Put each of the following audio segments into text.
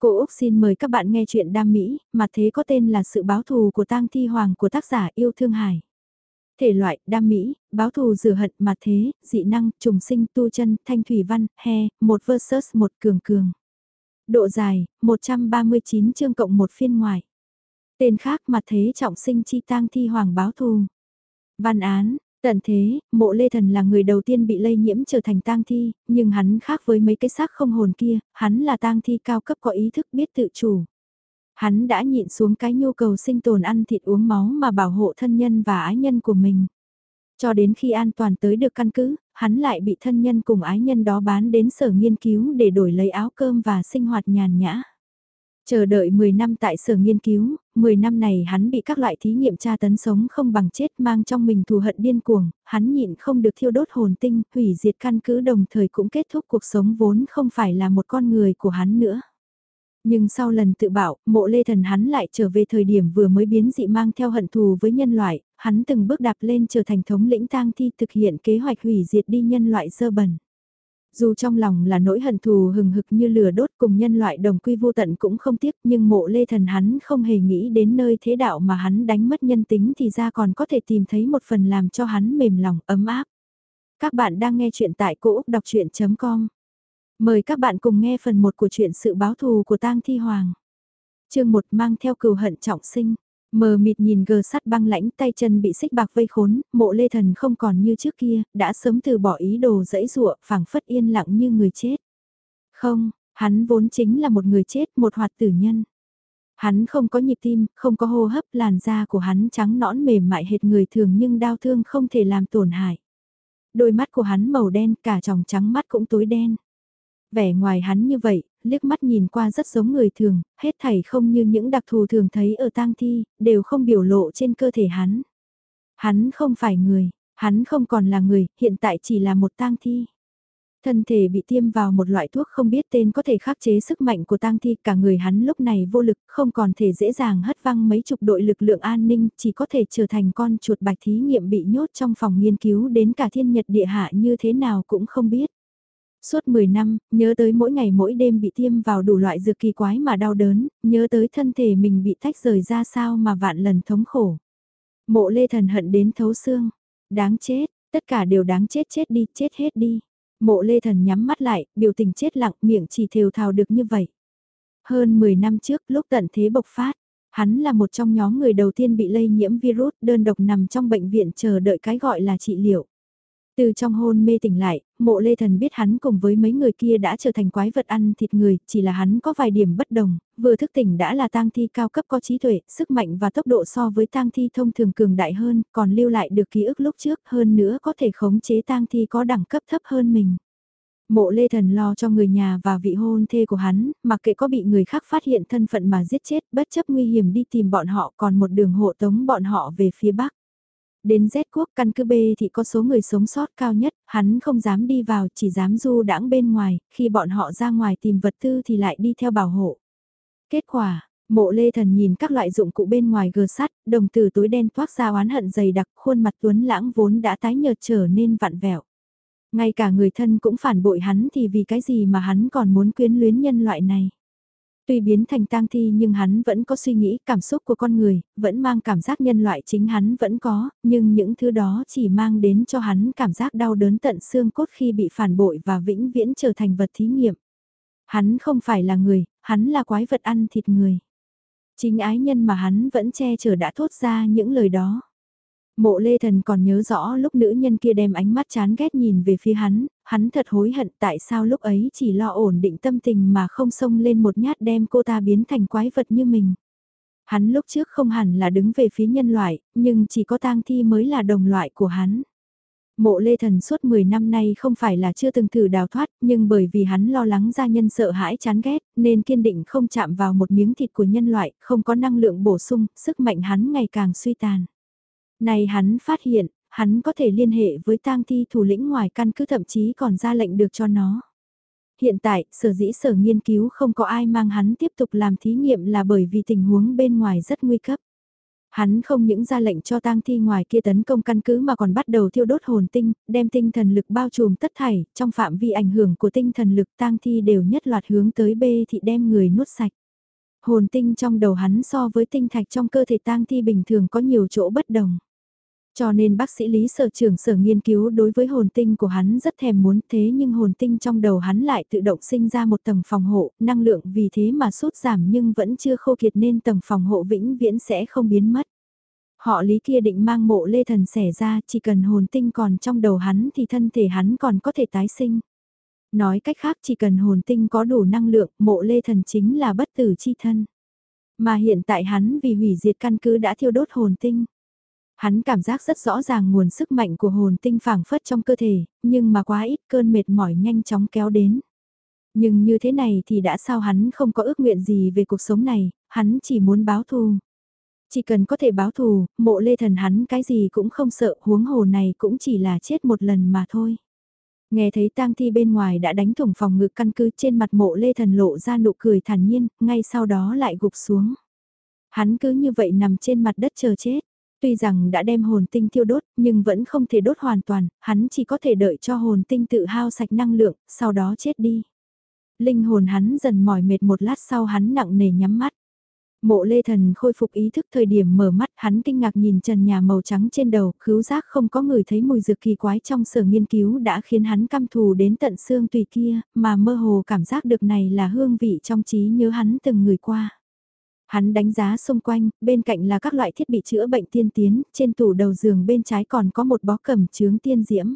Cô Úc xin mời các bạn nghe chuyện đam mỹ, mà thế có tên là sự báo thù của tang thi hoàng của tác giả yêu thương hải. Thể loại, đam mỹ, báo thù rửa hận mà thế, dị năng, trùng sinh, tu chân, thanh thủy văn, he, một versus một cường cường. Độ dài, 139 chương cộng một phiên ngoài. Tên khác mà thế trọng sinh chi tang thi hoàng báo thù. Văn án, Tận thế, mộ lê thần là người đầu tiên bị lây nhiễm trở thành tang thi, nhưng hắn khác với mấy cái xác không hồn kia, hắn là tang thi cao cấp có ý thức biết tự chủ. Hắn đã nhịn xuống cái nhu cầu sinh tồn ăn thịt uống máu mà bảo hộ thân nhân và ái nhân của mình. Cho đến khi an toàn tới được căn cứ, hắn lại bị thân nhân cùng ái nhân đó bán đến sở nghiên cứu để đổi lấy áo cơm và sinh hoạt nhàn nhã. Chờ đợi 10 năm tại sở nghiên cứu, 10 năm này hắn bị các loại thí nghiệm tra tấn sống không bằng chết mang trong mình thù hận điên cuồng, hắn nhịn không được thiêu đốt hồn tinh, hủy diệt căn cứ đồng thời cũng kết thúc cuộc sống vốn không phải là một con người của hắn nữa. Nhưng sau lần tự bảo, mộ lê thần hắn lại trở về thời điểm vừa mới biến dị mang theo hận thù với nhân loại, hắn từng bước đạp lên trở thành thống lĩnh tang thi thực hiện kế hoạch hủy diệt đi nhân loại dơ bẩn. Dù trong lòng là nỗi hận thù hừng hực như lửa đốt cùng nhân loại đồng quy vô tận cũng không tiếc, nhưng mộ lê thần hắn không hề nghĩ đến nơi thế đạo mà hắn đánh mất nhân tính thì ra còn có thể tìm thấy một phần làm cho hắn mềm lòng, ấm áp. Các bạn đang nghe chuyện tại cỗ đọc chuyện.com. Mời các bạn cùng nghe phần 1 của chuyện sự báo thù của tang Thi Hoàng. chương 1 mang theo cừu hận trọng sinh. Mờ mịt nhìn gờ sắt băng lãnh tay chân bị xích bạc vây khốn, mộ lê thần không còn như trước kia, đã sớm từ bỏ ý đồ dẫy dụa, phảng phất yên lặng như người chết. Không, hắn vốn chính là một người chết, một hoạt tử nhân. Hắn không có nhịp tim, không có hô hấp, làn da của hắn trắng nõn mềm mại hệt người thường nhưng đau thương không thể làm tổn hại. Đôi mắt của hắn màu đen, cả tròng trắng mắt cũng tối đen. Vẻ ngoài hắn như vậy, liếc mắt nhìn qua rất giống người thường, hết thảy không như những đặc thù thường thấy ở tang thi, đều không biểu lộ trên cơ thể hắn. Hắn không phải người, hắn không còn là người, hiện tại chỉ là một tang thi. Thân thể bị tiêm vào một loại thuốc không biết tên có thể khắc chế sức mạnh của tang thi, cả người hắn lúc này vô lực, không còn thể dễ dàng hất văng mấy chục đội lực lượng an ninh, chỉ có thể trở thành con chuột bạch thí nghiệm bị nhốt trong phòng nghiên cứu đến cả thiên nhật địa hạ như thế nào cũng không biết. Suốt 10 năm, nhớ tới mỗi ngày mỗi đêm bị tiêm vào đủ loại dược kỳ quái mà đau đớn, nhớ tới thân thể mình bị tách rời ra sao mà vạn lần thống khổ. Mộ lê thần hận đến thấu xương. Đáng chết, tất cả đều đáng chết chết đi, chết hết đi. Mộ lê thần nhắm mắt lại, biểu tình chết lặng, miệng chỉ thều thào được như vậy. Hơn 10 năm trước, lúc tận thế bộc phát, hắn là một trong nhóm người đầu tiên bị lây nhiễm virus đơn độc nằm trong bệnh viện chờ đợi cái gọi là trị liệu. Từ trong hôn mê tỉnh lại, mộ lê thần biết hắn cùng với mấy người kia đã trở thành quái vật ăn thịt người, chỉ là hắn có vài điểm bất đồng, vừa thức tỉnh đã là tang thi cao cấp có trí tuệ, sức mạnh và tốc độ so với tang thi thông thường cường đại hơn, còn lưu lại được ký ức lúc trước hơn nữa có thể khống chế tang thi có đẳng cấp thấp hơn mình. Mộ lê thần lo cho người nhà và vị hôn thê của hắn, mặc kệ có bị người khác phát hiện thân phận mà giết chết, bất chấp nguy hiểm đi tìm bọn họ còn một đường hộ tống bọn họ về phía bắc. Đến Z quốc căn cứ B thì có số người sống sót cao nhất, hắn không dám đi vào, chỉ dám du đãng bên ngoài, khi bọn họ ra ngoài tìm vật tư thì lại đi theo bảo hộ. Kết quả, mộ lê thần nhìn các loại dụng cụ bên ngoài gờ sắt, đồng tử tối đen thoát ra oán hận dày đặc, khuôn mặt tuấn lãng vốn đã tái nhợt trở nên vặn vẹo. Ngay cả người thân cũng phản bội hắn thì vì cái gì mà hắn còn muốn quyến luyến nhân loại này. Tuy biến thành tang thi nhưng hắn vẫn có suy nghĩ cảm xúc của con người, vẫn mang cảm giác nhân loại chính hắn vẫn có, nhưng những thứ đó chỉ mang đến cho hắn cảm giác đau đớn tận xương cốt khi bị phản bội và vĩnh viễn trở thành vật thí nghiệm. Hắn không phải là người, hắn là quái vật ăn thịt người. Chính ái nhân mà hắn vẫn che chở đã thốt ra những lời đó. Mộ lê thần còn nhớ rõ lúc nữ nhân kia đem ánh mắt chán ghét nhìn về phía hắn, hắn thật hối hận tại sao lúc ấy chỉ lo ổn định tâm tình mà không xông lên một nhát đem cô ta biến thành quái vật như mình. Hắn lúc trước không hẳn là đứng về phía nhân loại, nhưng chỉ có tang thi mới là đồng loại của hắn. Mộ lê thần suốt 10 năm nay không phải là chưa từng thử đào thoát, nhưng bởi vì hắn lo lắng gia nhân sợ hãi chán ghét, nên kiên định không chạm vào một miếng thịt của nhân loại, không có năng lượng bổ sung, sức mạnh hắn ngày càng suy tàn. Này hắn phát hiện, hắn có thể liên hệ với tang thi thủ lĩnh ngoài căn cứ thậm chí còn ra lệnh được cho nó. Hiện tại, sở dĩ sở nghiên cứu không có ai mang hắn tiếp tục làm thí nghiệm là bởi vì tình huống bên ngoài rất nguy cấp. Hắn không những ra lệnh cho tang thi ngoài kia tấn công căn cứ mà còn bắt đầu thiêu đốt hồn tinh, đem tinh thần lực bao trùm tất thảy, trong phạm vi ảnh hưởng của tinh thần lực tang thi đều nhất loạt hướng tới B thị đem người nuốt sạch. Hồn tinh trong đầu hắn so với tinh thạch trong cơ thể tang thi bình thường có nhiều chỗ bất đồng. Cho nên bác sĩ Lý Sở trưởng sở nghiên cứu đối với hồn tinh của hắn rất thèm muốn thế nhưng hồn tinh trong đầu hắn lại tự động sinh ra một tầng phòng hộ, năng lượng vì thế mà sút giảm nhưng vẫn chưa khô kiệt nên tầng phòng hộ vĩnh viễn sẽ không biến mất. Họ Lý kia định mang mộ lê thần xẻ ra chỉ cần hồn tinh còn trong đầu hắn thì thân thể hắn còn có thể tái sinh. Nói cách khác chỉ cần hồn tinh có đủ năng lượng mộ lê thần chính là bất tử chi thân. Mà hiện tại hắn vì hủy diệt căn cứ đã thiêu đốt hồn tinh. Hắn cảm giác rất rõ ràng nguồn sức mạnh của hồn tinh phảng phất trong cơ thể, nhưng mà quá ít cơn mệt mỏi nhanh chóng kéo đến. Nhưng như thế này thì đã sao hắn không có ước nguyện gì về cuộc sống này, hắn chỉ muốn báo thù. Chỉ cần có thể báo thù, mộ lê thần hắn cái gì cũng không sợ huống hồ này cũng chỉ là chết một lần mà thôi. Nghe thấy tang thi bên ngoài đã đánh thủng phòng ngự căn cứ trên mặt mộ lê thần lộ ra nụ cười thản nhiên, ngay sau đó lại gục xuống. Hắn cứ như vậy nằm trên mặt đất chờ chết. Tuy rằng đã đem hồn tinh thiêu đốt, nhưng vẫn không thể đốt hoàn toàn, hắn chỉ có thể đợi cho hồn tinh tự hao sạch năng lượng, sau đó chết đi. Linh hồn hắn dần mỏi mệt một lát sau hắn nặng nề nhắm mắt. Mộ lê thần khôi phục ý thức thời điểm mở mắt hắn kinh ngạc nhìn trần nhà màu trắng trên đầu, khứu giác không có người thấy mùi dược kỳ quái trong sở nghiên cứu đã khiến hắn căm thù đến tận xương tùy kia, mà mơ hồ cảm giác được này là hương vị trong trí nhớ hắn từng người qua. Hắn đánh giá xung quanh, bên cạnh là các loại thiết bị chữa bệnh tiên tiến, trên tủ đầu giường bên trái còn có một bó cẩm chướng tiên diễm.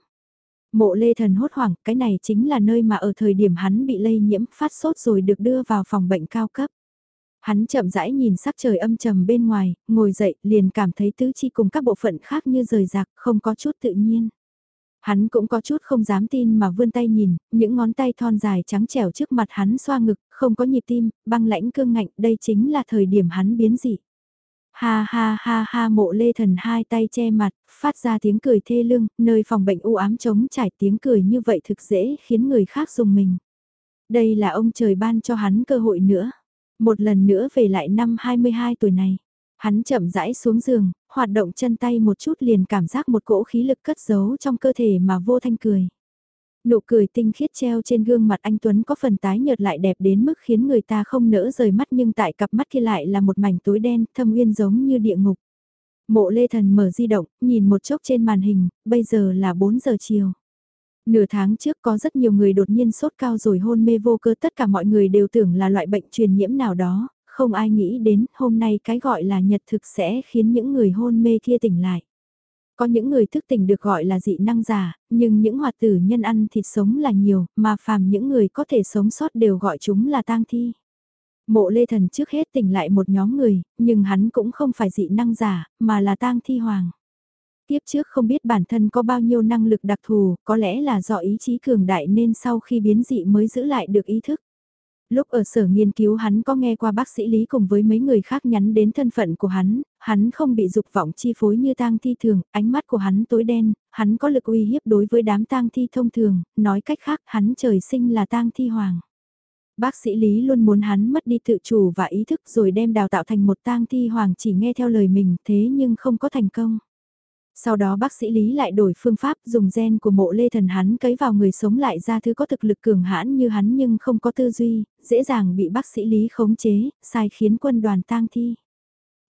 Mộ lê thần hốt hoảng, cái này chính là nơi mà ở thời điểm hắn bị lây nhiễm phát sốt rồi được đưa vào phòng bệnh cao cấp. Hắn chậm rãi nhìn sắc trời âm trầm bên ngoài, ngồi dậy liền cảm thấy tứ chi cùng các bộ phận khác như rời rạc, không có chút tự nhiên. Hắn cũng có chút không dám tin mà vươn tay nhìn, những ngón tay thon dài trắng trẻo trước mặt hắn xoa ngực, không có nhịp tim, băng lãnh cương ngạnh, đây chính là thời điểm hắn biến dị. Ha ha ha ha mộ lê thần hai tay che mặt, phát ra tiếng cười thê lương, nơi phòng bệnh u ám trống trải tiếng cười như vậy thực dễ khiến người khác dùng mình. Đây là ông trời ban cho hắn cơ hội nữa. Một lần nữa về lại năm 22 tuổi này. Hắn chậm rãi xuống giường, hoạt động chân tay một chút liền cảm giác một cỗ khí lực cất giấu trong cơ thể mà vô thanh cười. Nụ cười tinh khiết treo trên gương mặt anh Tuấn có phần tái nhợt lại đẹp đến mức khiến người ta không nỡ rời mắt nhưng tại cặp mắt kia lại là một mảnh tối đen thâm uyên giống như địa ngục. Mộ Lê Thần mở di động, nhìn một chốc trên màn hình, bây giờ là 4 giờ chiều. Nửa tháng trước có rất nhiều người đột nhiên sốt cao rồi hôn mê vô cơ tất cả mọi người đều tưởng là loại bệnh truyền nhiễm nào đó, không ai nghĩ đến hôm nay cái gọi là nhật thực sẽ khiến những người hôn mê kia tỉnh lại. Có những người thức tỉnh được gọi là dị năng giả, nhưng những hoạt tử nhân ăn thịt sống là nhiều, mà phàm những người có thể sống sót đều gọi chúng là tang thi. Mộ lê thần trước hết tỉnh lại một nhóm người, nhưng hắn cũng không phải dị năng giả, mà là tang thi hoàng. Tiếp trước không biết bản thân có bao nhiêu năng lực đặc thù, có lẽ là do ý chí cường đại nên sau khi biến dị mới giữ lại được ý thức. Lúc ở sở nghiên cứu hắn có nghe qua bác sĩ Lý cùng với mấy người khác nhắn đến thân phận của hắn, hắn không bị dục vọng chi phối như tang thi thường, ánh mắt của hắn tối đen, hắn có lực uy hiếp đối với đám tang thi thông thường, nói cách khác hắn trời sinh là tang thi hoàng. Bác sĩ Lý luôn muốn hắn mất đi tự chủ và ý thức rồi đem đào tạo thành một tang thi hoàng chỉ nghe theo lời mình thế nhưng không có thành công. Sau đó bác sĩ Lý lại đổi phương pháp dùng gen của mộ lê thần hắn cấy vào người sống lại ra thứ có thực lực cường hãn như hắn nhưng không có tư duy, dễ dàng bị bác sĩ Lý khống chế, sai khiến quân đoàn tang thi.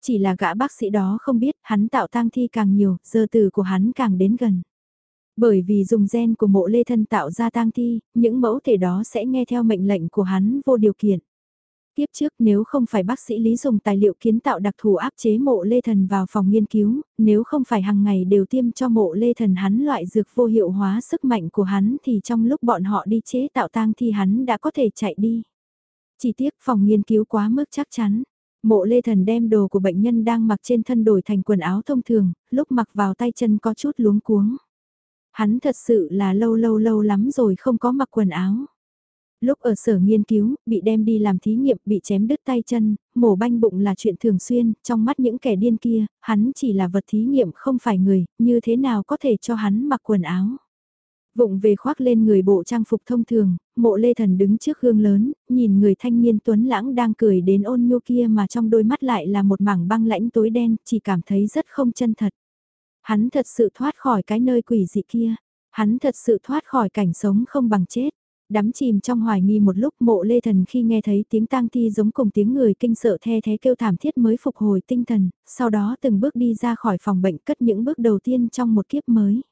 Chỉ là gã bác sĩ đó không biết hắn tạo tang thi càng nhiều, giờ từ của hắn càng đến gần. Bởi vì dùng gen của mộ lê thân tạo ra tang thi, những mẫu thể đó sẽ nghe theo mệnh lệnh của hắn vô điều kiện. Tiếp trước nếu không phải bác sĩ Lý dùng tài liệu kiến tạo đặc thù áp chế mộ lê thần vào phòng nghiên cứu, nếu không phải hàng ngày đều tiêm cho mộ lê thần hắn loại dược vô hiệu hóa sức mạnh của hắn thì trong lúc bọn họ đi chế tạo tang thì hắn đã có thể chạy đi. Chỉ tiếc phòng nghiên cứu quá mức chắc chắn. Mộ lê thần đem đồ của bệnh nhân đang mặc trên thân đổi thành quần áo thông thường, lúc mặc vào tay chân có chút luống cuống. Hắn thật sự là lâu lâu lâu lắm rồi không có mặc quần áo. Lúc ở sở nghiên cứu, bị đem đi làm thí nghiệm, bị chém đứt tay chân, mổ banh bụng là chuyện thường xuyên, trong mắt những kẻ điên kia, hắn chỉ là vật thí nghiệm không phải người, như thế nào có thể cho hắn mặc quần áo. Vụng về khoác lên người bộ trang phục thông thường, mộ lê thần đứng trước gương lớn, nhìn người thanh niên tuấn lãng đang cười đến ôn nhu kia mà trong đôi mắt lại là một mảng băng lãnh tối đen, chỉ cảm thấy rất không chân thật. Hắn thật sự thoát khỏi cái nơi quỷ dị kia, hắn thật sự thoát khỏi cảnh sống không bằng chết. Đắm chìm trong hoài nghi một lúc mộ lê thần khi nghe thấy tiếng tang thi giống cùng tiếng người kinh sợ the thế kêu thảm thiết mới phục hồi tinh thần, sau đó từng bước đi ra khỏi phòng bệnh cất những bước đầu tiên trong một kiếp mới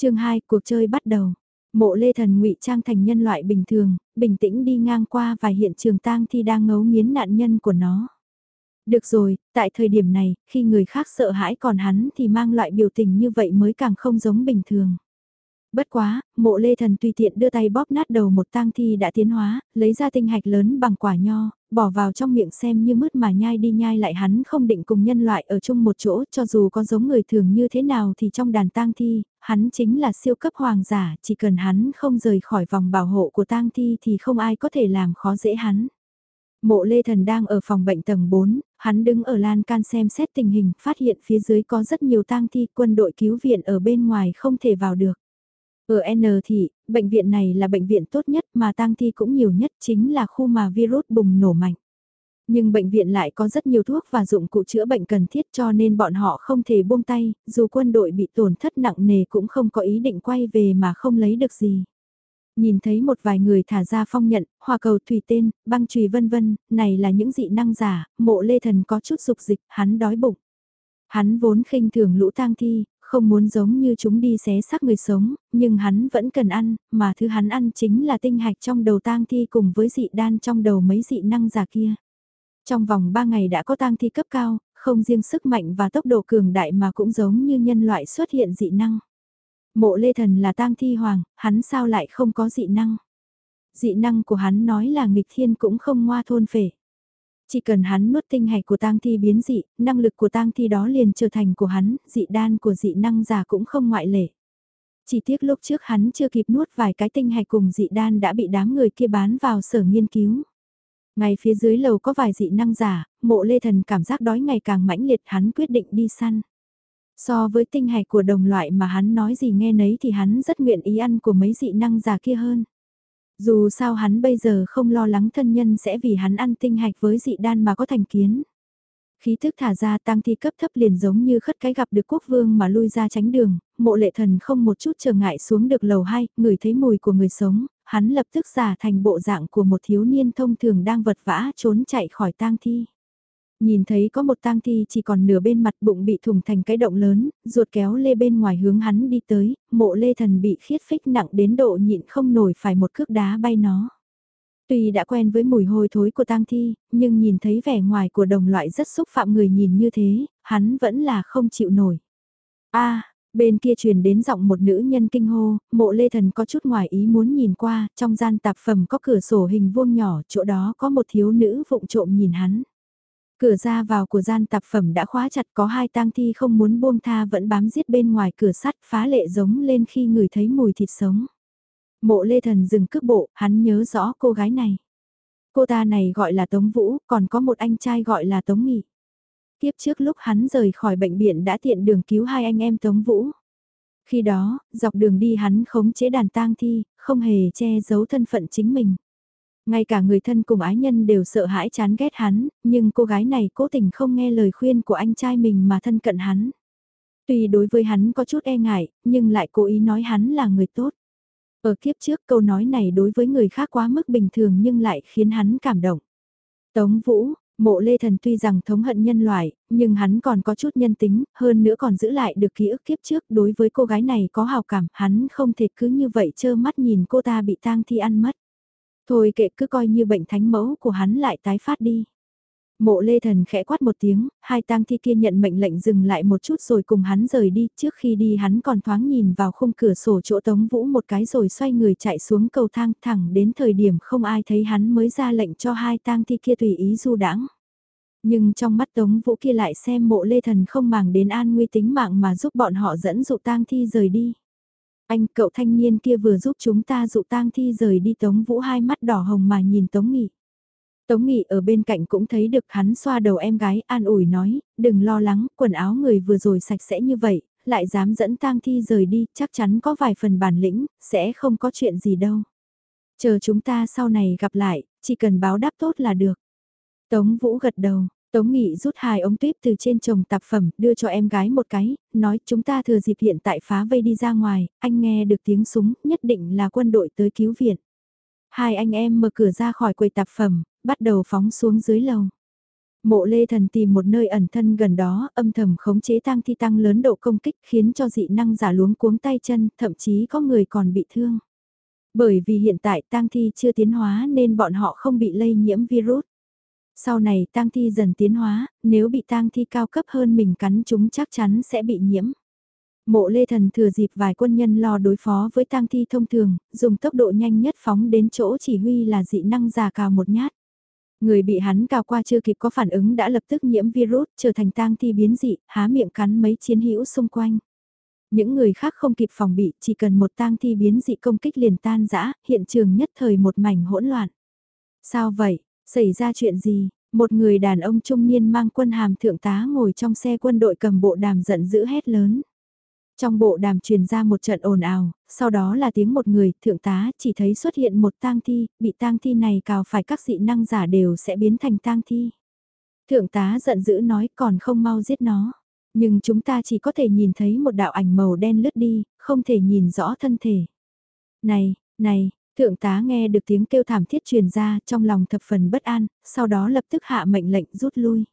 chương 2, cuộc chơi bắt đầu. Mộ Lê Thần ngụy trang thành nhân loại bình thường, bình tĩnh đi ngang qua vài hiện trường tang thi đang ngấu nghiến nạn nhân của nó. Được rồi, tại thời điểm này, khi người khác sợ hãi còn hắn thì mang loại biểu tình như vậy mới càng không giống bình thường. Bất quá, mộ lê thần tùy tiện đưa tay bóp nát đầu một tang thi đã tiến hóa, lấy ra tinh hạch lớn bằng quả nho, bỏ vào trong miệng xem như mứt mà nhai đi nhai lại hắn không định cùng nhân loại ở chung một chỗ cho dù có giống người thường như thế nào thì trong đàn tang thi, hắn chính là siêu cấp hoàng giả, chỉ cần hắn không rời khỏi vòng bảo hộ của tang thi thì không ai có thể làm khó dễ hắn. Mộ Lê Thần đang ở phòng bệnh tầng 4, hắn đứng ở lan can xem xét tình hình, phát hiện phía dưới có rất nhiều tang thi, quân đội cứu viện ở bên ngoài không thể vào được. Ở N thì bệnh viện này là bệnh viện tốt nhất mà tang thi cũng nhiều nhất chính là khu mà virus bùng nổ mạnh. Nhưng bệnh viện lại có rất nhiều thuốc và dụng cụ chữa bệnh cần thiết cho nên bọn họ không thể buông tay, dù quân đội bị tổn thất nặng nề cũng không có ý định quay về mà không lấy được gì. Nhìn thấy một vài người thả ra phong nhận, hòa cầu thủy tên, băng trùy vân vân, này là những dị năng giả, mộ lê thần có chút dục dịch, hắn đói bụng. Hắn vốn khinh thường lũ tang thi, không muốn giống như chúng đi xé xác người sống, nhưng hắn vẫn cần ăn, mà thứ hắn ăn chính là tinh hạch trong đầu tang thi cùng với dị đan trong đầu mấy dị năng giả kia. Trong vòng 3 ngày đã có tang thi cấp cao, không riêng sức mạnh và tốc độ cường đại mà cũng giống như nhân loại xuất hiện dị năng. Mộ Lê Thần là tang thi hoàng, hắn sao lại không có dị năng? Dị năng của hắn nói là nghịch thiên cũng không ngoa thôn phể. Chỉ cần hắn nuốt tinh hạch của tang thi biến dị, năng lực của tang thi đó liền trở thành của hắn, dị đan của dị năng giả cũng không ngoại lệ. Chỉ tiếc lúc trước hắn chưa kịp nuốt vài cái tinh hạch cùng dị đan đã bị đám người kia bán vào sở nghiên cứu. Ngay phía dưới lầu có vài dị năng giả, mộ lê thần cảm giác đói ngày càng mãnh liệt hắn quyết định đi săn. So với tinh hạch của đồng loại mà hắn nói gì nghe nấy thì hắn rất nguyện ý ăn của mấy dị năng giả kia hơn. Dù sao hắn bây giờ không lo lắng thân nhân sẽ vì hắn ăn tinh hạch với dị đan mà có thành kiến. Khí thức thả ra tăng thi cấp thấp liền giống như khất cái gặp được quốc vương mà lui ra tránh đường, mộ lệ thần không một chút trở ngại xuống được lầu 2, người thấy mùi của người sống, hắn lập tức giả thành bộ dạng của một thiếu niên thông thường đang vật vã trốn chạy khỏi tang thi. Nhìn thấy có một tang thi chỉ còn nửa bên mặt bụng bị thủng thành cái động lớn, ruột kéo lê bên ngoài hướng hắn đi tới, mộ lê thần bị khiết phích nặng đến độ nhịn không nổi phải một cước đá bay nó. Tuy đã quen với mùi hôi thối của tang thi, nhưng nhìn thấy vẻ ngoài của đồng loại rất xúc phạm người nhìn như thế, hắn vẫn là không chịu nổi. a bên kia truyền đến giọng một nữ nhân kinh hô, mộ lê thần có chút ngoài ý muốn nhìn qua, trong gian tạp phẩm có cửa sổ hình vuông nhỏ, chỗ đó có một thiếu nữ vụng trộm nhìn hắn. Cửa ra vào của gian tạp phẩm đã khóa chặt có hai tang thi không muốn buông tha vẫn bám giết bên ngoài cửa sắt phá lệ giống lên khi người thấy mùi thịt sống. Mộ lê thần dừng cước bộ, hắn nhớ rõ cô gái này. Cô ta này gọi là Tống Vũ, còn có một anh trai gọi là Tống Nghị. Tiếp trước lúc hắn rời khỏi bệnh viện đã tiện đường cứu hai anh em Tống Vũ. Khi đó, dọc đường đi hắn khống chế đàn tang thi, không hề che giấu thân phận chính mình. Ngay cả người thân cùng ái nhân đều sợ hãi chán ghét hắn, nhưng cô gái này cố tình không nghe lời khuyên của anh trai mình mà thân cận hắn. Tuy đối với hắn có chút e ngại, nhưng lại cố ý nói hắn là người tốt. Ở kiếp trước câu nói này đối với người khác quá mức bình thường nhưng lại khiến hắn cảm động. Tống Vũ, mộ lê thần tuy rằng thống hận nhân loại, nhưng hắn còn có chút nhân tính, hơn nữa còn giữ lại được ký ức kiếp trước đối với cô gái này có hào cảm, hắn không thể cứ như vậy trơ mắt nhìn cô ta bị tang thi ăn mất. Thôi kệ cứ coi như bệnh thánh mẫu của hắn lại tái phát đi. Mộ lê thần khẽ quát một tiếng, hai tang thi kia nhận mệnh lệnh dừng lại một chút rồi cùng hắn rời đi, trước khi đi hắn còn thoáng nhìn vào khung cửa sổ chỗ tống vũ một cái rồi xoay người chạy xuống cầu thang thẳng đến thời điểm không ai thấy hắn mới ra lệnh cho hai tang thi kia tùy ý du đãng. Nhưng trong mắt tống vũ kia lại xem mộ lê thần không màng đến an nguy tính mạng mà giúp bọn họ dẫn dụ tang thi rời đi. Anh cậu thanh niên kia vừa giúp chúng ta dụ tang thi rời đi Tống Vũ hai mắt đỏ hồng mà nhìn Tống Nghị. Tống Nghị ở bên cạnh cũng thấy được hắn xoa đầu em gái an ủi nói, đừng lo lắng, quần áo người vừa rồi sạch sẽ như vậy, lại dám dẫn tang thi rời đi, chắc chắn có vài phần bản lĩnh, sẽ không có chuyện gì đâu. Chờ chúng ta sau này gặp lại, chỉ cần báo đáp tốt là được. Tống Vũ gật đầu, Tống Nghị rút hai ống tuyếp từ trên chồng tạp phẩm, đưa cho em gái một cái, nói chúng ta thừa dịp hiện tại phá vây đi ra ngoài, anh nghe được tiếng súng, nhất định là quân đội tới cứu viện. Hai anh em mở cửa ra khỏi quầy tạp phẩm, bắt đầu phóng xuống dưới lầu. Mộ Lê Thần tìm một nơi ẩn thân gần đó, âm thầm khống chế tăng thi tăng lớn độ công kích khiến cho dị năng giả luống cuống tay chân, thậm chí có người còn bị thương. Bởi vì hiện tại tang thi chưa tiến hóa nên bọn họ không bị lây nhiễm virus. Sau này tang thi dần tiến hóa, nếu bị tang thi cao cấp hơn mình cắn chúng chắc chắn sẽ bị nhiễm. Mộ Lê Thần thừa dịp vài quân nhân lo đối phó với tang thi thông thường, dùng tốc độ nhanh nhất phóng đến chỗ chỉ huy là dị năng giả cào một nhát. Người bị hắn cào qua chưa kịp có phản ứng đã lập tức nhiễm virus, trở thành tang thi biến dị, há miệng cắn mấy chiến hữu xung quanh. Những người khác không kịp phòng bị, chỉ cần một tang thi biến dị công kích liền tan rã, hiện trường nhất thời một mảnh hỗn loạn. Sao vậy, xảy ra chuyện gì? Một người đàn ông trung niên mang quân hàm thượng tá ngồi trong xe quân đội cầm bộ đàm giận dữ hét lớn. Trong bộ đàm truyền ra một trận ồn ào, sau đó là tiếng một người, thượng tá chỉ thấy xuất hiện một tang thi, bị tang thi này cào phải các dị năng giả đều sẽ biến thành tang thi. Thượng tá giận dữ nói còn không mau giết nó. Nhưng chúng ta chỉ có thể nhìn thấy một đạo ảnh màu đen lướt đi, không thể nhìn rõ thân thể. Này, này, thượng tá nghe được tiếng kêu thảm thiết truyền ra trong lòng thập phần bất an, sau đó lập tức hạ mệnh lệnh rút lui.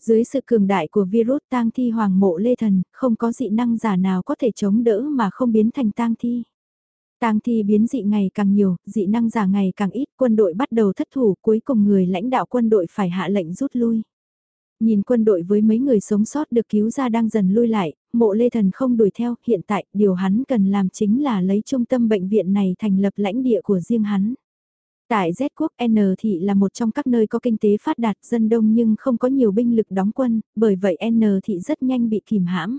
Dưới sự cường đại của virus tang thi hoàng mộ lê thần, không có dị năng giả nào có thể chống đỡ mà không biến thành tang thi. Tang thi biến dị ngày càng nhiều, dị năng giả ngày càng ít, quân đội bắt đầu thất thủ, cuối cùng người lãnh đạo quân đội phải hạ lệnh rút lui. Nhìn quân đội với mấy người sống sót được cứu ra đang dần lui lại, mộ lê thần không đuổi theo, hiện tại điều hắn cần làm chính là lấy trung tâm bệnh viện này thành lập lãnh địa của riêng hắn. Tại Z quốc N thị là một trong các nơi có kinh tế phát đạt dân đông nhưng không có nhiều binh lực đóng quân, bởi vậy N thị rất nhanh bị kìm hãm.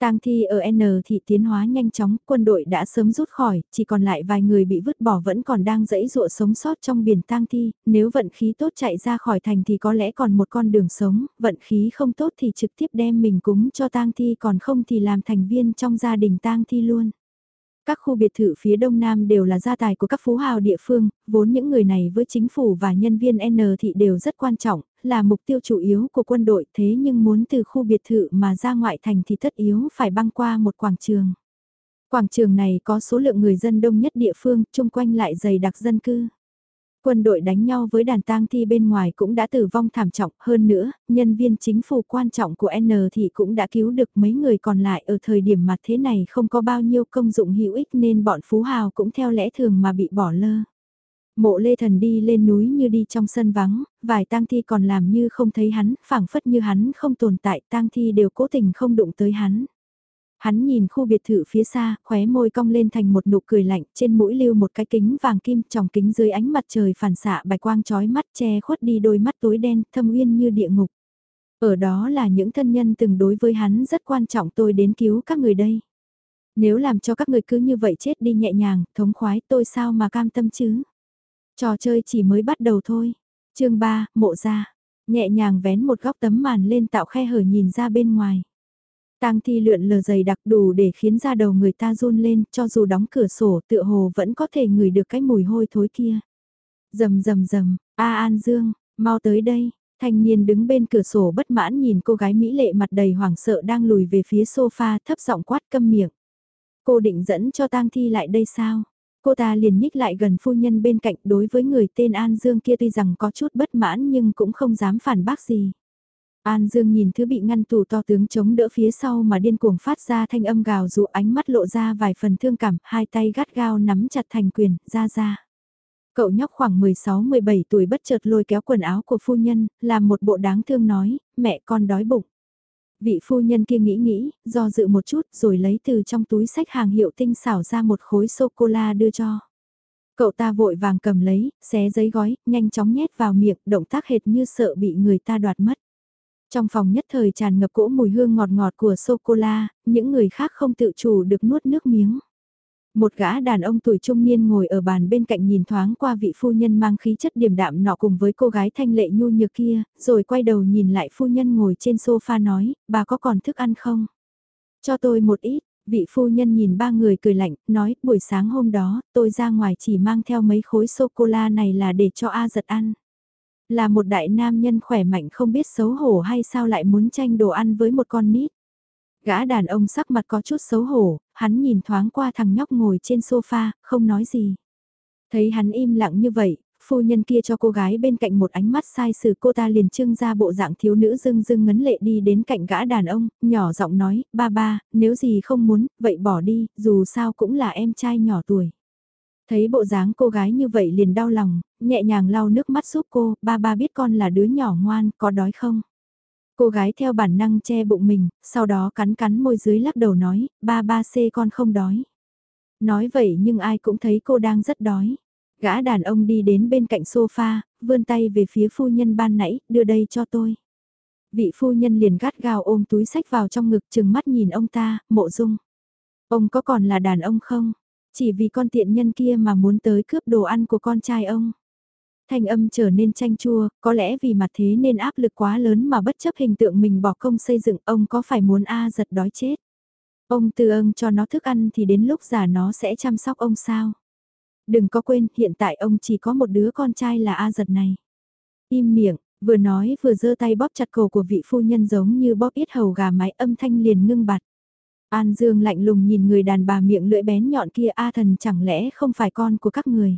Tang thi ở N thị tiến hóa nhanh chóng, quân đội đã sớm rút khỏi, chỉ còn lại vài người bị vứt bỏ vẫn còn đang dẫy dụa sống sót trong biển tang thi, nếu vận khí tốt chạy ra khỏi thành thì có lẽ còn một con đường sống, vận khí không tốt thì trực tiếp đem mình cúng cho tang thi còn không thì làm thành viên trong gia đình tang thi luôn. Các khu biệt thự phía đông nam đều là gia tài của các phú hào địa phương, vốn những người này với chính phủ và nhân viên N thị đều rất quan trọng, là mục tiêu chủ yếu của quân đội thế nhưng muốn từ khu biệt thự mà ra ngoại thành thì tất yếu phải băng qua một quảng trường. Quảng trường này có số lượng người dân đông nhất địa phương, chung quanh lại dày đặc dân cư quân đội đánh nhau với đàn tang thi bên ngoài cũng đã tử vong thảm trọng hơn nữa, nhân viên chính phủ quan trọng của N thì cũng đã cứu được mấy người còn lại ở thời điểm mà thế này không có bao nhiêu công dụng hữu ích nên bọn phú hào cũng theo lẽ thường mà bị bỏ lơ. Mộ lê thần đi lên núi như đi trong sân vắng, vài tang thi còn làm như không thấy hắn, phảng phất như hắn không tồn tại, tang thi đều cố tình không đụng tới hắn. Hắn nhìn khu biệt thự phía xa, khóe môi cong lên thành một nụ cười lạnh, trên mũi lưu một cái kính vàng kim tròng kính dưới ánh mặt trời phản xạ bạch quang chói mắt che khuất đi đôi mắt tối đen, thâm uyên như địa ngục. Ở đó là những thân nhân từng đối với hắn rất quan trọng tôi đến cứu các người đây. Nếu làm cho các người cứ như vậy chết đi nhẹ nhàng, thống khoái tôi sao mà cam tâm chứ. Trò chơi chỉ mới bắt đầu thôi. chương 3, mộ ra. Nhẹ nhàng vén một góc tấm màn lên tạo khe hở nhìn ra bên ngoài. Tang thi lượn lờ dày đặc đủ để khiến da đầu người ta run lên, cho dù đóng cửa sổ tựa hồ vẫn có thể ngửi được cái mùi hôi thối kia. Rầm rầm rầm, A An Dương, mau tới đây, thanh niên đứng bên cửa sổ bất mãn nhìn cô gái mỹ lệ mặt đầy hoảng sợ đang lùi về phía sofa thấp giọng quát câm miệng. Cô định dẫn cho tang thi lại đây sao? Cô ta liền nhích lại gần phu nhân bên cạnh đối với người tên An Dương kia tuy rằng có chút bất mãn nhưng cũng không dám phản bác gì. An Dương nhìn thứ bị ngăn tủ to tướng chống đỡ phía sau mà điên cuồng phát ra thanh âm gào dụ ánh mắt lộ ra vài phần thương cảm, hai tay gắt gao nắm chặt thành quyền, ra ra. Cậu nhóc khoảng 16-17 tuổi bất chợt lôi kéo quần áo của phu nhân, làm một bộ đáng thương nói, mẹ con đói bụng. Vị phu nhân kia nghĩ nghĩ, do dự một chút rồi lấy từ trong túi sách hàng hiệu tinh xảo ra một khối sô-cô-la đưa cho. Cậu ta vội vàng cầm lấy, xé giấy gói, nhanh chóng nhét vào miệng, động tác hệt như sợ bị người ta đoạt mất. Trong phòng nhất thời tràn ngập cỗ mùi hương ngọt ngọt của sô-cô-la, những người khác không tự chủ được nuốt nước miếng. Một gã đàn ông tuổi trung niên ngồi ở bàn bên cạnh nhìn thoáng qua vị phu nhân mang khí chất điềm đạm nọ cùng với cô gái thanh lệ nhu nhược kia, rồi quay đầu nhìn lại phu nhân ngồi trên sofa nói, bà có còn thức ăn không? Cho tôi một ít, vị phu nhân nhìn ba người cười lạnh, nói, buổi sáng hôm đó, tôi ra ngoài chỉ mang theo mấy khối sô-cô-la này là để cho A giật ăn. Là một đại nam nhân khỏe mạnh không biết xấu hổ hay sao lại muốn tranh đồ ăn với một con nít. Gã đàn ông sắc mặt có chút xấu hổ, hắn nhìn thoáng qua thằng nhóc ngồi trên sofa, không nói gì. Thấy hắn im lặng như vậy, phu nhân kia cho cô gái bên cạnh một ánh mắt sai sử, cô ta liền trưng ra bộ dạng thiếu nữ dưng dưng ngấn lệ đi đến cạnh gã đàn ông, nhỏ giọng nói, ba ba, nếu gì không muốn, vậy bỏ đi, dù sao cũng là em trai nhỏ tuổi. Thấy bộ dáng cô gái như vậy liền đau lòng, nhẹ nhàng lau nước mắt giúp cô, ba ba biết con là đứa nhỏ ngoan, có đói không? Cô gái theo bản năng che bụng mình, sau đó cắn cắn môi dưới lắc đầu nói, ba ba c con không đói. Nói vậy nhưng ai cũng thấy cô đang rất đói. Gã đàn ông đi đến bên cạnh sofa, vươn tay về phía phu nhân ban nãy, đưa đây cho tôi. Vị phu nhân liền gắt gao ôm túi sách vào trong ngực chừng mắt nhìn ông ta, mộ dung. Ông có còn là đàn ông không? Chỉ vì con tiện nhân kia mà muốn tới cướp đồ ăn của con trai ông. Thanh âm trở nên chanh chua, có lẽ vì mặt thế nên áp lực quá lớn mà bất chấp hình tượng mình bỏ công xây dựng ông có phải muốn A giật đói chết. Ông từ ân cho nó thức ăn thì đến lúc già nó sẽ chăm sóc ông sao. Đừng có quên, hiện tại ông chỉ có một đứa con trai là A giật này. Im miệng, vừa nói vừa giơ tay bóp chặt cổ của vị phu nhân giống như bóp ít hầu gà mái âm thanh liền ngưng bặt. An Dương lạnh lùng nhìn người đàn bà miệng lưỡi bén nhọn kia A thần chẳng lẽ không phải con của các người.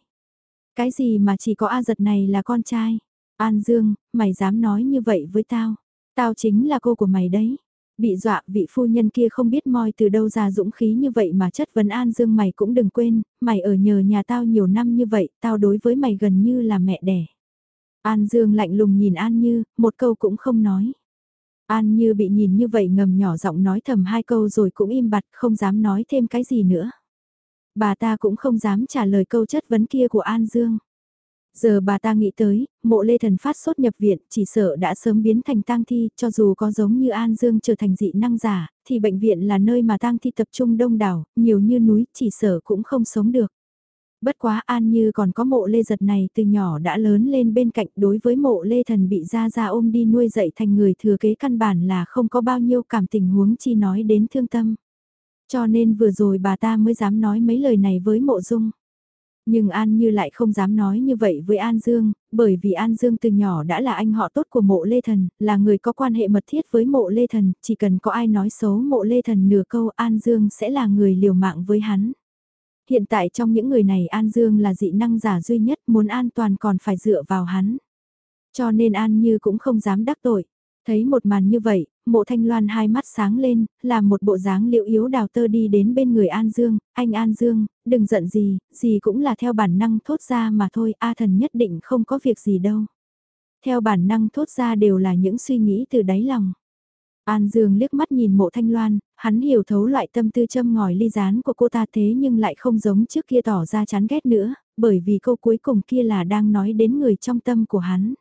Cái gì mà chỉ có A giật này là con trai. An Dương, mày dám nói như vậy với tao. Tao chính là cô của mày đấy. Bị dọa vị phu nhân kia không biết moi từ đâu ra dũng khí như vậy mà chất vấn An Dương mày cũng đừng quên, mày ở nhờ nhà tao nhiều năm như vậy, tao đối với mày gần như là mẹ đẻ. An Dương lạnh lùng nhìn An Như, một câu cũng không nói. An Như bị nhìn như vậy ngầm nhỏ giọng nói thầm hai câu rồi cũng im bặt không dám nói thêm cái gì nữa. Bà ta cũng không dám trả lời câu chất vấn kia của An Dương. Giờ bà ta nghĩ tới, mộ lê thần phát sốt nhập viện, chỉ sợ đã sớm biến thành tang thi, cho dù có giống như An Dương trở thành dị năng giả, thì bệnh viện là nơi mà tang thi tập trung đông đảo, nhiều như núi, chỉ sợ cũng không sống được. Bất quá An Như còn có mộ lê giật này từ nhỏ đã lớn lên bên cạnh đối với mộ lê thần bị ra ra ôm đi nuôi dạy thành người thừa kế căn bản là không có bao nhiêu cảm tình huống chi nói đến thương tâm. Cho nên vừa rồi bà ta mới dám nói mấy lời này với mộ dung. Nhưng An Như lại không dám nói như vậy với An Dương, bởi vì An Dương từ nhỏ đã là anh họ tốt của mộ Lê Thần, là người có quan hệ mật thiết với mộ Lê Thần, chỉ cần có ai nói xấu mộ Lê Thần nửa câu An Dương sẽ là người liều mạng với hắn. Hiện tại trong những người này An Dương là dị năng giả duy nhất muốn an toàn còn phải dựa vào hắn. Cho nên An Như cũng không dám đắc tội. Thấy một màn như vậy, mộ thanh loan hai mắt sáng lên, làm một bộ dáng liệu yếu đào tơ đi đến bên người An Dương, anh An Dương, đừng giận gì, gì cũng là theo bản năng thốt ra mà thôi, A thần nhất định không có việc gì đâu. Theo bản năng thốt ra đều là những suy nghĩ từ đáy lòng. An Dương liếc mắt nhìn mộ thanh loan, hắn hiểu thấu loại tâm tư châm ngòi ly rán của cô ta thế nhưng lại không giống trước kia tỏ ra chán ghét nữa, bởi vì câu cuối cùng kia là đang nói đến người trong tâm của hắn.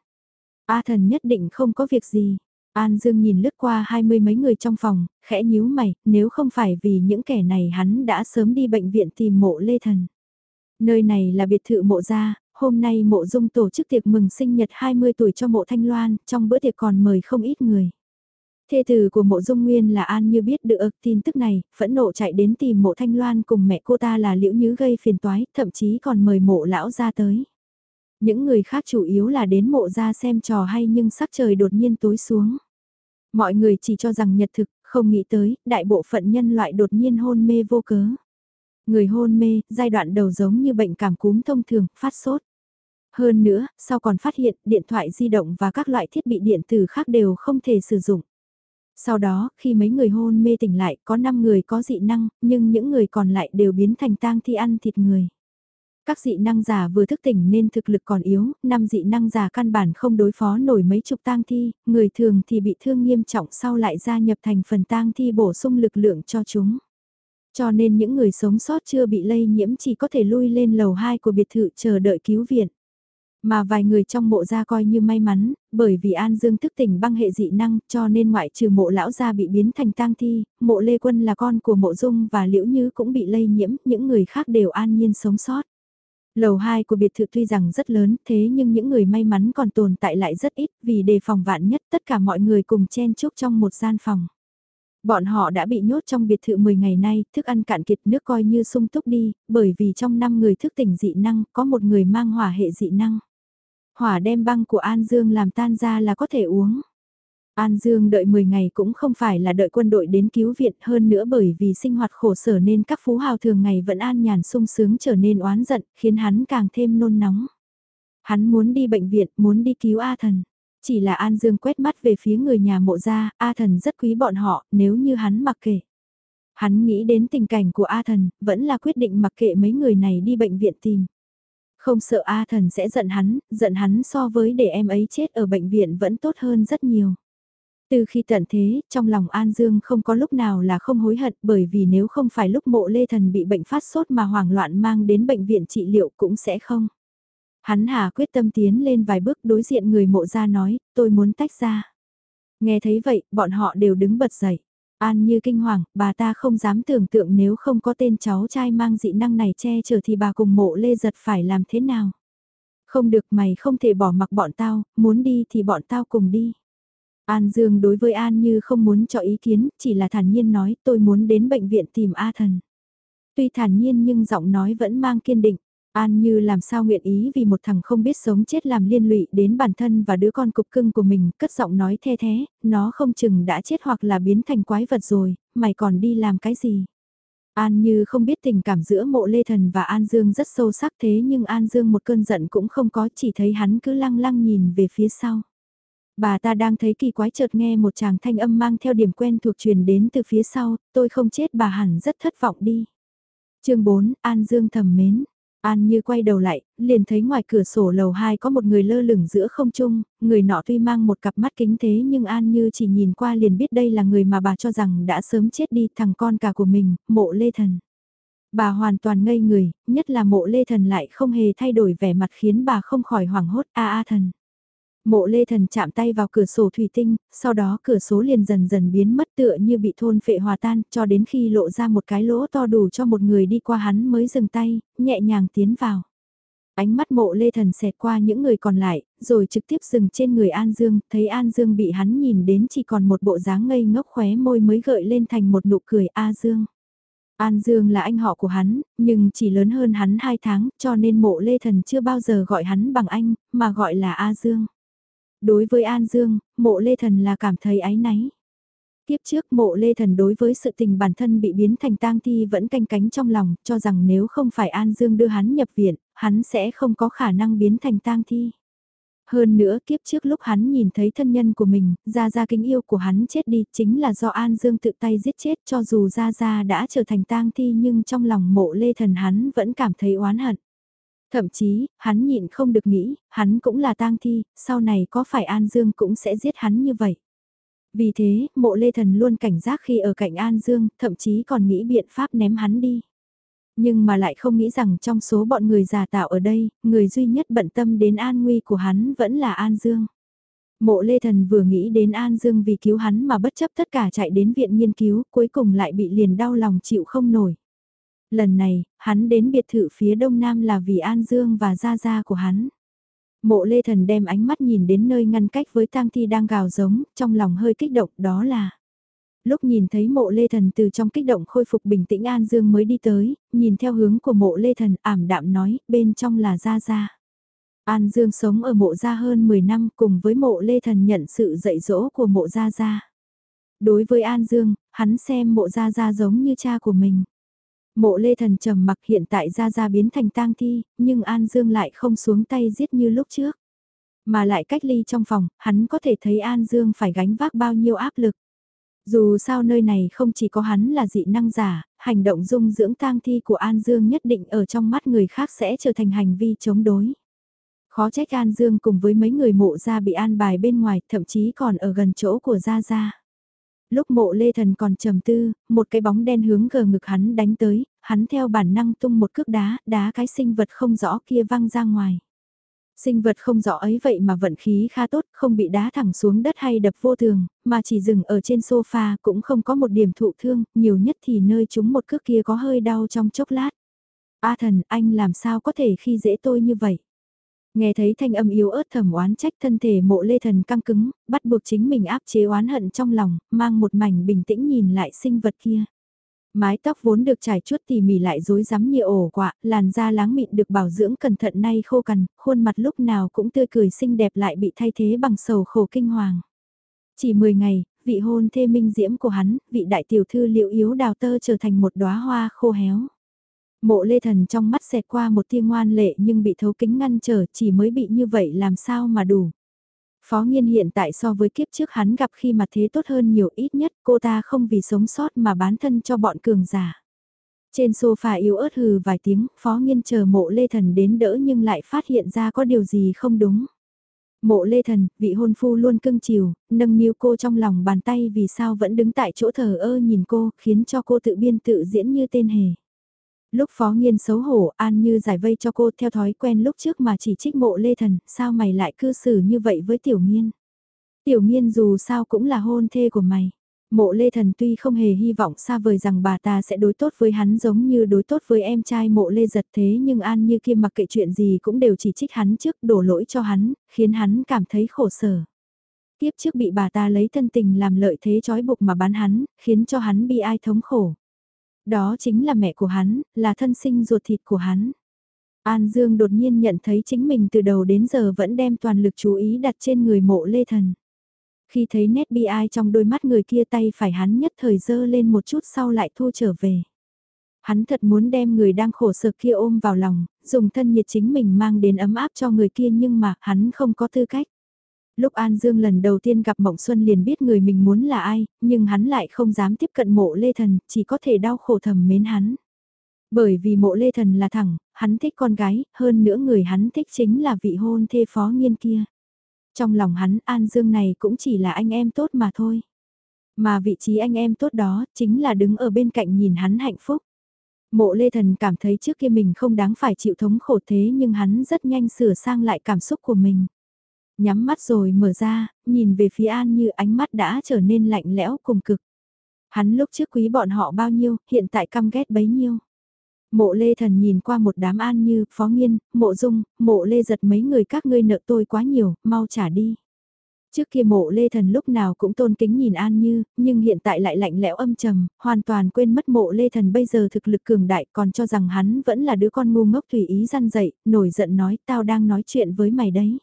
A thần nhất định không có việc gì. An Dương nhìn lướt qua hai mươi mấy người trong phòng, khẽ nhíu mày, nếu không phải vì những kẻ này hắn đã sớm đi bệnh viện tìm mộ Lê Thần. Nơi này là biệt thự mộ gia, hôm nay mộ dung tổ chức tiệc mừng sinh nhật 20 tuổi cho mộ Thanh Loan, trong bữa tiệc còn mời không ít người. Thê tử của mộ dung nguyên là An như biết được tin tức này, phẫn nộ chạy đến tìm mộ Thanh Loan cùng mẹ cô ta là Liễu Nhứ gây phiền toái, thậm chí còn mời mộ lão ra tới. Những người khác chủ yếu là đến mộ ra xem trò hay nhưng sắc trời đột nhiên tối xuống. Mọi người chỉ cho rằng nhật thực, không nghĩ tới, đại bộ phận nhân loại đột nhiên hôn mê vô cớ. Người hôn mê, giai đoạn đầu giống như bệnh cảm cúm thông thường, phát sốt. Hơn nữa, sau còn phát hiện điện thoại di động và các loại thiết bị điện tử khác đều không thể sử dụng. Sau đó, khi mấy người hôn mê tỉnh lại, có 5 người có dị năng, nhưng những người còn lại đều biến thành tang thi ăn thịt người. Các dị năng giả vừa thức tỉnh nên thực lực còn yếu, năm dị năng giả căn bản không đối phó nổi mấy chục tang thi, người thường thì bị thương nghiêm trọng sau lại gia nhập thành phần tang thi bổ sung lực lượng cho chúng. Cho nên những người sống sót chưa bị lây nhiễm chỉ có thể lui lên lầu 2 của biệt thự chờ đợi cứu viện. Mà vài người trong mộ gia coi như may mắn, bởi vì An Dương thức tỉnh băng hệ dị năng cho nên ngoại trừ mộ lão gia bị biến thành tang thi, mộ Lê Quân là con của mộ Dung và Liễu Như cũng bị lây nhiễm, những người khác đều an nhiên sống sót. Lầu 2 của biệt thự tuy rằng rất lớn thế nhưng những người may mắn còn tồn tại lại rất ít vì đề phòng vạn nhất tất cả mọi người cùng chen chúc trong một gian phòng. Bọn họ đã bị nhốt trong biệt thự 10 ngày nay, thức ăn cạn kiệt nước coi như sung túc đi, bởi vì trong 5 người thức tỉnh dị năng, có một người mang hỏa hệ dị năng. Hỏa đem băng của An Dương làm tan ra là có thể uống. An Dương đợi 10 ngày cũng không phải là đợi quân đội đến cứu viện hơn nữa bởi vì sinh hoạt khổ sở nên các phú hào thường ngày vẫn an nhàn sung sướng trở nên oán giận, khiến hắn càng thêm nôn nóng. Hắn muốn đi bệnh viện, muốn đi cứu A thần. Chỉ là An Dương quét mắt về phía người nhà mộ gia, A thần rất quý bọn họ, nếu như hắn mặc kệ. Hắn nghĩ đến tình cảnh của A thần, vẫn là quyết định mặc kệ mấy người này đi bệnh viện tìm. Không sợ A thần sẽ giận hắn, giận hắn so với để em ấy chết ở bệnh viện vẫn tốt hơn rất nhiều. Từ khi tận thế, trong lòng An Dương không có lúc nào là không hối hận bởi vì nếu không phải lúc mộ lê thần bị bệnh phát sốt mà hoảng loạn mang đến bệnh viện trị liệu cũng sẽ không. Hắn hà quyết tâm tiến lên vài bước đối diện người mộ ra nói, tôi muốn tách ra. Nghe thấy vậy, bọn họ đều đứng bật dậy. An như kinh hoàng, bà ta không dám tưởng tượng nếu không có tên cháu trai mang dị năng này che chở thì bà cùng mộ lê giật phải làm thế nào. Không được mày không thể bỏ mặc bọn tao, muốn đi thì bọn tao cùng đi. An Dương đối với An Như không muốn cho ý kiến, chỉ là thản nhiên nói tôi muốn đến bệnh viện tìm A thần. Tuy thản nhiên nhưng giọng nói vẫn mang kiên định. An Như làm sao nguyện ý vì một thằng không biết sống chết làm liên lụy đến bản thân và đứa con cục cưng của mình, cất giọng nói the thế, nó không chừng đã chết hoặc là biến thành quái vật rồi, mày còn đi làm cái gì? An Như không biết tình cảm giữa mộ Lê Thần và An Dương rất sâu sắc thế nhưng An Dương một cơn giận cũng không có chỉ thấy hắn cứ lăng lăng nhìn về phía sau. Bà ta đang thấy kỳ quái chợt nghe một chàng thanh âm mang theo điểm quen thuộc truyền đến từ phía sau, tôi không chết bà hẳn rất thất vọng đi. chương 4, An Dương thầm mến. An như quay đầu lại, liền thấy ngoài cửa sổ lầu 2 có một người lơ lửng giữa không trung, người nọ tuy mang một cặp mắt kính thế nhưng An như chỉ nhìn qua liền biết đây là người mà bà cho rằng đã sớm chết đi thằng con cả của mình, mộ lê thần. Bà hoàn toàn ngây người, nhất là mộ lê thần lại không hề thay đổi vẻ mặt khiến bà không khỏi hoảng hốt a a thần. Mộ lê thần chạm tay vào cửa sổ thủy tinh, sau đó cửa sổ liền dần dần biến mất tựa như bị thôn phệ hòa tan, cho đến khi lộ ra một cái lỗ to đủ cho một người đi qua hắn mới dừng tay, nhẹ nhàng tiến vào. Ánh mắt mộ lê thần xẹt qua những người còn lại, rồi trực tiếp dừng trên người An Dương, thấy An Dương bị hắn nhìn đến chỉ còn một bộ dáng ngây ngốc khóe môi mới gợi lên thành một nụ cười A Dương. An Dương là anh họ của hắn, nhưng chỉ lớn hơn hắn 2 tháng, cho nên mộ lê thần chưa bao giờ gọi hắn bằng anh, mà gọi là A Dương. Đối với An Dương, mộ Lê Thần là cảm thấy áy náy. Tiếp trước mộ Lê Thần đối với sự tình bản thân bị biến thành tang thi vẫn canh cánh trong lòng, cho rằng nếu không phải An Dương đưa hắn nhập viện, hắn sẽ không có khả năng biến thành tang thi. Hơn nữa kiếp trước lúc hắn nhìn thấy thân nhân của mình, Gia Gia kính yêu của hắn chết đi chính là do An Dương tự tay giết chết cho dù Gia Gia đã trở thành tang thi nhưng trong lòng mộ lê thần hắn vẫn cảm thấy oán hận. Thậm chí, hắn nhịn không được nghĩ, hắn cũng là tang thi, sau này có phải An Dương cũng sẽ giết hắn như vậy. Vì thế, mộ lê thần luôn cảnh giác khi ở cạnh An Dương, thậm chí còn nghĩ biện pháp ném hắn đi. Nhưng mà lại không nghĩ rằng trong số bọn người giả tạo ở đây, người duy nhất bận tâm đến an nguy của hắn vẫn là An Dương. Mộ Lê Thần vừa nghĩ đến An Dương vì cứu hắn mà bất chấp tất cả chạy đến viện nghiên cứu, cuối cùng lại bị liền đau lòng chịu không nổi. Lần này, hắn đến biệt thự phía đông nam là vì An Dương và Gia Gia của hắn. Mộ Lê Thần đem ánh mắt nhìn đến nơi ngăn cách với tang thi đang gào giống, trong lòng hơi kích động đó là. Lúc nhìn thấy mộ Lê Thần từ trong kích động khôi phục bình tĩnh An Dương mới đi tới, nhìn theo hướng của mộ Lê Thần ảm đạm nói, bên trong là Gia Gia. An Dương sống ở mộ gia hơn 10 năm cùng với mộ Lê Thần nhận sự dạy dỗ của mộ Gia Gia. Đối với An Dương, hắn xem mộ Gia Gia giống như cha của mình. Mộ lê thần trầm mặc hiện tại ra ra biến thành tang thi, nhưng An Dương lại không xuống tay giết như lúc trước. Mà lại cách ly trong phòng, hắn có thể thấy An Dương phải gánh vác bao nhiêu áp lực. Dù sao nơi này không chỉ có hắn là dị năng giả, hành động dung dưỡng tang thi của An Dương nhất định ở trong mắt người khác sẽ trở thành hành vi chống đối. Khó trách An Dương cùng với mấy người mộ ra bị an bài bên ngoài, thậm chí còn ở gần chỗ của Gia Gia. Lúc mộ lê thần còn trầm tư, một cái bóng đen hướng gờ ngực hắn đánh tới, hắn theo bản năng tung một cước đá, đá cái sinh vật không rõ kia văng ra ngoài. Sinh vật không rõ ấy vậy mà vận khí khá tốt, không bị đá thẳng xuống đất hay đập vô thường, mà chỉ dừng ở trên sofa cũng không có một điểm thụ thương, nhiều nhất thì nơi chúng một cước kia có hơi đau trong chốc lát. A thần, anh làm sao có thể khi dễ tôi như vậy? Nghe thấy thanh âm yếu ớt thầm oán trách thân thể mộ lê thần căng cứng, bắt buộc chính mình áp chế oán hận trong lòng, mang một mảnh bình tĩnh nhìn lại sinh vật kia. Mái tóc vốn được trải chuốt tỉ mỉ lại rối rắm như ổ quạ, làn da láng mịn được bảo dưỡng cẩn thận nay khô cằn, khuôn mặt lúc nào cũng tươi cười xinh đẹp lại bị thay thế bằng sầu khổ kinh hoàng. Chỉ 10 ngày, vị hôn thê minh diễm của hắn, vị đại tiểu thư liệu yếu đào tơ trở thành một đóa hoa khô héo. Mộ lê thần trong mắt xẹt qua một tia ngoan lệ nhưng bị thấu kính ngăn trở chỉ mới bị như vậy làm sao mà đủ. Phó Nghiên hiện tại so với kiếp trước hắn gặp khi mà thế tốt hơn nhiều ít nhất cô ta không vì sống sót mà bán thân cho bọn cường giả. Trên sofa yếu ớt hừ vài tiếng, Phó Nghiên chờ mộ Lê Thần đến đỡ nhưng lại phát hiện ra có điều gì không đúng. Mộ Lê Thần, vị hôn phu luôn cưng chiều, nâng niu cô trong lòng bàn tay vì sao vẫn đứng tại chỗ thờ ơ nhìn cô, khiến cho cô tự biên tự diễn như tên hề. Lúc phó nghiên xấu hổ, An Như giải vây cho cô theo thói quen lúc trước mà chỉ trích mộ lê thần, sao mày lại cư xử như vậy với tiểu nghiên. Tiểu nghiên dù sao cũng là hôn thê của mày. Mộ lê thần tuy không hề hy vọng xa vời rằng bà ta sẽ đối tốt với hắn giống như đối tốt với em trai mộ lê giật thế nhưng An Như kia mặc kệ chuyện gì cũng đều chỉ trích hắn trước đổ lỗi cho hắn, khiến hắn cảm thấy khổ sở. Tiếp trước bị bà ta lấy thân tình làm lợi thế trói buộc mà bán hắn, khiến cho hắn bị ai thống khổ. Đó chính là mẹ của hắn, là thân sinh ruột thịt của hắn. An Dương đột nhiên nhận thấy chính mình từ đầu đến giờ vẫn đem toàn lực chú ý đặt trên người mộ lê thần. Khi thấy nét bi ai trong đôi mắt người kia tay phải hắn nhất thời dơ lên một chút sau lại thu trở về. Hắn thật muốn đem người đang khổ sở kia ôm vào lòng, dùng thân nhiệt chính mình mang đến ấm áp cho người kia nhưng mà hắn không có tư cách. Lúc An Dương lần đầu tiên gặp Mộng Xuân liền biết người mình muốn là ai, nhưng hắn lại không dám tiếp cận mộ Lê Thần, chỉ có thể đau khổ thầm mến hắn. Bởi vì mộ Lê Thần là thẳng, hắn thích con gái, hơn nữa người hắn thích chính là vị hôn thê phó nghiên kia. Trong lòng hắn An Dương này cũng chỉ là anh em tốt mà thôi. Mà vị trí anh em tốt đó chính là đứng ở bên cạnh nhìn hắn hạnh phúc. Mộ Lê Thần cảm thấy trước kia mình không đáng phải chịu thống khổ thế nhưng hắn rất nhanh sửa sang lại cảm xúc của mình. Nhắm mắt rồi mở ra, nhìn về phía An Như ánh mắt đã trở nên lạnh lẽo cùng cực. Hắn lúc trước quý bọn họ bao nhiêu, hiện tại căm ghét bấy nhiêu. Mộ Lê Thần nhìn qua một đám An Như, Phó Nghiên, Mộ Dung, Mộ Lê giật mấy người các ngươi nợ tôi quá nhiều, mau trả đi. Trước kia mộ Lê Thần lúc nào cũng tôn kính nhìn An Như, nhưng hiện tại lại lạnh lẽo âm trầm, hoàn toàn quên mất mộ Lê Thần bây giờ thực lực cường đại còn cho rằng hắn vẫn là đứa con ngu ngốc tùy ý răn dậy, nổi giận nói tao đang nói chuyện với mày đấy.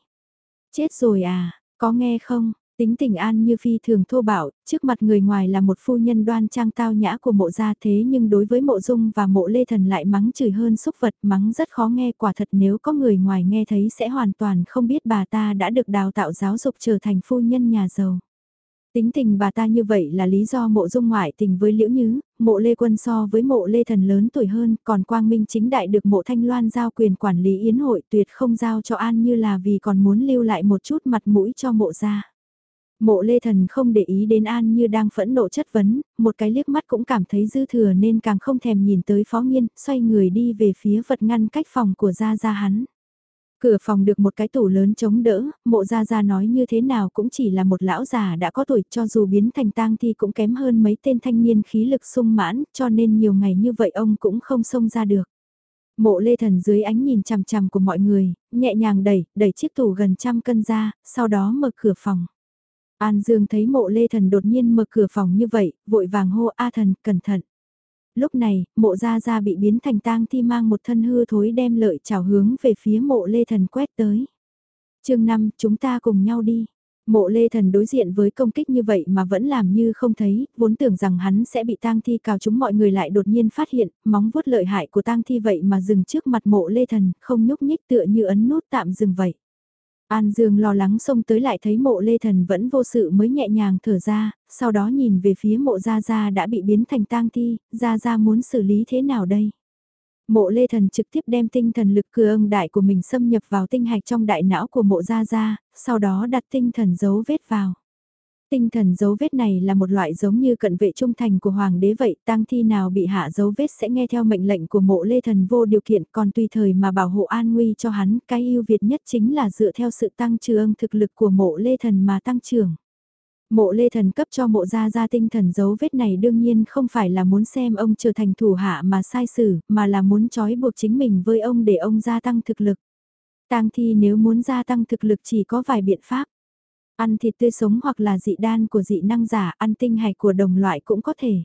Chết rồi à, có nghe không? Tính tình an như phi thường thô bạo, trước mặt người ngoài là một phu nhân đoan trang tao nhã của mộ gia thế nhưng đối với mộ dung và mộ lê thần lại mắng chửi hơn xúc vật mắng rất khó nghe quả thật nếu có người ngoài nghe thấy sẽ hoàn toàn không biết bà ta đã được đào tạo giáo dục trở thành phu nhân nhà giàu. Tính tình bà ta như vậy là lý do mộ dung ngoại tình với Liễu Nhứ, mộ Lê Quân so với mộ Lê Thần lớn tuổi hơn, còn Quang Minh chính đại được mộ Thanh Loan giao quyền quản lý yến hội tuyệt không giao cho An như là vì còn muốn lưu lại một chút mặt mũi cho mộ ra. Mộ Lê Thần không để ý đến An như đang phẫn nộ chất vấn, một cái liếc mắt cũng cảm thấy dư thừa nên càng không thèm nhìn tới Phó Nghiên, xoay người đi về phía vật ngăn cách phòng của Gia Gia hắn. Cửa phòng được một cái tủ lớn chống đỡ, mộ gia gia nói như thế nào cũng chỉ là một lão già đã có tuổi cho dù biến thành tang thi cũng kém hơn mấy tên thanh niên khí lực sung mãn cho nên nhiều ngày như vậy ông cũng không xông ra được. Mộ lê thần dưới ánh nhìn chằm chằm của mọi người, nhẹ nhàng đẩy, đẩy chiếc tủ gần trăm cân ra, sau đó mở cửa phòng. An Dương thấy mộ lê thần đột nhiên mở cửa phòng như vậy, vội vàng hô A thần, cẩn thận lúc này, mộ gia gia bị biến thành tang thi mang một thân hư thối đem lợi chào hướng về phía mộ lê thần quét tới. chương 5, chúng ta cùng nhau đi. Mộ lê thần đối diện với công kích như vậy mà vẫn làm như không thấy, vốn tưởng rằng hắn sẽ bị tang thi cào chúng mọi người lại đột nhiên phát hiện, móng vuốt lợi hại của tang thi vậy mà dừng trước mặt mộ lê thần, không nhúc nhích tựa như ấn nút tạm dừng vậy. An Dương lo lắng xông tới lại thấy mộ lê thần vẫn vô sự mới nhẹ nhàng thở ra, sau đó nhìn về phía mộ Gia Gia đã bị biến thành tang thi, Gia Gia muốn xử lý thế nào đây? Mộ lê thần trực tiếp đem tinh thần lực cưa ưng đại của mình xâm nhập vào tinh hạch trong đại não của mộ Gia Gia, sau đó đặt tinh thần dấu vết vào. Tinh thần dấu vết này là một loại giống như cận vệ trung thành của hoàng đế vậy, tang thi nào bị hạ dấu vết sẽ nghe theo mệnh lệnh của mộ lê thần vô điều kiện còn tùy thời mà bảo hộ an nguy cho hắn, cái ưu việt nhất chính là dựa theo sự tăng trưởng thực lực của mộ lê thần mà tăng trưởng. Mộ lê thần cấp cho mộ gia gia tinh thần dấu vết này đương nhiên không phải là muốn xem ông trở thành thủ hạ mà sai xử, mà là muốn trói buộc chính mình với ông để ông gia tăng thực lực. tang thi nếu muốn gia tăng thực lực chỉ có vài biện pháp. Ăn thịt tươi sống hoặc là dị đan của dị năng giả, ăn tinh hạch của đồng loại cũng có thể.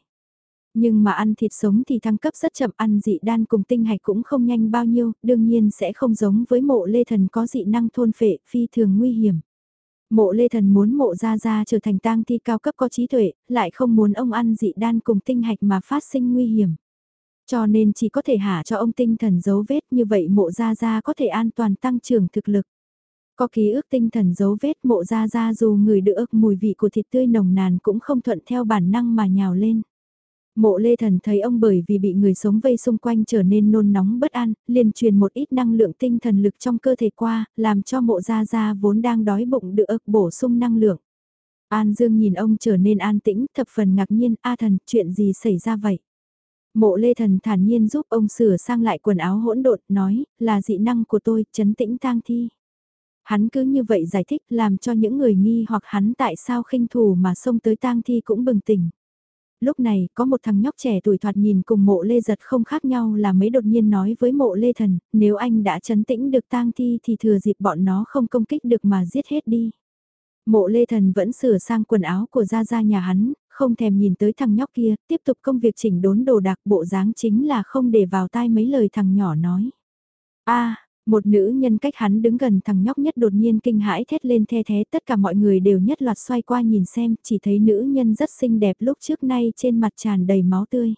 Nhưng mà ăn thịt sống thì thăng cấp rất chậm ăn dị đan cùng tinh hạch cũng không nhanh bao nhiêu, đương nhiên sẽ không giống với mộ lê thần có dị năng thôn phệ, phi thường nguy hiểm. Mộ lê thần muốn mộ ra ra trở thành tang thi cao cấp có trí tuệ, lại không muốn ông ăn dị đan cùng tinh hạch mà phát sinh nguy hiểm. Cho nên chỉ có thể hạ cho ông tinh thần dấu vết như vậy mộ ra ra có thể an toàn tăng trưởng thực lực. Có ký ức tinh thần dấu vết mộ ra ra dù người được mùi vị của thịt tươi nồng nàn cũng không thuận theo bản năng mà nhào lên. Mộ lê thần thấy ông bởi vì bị người sống vây xung quanh trở nên nôn nóng bất an, liền truyền một ít năng lượng tinh thần lực trong cơ thể qua, làm cho mộ gia gia vốn đang đói bụng được bổ sung năng lượng. An Dương nhìn ông trở nên an tĩnh, thập phần ngạc nhiên, A thần, chuyện gì xảy ra vậy? Mộ lê thần thản nhiên giúp ông sửa sang lại quần áo hỗn độn, nói, là dị năng của tôi, chấn tĩnh tang thi. Hắn cứ như vậy giải thích làm cho những người nghi hoặc hắn tại sao khinh thủ mà xông tới tang thi cũng bừng tỉnh lúc này có một thằng nhóc trẻ tuổi thoạt nhìn cùng mộ lê giật không khác nhau là mấy đột nhiên nói với mộ lê thần, nếu anh đã chấn tĩnh được tang thi thì thừa dịp bọn nó không công kích được mà giết hết đi. Mộ lê thần vẫn sửa sang quần áo của gia gia nhà hắn, không thèm nhìn tới thằng nhóc kia, tiếp tục công việc chỉnh đốn đồ đạc bộ dáng chính là không để vào tai mấy lời thằng nhỏ nói. a một nữ nhân cách hắn đứng gần thằng nhóc nhất đột nhiên kinh hãi thét lên the thế tất cả mọi người đều nhất loạt xoay qua nhìn xem chỉ thấy nữ nhân rất xinh đẹp lúc trước nay trên mặt tràn đầy máu tươi.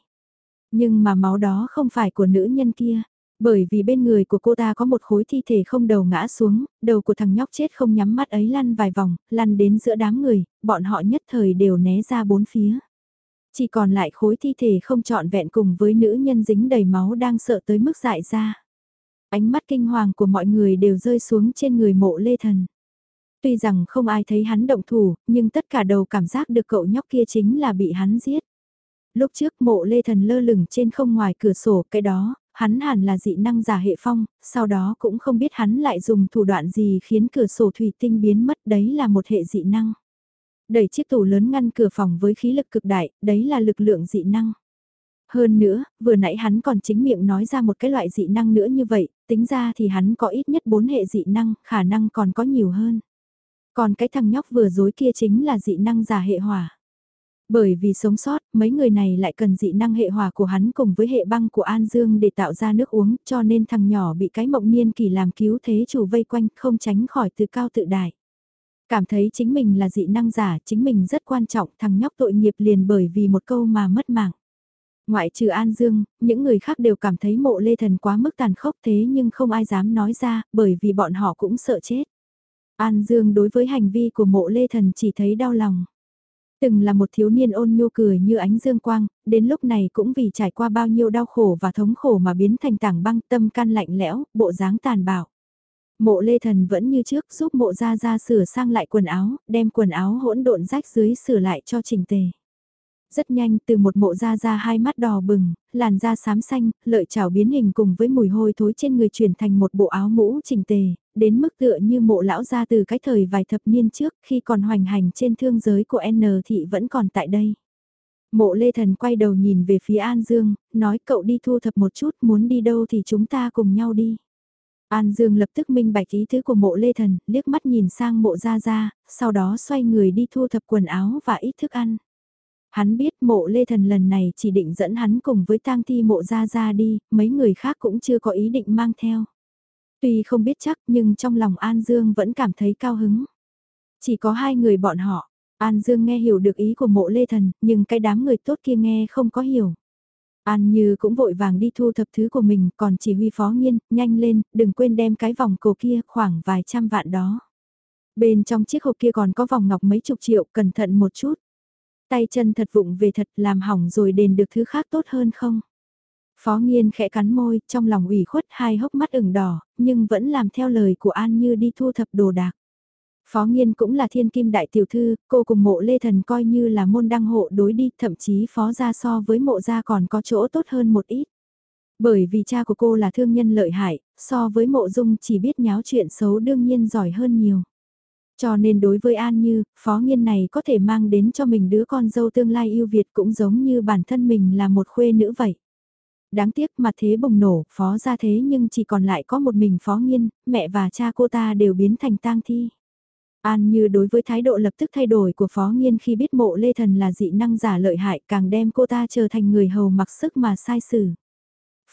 Nhưng mà máu đó không phải của nữ nhân kia. Bởi vì bên người của cô ta có một khối thi thể không đầu ngã xuống, đầu của thằng nhóc chết không nhắm mắt ấy lăn vài vòng, lăn đến giữa đám người, bọn họ nhất thời đều né ra bốn phía. Chỉ còn lại khối thi thể không trọn vẹn cùng với nữ nhân dính đầy máu đang sợ tới mức dại ra. Ánh mắt kinh hoàng của mọi người đều rơi xuống trên người mộ lê thần. Tuy rằng không ai thấy hắn động thủ, nhưng tất cả đầu cảm giác được cậu nhóc kia chính là bị hắn giết. Lúc trước mộ lê thần lơ lửng trên không ngoài cửa sổ cái đó, hắn hẳn là dị năng giả hệ phong, sau đó cũng không biết hắn lại dùng thủ đoạn gì khiến cửa sổ thủy tinh biến mất đấy là một hệ dị năng. Đẩy chiếc tủ lớn ngăn cửa phòng với khí lực cực đại, đấy là lực lượng dị năng. Hơn nữa, vừa nãy hắn còn chính miệng nói ra một cái loại dị năng nữa như vậy, tính ra thì hắn có ít nhất bốn hệ dị năng, khả năng còn có nhiều hơn. Còn cái thằng nhóc vừa dối kia chính là dị năng giả hệ hỏa. Bởi vì sống sót, mấy người này lại cần dị năng hệ hỏa của hắn cùng với hệ băng của An Dương để tạo ra nước uống, cho nên thằng nhỏ bị cái mộng niên kỳ làm cứu thế chủ vây quanh, không tránh khỏi từ cao tự đại. Cảm thấy chính mình là dị năng giả, chính mình rất quan trọng, thằng nhóc tội nghiệp liền bởi vì một câu mà mất mạng. Ngoại trừ An Dương, những người khác đều cảm thấy mộ lê thần quá mức tàn khốc thế nhưng không ai dám nói ra, bởi vì bọn họ cũng sợ chết. An Dương đối với hành vi của mộ lê thần chỉ thấy đau lòng. Từng là một thiếu niên ôn nhu cười như ánh dương quang, đến lúc này cũng vì trải qua bao nhiêu đau khổ và thống khổ mà biến thành tảng băng tâm can lạnh lẽo, bộ dáng tàn bạo. Mộ lê thần vẫn như trước giúp mộ ra ra sửa sang lại quần áo, đem quần áo hỗn độn rách dưới sửa lại cho trình tề. Rất nhanh từ một mộ da da hai mắt đỏ bừng, làn da xám xanh, lợi chảo biến hình cùng với mùi hôi thối trên người chuyển thành một bộ áo mũ chỉnh tề, đến mức tựa như mộ lão ra từ cái thời vài thập niên trước khi còn hoành hành trên thương giới của N thị vẫn còn tại đây. Mộ Lê Thần quay đầu nhìn về phía An Dương, nói cậu đi thu thập một chút muốn đi đâu thì chúng ta cùng nhau đi. An Dương lập tức minh bạch ý tứ của mộ Lê Thần, liếc mắt nhìn sang mộ Gia Gia, sau đó xoay người đi thu thập quần áo và ít thức ăn. Hắn biết mộ lê thần lần này chỉ định dẫn hắn cùng với tang thi mộ ra ra đi, mấy người khác cũng chưa có ý định mang theo. Tuy không biết chắc nhưng trong lòng An Dương vẫn cảm thấy cao hứng. Chỉ có hai người bọn họ, An Dương nghe hiểu được ý của mộ lê thần, nhưng cái đám người tốt kia nghe không có hiểu. An Như cũng vội vàng đi thu thập thứ của mình, còn chỉ huy phó nghiên, nhanh lên, đừng quên đem cái vòng cổ kia khoảng vài trăm vạn đó. Bên trong chiếc hộp kia còn có vòng ngọc mấy chục triệu, cẩn thận một chút. Tay chân thật vụng về thật làm hỏng rồi đền được thứ khác tốt hơn không? Phó Nghiên khẽ cắn môi, trong lòng ủy khuất hai hốc mắt ửng đỏ, nhưng vẫn làm theo lời của An Như đi thu thập đồ đạc. Phó Nghiên cũng là thiên kim đại tiểu thư, cô cùng mộ Lê Thần coi như là môn đăng hộ đối đi, thậm chí phó gia so với mộ gia còn có chỗ tốt hơn một ít. Bởi vì cha của cô là thương nhân lợi hại, so với mộ dung chỉ biết nháo chuyện xấu đương nhiên giỏi hơn nhiều. Cho nên đối với An Như, phó nghiên này có thể mang đến cho mình đứa con dâu tương lai yêu Việt cũng giống như bản thân mình là một khuê nữ vậy. Đáng tiếc mà thế bùng nổ, phó ra thế nhưng chỉ còn lại có một mình phó nghiên, mẹ và cha cô ta đều biến thành tang thi. An như đối với thái độ lập tức thay đổi của phó nghiên khi biết mộ lê thần là dị năng giả lợi hại càng đem cô ta trở thành người hầu mặc sức mà sai xử.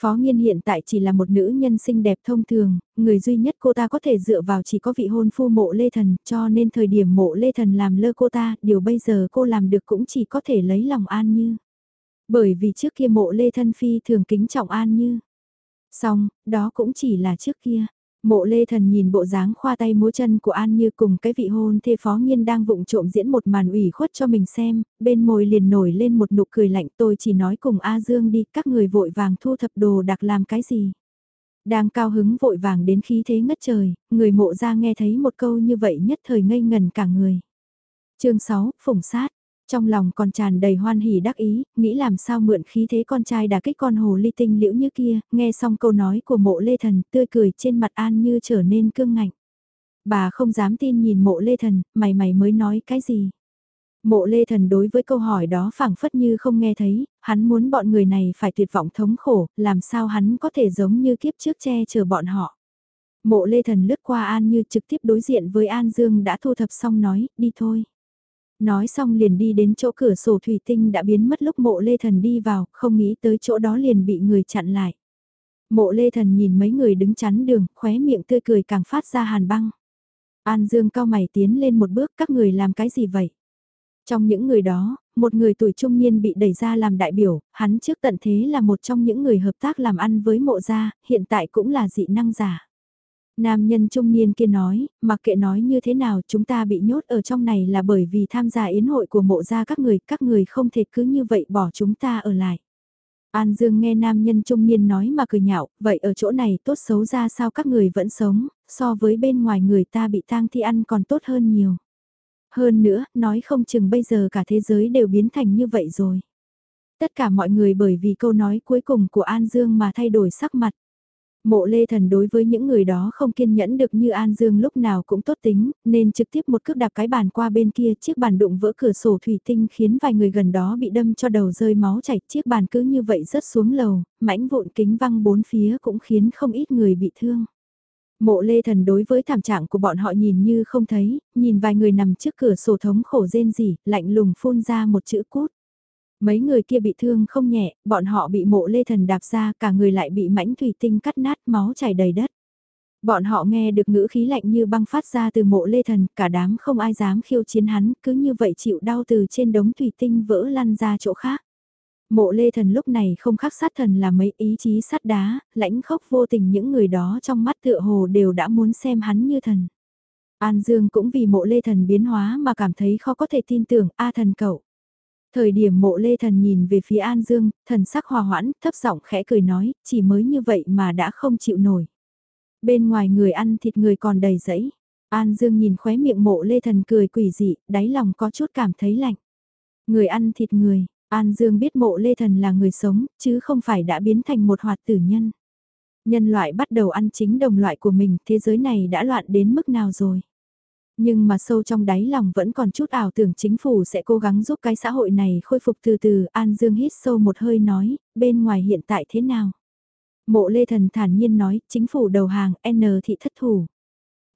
Phó Nghiên hiện tại chỉ là một nữ nhân xinh đẹp thông thường, người duy nhất cô ta có thể dựa vào chỉ có vị hôn phu mộ lê thần, cho nên thời điểm mộ lê thần làm lơ cô ta, điều bây giờ cô làm được cũng chỉ có thể lấy lòng An Như. Bởi vì trước kia mộ lê thân phi thường kính trọng An Như. Xong, đó cũng chỉ là trước kia. Mộ lê thần nhìn bộ dáng khoa tay múa chân của An Như cùng cái vị hôn thê phó nghiên đang vụng trộm diễn một màn ủy khuất cho mình xem, bên môi liền nổi lên một nụ cười lạnh tôi chỉ nói cùng A Dương đi, các người vội vàng thu thập đồ đặc làm cái gì. Đang cao hứng vội vàng đến khí thế ngất trời, người mộ ra nghe thấy một câu như vậy nhất thời ngây ngần cả người. chương 6, Phủng Sát trong lòng còn tràn đầy hoan hỉ đắc ý, nghĩ làm sao mượn khí thế con trai đả kích con hồ ly tinh liễu như kia, nghe xong câu nói của mộ lê thần, tươi cười trên mặt an như trở nên cương ngạnh. Bà không dám tin nhìn mộ lê thần, mày mày mới nói cái gì. Mộ lê thần đối với câu hỏi đó phảng phất như không nghe thấy, hắn muốn bọn người này phải tuyệt vọng thống khổ, làm sao hắn có thể giống như kiếp trước che chở bọn họ. Mộ lê thần lướt qua An Như trực tiếp đối diện với An Dương đã thu thập xong nói, đi thôi. Nói xong liền đi đến chỗ cửa sổ thủy tinh đã biến mất lúc mộ lê thần đi vào, không nghĩ tới chỗ đó liền bị người chặn lại. Mộ lê thần nhìn mấy người đứng chắn đường, khóe miệng tươi cười càng phát ra hàn băng. An Dương cao mày tiến lên một bước các người làm cái gì vậy? Trong những người đó, một người tuổi trung niên bị đẩy ra làm đại biểu, hắn trước tận thế là một trong những người hợp tác làm ăn với mộ gia, hiện tại cũng là dị năng giả. Nam nhân trung niên kia nói, mặc kệ nói như thế nào chúng ta bị nhốt ở trong này là bởi vì tham gia yến hội của mộ gia các người, các người không thể cứ như vậy bỏ chúng ta ở lại. An Dương nghe nam nhân trung niên nói mà cười nhạo, vậy ở chỗ này tốt xấu ra sao các người vẫn sống, so với bên ngoài người ta bị tang thi ăn còn tốt hơn nhiều. Hơn nữa, nói không chừng bây giờ cả thế giới đều biến thành như vậy rồi. Tất cả mọi người bởi vì câu nói cuối cùng của An Dương mà thay đổi sắc mặt. Mộ lê thần đối với những người đó không kiên nhẫn được như An Dương lúc nào cũng tốt tính, nên trực tiếp một cước đạp cái bàn qua bên kia chiếc bàn đụng vỡ cửa sổ thủy tinh khiến vài người gần đó bị đâm cho đầu rơi máu chảy chiếc bàn cứ như vậy rớt xuống lầu, mảnh vụn kính văng bốn phía cũng khiến không ít người bị thương. Mộ lê thần đối với thảm trạng của bọn họ nhìn như không thấy, nhìn vài người nằm trước cửa sổ thống khổ rên rỉ, lạnh lùng phun ra một chữ cút. Mấy người kia bị thương không nhẹ, bọn họ bị mộ lê thần đạp ra, cả người lại bị mảnh thủy tinh cắt nát máu chảy đầy đất. Bọn họ nghe được ngữ khí lạnh như băng phát ra từ mộ lê thần, cả đám không ai dám khiêu chiến hắn, cứ như vậy chịu đau từ trên đống thủy tinh vỡ lăn ra chỗ khác. Mộ lê thần lúc này không khác sát thần là mấy ý chí sắt đá, lãnh khốc vô tình những người đó trong mắt tựa hồ đều đã muốn xem hắn như thần. An Dương cũng vì mộ lê thần biến hóa mà cảm thấy khó có thể tin tưởng, A thần cậu. Thời điểm mộ lê thần nhìn về phía An Dương, thần sắc hòa hoãn, thấp giọng khẽ cười nói, chỉ mới như vậy mà đã không chịu nổi. Bên ngoài người ăn thịt người còn đầy rẫy. An Dương nhìn khóe miệng mộ lê thần cười quỷ dị, đáy lòng có chút cảm thấy lạnh. Người ăn thịt người, An Dương biết mộ lê thần là người sống, chứ không phải đã biến thành một hoạt tử nhân. Nhân loại bắt đầu ăn chính đồng loại của mình, thế giới này đã loạn đến mức nào rồi? Nhưng mà sâu trong đáy lòng vẫn còn chút ảo tưởng chính phủ sẽ cố gắng giúp cái xã hội này khôi phục từ từ. An Dương hít sâu một hơi nói, bên ngoài hiện tại thế nào? Mộ Lê Thần thản nhiên nói, chính phủ đầu hàng, N thị thất thủ.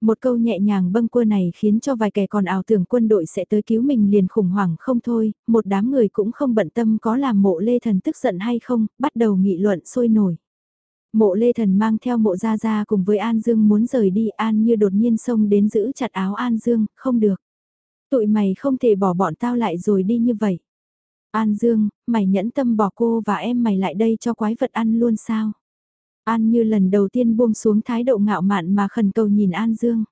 Một câu nhẹ nhàng bâng quơ này khiến cho vài kẻ còn ảo tưởng quân đội sẽ tới cứu mình liền khủng hoảng không thôi, một đám người cũng không bận tâm có làm mộ Lê Thần tức giận hay không, bắt đầu nghị luận sôi nổi. Mộ Lê Thần mang theo mộ Gia Gia cùng với An Dương muốn rời đi An như đột nhiên xông đến giữ chặt áo An Dương, không được. Tụi mày không thể bỏ bọn tao lại rồi đi như vậy. An Dương, mày nhẫn tâm bỏ cô và em mày lại đây cho quái vật ăn luôn sao? An như lần đầu tiên buông xuống thái độ ngạo mạn mà khẩn cầu nhìn An Dương.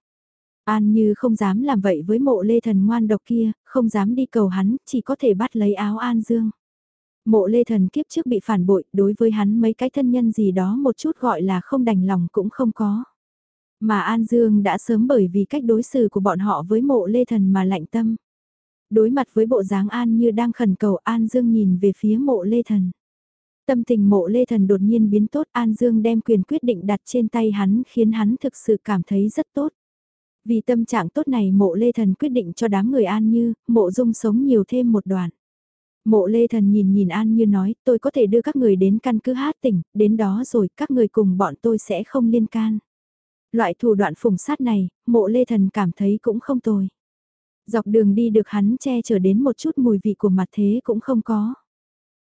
An như không dám làm vậy với mộ lê thần ngoan độc kia, không dám đi cầu hắn, chỉ có thể bắt lấy áo An Dương. Mộ lê thần kiếp trước bị phản bội, đối với hắn mấy cái thân nhân gì đó một chút gọi là không đành lòng cũng không có. Mà An Dương đã sớm bởi vì cách đối xử của bọn họ với mộ lê thần mà lạnh tâm. Đối mặt với bộ dáng An như đang khẩn cầu An Dương nhìn về phía mộ lê thần. Tâm tình mộ lê thần đột nhiên biến tốt An Dương đem quyền quyết định đặt trên tay hắn khiến hắn thực sự cảm thấy rất tốt. Vì tâm trạng tốt này mộ lê thần quyết định cho đám người An như, mộ dung sống nhiều thêm một đoạn. Mộ Lê Thần nhìn nhìn An Như nói, tôi có thể đưa các người đến căn cứ hát tỉnh, đến đó rồi các người cùng bọn tôi sẽ không liên can. Loại thủ đoạn phùng sát này, mộ Lê Thần cảm thấy cũng không tồi. Dọc đường đi được hắn che chở đến một chút mùi vị của mặt thế cũng không có.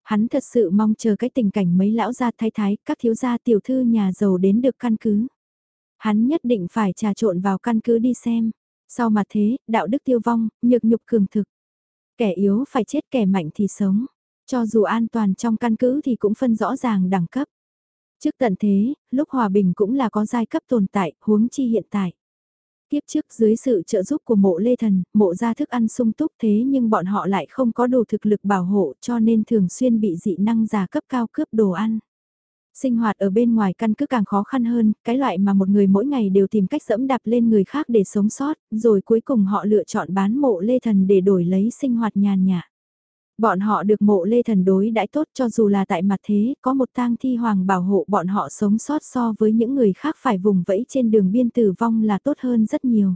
Hắn thật sự mong chờ cái tình cảnh mấy lão gia thái thái, các thiếu gia tiểu thư nhà giàu đến được căn cứ. Hắn nhất định phải trà trộn vào căn cứ đi xem. Sau mặt thế, đạo đức tiêu vong, nhược nhục cường thực. Kẻ yếu phải chết kẻ mạnh thì sống. Cho dù an toàn trong căn cứ thì cũng phân rõ ràng đẳng cấp. Trước tận thế, lúc hòa bình cũng là có giai cấp tồn tại, huống chi hiện tại. Tiếp trước dưới sự trợ giúp của mộ lê thần, mộ ra thức ăn sung túc thế nhưng bọn họ lại không có đủ thực lực bảo hộ cho nên thường xuyên bị dị năng giả cấp cao cướp đồ ăn. Sinh hoạt ở bên ngoài căn cứ càng khó khăn hơn, cái loại mà một người mỗi ngày đều tìm cách dẫm đạp lên người khác để sống sót, rồi cuối cùng họ lựa chọn bán mộ lê thần để đổi lấy sinh hoạt nhàn nhã. Bọn họ được mộ lê thần đối đãi tốt cho dù là tại mặt thế, có một tang thi hoàng bảo hộ bọn họ sống sót so với những người khác phải vùng vẫy trên đường biên tử vong là tốt hơn rất nhiều.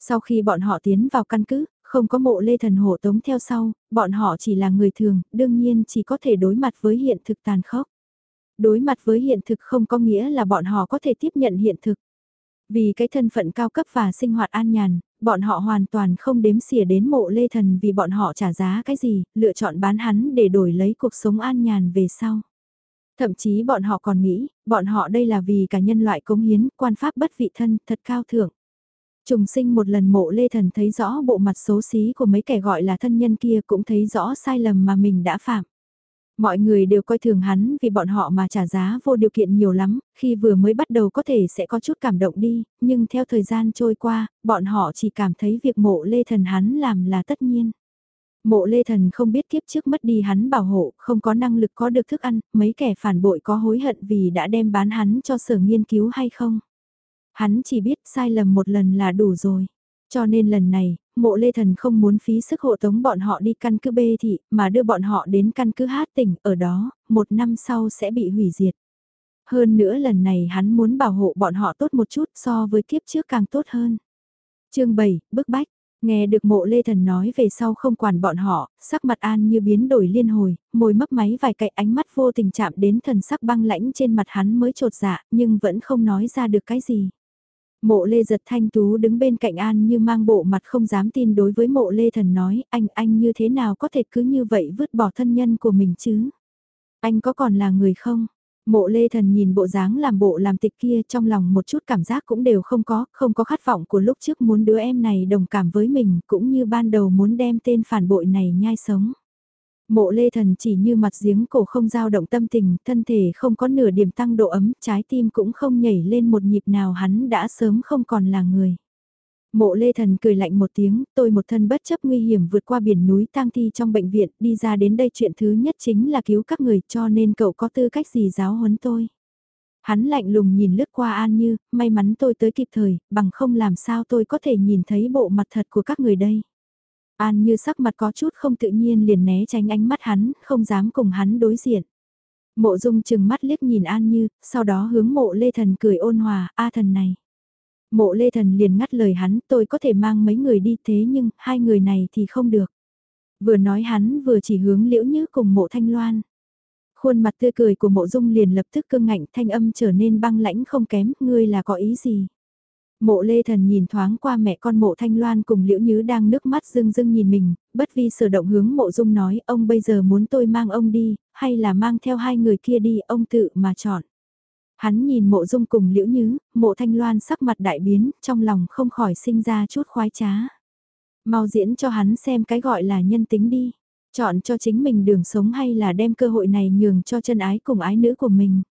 Sau khi bọn họ tiến vào căn cứ, không có mộ lê thần hộ tống theo sau, bọn họ chỉ là người thường, đương nhiên chỉ có thể đối mặt với hiện thực tàn khốc. Đối mặt với hiện thực không có nghĩa là bọn họ có thể tiếp nhận hiện thực. Vì cái thân phận cao cấp và sinh hoạt an nhàn, bọn họ hoàn toàn không đếm xỉa đến mộ lê thần vì bọn họ trả giá cái gì, lựa chọn bán hắn để đổi lấy cuộc sống an nhàn về sau. Thậm chí bọn họ còn nghĩ, bọn họ đây là vì cả nhân loại cống hiến, quan pháp bất vị thân, thật cao thượng. Trùng sinh một lần mộ lê thần thấy rõ bộ mặt xấu xí của mấy kẻ gọi là thân nhân kia cũng thấy rõ sai lầm mà mình đã phạm. Mọi người đều coi thường hắn vì bọn họ mà trả giá vô điều kiện nhiều lắm, khi vừa mới bắt đầu có thể sẽ có chút cảm động đi, nhưng theo thời gian trôi qua, bọn họ chỉ cảm thấy việc mộ lê thần hắn làm là tất nhiên. Mộ lê thần không biết kiếp trước mất đi hắn bảo hộ, không có năng lực có được thức ăn, mấy kẻ phản bội có hối hận vì đã đem bán hắn cho sở nghiên cứu hay không. Hắn chỉ biết sai lầm một lần là đủ rồi. Cho nên lần này, mộ lê thần không muốn phí sức hộ tống bọn họ đi căn cứ bê thị, mà đưa bọn họ đến căn cứ hát tỉnh, ở đó, một năm sau sẽ bị hủy diệt. Hơn nữa lần này hắn muốn bảo hộ bọn họ tốt một chút so với kiếp trước càng tốt hơn. chương 7, bức bách. Nghe được mộ lê thần nói về sau không quản bọn họ, sắc mặt an như biến đổi liên hồi, môi mấp máy vài cạnh ánh mắt vô tình chạm đến thần sắc băng lãnh trên mặt hắn mới trột dạ, nhưng vẫn không nói ra được cái gì. Mộ lê giật thanh tú đứng bên cạnh An như mang bộ mặt không dám tin đối với mộ lê thần nói anh anh như thế nào có thể cứ như vậy vứt bỏ thân nhân của mình chứ? Anh có còn là người không? Mộ lê thần nhìn bộ dáng làm bộ làm tịch kia trong lòng một chút cảm giác cũng đều không có, không có khát vọng của lúc trước muốn đứa em này đồng cảm với mình cũng như ban đầu muốn đem tên phản bội này nhai sống. Mộ lê thần chỉ như mặt giếng cổ không dao động tâm tình, thân thể không có nửa điểm tăng độ ấm, trái tim cũng không nhảy lên một nhịp nào hắn đã sớm không còn là người. Mộ lê thần cười lạnh một tiếng, tôi một thân bất chấp nguy hiểm vượt qua biển núi tang thi trong bệnh viện, đi ra đến đây chuyện thứ nhất chính là cứu các người cho nên cậu có tư cách gì giáo huấn tôi. Hắn lạnh lùng nhìn lướt qua An Như, may mắn tôi tới kịp thời, bằng không làm sao tôi có thể nhìn thấy bộ mặt thật của các người đây. An như sắc mặt có chút không tự nhiên liền né tránh ánh mắt hắn, không dám cùng hắn đối diện. Mộ dung chừng mắt liếc nhìn An Như, sau đó hướng mộ lê thần cười ôn hòa, a thần này. Mộ lê thần liền ngắt lời hắn, tôi có thể mang mấy người đi thế nhưng, hai người này thì không được. Vừa nói hắn vừa chỉ hướng liễu như cùng mộ thanh loan. Khuôn mặt tươi cười của mộ dung liền lập tức cương ngạnh thanh âm trở nên băng lãnh không kém, ngươi là có ý gì? Mộ lê thần nhìn thoáng qua mẹ con mộ thanh loan cùng liễu nhứ đang nước mắt rưng rưng nhìn mình, bất vi sở động hướng mộ dung nói ông bây giờ muốn tôi mang ông đi, hay là mang theo hai người kia đi, ông tự mà chọn. Hắn nhìn mộ dung cùng liễu nhứ, mộ thanh loan sắc mặt đại biến, trong lòng không khỏi sinh ra chút khoái trá. Mau diễn cho hắn xem cái gọi là nhân tính đi, chọn cho chính mình đường sống hay là đem cơ hội này nhường cho chân ái cùng ái nữ của mình.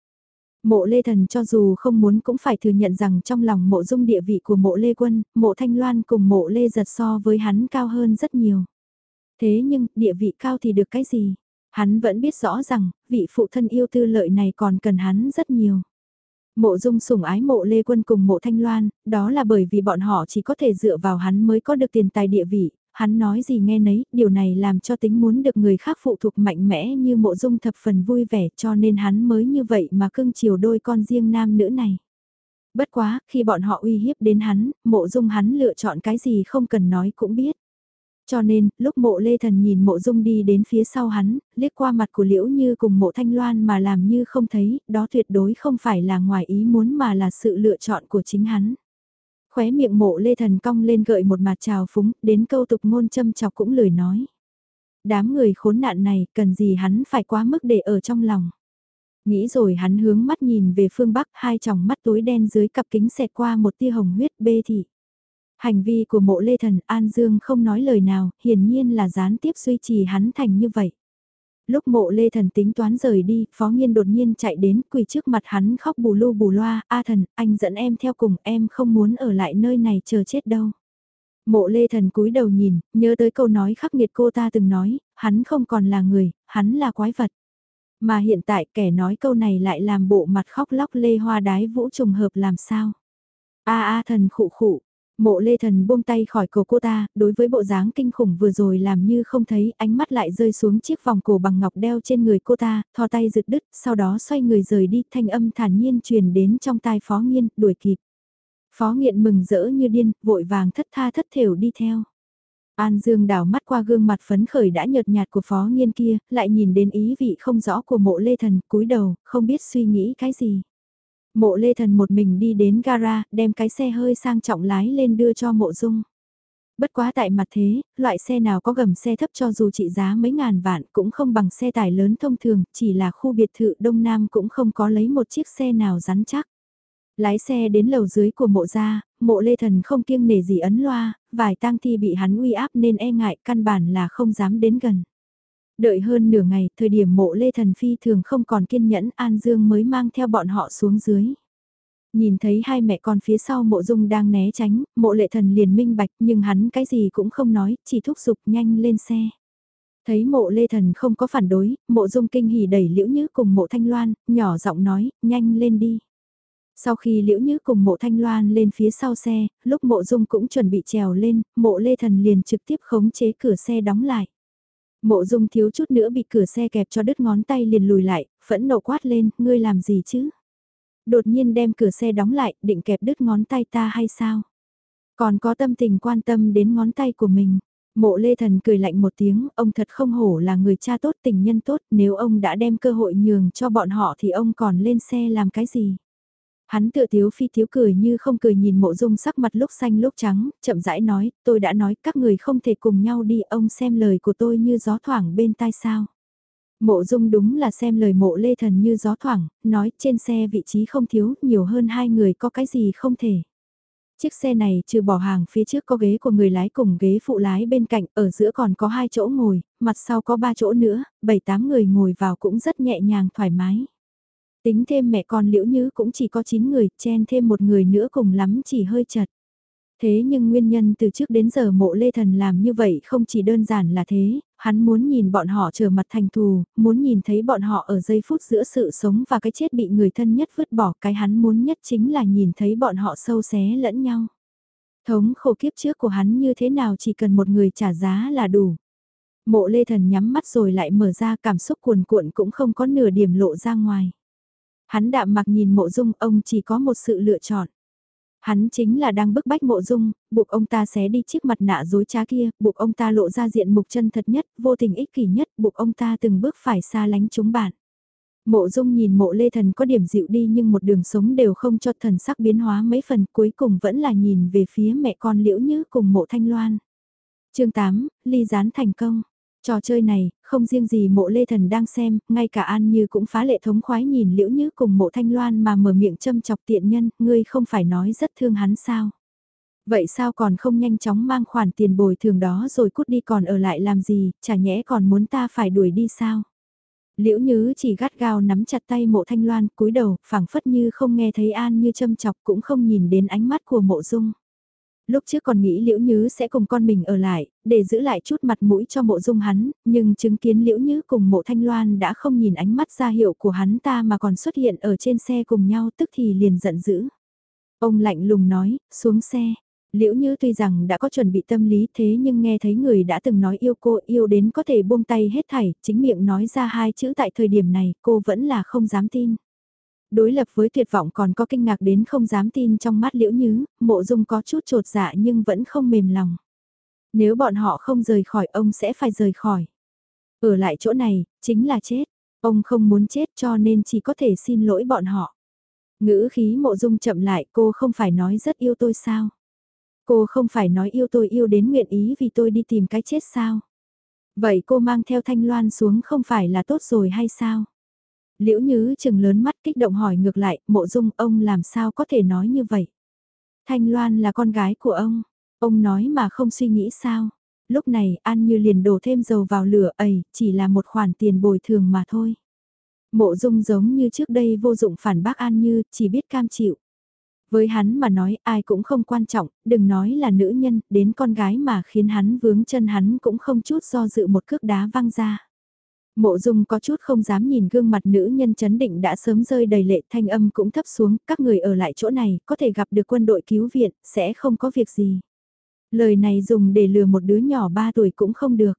Mộ Lê Thần cho dù không muốn cũng phải thừa nhận rằng trong lòng mộ dung địa vị của mộ Lê Quân, mộ Thanh Loan cùng mộ Lê Giật so với hắn cao hơn rất nhiều. Thế nhưng, địa vị cao thì được cái gì? Hắn vẫn biết rõ rằng, vị phụ thân yêu tư lợi này còn cần hắn rất nhiều. Mộ dung sủng ái mộ Lê Quân cùng mộ Thanh Loan, đó là bởi vì bọn họ chỉ có thể dựa vào hắn mới có được tiền tài địa vị, hắn nói gì nghe nấy, điều này làm cho tính muốn được người khác phụ thuộc mạnh mẽ như mộ dung thập phần vui vẻ cho nên hắn mới như vậy mà cưng chiều đôi con riêng nam nữ này. Bất quá, khi bọn họ uy hiếp đến hắn, mộ dung hắn lựa chọn cái gì không cần nói cũng biết. Cho nên, lúc mộ lê thần nhìn mộ dung đi đến phía sau hắn, liếc qua mặt của liễu như cùng mộ thanh loan mà làm như không thấy, đó tuyệt đối không phải là ngoài ý muốn mà là sự lựa chọn của chính hắn. Khóe miệng mộ lê thần cong lên gợi một mặt trào phúng, đến câu tục ngôn châm chọc cũng lười nói. Đám người khốn nạn này, cần gì hắn phải quá mức để ở trong lòng. Nghĩ rồi hắn hướng mắt nhìn về phương Bắc, hai tròng mắt tối đen dưới cặp kính xẹt qua một tia hồng huyết bê thị. Hành vi của mộ lê thần An Dương không nói lời nào, hiển nhiên là gián tiếp duy trì hắn thành như vậy. Lúc mộ lê thần tính toán rời đi, phó nghiên đột nhiên chạy đến quỳ trước mặt hắn khóc bù lu bù loa, A thần, anh dẫn em theo cùng, em không muốn ở lại nơi này chờ chết đâu. Mộ lê thần cúi đầu nhìn, nhớ tới câu nói khắc nghiệt cô ta từng nói, hắn không còn là người, hắn là quái vật. Mà hiện tại kẻ nói câu này lại làm bộ mặt khóc lóc lê hoa đái vũ trùng hợp làm sao. A a thần khụ khụ, Mộ lê thần buông tay khỏi cổ cô ta, đối với bộ dáng kinh khủng vừa rồi làm như không thấy, ánh mắt lại rơi xuống chiếc vòng cổ bằng ngọc đeo trên người cô ta, thò tay giựt đứt, sau đó xoay người rời đi, thanh âm thản nhiên truyền đến trong tai phó nghiên, đuổi kịp. Phó nghiện mừng rỡ như điên, vội vàng thất tha thất thểu đi theo. An Dương đảo mắt qua gương mặt phấn khởi đã nhợt nhạt của phó nghiên kia, lại nhìn đến ý vị không rõ của mộ lê thần, cúi đầu, không biết suy nghĩ cái gì. Mộ lê thần một mình đi đến gara, đem cái xe hơi sang trọng lái lên đưa cho mộ dung. Bất quá tại mặt thế, loại xe nào có gầm xe thấp cho dù trị giá mấy ngàn vạn cũng không bằng xe tải lớn thông thường, chỉ là khu biệt thự Đông Nam cũng không có lấy một chiếc xe nào rắn chắc. Lái xe đến lầu dưới của mộ gia, mộ lê thần không kiêng nể gì ấn loa, vài tang thi bị hắn uy áp nên e ngại căn bản là không dám đến gần. Đợi hơn nửa ngày, thời điểm mộ Lê Thần Phi thường không còn kiên nhẫn An Dương mới mang theo bọn họ xuống dưới. Nhìn thấy hai mẹ con phía sau mộ dung đang né tránh, mộ lệ thần liền minh bạch nhưng hắn cái gì cũng không nói, chỉ thúc giục nhanh lên xe. Thấy mộ lê thần không có phản đối, mộ dung kinh hỉ đẩy liễu nhứ cùng mộ thanh loan, nhỏ giọng nói, nhanh lên đi. Sau khi liễu nhứ cùng mộ thanh loan lên phía sau xe, lúc mộ dung cũng chuẩn bị trèo lên, mộ lê thần liền trực tiếp khống chế cửa xe đóng lại. Mộ dung thiếu chút nữa bị cửa xe kẹp cho đứt ngón tay liền lùi lại, phẫn nộ quát lên, ngươi làm gì chứ? Đột nhiên đem cửa xe đóng lại, định kẹp đứt ngón tay ta hay sao? Còn có tâm tình quan tâm đến ngón tay của mình. Mộ lê thần cười lạnh một tiếng, ông thật không hổ là người cha tốt tình nhân tốt, nếu ông đã đem cơ hội nhường cho bọn họ thì ông còn lên xe làm cái gì? Hắn tựa thiếu phi thiếu cười như không cười nhìn mộ dung sắc mặt lúc xanh lúc trắng, chậm rãi nói, tôi đã nói các người không thể cùng nhau đi, ông xem lời của tôi như gió thoảng bên tai sao. Mộ dung đúng là xem lời mộ lê thần như gió thoảng, nói trên xe vị trí không thiếu, nhiều hơn hai người có cái gì không thể. Chiếc xe này trừ bỏ hàng phía trước có ghế của người lái cùng ghế phụ lái bên cạnh, ở giữa còn có hai chỗ ngồi, mặt sau có ba chỗ nữa, bảy tám người ngồi vào cũng rất nhẹ nhàng thoải mái. Tính thêm mẹ con liễu nhữ cũng chỉ có 9 người, chen thêm một người nữa cùng lắm chỉ hơi chật. Thế nhưng nguyên nhân từ trước đến giờ mộ lê thần làm như vậy không chỉ đơn giản là thế, hắn muốn nhìn bọn họ trở mặt thành thù, muốn nhìn thấy bọn họ ở giây phút giữa sự sống và cái chết bị người thân nhất vứt bỏ cái hắn muốn nhất chính là nhìn thấy bọn họ sâu xé lẫn nhau. Thống khổ kiếp trước của hắn như thế nào chỉ cần một người trả giá là đủ. Mộ lê thần nhắm mắt rồi lại mở ra cảm xúc cuồn cuộn cũng không có nửa điểm lộ ra ngoài. Hắn đạm mặc nhìn mộ dung ông chỉ có một sự lựa chọn. Hắn chính là đang bức bách mộ dung, buộc ông ta xé đi chiếc mặt nạ dối trá kia, buộc ông ta lộ ra diện mục chân thật nhất, vô tình ích kỷ nhất, buộc ông ta từng bước phải xa lánh chúng bạn. Mộ dung nhìn mộ lê thần có điểm dịu đi nhưng một đường sống đều không cho thần sắc biến hóa mấy phần cuối cùng vẫn là nhìn về phía mẹ con liễu như cùng mộ thanh loan. chương 8, ly gián thành công. Trò chơi này, không riêng gì mộ lê thần đang xem, ngay cả An Như cũng phá lệ thống khoái nhìn liễu như cùng mộ thanh loan mà mở miệng châm chọc tiện nhân, ngươi không phải nói rất thương hắn sao. Vậy sao còn không nhanh chóng mang khoản tiền bồi thường đó rồi cút đi còn ở lại làm gì, chả nhẽ còn muốn ta phải đuổi đi sao? Liễu Nhứ chỉ gắt gao nắm chặt tay mộ thanh loan cúi đầu, phảng phất như không nghe thấy An như châm chọc cũng không nhìn đến ánh mắt của mộ dung. Lúc trước còn nghĩ Liễu Nhứ sẽ cùng con mình ở lại, để giữ lại chút mặt mũi cho mộ dung hắn, nhưng chứng kiến Liễu Nhứ cùng mộ thanh loan đã không nhìn ánh mắt ra hiệu của hắn ta mà còn xuất hiện ở trên xe cùng nhau tức thì liền giận dữ. Ông lạnh lùng nói, xuống xe. Liễu Như tuy rằng đã có chuẩn bị tâm lý thế nhưng nghe thấy người đã từng nói yêu cô yêu đến có thể buông tay hết thảy, chính miệng nói ra hai chữ tại thời điểm này cô vẫn là không dám tin đối lập với tuyệt vọng còn có kinh ngạc đến không dám tin trong mắt liễu nhứ, mộ dung có chút trột dạ nhưng vẫn không mềm lòng. Nếu bọn họ không rời khỏi ông sẽ phải rời khỏi. Ở lại chỗ này, chính là chết. Ông không muốn chết cho nên chỉ có thể xin lỗi bọn họ. Ngữ khí mộ dung chậm lại cô không phải nói rất yêu tôi sao? Cô không phải nói yêu tôi yêu đến nguyện ý vì tôi đi tìm cái chết sao? Vậy cô mang theo thanh loan xuống không phải là tốt rồi hay sao? Liễu Nhứ chừng lớn mắt kích động hỏi ngược lại, mộ dung ông làm sao có thể nói như vậy? Thanh Loan là con gái của ông, ông nói mà không suy nghĩ sao? Lúc này An Như liền đổ thêm dầu vào lửa ấy, chỉ là một khoản tiền bồi thường mà thôi. Mộ dung giống như trước đây vô dụng phản bác An Như, chỉ biết cam chịu. Với hắn mà nói ai cũng không quan trọng, đừng nói là nữ nhân, đến con gái mà khiến hắn vướng chân hắn cũng không chút do dự một cước đá văng ra. Mộ dung có chút không dám nhìn gương mặt nữ nhân chấn định đã sớm rơi đầy lệ thanh âm cũng thấp xuống, các người ở lại chỗ này, có thể gặp được quân đội cứu viện, sẽ không có việc gì. Lời này dùng để lừa một đứa nhỏ 3 tuổi cũng không được.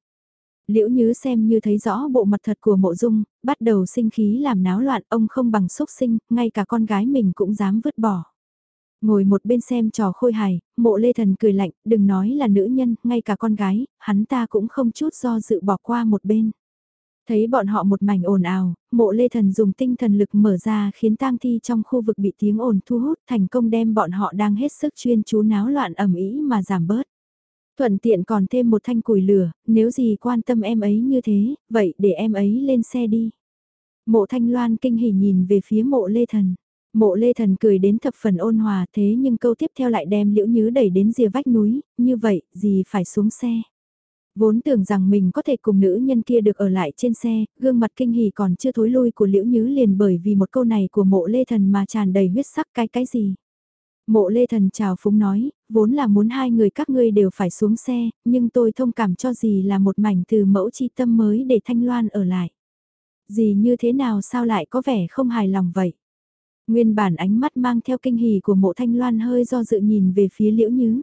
Liễu Nhứ xem như thấy rõ bộ mặt thật của mộ dung, bắt đầu sinh khí làm náo loạn ông không bằng xúc sinh, ngay cả con gái mình cũng dám vứt bỏ. Ngồi một bên xem trò khôi hài, mộ lê thần cười lạnh, đừng nói là nữ nhân, ngay cả con gái, hắn ta cũng không chút do dự bỏ qua một bên. Thấy bọn họ một mảnh ồn ào, mộ lê thần dùng tinh thần lực mở ra khiến tang thi trong khu vực bị tiếng ồn thu hút thành công đem bọn họ đang hết sức chuyên chú náo loạn ẩm ý mà giảm bớt. Thuận tiện còn thêm một thanh củi lửa, nếu gì quan tâm em ấy như thế, vậy để em ấy lên xe đi. Mộ thanh loan kinh hỉ nhìn về phía mộ lê thần. Mộ lê thần cười đến thập phần ôn hòa thế nhưng câu tiếp theo lại đem liễu nhứ đẩy đến rìa vách núi, như vậy, gì phải xuống xe. Vốn tưởng rằng mình có thể cùng nữ nhân kia được ở lại trên xe, gương mặt kinh hỉ còn chưa thối lui của liễu nhứ liền bởi vì một câu này của mộ lê thần mà tràn đầy huyết sắc cái cái gì. Mộ lê thần chào phúng nói, vốn là muốn hai người các ngươi đều phải xuống xe, nhưng tôi thông cảm cho gì là một mảnh từ mẫu chi tâm mới để thanh loan ở lại. Gì như thế nào sao lại có vẻ không hài lòng vậy? Nguyên bản ánh mắt mang theo kinh hỉ của mộ thanh loan hơi do dự nhìn về phía liễu nhứ.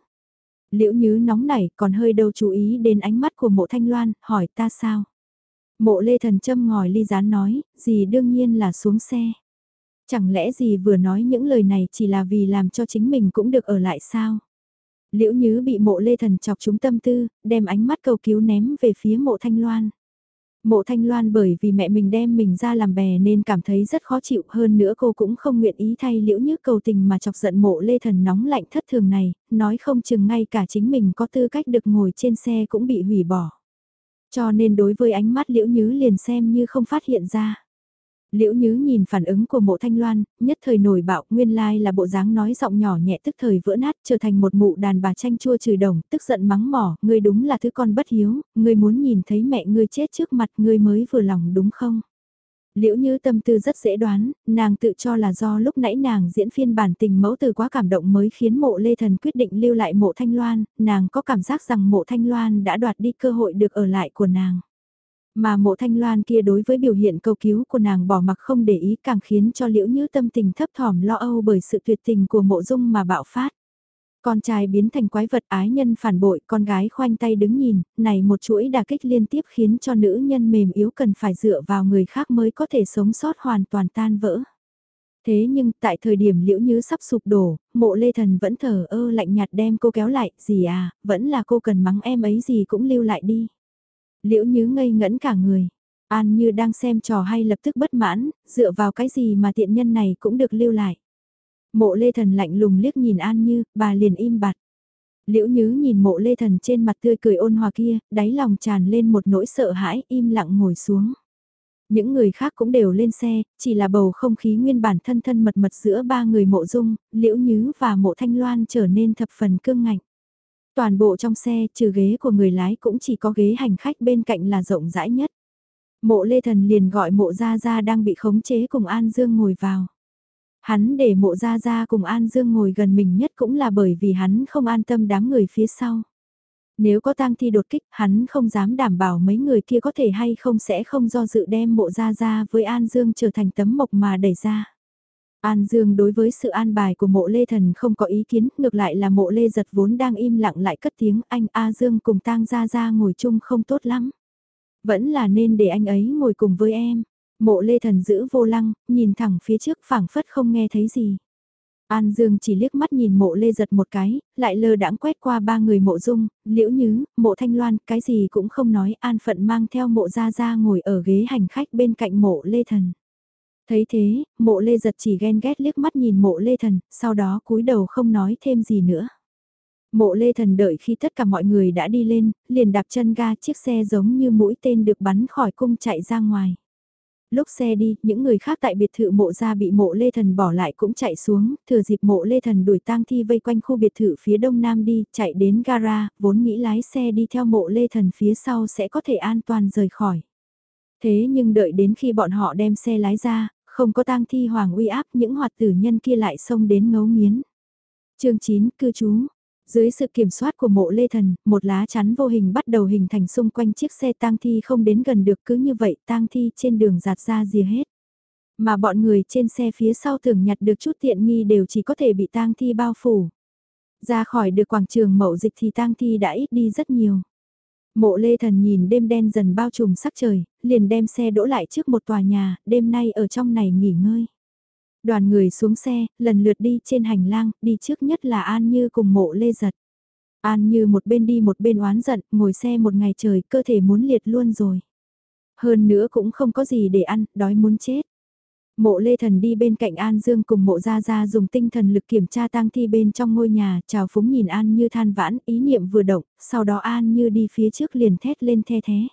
Liễu Nhứ nóng nảy còn hơi đâu chú ý đến ánh mắt của mộ thanh loan, hỏi ta sao? Mộ lê thần châm ngòi ly gián nói, gì đương nhiên là xuống xe. Chẳng lẽ gì vừa nói những lời này chỉ là vì làm cho chính mình cũng được ở lại sao? Liễu Nhứ bị mộ lê thần chọc trúng tâm tư, đem ánh mắt cầu cứu ném về phía mộ thanh loan. Mộ Thanh Loan bởi vì mẹ mình đem mình ra làm bè nên cảm thấy rất khó chịu hơn nữa cô cũng không nguyện ý thay liễu như cầu tình mà chọc giận mộ lê thần nóng lạnh thất thường này, nói không chừng ngay cả chính mình có tư cách được ngồi trên xe cũng bị hủy bỏ. Cho nên đối với ánh mắt liễu nhứ liền xem như không phát hiện ra. Liễu Nhứ nhìn phản ứng của mộ thanh loan, nhất thời nổi bạo, nguyên lai là bộ dáng nói giọng nhỏ nhẹ tức thời vỡ nát, trở thành một mụ đàn bà tranh chua trừ đồng, tức giận mắng mỏ, ngươi đúng là thứ con bất hiếu, ngươi muốn nhìn thấy mẹ ngươi chết trước mặt ngươi mới vừa lòng đúng không? Liễu Như tâm tư rất dễ đoán, nàng tự cho là do lúc nãy nàng diễn phiên bản tình mẫu từ quá cảm động mới khiến mộ Lê Thần quyết định lưu lại mộ Thanh Loan, nàng có cảm giác rằng mộ Thanh Loan đã đoạt đi cơ hội được ở lại của nàng. Mà mộ thanh loan kia đối với biểu hiện cầu cứu của nàng bỏ mặc không để ý càng khiến cho liễu như tâm tình thấp thỏm lo âu bởi sự tuyệt tình của mộ dung mà bạo phát. Con trai biến thành quái vật ái nhân phản bội, con gái khoanh tay đứng nhìn, này một chuỗi đả kích liên tiếp khiến cho nữ nhân mềm yếu cần phải dựa vào người khác mới có thể sống sót hoàn toàn tan vỡ. Thế nhưng tại thời điểm liễu như sắp sụp đổ, mộ lê thần vẫn thở ơ lạnh nhạt đem cô kéo lại, gì à, vẫn là cô cần mắng em ấy gì cũng lưu lại đi. Liễu Nhứ ngây ngẫn cả người. An như đang xem trò hay lập tức bất mãn, dựa vào cái gì mà tiện nhân này cũng được lưu lại. Mộ lê thần lạnh lùng liếc nhìn An như, bà liền im bặt. Liễu Nhứ nhìn mộ lê thần trên mặt tươi cười ôn hòa kia, đáy lòng tràn lên một nỗi sợ hãi, im lặng ngồi xuống. Những người khác cũng đều lên xe, chỉ là bầu không khí nguyên bản thân thân mật mật giữa ba người mộ dung, liễu nhứ và mộ thanh loan trở nên thập phần cương ngạnh. Toàn bộ trong xe trừ ghế của người lái cũng chỉ có ghế hành khách bên cạnh là rộng rãi nhất. Mộ Lê Thần liền gọi mộ Gia Gia đang bị khống chế cùng An Dương ngồi vào. Hắn để mộ Gia Gia cùng An Dương ngồi gần mình nhất cũng là bởi vì hắn không an tâm đám người phía sau. Nếu có tang thi đột kích, hắn không dám đảm bảo mấy người kia có thể hay không sẽ không do dự đem mộ Gia Gia với An Dương trở thành tấm mộc mà đẩy ra. An Dương đối với sự an bài của mộ lê thần không có ý kiến, ngược lại là mộ lê giật vốn đang im lặng lại cất tiếng anh A Dương cùng tang ra ra ngồi chung không tốt lắm. Vẫn là nên để anh ấy ngồi cùng với em. Mộ lê thần giữ vô lăng, nhìn thẳng phía trước phảng phất không nghe thấy gì. An Dương chỉ liếc mắt nhìn mộ lê giật một cái, lại lơ đãng quét qua ba người mộ dung, liễu nhứ, mộ thanh loan, cái gì cũng không nói, an phận mang theo mộ ra ra ngồi ở ghế hành khách bên cạnh mộ lê thần. Thấy thế, mộ lê giật chỉ ghen ghét liếc mắt nhìn mộ lê thần, sau đó cúi đầu không nói thêm gì nữa. Mộ lê thần đợi khi tất cả mọi người đã đi lên, liền đạp chân ga chiếc xe giống như mũi tên được bắn khỏi cung chạy ra ngoài. Lúc xe đi, những người khác tại biệt thự mộ ra bị mộ lê thần bỏ lại cũng chạy xuống, thừa dịp mộ lê thần đuổi tang thi vây quanh khu biệt thự phía đông nam đi, chạy đến gara, vốn nghĩ lái xe đi theo mộ lê thần phía sau sẽ có thể an toàn rời khỏi. Thế nhưng đợi đến khi bọn họ đem xe lái ra, không có tang thi hoàng uy áp những hoạt tử nhân kia lại xông đến ngấu nghiến. chương 9 cư trú dưới sự kiểm soát của mộ lê thần, một lá chắn vô hình bắt đầu hình thành xung quanh chiếc xe tang thi không đến gần được cứ như vậy tang thi trên đường giạt ra rìa hết. Mà bọn người trên xe phía sau tưởng nhặt được chút tiện nghi đều chỉ có thể bị tang thi bao phủ. Ra khỏi được quảng trường mậu dịch thì tang thi đã ít đi rất nhiều. Mộ lê thần nhìn đêm đen dần bao trùm sắc trời, liền đem xe đỗ lại trước một tòa nhà, đêm nay ở trong này nghỉ ngơi. Đoàn người xuống xe, lần lượt đi trên hành lang, đi trước nhất là An Như cùng mộ lê giật. An Như một bên đi một bên oán giận, ngồi xe một ngày trời, cơ thể muốn liệt luôn rồi. Hơn nữa cũng không có gì để ăn, đói muốn chết. Mộ Lê Thần đi bên cạnh An Dương cùng mộ Gia Gia dùng tinh thần lực kiểm tra tang thi bên trong ngôi nhà, chào phúng nhìn An Như than vãn, ý niệm vừa động, sau đó An Như đi phía trước liền thét lên the thế.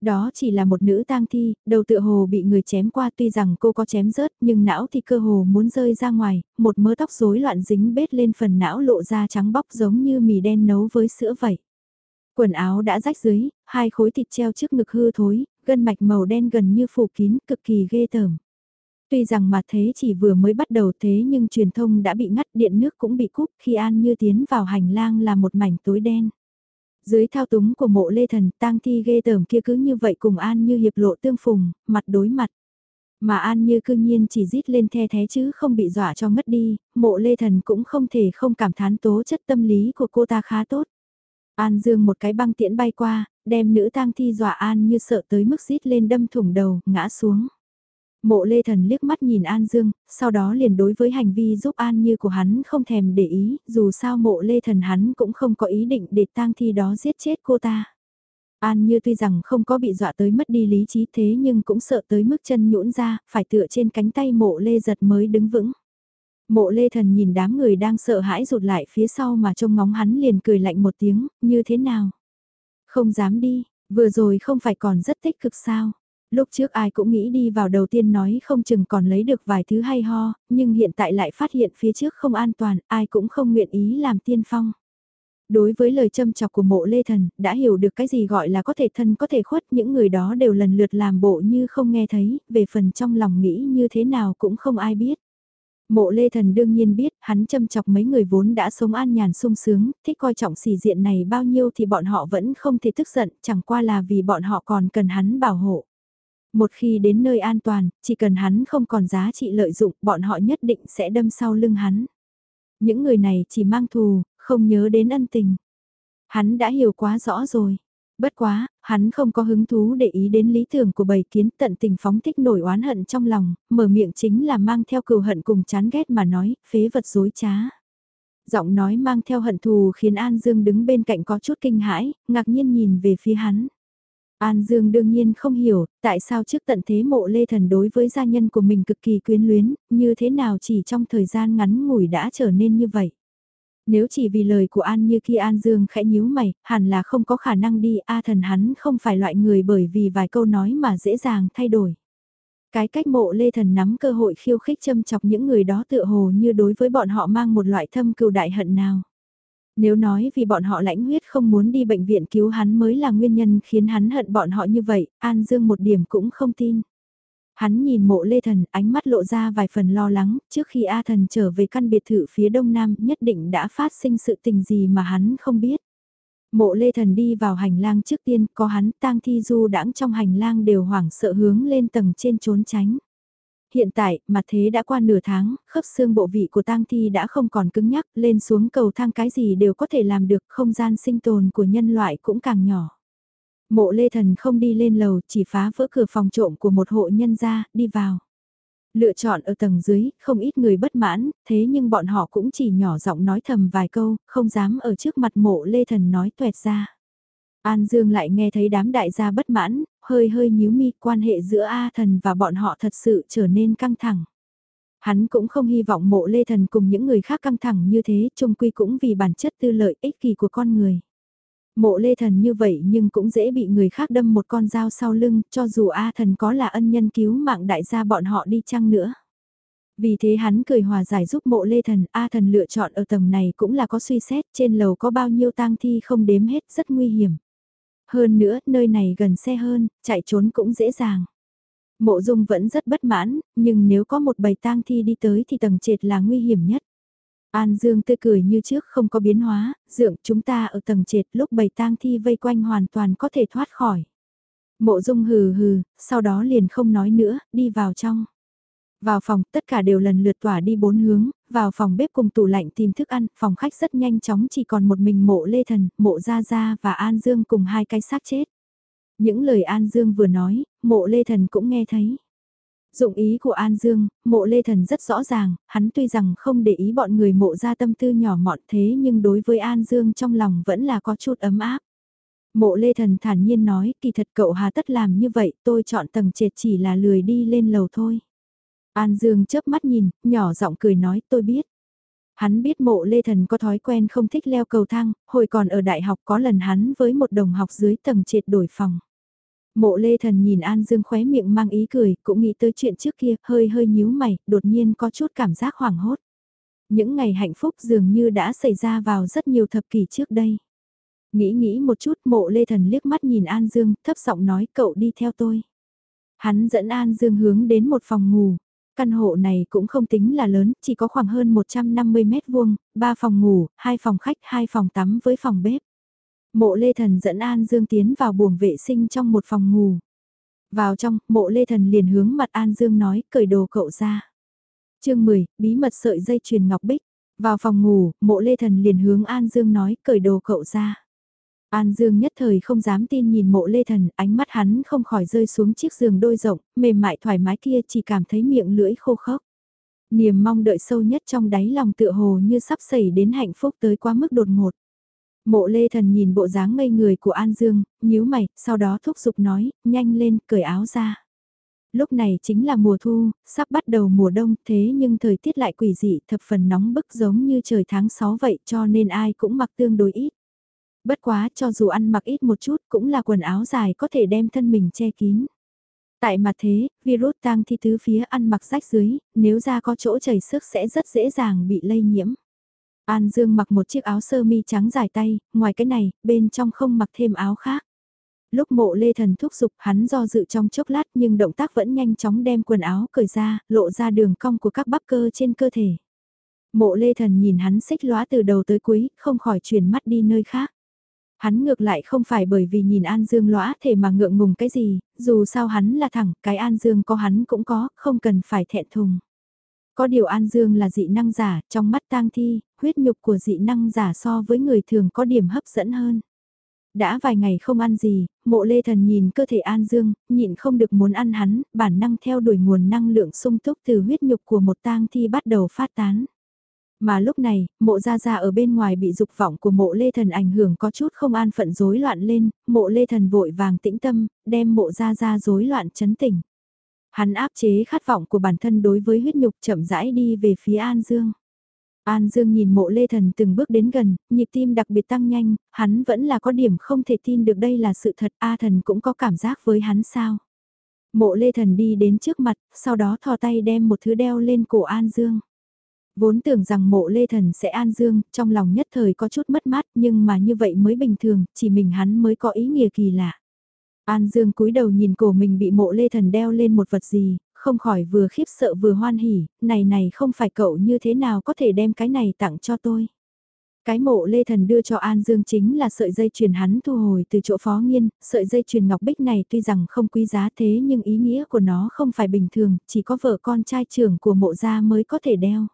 Đó chỉ là một nữ tang thi, đầu tựa hồ bị người chém qua tuy rằng cô có chém rớt nhưng não thì cơ hồ muốn rơi ra ngoài, một mớ tóc rối loạn dính bết lên phần não lộ ra trắng bóc giống như mì đen nấu với sữa vậy. Quần áo đã rách dưới, hai khối thịt treo trước ngực hư thối, gân mạch màu đen gần như phủ kín cực kỳ ghê tởm. Tuy rằng mà thế chỉ vừa mới bắt đầu thế nhưng truyền thông đã bị ngắt điện nước cũng bị cúp khi An Như tiến vào hành lang là một mảnh tối đen. Dưới thao túng của mộ lê thần tang thi ghê tởm kia cứ như vậy cùng An Như hiệp lộ tương phùng, mặt đối mặt. Mà An Như cương nhiên chỉ rít lên the thế chứ không bị dọa cho ngất đi, mộ lê thần cũng không thể không cảm thán tố chất tâm lý của cô ta khá tốt. An Dương một cái băng tiễn bay qua, đem nữ tang thi dọa An Như sợ tới mức rít lên đâm thủng đầu, ngã xuống. Mộ Lê Thần liếc mắt nhìn An Dương, sau đó liền đối với hành vi giúp An Như của hắn không thèm để ý, dù sao mộ Lê Thần hắn cũng không có ý định để tang thi đó giết chết cô ta. An Như tuy rằng không có bị dọa tới mất đi lý trí thế nhưng cũng sợ tới mức chân nhũn ra, phải tựa trên cánh tay mộ Lê giật mới đứng vững. Mộ Lê Thần nhìn đám người đang sợ hãi rụt lại phía sau mà trông ngóng hắn liền cười lạnh một tiếng, như thế nào? Không dám đi, vừa rồi không phải còn rất tích cực sao? Lúc trước ai cũng nghĩ đi vào đầu tiên nói không chừng còn lấy được vài thứ hay ho, nhưng hiện tại lại phát hiện phía trước không an toàn, ai cũng không nguyện ý làm tiên phong. Đối với lời châm chọc của mộ lê thần, đã hiểu được cái gì gọi là có thể thân có thể khuất, những người đó đều lần lượt làm bộ như không nghe thấy, về phần trong lòng nghĩ như thế nào cũng không ai biết. Mộ lê thần đương nhiên biết, hắn châm chọc mấy người vốn đã sống an nhàn sung sướng, thích coi trọng sỉ diện này bao nhiêu thì bọn họ vẫn không thể tức giận, chẳng qua là vì bọn họ còn cần hắn bảo hộ. Một khi đến nơi an toàn, chỉ cần hắn không còn giá trị lợi dụng, bọn họ nhất định sẽ đâm sau lưng hắn. Những người này chỉ mang thù, không nhớ đến ân tình. Hắn đã hiểu quá rõ rồi. Bất quá, hắn không có hứng thú để ý đến lý tưởng của bầy kiến tận tình phóng thích nổi oán hận trong lòng, mở miệng chính là mang theo cừu hận cùng chán ghét mà nói, phế vật dối trá. Giọng nói mang theo hận thù khiến An Dương đứng bên cạnh có chút kinh hãi, ngạc nhiên nhìn về phía hắn. An Dương đương nhiên không hiểu, tại sao trước tận thế mộ lê thần đối với gia nhân của mình cực kỳ quyến luyến, như thế nào chỉ trong thời gian ngắn ngủi đã trở nên như vậy. Nếu chỉ vì lời của An như khi An Dương khẽ nhíu mày, hẳn là không có khả năng đi, A thần hắn không phải loại người bởi vì vài câu nói mà dễ dàng thay đổi. Cái cách mộ lê thần nắm cơ hội khiêu khích châm chọc những người đó tựa hồ như đối với bọn họ mang một loại thâm cừu đại hận nào. Nếu nói vì bọn họ lãnh huyết không muốn đi bệnh viện cứu hắn mới là nguyên nhân khiến hắn hận bọn họ như vậy, An Dương một điểm cũng không tin. Hắn nhìn mộ lê thần, ánh mắt lộ ra vài phần lo lắng, trước khi A thần trở về căn biệt thự phía đông nam nhất định đã phát sinh sự tình gì mà hắn không biết. Mộ lê thần đi vào hành lang trước tiên, có hắn tang thi du đãng trong hành lang đều hoảng sợ hướng lên tầng trên trốn tránh. Hiện tại, mặt thế đã qua nửa tháng, khớp xương bộ vị của tang thi đã không còn cứng nhắc, lên xuống cầu thang cái gì đều có thể làm được, không gian sinh tồn của nhân loại cũng càng nhỏ. Mộ lê thần không đi lên lầu, chỉ phá vỡ cửa phòng trộm của một hộ nhân gia, đi vào. Lựa chọn ở tầng dưới, không ít người bất mãn, thế nhưng bọn họ cũng chỉ nhỏ giọng nói thầm vài câu, không dám ở trước mặt mộ lê thần nói tuẹt ra. An Dương lại nghe thấy đám đại gia bất mãn, hơi hơi nhíu mi quan hệ giữa A thần và bọn họ thật sự trở nên căng thẳng. Hắn cũng không hy vọng mộ lê thần cùng những người khác căng thẳng như thế, chung quy cũng vì bản chất tư lợi ích kỳ của con người. Mộ lê thần như vậy nhưng cũng dễ bị người khác đâm một con dao sau lưng, cho dù A thần có là ân nhân cứu mạng đại gia bọn họ đi chăng nữa. Vì thế hắn cười hòa giải giúp mộ lê thần, A thần lựa chọn ở tầng này cũng là có suy xét, trên lầu có bao nhiêu tang thi không đếm hết, rất nguy hiểm. Hơn nữa, nơi này gần xe hơn, chạy trốn cũng dễ dàng. Mộ dung vẫn rất bất mãn, nhưng nếu có một bầy tang thi đi tới thì tầng trệt là nguy hiểm nhất. An Dương tươi cười như trước không có biến hóa, dượng chúng ta ở tầng trệt lúc bầy tang thi vây quanh hoàn toàn có thể thoát khỏi. Mộ dung hừ hừ, sau đó liền không nói nữa, đi vào trong. Vào phòng, tất cả đều lần lượt tỏa đi bốn hướng, vào phòng bếp cùng tủ lạnh tìm thức ăn, phòng khách rất nhanh chóng chỉ còn một mình mộ Lê Thần, mộ Gia Gia và An Dương cùng hai cái xác chết. Những lời An Dương vừa nói, mộ Lê Thần cũng nghe thấy. Dụng ý của An Dương, mộ Lê Thần rất rõ ràng, hắn tuy rằng không để ý bọn người mộ ra tâm tư nhỏ mọn thế nhưng đối với An Dương trong lòng vẫn là có chút ấm áp. Mộ Lê Thần thản nhiên nói, kỳ thật cậu hà tất làm như vậy, tôi chọn tầng trệt chỉ là lười đi lên lầu thôi. An Dương chớp mắt nhìn, nhỏ giọng cười nói tôi biết. Hắn biết mộ Lê Thần có thói quen không thích leo cầu thang, hồi còn ở đại học có lần hắn với một đồng học dưới tầng trệt đổi phòng. Mộ Lê Thần nhìn An Dương khóe miệng mang ý cười, cũng nghĩ tới chuyện trước kia, hơi hơi nhíu mày, đột nhiên có chút cảm giác hoảng hốt. Những ngày hạnh phúc dường như đã xảy ra vào rất nhiều thập kỷ trước đây. Nghĩ nghĩ một chút mộ Lê Thần liếc mắt nhìn An Dương, thấp giọng nói cậu đi theo tôi. Hắn dẫn An Dương hướng đến một phòng ngủ. Căn hộ này cũng không tính là lớn, chỉ có khoảng hơn 150 mét vuông, 3 phòng ngủ, 2 phòng khách, 2 phòng tắm với phòng bếp. Mộ Lê Thần dẫn An Dương tiến vào buồng vệ sinh trong một phòng ngủ. Vào trong, mộ Lê Thần liền hướng mặt An Dương nói, cởi đồ cậu ra. chương 10, bí mật sợi dây chuyền ngọc bích. Vào phòng ngủ, mộ Lê Thần liền hướng An Dương nói, cởi đồ cậu ra. An Dương nhất thời không dám tin nhìn mộ Lê Thần, ánh mắt hắn không khỏi rơi xuống chiếc giường đôi rộng, mềm mại thoải mái kia chỉ cảm thấy miệng lưỡi khô khốc. Niềm mong đợi sâu nhất trong đáy lòng tựa hồ như sắp xảy đến hạnh phúc tới quá mức đột ngột. Mộ Lê Thần nhìn bộ dáng ngây người của An Dương, nhíu mày, sau đó thúc giục nói, nhanh lên, cởi áo ra. Lúc này chính là mùa thu, sắp bắt đầu mùa đông, thế nhưng thời tiết lại quỷ dị, thập phần nóng bức giống như trời tháng 6 vậy cho nên ai cũng mặc tương đối ít. Bất quá cho dù ăn mặc ít một chút cũng là quần áo dài có thể đem thân mình che kín. Tại mặt thế, virus tang thi tứ phía ăn mặc rách dưới, nếu ra có chỗ chảy sức sẽ rất dễ dàng bị lây nhiễm. An Dương mặc một chiếc áo sơ mi trắng dài tay, ngoài cái này, bên trong không mặc thêm áo khác. Lúc mộ lê thần thúc giục hắn do dự trong chốc lát nhưng động tác vẫn nhanh chóng đem quần áo cởi ra, lộ ra đường cong của các bắp cơ trên cơ thể. Mộ lê thần nhìn hắn xích lóa từ đầu tới cuối, không khỏi chuyển mắt đi nơi khác. Hắn ngược lại không phải bởi vì nhìn An Dương lõa thể mà ngượng ngùng cái gì, dù sao hắn là thẳng, cái An Dương có hắn cũng có, không cần phải thẹn thùng. Có điều An Dương là dị năng giả, trong mắt tang thi, huyết nhục của dị năng giả so với người thường có điểm hấp dẫn hơn. Đã vài ngày không ăn gì, mộ lê thần nhìn cơ thể An Dương, nhịn không được muốn ăn hắn, bản năng theo đuổi nguồn năng lượng sung túc từ huyết nhục của một tang thi bắt đầu phát tán. Mà lúc này, mộ gia gia ở bên ngoài bị dục vọng của mộ lê thần ảnh hưởng có chút không an phận rối loạn lên, mộ lê thần vội vàng tĩnh tâm, đem mộ gia gia rối loạn chấn tỉnh. Hắn áp chế khát vọng của bản thân đối với huyết nhục chậm rãi đi về phía An Dương. An Dương nhìn mộ lê thần từng bước đến gần, nhịp tim đặc biệt tăng nhanh, hắn vẫn là có điểm không thể tin được đây là sự thật, A thần cũng có cảm giác với hắn sao. Mộ lê thần đi đến trước mặt, sau đó thò tay đem một thứ đeo lên cổ An Dương. Vốn tưởng rằng mộ lê thần sẽ an dương, trong lòng nhất thời có chút mất mát nhưng mà như vậy mới bình thường, chỉ mình hắn mới có ý nghĩa kỳ lạ. An dương cúi đầu nhìn cổ mình bị mộ lê thần đeo lên một vật gì, không khỏi vừa khiếp sợ vừa hoan hỉ, này này không phải cậu như thế nào có thể đem cái này tặng cho tôi. Cái mộ lê thần đưa cho An Dương chính là sợi dây chuyền hắn thu hồi từ chỗ phó nghiên, sợi dây chuyền ngọc bích này tuy rằng không quý giá thế nhưng ý nghĩa của nó không phải bình thường, chỉ có vợ con trai trưởng của mộ gia mới có thể đeo.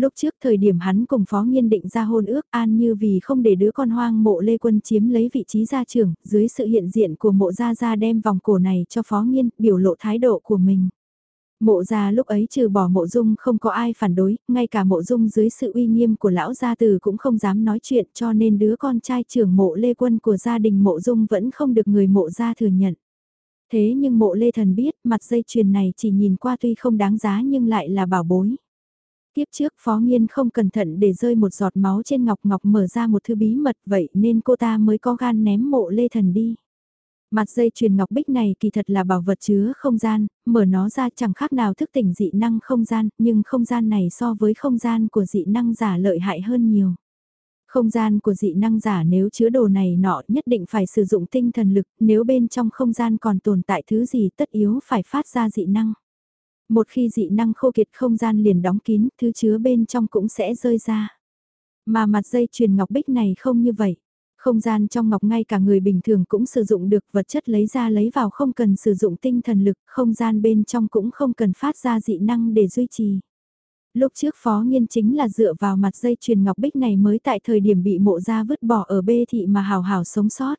Lúc trước thời điểm hắn cùng Phó Nghiên định ra hôn ước An Như vì không để đứa con hoang mộ Lê Quân chiếm lấy vị trí gia trưởng, dưới sự hiện diện của mộ gia gia đem vòng cổ này cho Phó Nghiên, biểu lộ thái độ của mình. Mộ gia lúc ấy trừ bỏ mộ dung không có ai phản đối, ngay cả mộ dung dưới sự uy nghiêm của lão gia tử cũng không dám nói chuyện cho nên đứa con trai trưởng mộ lê quân của gia đình mộ dung vẫn không được người mộ gia thừa nhận. Thế nhưng mộ lê thần biết mặt dây chuyền này chỉ nhìn qua tuy không đáng giá nhưng lại là bảo bối. Tiếp trước Phó Nghiên không cẩn thận để rơi một giọt máu trên ngọc ngọc mở ra một thứ bí mật vậy nên cô ta mới có gan ném mộ lê thần đi. Mặt dây chuyền ngọc bích này kỳ thật là bảo vật chứa không gian, mở nó ra chẳng khác nào thức tỉnh dị năng không gian, nhưng không gian này so với không gian của dị năng giả lợi hại hơn nhiều. Không gian của dị năng giả nếu chứa đồ này nọ nhất định phải sử dụng tinh thần lực, nếu bên trong không gian còn tồn tại thứ gì tất yếu phải phát ra dị năng. Một khi dị năng khô kiệt không gian liền đóng kín, thứ chứa bên trong cũng sẽ rơi ra. Mà mặt dây chuyền ngọc bích này không như vậy. Không gian trong ngọc ngay cả người bình thường cũng sử dụng được vật chất lấy ra lấy vào không cần sử dụng tinh thần lực, không gian bên trong cũng không cần phát ra dị năng để duy trì. Lúc trước phó nghiên chính là dựa vào mặt dây chuyền ngọc bích này mới tại thời điểm bị mộ ra vứt bỏ ở bê thị mà hào hào sống sót.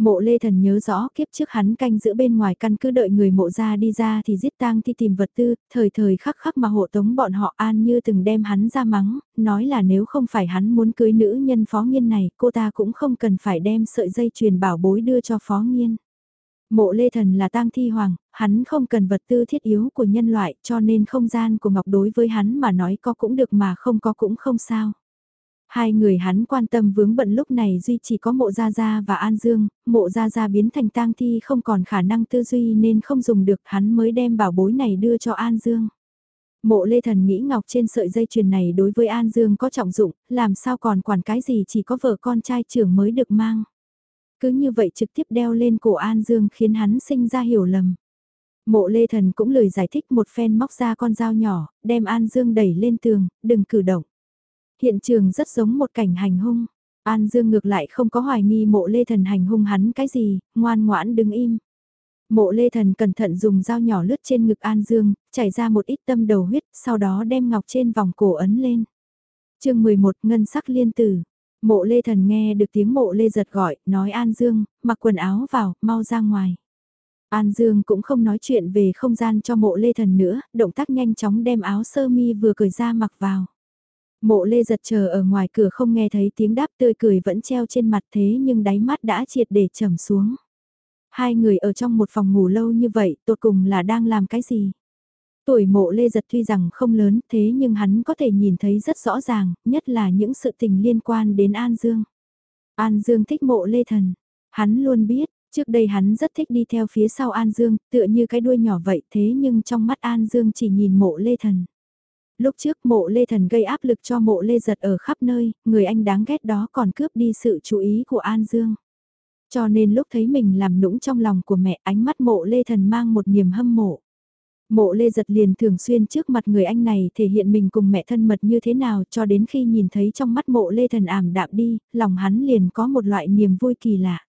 Mộ Lê Thần nhớ rõ kiếp trước hắn canh giữ bên ngoài căn cứ đợi người mộ ra đi ra thì giết tang thi tìm vật tư, thời thời khắc khắc mà hộ tống bọn họ an như từng đem hắn ra mắng, nói là nếu không phải hắn muốn cưới nữ nhân phó nghiên này, cô ta cũng không cần phải đem sợi dây truyền bảo bối đưa cho phó nghiên. Mộ Lê Thần là tang thi hoàng, hắn không cần vật tư thiết yếu của nhân loại cho nên không gian của Ngọc đối với hắn mà nói có cũng được mà không có cũng không sao. Hai người hắn quan tâm vướng bận lúc này duy chỉ có mộ gia gia và An Dương, mộ gia gia biến thành tang thi không còn khả năng tư duy nên không dùng được hắn mới đem bảo bối này đưa cho An Dương. Mộ Lê Thần nghĩ ngọc trên sợi dây chuyền này đối với An Dương có trọng dụng, làm sao còn quản cái gì chỉ có vợ con trai trưởng mới được mang. Cứ như vậy trực tiếp đeo lên cổ An Dương khiến hắn sinh ra hiểu lầm. Mộ Lê Thần cũng lời giải thích một phen móc ra con dao nhỏ, đem An Dương đẩy lên tường, đừng cử động. Hiện trường rất giống một cảnh hành hung. An Dương ngược lại không có hoài nghi mộ lê thần hành hung hắn cái gì, ngoan ngoãn đứng im. Mộ lê thần cẩn thận dùng dao nhỏ lướt trên ngực An Dương, chảy ra một ít tâm đầu huyết, sau đó đem ngọc trên vòng cổ ấn lên. chương 11 Ngân sắc liên tử. Mộ lê thần nghe được tiếng mộ lê giật gọi, nói An Dương, mặc quần áo vào, mau ra ngoài. An Dương cũng không nói chuyện về không gian cho mộ lê thần nữa, động tác nhanh chóng đem áo sơ mi vừa cởi ra mặc vào. Mộ lê giật chờ ở ngoài cửa không nghe thấy tiếng đáp tươi cười vẫn treo trên mặt thế nhưng đáy mắt đã triệt để trầm xuống. Hai người ở trong một phòng ngủ lâu như vậy tột cùng là đang làm cái gì? Tuổi mộ lê giật tuy rằng không lớn thế nhưng hắn có thể nhìn thấy rất rõ ràng, nhất là những sự tình liên quan đến An Dương. An Dương thích mộ lê thần. Hắn luôn biết, trước đây hắn rất thích đi theo phía sau An Dương, tựa như cái đuôi nhỏ vậy thế nhưng trong mắt An Dương chỉ nhìn mộ lê thần. Lúc trước mộ lê thần gây áp lực cho mộ lê giật ở khắp nơi, người anh đáng ghét đó còn cướp đi sự chú ý của An Dương. Cho nên lúc thấy mình làm nũng trong lòng của mẹ ánh mắt mộ lê thần mang một niềm hâm mộ. Mộ lê giật liền thường xuyên trước mặt người anh này thể hiện mình cùng mẹ thân mật như thế nào cho đến khi nhìn thấy trong mắt mộ lê thần ảm đạm đi, lòng hắn liền có một loại niềm vui kỳ lạ.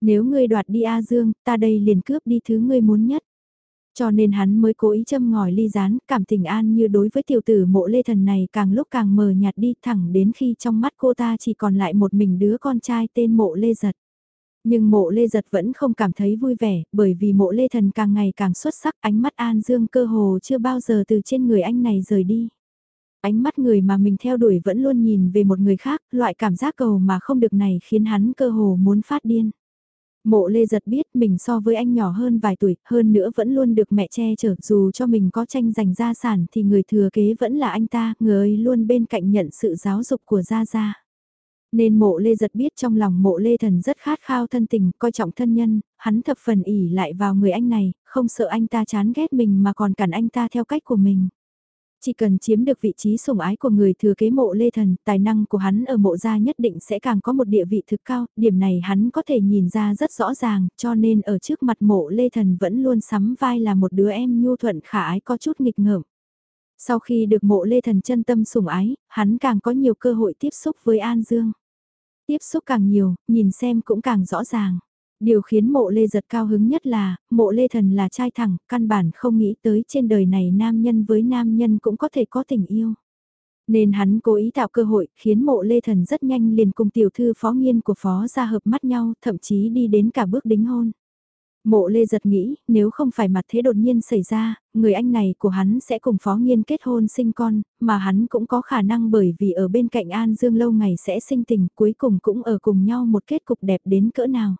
Nếu ngươi đoạt đi A Dương, ta đây liền cướp đi thứ ngươi muốn nhất. Cho nên hắn mới cố ý châm ngòi ly rán, cảm tình an như đối với tiểu tử mộ lê thần này càng lúc càng mờ nhạt đi thẳng đến khi trong mắt cô ta chỉ còn lại một mình đứa con trai tên mộ lê giật. Nhưng mộ lê giật vẫn không cảm thấy vui vẻ, bởi vì mộ lê thần càng ngày càng xuất sắc, ánh mắt An Dương cơ hồ chưa bao giờ từ trên người anh này rời đi. Ánh mắt người mà mình theo đuổi vẫn luôn nhìn về một người khác, loại cảm giác cầu mà không được này khiến hắn cơ hồ muốn phát điên. Mộ lê giật biết mình so với anh nhỏ hơn vài tuổi, hơn nữa vẫn luôn được mẹ che chở, dù cho mình có tranh giành gia sản thì người thừa kế vẫn là anh ta, người ấy luôn bên cạnh nhận sự giáo dục của gia gia. Nên mộ lê giật biết trong lòng mộ lê thần rất khát khao thân tình, coi trọng thân nhân, hắn thập phần ỉ lại vào người anh này, không sợ anh ta chán ghét mình mà còn cản anh ta theo cách của mình. Chỉ cần chiếm được vị trí sủng ái của người thừa kế mộ lê thần, tài năng của hắn ở mộ gia nhất định sẽ càng có một địa vị thực cao, điểm này hắn có thể nhìn ra rất rõ ràng, cho nên ở trước mặt mộ lê thần vẫn luôn sắm vai là một đứa em nhu thuận khả ái có chút nghịch ngợm. Sau khi được mộ lê thần chân tâm sủng ái, hắn càng có nhiều cơ hội tiếp xúc với An Dương. Tiếp xúc càng nhiều, nhìn xem cũng càng rõ ràng. Điều khiến mộ lê giật cao hứng nhất là, mộ lê thần là trai thẳng, căn bản không nghĩ tới trên đời này nam nhân với nam nhân cũng có thể có tình yêu. Nên hắn cố ý tạo cơ hội, khiến mộ lê thần rất nhanh liền cùng tiểu thư phó nghiên của phó ra hợp mắt nhau, thậm chí đi đến cả bước đính hôn. Mộ Lê giật nghĩ, nếu không phải mặt thế đột nhiên xảy ra, người anh này của hắn sẽ cùng Phó Nghiên kết hôn sinh con, mà hắn cũng có khả năng bởi vì ở bên cạnh An Dương lâu ngày sẽ sinh tình, cuối cùng cũng ở cùng nhau một kết cục đẹp đến cỡ nào.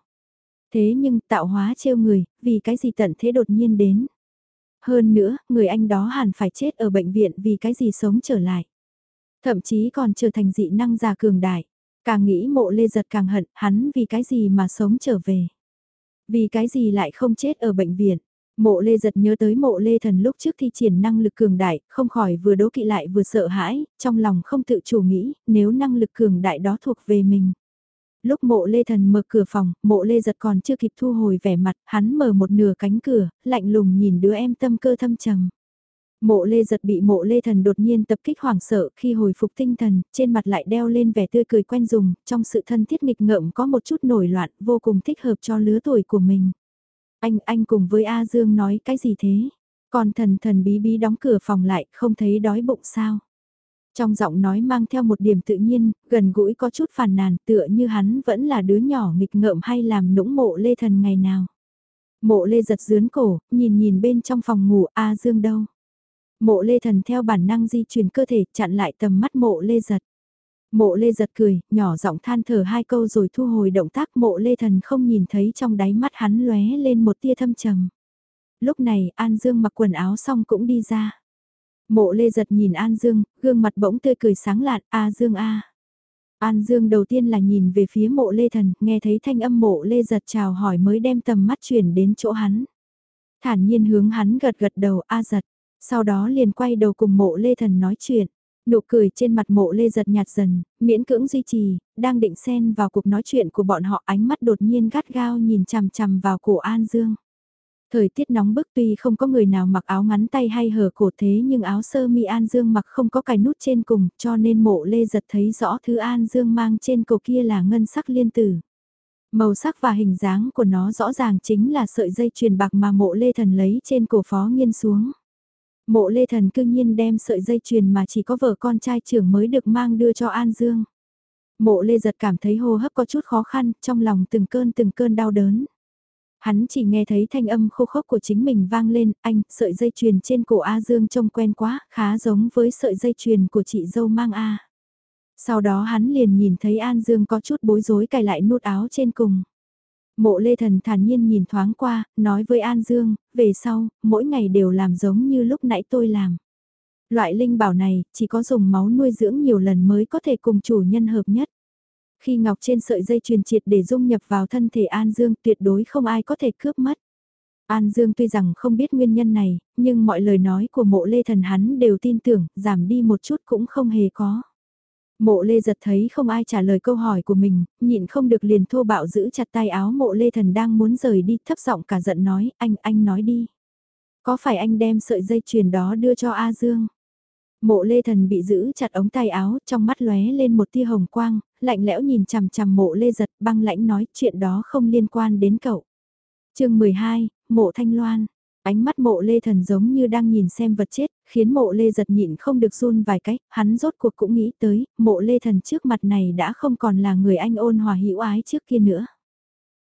Thế nhưng tạo hóa trêu người, vì cái gì tận thế đột nhiên đến. Hơn nữa, người anh đó hẳn phải chết ở bệnh viện vì cái gì sống trở lại. Thậm chí còn trở thành dị năng già cường đại. Càng nghĩ mộ lê giật càng hận, hắn vì cái gì mà sống trở về. Vì cái gì lại không chết ở bệnh viện. Mộ lê giật nhớ tới mộ lê thần lúc trước thi triển năng lực cường đại, không khỏi vừa đố kỵ lại vừa sợ hãi, trong lòng không tự chủ nghĩ, nếu năng lực cường đại đó thuộc về mình. Lúc mộ lê thần mở cửa phòng, mộ lê giật còn chưa kịp thu hồi vẻ mặt, hắn mở một nửa cánh cửa, lạnh lùng nhìn đứa em tâm cơ thâm trầm. Mộ lê giật bị mộ lê thần đột nhiên tập kích hoảng sợ khi hồi phục tinh thần, trên mặt lại đeo lên vẻ tươi cười quen dùng, trong sự thân thiết nghịch ngợm có một chút nổi loạn, vô cùng thích hợp cho lứa tuổi của mình. Anh, anh cùng với A Dương nói cái gì thế? Còn thần thần bí bí đóng cửa phòng lại, không thấy đói bụng sao? Trong giọng nói mang theo một điểm tự nhiên, gần gũi có chút phàn nàn tựa như hắn vẫn là đứa nhỏ nghịch ngợm hay làm nũng mộ lê thần ngày nào. Mộ lê giật dướn cổ, nhìn nhìn bên trong phòng ngủ A Dương đâu. Mộ lê thần theo bản năng di chuyển cơ thể chặn lại tầm mắt mộ lê giật. Mộ lê giật cười, nhỏ giọng than thở hai câu rồi thu hồi động tác mộ lê thần không nhìn thấy trong đáy mắt hắn lóe lên một tia thâm trầm. Lúc này An Dương mặc quần áo xong cũng đi ra. Mộ lê giật nhìn An Dương, gương mặt bỗng tươi cười sáng lạn, A Dương A. An Dương đầu tiên là nhìn về phía mộ lê thần, nghe thấy thanh âm mộ lê giật chào hỏi mới đem tầm mắt chuyển đến chỗ hắn. Thản nhiên hướng hắn gật gật đầu A giật, sau đó liền quay đầu cùng mộ lê thần nói chuyện. Nụ cười trên mặt mộ lê giật nhạt dần, miễn cưỡng duy trì, đang định xen vào cuộc nói chuyện của bọn họ ánh mắt đột nhiên gắt gao nhìn chằm chằm vào cổ An Dương. Thời tiết nóng bức tuy không có người nào mặc áo ngắn tay hay hở cổ thế nhưng áo sơ mi An Dương mặc không có cài nút trên cùng cho nên mộ lê giật thấy rõ thứ An Dương mang trên cổ kia là ngân sắc liên tử. Màu sắc và hình dáng của nó rõ ràng chính là sợi dây chuyền bạc mà mộ lê thần lấy trên cổ phó nghiên xuống. Mộ lê thần cương nhiên đem sợi dây chuyền mà chỉ có vợ con trai trưởng mới được mang đưa cho An Dương. Mộ lê giật cảm thấy hô hấp có chút khó khăn, trong lòng từng cơn từng cơn đau đớn. Hắn chỉ nghe thấy thanh âm khô khốc của chính mình vang lên, anh, sợi dây chuyền trên cổ A Dương trông quen quá, khá giống với sợi dây chuyền của chị dâu mang A. Sau đó hắn liền nhìn thấy An Dương có chút bối rối cài lại nút áo trên cùng. Mộ lê thần thản nhiên nhìn thoáng qua, nói với An Dương, về sau, mỗi ngày đều làm giống như lúc nãy tôi làm. Loại linh bảo này, chỉ có dùng máu nuôi dưỡng nhiều lần mới có thể cùng chủ nhân hợp nhất. Khi ngọc trên sợi dây truyền triệt để dung nhập vào thân thể An Dương tuyệt đối không ai có thể cướp mất. An Dương tuy rằng không biết nguyên nhân này, nhưng mọi lời nói của mộ lê thần hắn đều tin tưởng, giảm đi một chút cũng không hề có. Mộ lê giật thấy không ai trả lời câu hỏi của mình, nhịn không được liền thô bạo giữ chặt tay áo mộ lê thần đang muốn rời đi thấp giọng cả giận nói, anh, anh nói đi. Có phải anh đem sợi dây chuyền đó đưa cho A Dương? Mộ lê thần bị giữ chặt ống tay áo, trong mắt lóe lên một tia hồng quang, lạnh lẽo nhìn chằm chằm mộ lê giật băng lãnh nói chuyện đó không liên quan đến cậu. chương 12, mộ thanh loan. Ánh mắt mộ lê thần giống như đang nhìn xem vật chết, khiến mộ lê giật nhịn không được run vài cách, hắn rốt cuộc cũng nghĩ tới, mộ lê thần trước mặt này đã không còn là người anh ôn hòa hữu ái trước kia nữa.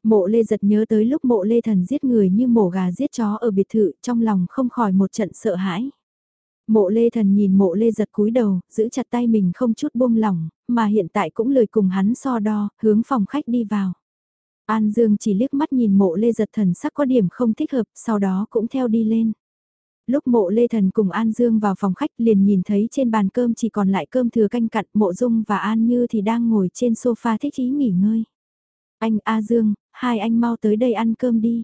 Mộ lê giật nhớ tới lúc mộ lê thần giết người như mổ gà giết chó ở biệt thự, trong lòng không khỏi một trận sợ hãi. Mộ lê thần nhìn mộ lê giật cúi đầu, giữ chặt tay mình không chút buông lỏng, mà hiện tại cũng lời cùng hắn so đo, hướng phòng khách đi vào. An Dương chỉ liếc mắt nhìn mộ lê giật thần sắc có điểm không thích hợp, sau đó cũng theo đi lên. Lúc mộ lê thần cùng An Dương vào phòng khách liền nhìn thấy trên bàn cơm chỉ còn lại cơm thừa canh cặn mộ dung và An Như thì đang ngồi trên sofa thích ý nghỉ ngơi. Anh A Dương, hai anh mau tới đây ăn cơm đi.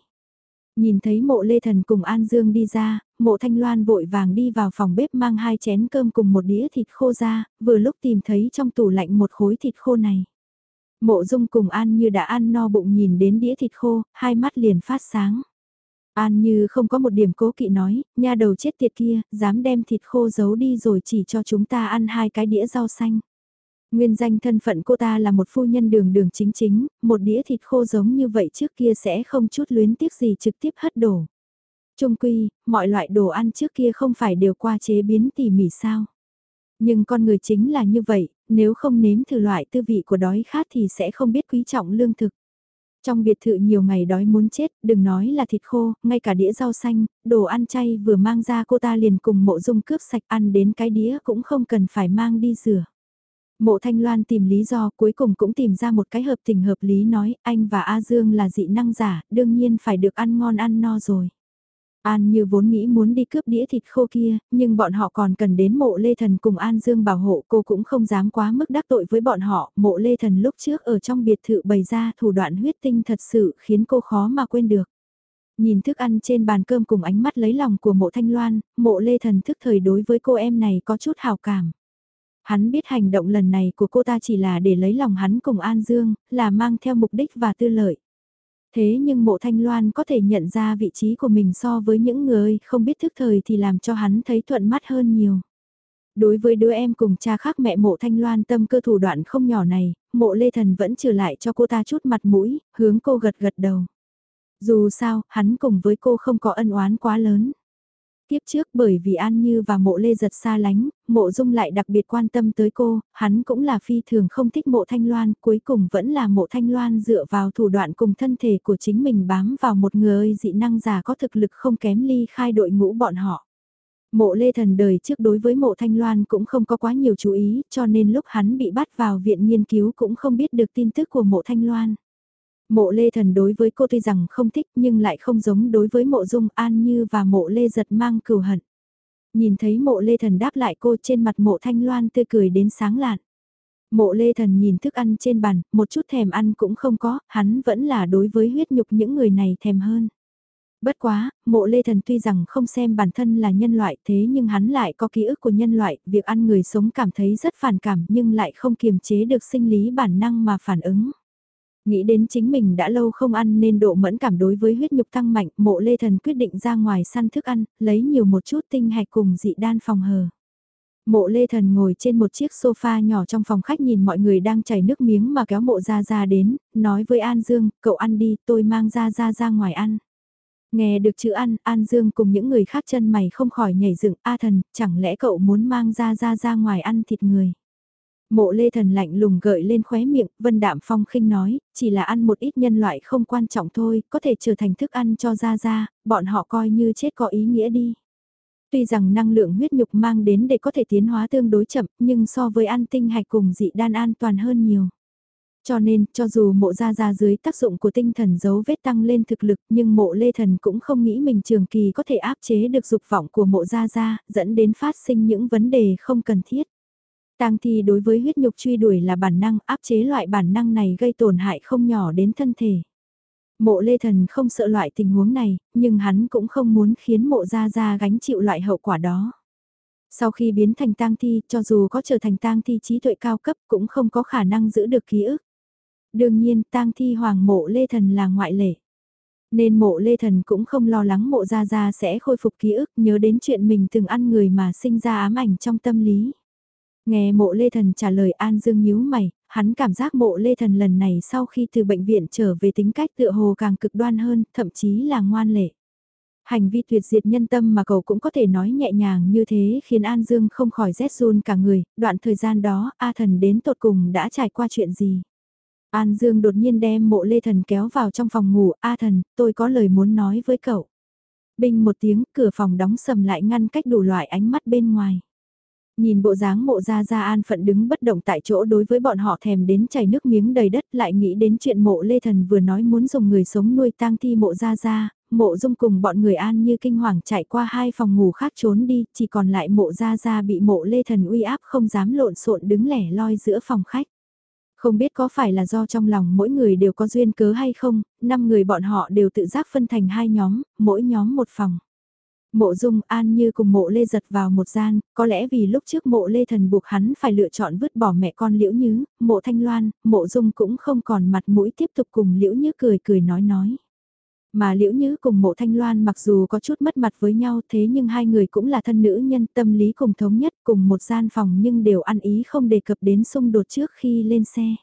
Nhìn thấy mộ lê thần cùng An Dương đi ra, mộ thanh loan vội vàng đi vào phòng bếp mang hai chén cơm cùng một đĩa thịt khô ra, vừa lúc tìm thấy trong tủ lạnh một khối thịt khô này. Mộ dung cùng An như đã ăn no bụng nhìn đến đĩa thịt khô, hai mắt liền phát sáng. An như không có một điểm cố kỵ nói, nha đầu chết tiệt kia, dám đem thịt khô giấu đi rồi chỉ cho chúng ta ăn hai cái đĩa rau xanh. Nguyên danh thân phận cô ta là một phu nhân đường đường chính chính, một đĩa thịt khô giống như vậy trước kia sẽ không chút luyến tiếc gì trực tiếp hất đổ. Trung quy, mọi loại đồ ăn trước kia không phải đều qua chế biến tỉ mỉ sao. Nhưng con người chính là như vậy, nếu không nếm thử loại tư vị của đói khát thì sẽ không biết quý trọng lương thực. Trong biệt thự nhiều ngày đói muốn chết, đừng nói là thịt khô, ngay cả đĩa rau xanh, đồ ăn chay vừa mang ra cô ta liền cùng mộ dung cướp sạch ăn đến cái đĩa cũng không cần phải mang đi rửa. Mộ Thanh Loan tìm lý do cuối cùng cũng tìm ra một cái hợp tình hợp lý nói anh và A Dương là dị năng giả, đương nhiên phải được ăn ngon ăn no rồi. An như vốn nghĩ muốn đi cướp đĩa thịt khô kia, nhưng bọn họ còn cần đến mộ Lê Thần cùng An Dương bảo hộ cô cũng không dám quá mức đắc tội với bọn họ. Mộ Lê Thần lúc trước ở trong biệt thự bày ra thủ đoạn huyết tinh thật sự khiến cô khó mà quên được. Nhìn thức ăn trên bàn cơm cùng ánh mắt lấy lòng của mộ Thanh Loan, mộ Lê Thần thức thời đối với cô em này có chút hào cảm. Hắn biết hành động lần này của cô ta chỉ là để lấy lòng hắn cùng An Dương, là mang theo mục đích và tư lợi. Thế nhưng mộ thanh loan có thể nhận ra vị trí của mình so với những người không biết thức thời thì làm cho hắn thấy thuận mắt hơn nhiều. Đối với đứa em cùng cha khác mẹ mộ thanh loan tâm cơ thủ đoạn không nhỏ này, mộ lê thần vẫn trừ lại cho cô ta chút mặt mũi, hướng cô gật gật đầu. Dù sao, hắn cùng với cô không có ân oán quá lớn. Tiếp trước bởi vì An Như và mộ lê giật xa lánh, mộ dung lại đặc biệt quan tâm tới cô, hắn cũng là phi thường không thích mộ thanh loan, cuối cùng vẫn là mộ thanh loan dựa vào thủ đoạn cùng thân thể của chính mình bám vào một người dị năng già có thực lực không kém ly khai đội ngũ bọn họ. Mộ lê thần đời trước đối với mộ thanh loan cũng không có quá nhiều chú ý, cho nên lúc hắn bị bắt vào viện nghiên cứu cũng không biết được tin tức của mộ thanh loan. Mộ lê thần đối với cô tuy rằng không thích nhưng lại không giống đối với mộ dung an như và mộ lê giật mang cừu hận. Nhìn thấy mộ lê thần đáp lại cô trên mặt mộ thanh loan tươi cười đến sáng lạn. Mộ lê thần nhìn thức ăn trên bàn, một chút thèm ăn cũng không có, hắn vẫn là đối với huyết nhục những người này thèm hơn. Bất quá, mộ lê thần tuy rằng không xem bản thân là nhân loại thế nhưng hắn lại có ký ức của nhân loại, việc ăn người sống cảm thấy rất phản cảm nhưng lại không kiềm chế được sinh lý bản năng mà phản ứng. Nghĩ đến chính mình đã lâu không ăn nên độ mẫn cảm đối với huyết nhục tăng mạnh, mộ lê thần quyết định ra ngoài săn thức ăn, lấy nhiều một chút tinh hạch cùng dị đan phòng hờ. Mộ lê thần ngồi trên một chiếc sofa nhỏ trong phòng khách nhìn mọi người đang chảy nước miếng mà kéo mộ ra ra đến, nói với An Dương, cậu ăn đi, tôi mang ra ra ra ngoài ăn. Nghe được chữ ăn, An Dương cùng những người khác chân mày không khỏi nhảy dựng, A thần, chẳng lẽ cậu muốn mang ra ra ra ngoài ăn thịt người. Mộ lê thần lạnh lùng gợi lên khóe miệng, vân đạm phong khinh nói, chỉ là ăn một ít nhân loại không quan trọng thôi, có thể trở thành thức ăn cho ra ra, bọn họ coi như chết có ý nghĩa đi. Tuy rằng năng lượng huyết nhục mang đến để có thể tiến hóa tương đối chậm, nhưng so với ăn tinh hạch cùng dị đan an toàn hơn nhiều. Cho nên, cho dù mộ ra ra dưới tác dụng của tinh thần dấu vết tăng lên thực lực nhưng mộ lê thần cũng không nghĩ mình trường kỳ có thể áp chế được dục vọng của mộ ra ra, dẫn đến phát sinh những vấn đề không cần thiết. Tang thi đối với huyết nhục truy đuổi là bản năng, áp chế loại bản năng này gây tổn hại không nhỏ đến thân thể. Mộ Lê Thần không sợ loại tình huống này, nhưng hắn cũng không muốn khiến mộ gia gia gánh chịu loại hậu quả đó. Sau khi biến thành tang thi, cho dù có trở thành tang thi trí tuệ cao cấp cũng không có khả năng giữ được ký ức. Đương nhiên, tang thi hoàng mộ Lê Thần là ngoại lệ. Nên mộ Lê Thần cũng không lo lắng mộ gia gia sẽ khôi phục ký ức nhớ đến chuyện mình từng ăn người mà sinh ra ám ảnh trong tâm lý. Nghe mộ Lê Thần trả lời An Dương nhíu mày, hắn cảm giác mộ Lê Thần lần này sau khi từ bệnh viện trở về tính cách tựa hồ càng cực đoan hơn, thậm chí là ngoan lệ. Hành vi tuyệt diệt nhân tâm mà cậu cũng có thể nói nhẹ nhàng như thế khiến An Dương không khỏi rét run cả người, đoạn thời gian đó A Thần đến tột cùng đã trải qua chuyện gì. An Dương đột nhiên đem mộ Lê Thần kéo vào trong phòng ngủ, A Thần, tôi có lời muốn nói với cậu. Bình một tiếng, cửa phòng đóng sầm lại ngăn cách đủ loại ánh mắt bên ngoài. Nhìn bộ dáng mộ gia gia an phận đứng bất động tại chỗ đối với bọn họ thèm đến chảy nước miếng đầy đất lại nghĩ đến chuyện mộ lê thần vừa nói muốn dùng người sống nuôi tang thi mộ gia gia, mộ dung cùng bọn người an như kinh hoàng chạy qua hai phòng ngủ khác trốn đi, chỉ còn lại mộ gia gia bị mộ lê thần uy áp không dám lộn xộn đứng lẻ loi giữa phòng khách. Không biết có phải là do trong lòng mỗi người đều có duyên cớ hay không, năm người bọn họ đều tự giác phân thành hai nhóm, mỗi nhóm một phòng. Mộ dung an như cùng mộ lê giật vào một gian, có lẽ vì lúc trước mộ lê thần buộc hắn phải lựa chọn vứt bỏ mẹ con liễu nhứ, mộ thanh loan, mộ dung cũng không còn mặt mũi tiếp tục cùng liễu nhứ cười cười nói nói. Mà liễu nhứ cùng mộ thanh loan mặc dù có chút mất mặt với nhau thế nhưng hai người cũng là thân nữ nhân tâm lý cùng thống nhất cùng một gian phòng nhưng đều ăn ý không đề cập đến xung đột trước khi lên xe.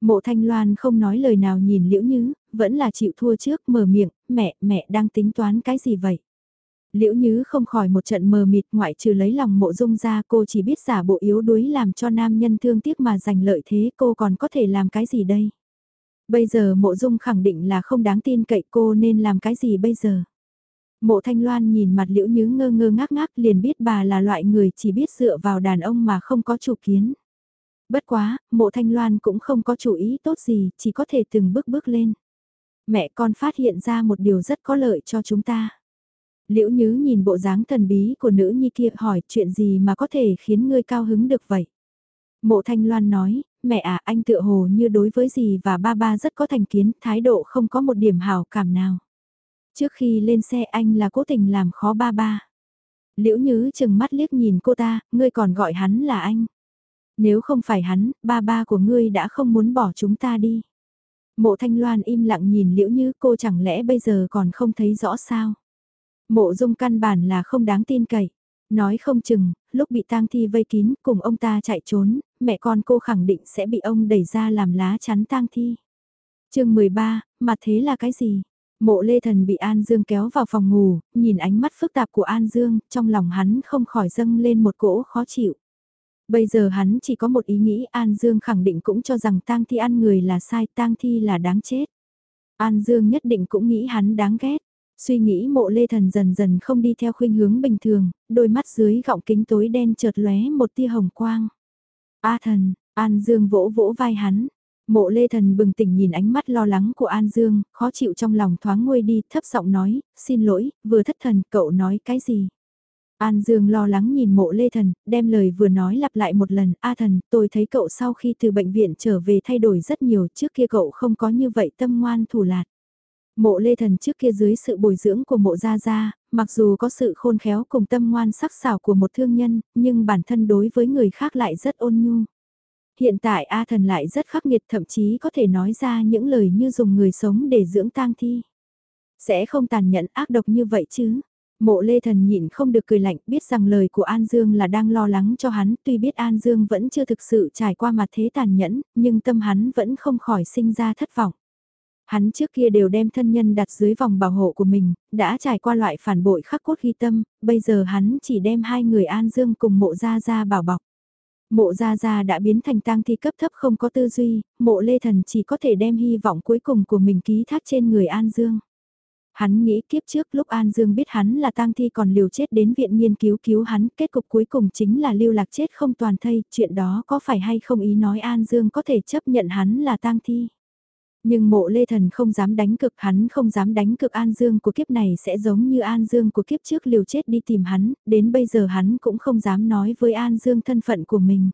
Mộ thanh loan không nói lời nào nhìn liễu nhứ, vẫn là chịu thua trước mở miệng, mẹ, mẹ đang tính toán cái gì vậy? Liễu Nhứ không khỏi một trận mờ mịt ngoại trừ lấy lòng mộ dung ra cô chỉ biết giả bộ yếu đuối làm cho nam nhân thương tiếc mà giành lợi thế cô còn có thể làm cái gì đây. Bây giờ mộ dung khẳng định là không đáng tin cậy cô nên làm cái gì bây giờ? Mộ thanh loan nhìn mặt liễu nhứ ngơ ngơ ngác ngác liền biết bà là loại người chỉ biết dựa vào đàn ông mà không có chủ kiến. Bất quá, mộ thanh loan cũng không có chủ ý tốt gì, chỉ có thể từng bước bước lên. Mẹ con phát hiện ra một điều rất có lợi cho chúng ta. Liễu Nhứ nhìn bộ dáng thần bí của nữ nhi kia hỏi chuyện gì mà có thể khiến ngươi cao hứng được vậy. Mộ Thanh Loan nói, mẹ à anh tựa hồ như đối với gì và ba ba rất có thành kiến, thái độ không có một điểm hảo cảm nào. Trước khi lên xe anh là cố tình làm khó ba ba. Liễu Nhứ chừng mắt liếc nhìn cô ta, ngươi còn gọi hắn là anh. Nếu không phải hắn, ba ba của ngươi đã không muốn bỏ chúng ta đi. Mộ Thanh Loan im lặng nhìn Liễu Như cô chẳng lẽ bây giờ còn không thấy rõ sao. Mộ dung căn bản là không đáng tin cậy. Nói không chừng, lúc bị tang thi vây kín cùng ông ta chạy trốn, mẹ con cô khẳng định sẽ bị ông đẩy ra làm lá chắn tang thi. chương 13, mà thế là cái gì? Mộ Lê Thần bị An Dương kéo vào phòng ngủ, nhìn ánh mắt phức tạp của An Dương, trong lòng hắn không khỏi dâng lên một cỗ khó chịu. Bây giờ hắn chỉ có một ý nghĩ An Dương khẳng định cũng cho rằng tang thi ăn người là sai, tang thi là đáng chết. An Dương nhất định cũng nghĩ hắn đáng ghét. Suy nghĩ mộ lê thần dần dần không đi theo khuynh hướng bình thường, đôi mắt dưới gọng kính tối đen chợt lóe một tia hồng quang. A thần, An Dương vỗ vỗ vai hắn. Mộ lê thần bừng tỉnh nhìn ánh mắt lo lắng của An Dương, khó chịu trong lòng thoáng nguôi đi, thấp giọng nói, xin lỗi, vừa thất thần, cậu nói cái gì? An Dương lo lắng nhìn mộ lê thần, đem lời vừa nói lặp lại một lần, A thần, tôi thấy cậu sau khi từ bệnh viện trở về thay đổi rất nhiều, trước kia cậu không có như vậy tâm ngoan thủ lạt. Mộ lê thần trước kia dưới sự bồi dưỡng của mộ gia gia, mặc dù có sự khôn khéo cùng tâm ngoan sắc sảo của một thương nhân, nhưng bản thân đối với người khác lại rất ôn nhu. Hiện tại A thần lại rất khắc nghiệt thậm chí có thể nói ra những lời như dùng người sống để dưỡng tang thi. Sẽ không tàn nhẫn ác độc như vậy chứ. Mộ lê thần nhịn không được cười lạnh biết rằng lời của An Dương là đang lo lắng cho hắn tuy biết An Dương vẫn chưa thực sự trải qua mặt thế tàn nhẫn nhưng tâm hắn vẫn không khỏi sinh ra thất vọng. Hắn trước kia đều đem thân nhân đặt dưới vòng bảo hộ của mình, đã trải qua loại phản bội khắc cốt ghi tâm, bây giờ hắn chỉ đem hai người An Dương cùng mộ gia gia bảo bọc. Mộ gia gia đã biến thành tang thi cấp thấp không có tư duy, mộ lê thần chỉ có thể đem hy vọng cuối cùng của mình ký thác trên người An Dương. Hắn nghĩ kiếp trước lúc An Dương biết hắn là tang thi còn liều chết đến viện nghiên cứu cứu hắn, kết cục cuối cùng chính là lưu lạc chết không toàn thây, chuyện đó có phải hay không ý nói An Dương có thể chấp nhận hắn là tang thi. Nhưng mộ lê thần không dám đánh cực hắn không dám đánh cực An Dương của kiếp này sẽ giống như An Dương của kiếp trước liều chết đi tìm hắn, đến bây giờ hắn cũng không dám nói với An Dương thân phận của mình.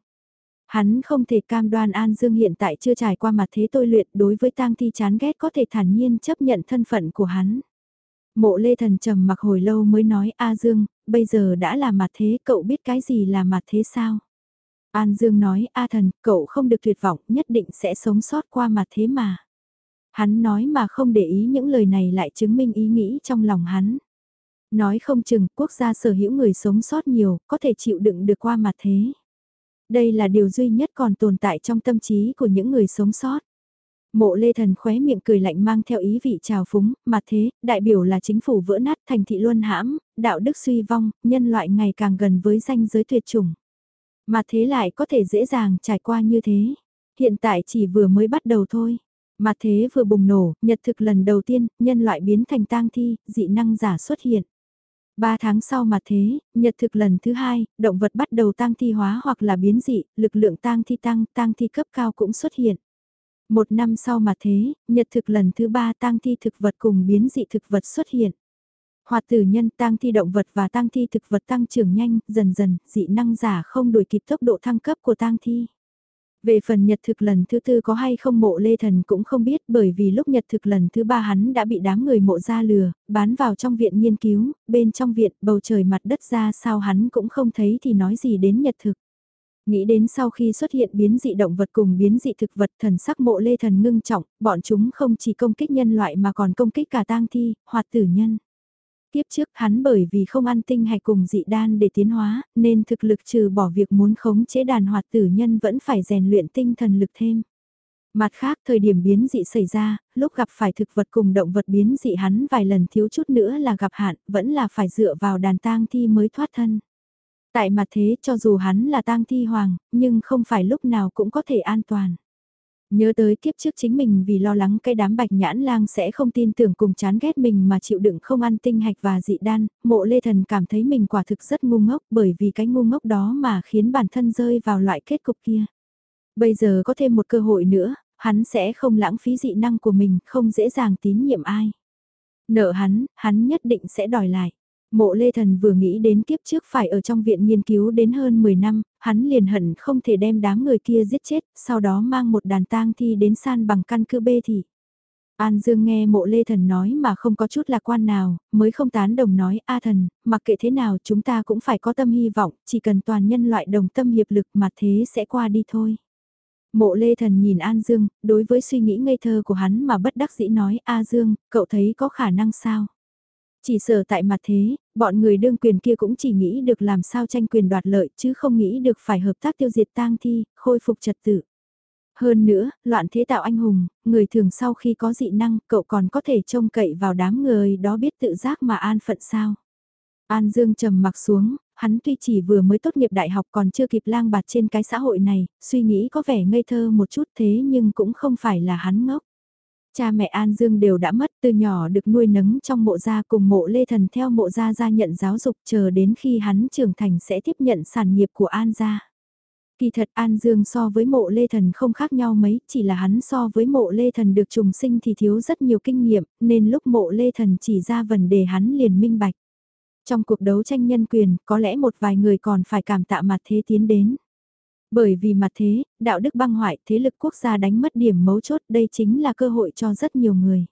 Hắn không thể cam đoan An Dương hiện tại chưa trải qua mặt thế tôi luyện đối với tang thi chán ghét có thể thản nhiên chấp nhận thân phận của hắn. Mộ lê thần trầm mặc hồi lâu mới nói A Dương, bây giờ đã là mặt thế cậu biết cái gì là mặt thế sao? An Dương nói A thần, cậu không được tuyệt vọng nhất định sẽ sống sót qua mặt thế mà. Hắn nói mà không để ý những lời này lại chứng minh ý nghĩ trong lòng hắn. Nói không chừng quốc gia sở hữu người sống sót nhiều, có thể chịu đựng được qua mặt thế. Đây là điều duy nhất còn tồn tại trong tâm trí của những người sống sót. Mộ lê thần khóe miệng cười lạnh mang theo ý vị trào phúng, mặt thế, đại biểu là chính phủ vỡ nát thành thị luân hãm, đạo đức suy vong, nhân loại ngày càng gần với danh giới tuyệt chủng. Mà thế lại có thể dễ dàng trải qua như thế. Hiện tại chỉ vừa mới bắt đầu thôi. Mà thế vừa bùng nổ, nhật thực lần đầu tiên, nhân loại biến thành tang thi, dị năng giả xuất hiện. Ba tháng sau mà thế, nhật thực lần thứ hai, động vật bắt đầu tang thi hóa hoặc là biến dị, lực lượng tang thi tăng, tang thi cấp cao cũng xuất hiện. Một năm sau mà thế, nhật thực lần thứ ba tang thi thực vật cùng biến dị thực vật xuất hiện. Hoạt tử nhân tang thi động vật và tang thi thực vật tăng trưởng nhanh, dần dần, dị năng giả không đuổi kịp tốc độ thăng cấp của tang thi. Về phần nhật thực lần thứ tư có hay không mộ lê thần cũng không biết bởi vì lúc nhật thực lần thứ ba hắn đã bị đám người mộ ra lừa, bán vào trong viện nghiên cứu, bên trong viện bầu trời mặt đất ra sao hắn cũng không thấy thì nói gì đến nhật thực. Nghĩ đến sau khi xuất hiện biến dị động vật cùng biến dị thực vật thần sắc mộ lê thần ngưng trọng, bọn chúng không chỉ công kích nhân loại mà còn công kích cả tang thi, hoạt tử nhân. Tiếp trước hắn bởi vì không ăn tinh hay cùng dị đan để tiến hóa, nên thực lực trừ bỏ việc muốn khống chế đàn hoạt tử nhân vẫn phải rèn luyện tinh thần lực thêm. Mặt khác thời điểm biến dị xảy ra, lúc gặp phải thực vật cùng động vật biến dị hắn vài lần thiếu chút nữa là gặp hạn, vẫn là phải dựa vào đàn tang thi mới thoát thân. Tại mặt thế cho dù hắn là tang thi hoàng, nhưng không phải lúc nào cũng có thể an toàn. Nhớ tới kiếp trước chính mình vì lo lắng cái đám bạch nhãn lang sẽ không tin tưởng cùng chán ghét mình mà chịu đựng không ăn tinh hạch và dị đan, mộ lê thần cảm thấy mình quả thực rất ngu ngốc bởi vì cái ngu ngốc đó mà khiến bản thân rơi vào loại kết cục kia. Bây giờ có thêm một cơ hội nữa, hắn sẽ không lãng phí dị năng của mình, không dễ dàng tín nhiệm ai. Nợ hắn, hắn nhất định sẽ đòi lại. Mộ Lê Thần vừa nghĩ đến kiếp trước phải ở trong viện nghiên cứu đến hơn 10 năm, hắn liền hận không thể đem đám người kia giết chết, sau đó mang một đàn tang thi đến san bằng căn cứ bê thị. An Dương nghe mộ Lê Thần nói mà không có chút lạc quan nào, mới không tán đồng nói A Thần, mặc kệ thế nào chúng ta cũng phải có tâm hy vọng, chỉ cần toàn nhân loại đồng tâm hiệp lực mà thế sẽ qua đi thôi. Mộ Lê Thần nhìn An Dương, đối với suy nghĩ ngây thơ của hắn mà bất đắc dĩ nói A Dương, cậu thấy có khả năng sao? Chỉ sợ tại mặt thế, bọn người đương quyền kia cũng chỉ nghĩ được làm sao tranh quyền đoạt lợi chứ không nghĩ được phải hợp tác tiêu diệt tang thi, khôi phục trật tự. Hơn nữa, loạn thế tạo anh hùng, người thường sau khi có dị năng, cậu còn có thể trông cậy vào đám người đó biết tự giác mà an phận sao. An Dương trầm mặc xuống, hắn tuy chỉ vừa mới tốt nghiệp đại học còn chưa kịp lang bạt trên cái xã hội này, suy nghĩ có vẻ ngây thơ một chút thế nhưng cũng không phải là hắn ngốc. Cha mẹ An Dương đều đã mất từ nhỏ được nuôi nấng trong mộ gia cùng mộ lê thần theo mộ gia gia nhận giáo dục chờ đến khi hắn trưởng thành sẽ tiếp nhận sản nghiệp của An gia. Kỳ thật An Dương so với mộ lê thần không khác nhau mấy, chỉ là hắn so với mộ lê thần được trùng sinh thì thiếu rất nhiều kinh nghiệm, nên lúc mộ lê thần chỉ ra vấn đề hắn liền minh bạch. Trong cuộc đấu tranh nhân quyền, có lẽ một vài người còn phải cảm tạ mặt thế tiến đến. Bởi vì mặt thế, đạo đức băng hoại, thế lực quốc gia đánh mất điểm mấu chốt, đây chính là cơ hội cho rất nhiều người.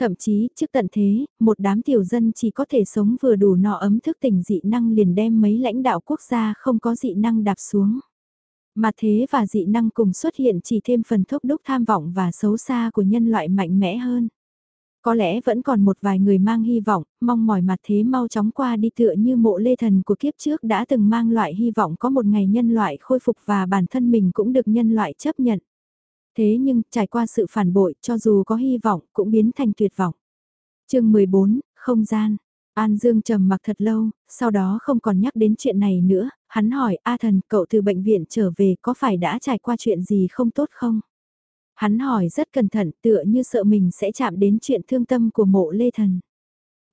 Thậm chí, trước tận thế, một đám tiểu dân chỉ có thể sống vừa đủ nọ ấm thức tỉnh dị năng liền đem mấy lãnh đạo quốc gia không có dị năng đạp xuống. Mà thế và dị năng cùng xuất hiện chỉ thêm phần thúc đúc tham vọng và xấu xa của nhân loại mạnh mẽ hơn. Có lẽ vẫn còn một vài người mang hy vọng, mong mỏi mặt thế mau chóng qua đi tựa như mộ lê thần của kiếp trước đã từng mang loại hy vọng có một ngày nhân loại khôi phục và bản thân mình cũng được nhân loại chấp nhận. Thế nhưng, trải qua sự phản bội, cho dù có hy vọng, cũng biến thành tuyệt vọng. chương 14, không gian. An Dương trầm mặc thật lâu, sau đó không còn nhắc đến chuyện này nữa, hắn hỏi A thần, cậu từ bệnh viện trở về có phải đã trải qua chuyện gì không tốt không? Hắn hỏi rất cẩn thận tựa như sợ mình sẽ chạm đến chuyện thương tâm của mộ lê thần.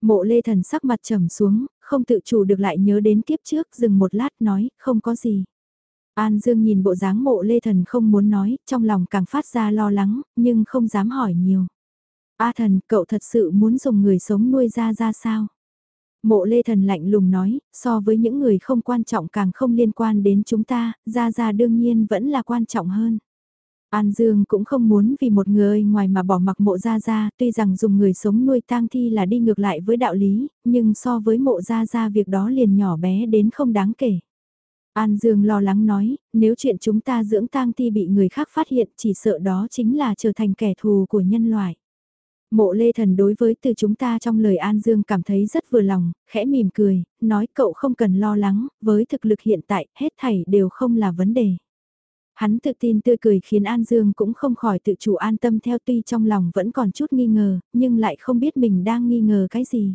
Mộ lê thần sắc mặt trầm xuống, không tự chủ được lại nhớ đến kiếp trước dừng một lát nói không có gì. An Dương nhìn bộ dáng mộ lê thần không muốn nói, trong lòng càng phát ra lo lắng, nhưng không dám hỏi nhiều. A thần, cậu thật sự muốn dùng người sống nuôi ra ra sao? Mộ lê thần lạnh lùng nói, so với những người không quan trọng càng không liên quan đến chúng ta, ra ra đương nhiên vẫn là quan trọng hơn. An Dương cũng không muốn vì một người ngoài mà bỏ mặc mộ gia gia, tuy rằng dùng người sống nuôi tang thi là đi ngược lại với đạo lý, nhưng so với mộ gia gia việc đó liền nhỏ bé đến không đáng kể. An Dương lo lắng nói, nếu chuyện chúng ta dưỡng tang thi bị người khác phát hiện chỉ sợ đó chính là trở thành kẻ thù của nhân loại. Mộ lê thần đối với từ chúng ta trong lời An Dương cảm thấy rất vừa lòng, khẽ mỉm cười, nói cậu không cần lo lắng, với thực lực hiện tại, hết thảy đều không là vấn đề. Hắn tự tin tươi cười khiến An Dương cũng không khỏi tự chủ an tâm theo tuy trong lòng vẫn còn chút nghi ngờ, nhưng lại không biết mình đang nghi ngờ cái gì.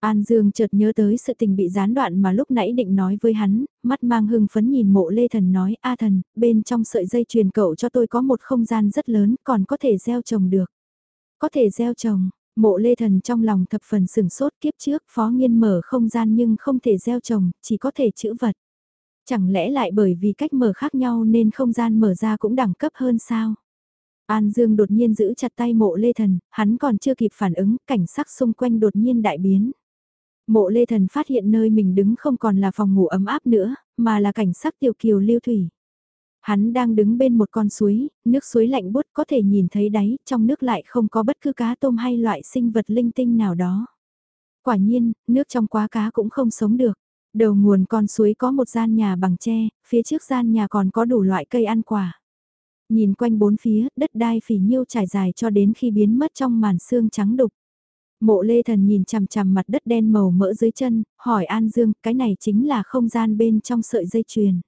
An Dương chợt nhớ tới sự tình bị gián đoạn mà lúc nãy định nói với hắn, mắt mang hưng phấn nhìn mộ lê thần nói A thần, bên trong sợi dây truyền cậu cho tôi có một không gian rất lớn còn có thể gieo trồng được. Có thể gieo trồng, mộ lê thần trong lòng thập phần sừng sốt kiếp trước phó nghiên mở không gian nhưng không thể gieo trồng, chỉ có thể chữ vật. Chẳng lẽ lại bởi vì cách mở khác nhau nên không gian mở ra cũng đẳng cấp hơn sao? An Dương đột nhiên giữ chặt tay mộ lê thần, hắn còn chưa kịp phản ứng, cảnh sắc xung quanh đột nhiên đại biến. Mộ lê thần phát hiện nơi mình đứng không còn là phòng ngủ ấm áp nữa, mà là cảnh sắc tiêu kiều lưu thủy. Hắn đang đứng bên một con suối, nước suối lạnh bút có thể nhìn thấy đáy, trong nước lại không có bất cứ cá tôm hay loại sinh vật linh tinh nào đó. Quả nhiên, nước trong quá cá cũng không sống được. Đầu nguồn con suối có một gian nhà bằng tre, phía trước gian nhà còn có đủ loại cây ăn quả. Nhìn quanh bốn phía, đất đai phỉ nhiêu trải dài cho đến khi biến mất trong màn xương trắng đục. Mộ lê thần nhìn chằm chằm mặt đất đen màu mỡ dưới chân, hỏi An Dương, cái này chính là không gian bên trong sợi dây chuyền.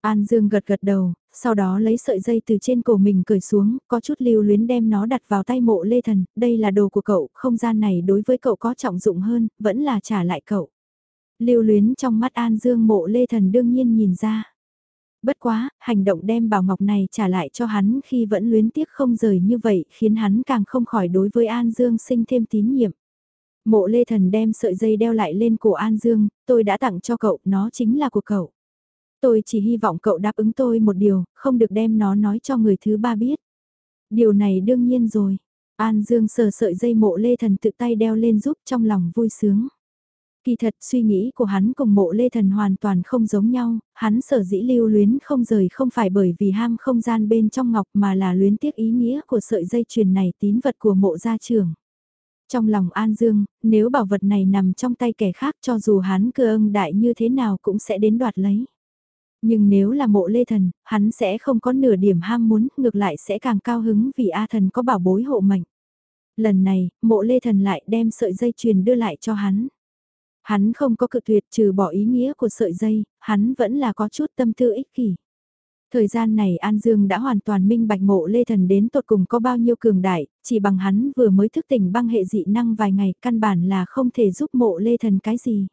An Dương gật gật đầu, sau đó lấy sợi dây từ trên cổ mình cởi xuống, có chút lưu luyến đem nó đặt vào tay mộ lê thần, đây là đồ của cậu, không gian này đối với cậu có trọng dụng hơn, vẫn là trả lại cậu. Lưu luyến trong mắt An Dương mộ lê thần đương nhiên nhìn ra. Bất quá, hành động đem bảo ngọc này trả lại cho hắn khi vẫn luyến tiếc không rời như vậy khiến hắn càng không khỏi đối với An Dương sinh thêm tín nhiệm. Mộ Lê Thần đem sợi dây đeo lại lên cổ An Dương, tôi đã tặng cho cậu, nó chính là của cậu. Tôi chỉ hy vọng cậu đáp ứng tôi một điều, không được đem nó nói cho người thứ ba biết. Điều này đương nhiên rồi. An Dương sờ sợi dây mộ Lê Thần tự tay đeo lên giúp trong lòng vui sướng. Kỳ thật suy nghĩ của hắn cùng mộ lê thần hoàn toàn không giống nhau, hắn sở dĩ lưu luyến không rời không phải bởi vì ham không gian bên trong ngọc mà là luyến tiếc ý nghĩa của sợi dây chuyền này tín vật của mộ gia trưởng. Trong lòng An Dương, nếu bảo vật này nằm trong tay kẻ khác cho dù hắn cơ âng đại như thế nào cũng sẽ đến đoạt lấy. Nhưng nếu là mộ lê thần, hắn sẽ không có nửa điểm ham muốn, ngược lại sẽ càng cao hứng vì A thần có bảo bối hộ mệnh. Lần này, mộ lê thần lại đem sợi dây chuyền đưa lại cho hắn. Hắn không có cự tuyệt trừ bỏ ý nghĩa của sợi dây, hắn vẫn là có chút tâm tư ích kỷ. Thời gian này An Dương đã hoàn toàn minh bạch mộ lê thần đến tột cùng có bao nhiêu cường đại, chỉ bằng hắn vừa mới thức tỉnh băng hệ dị năng vài ngày căn bản là không thể giúp mộ lê thần cái gì.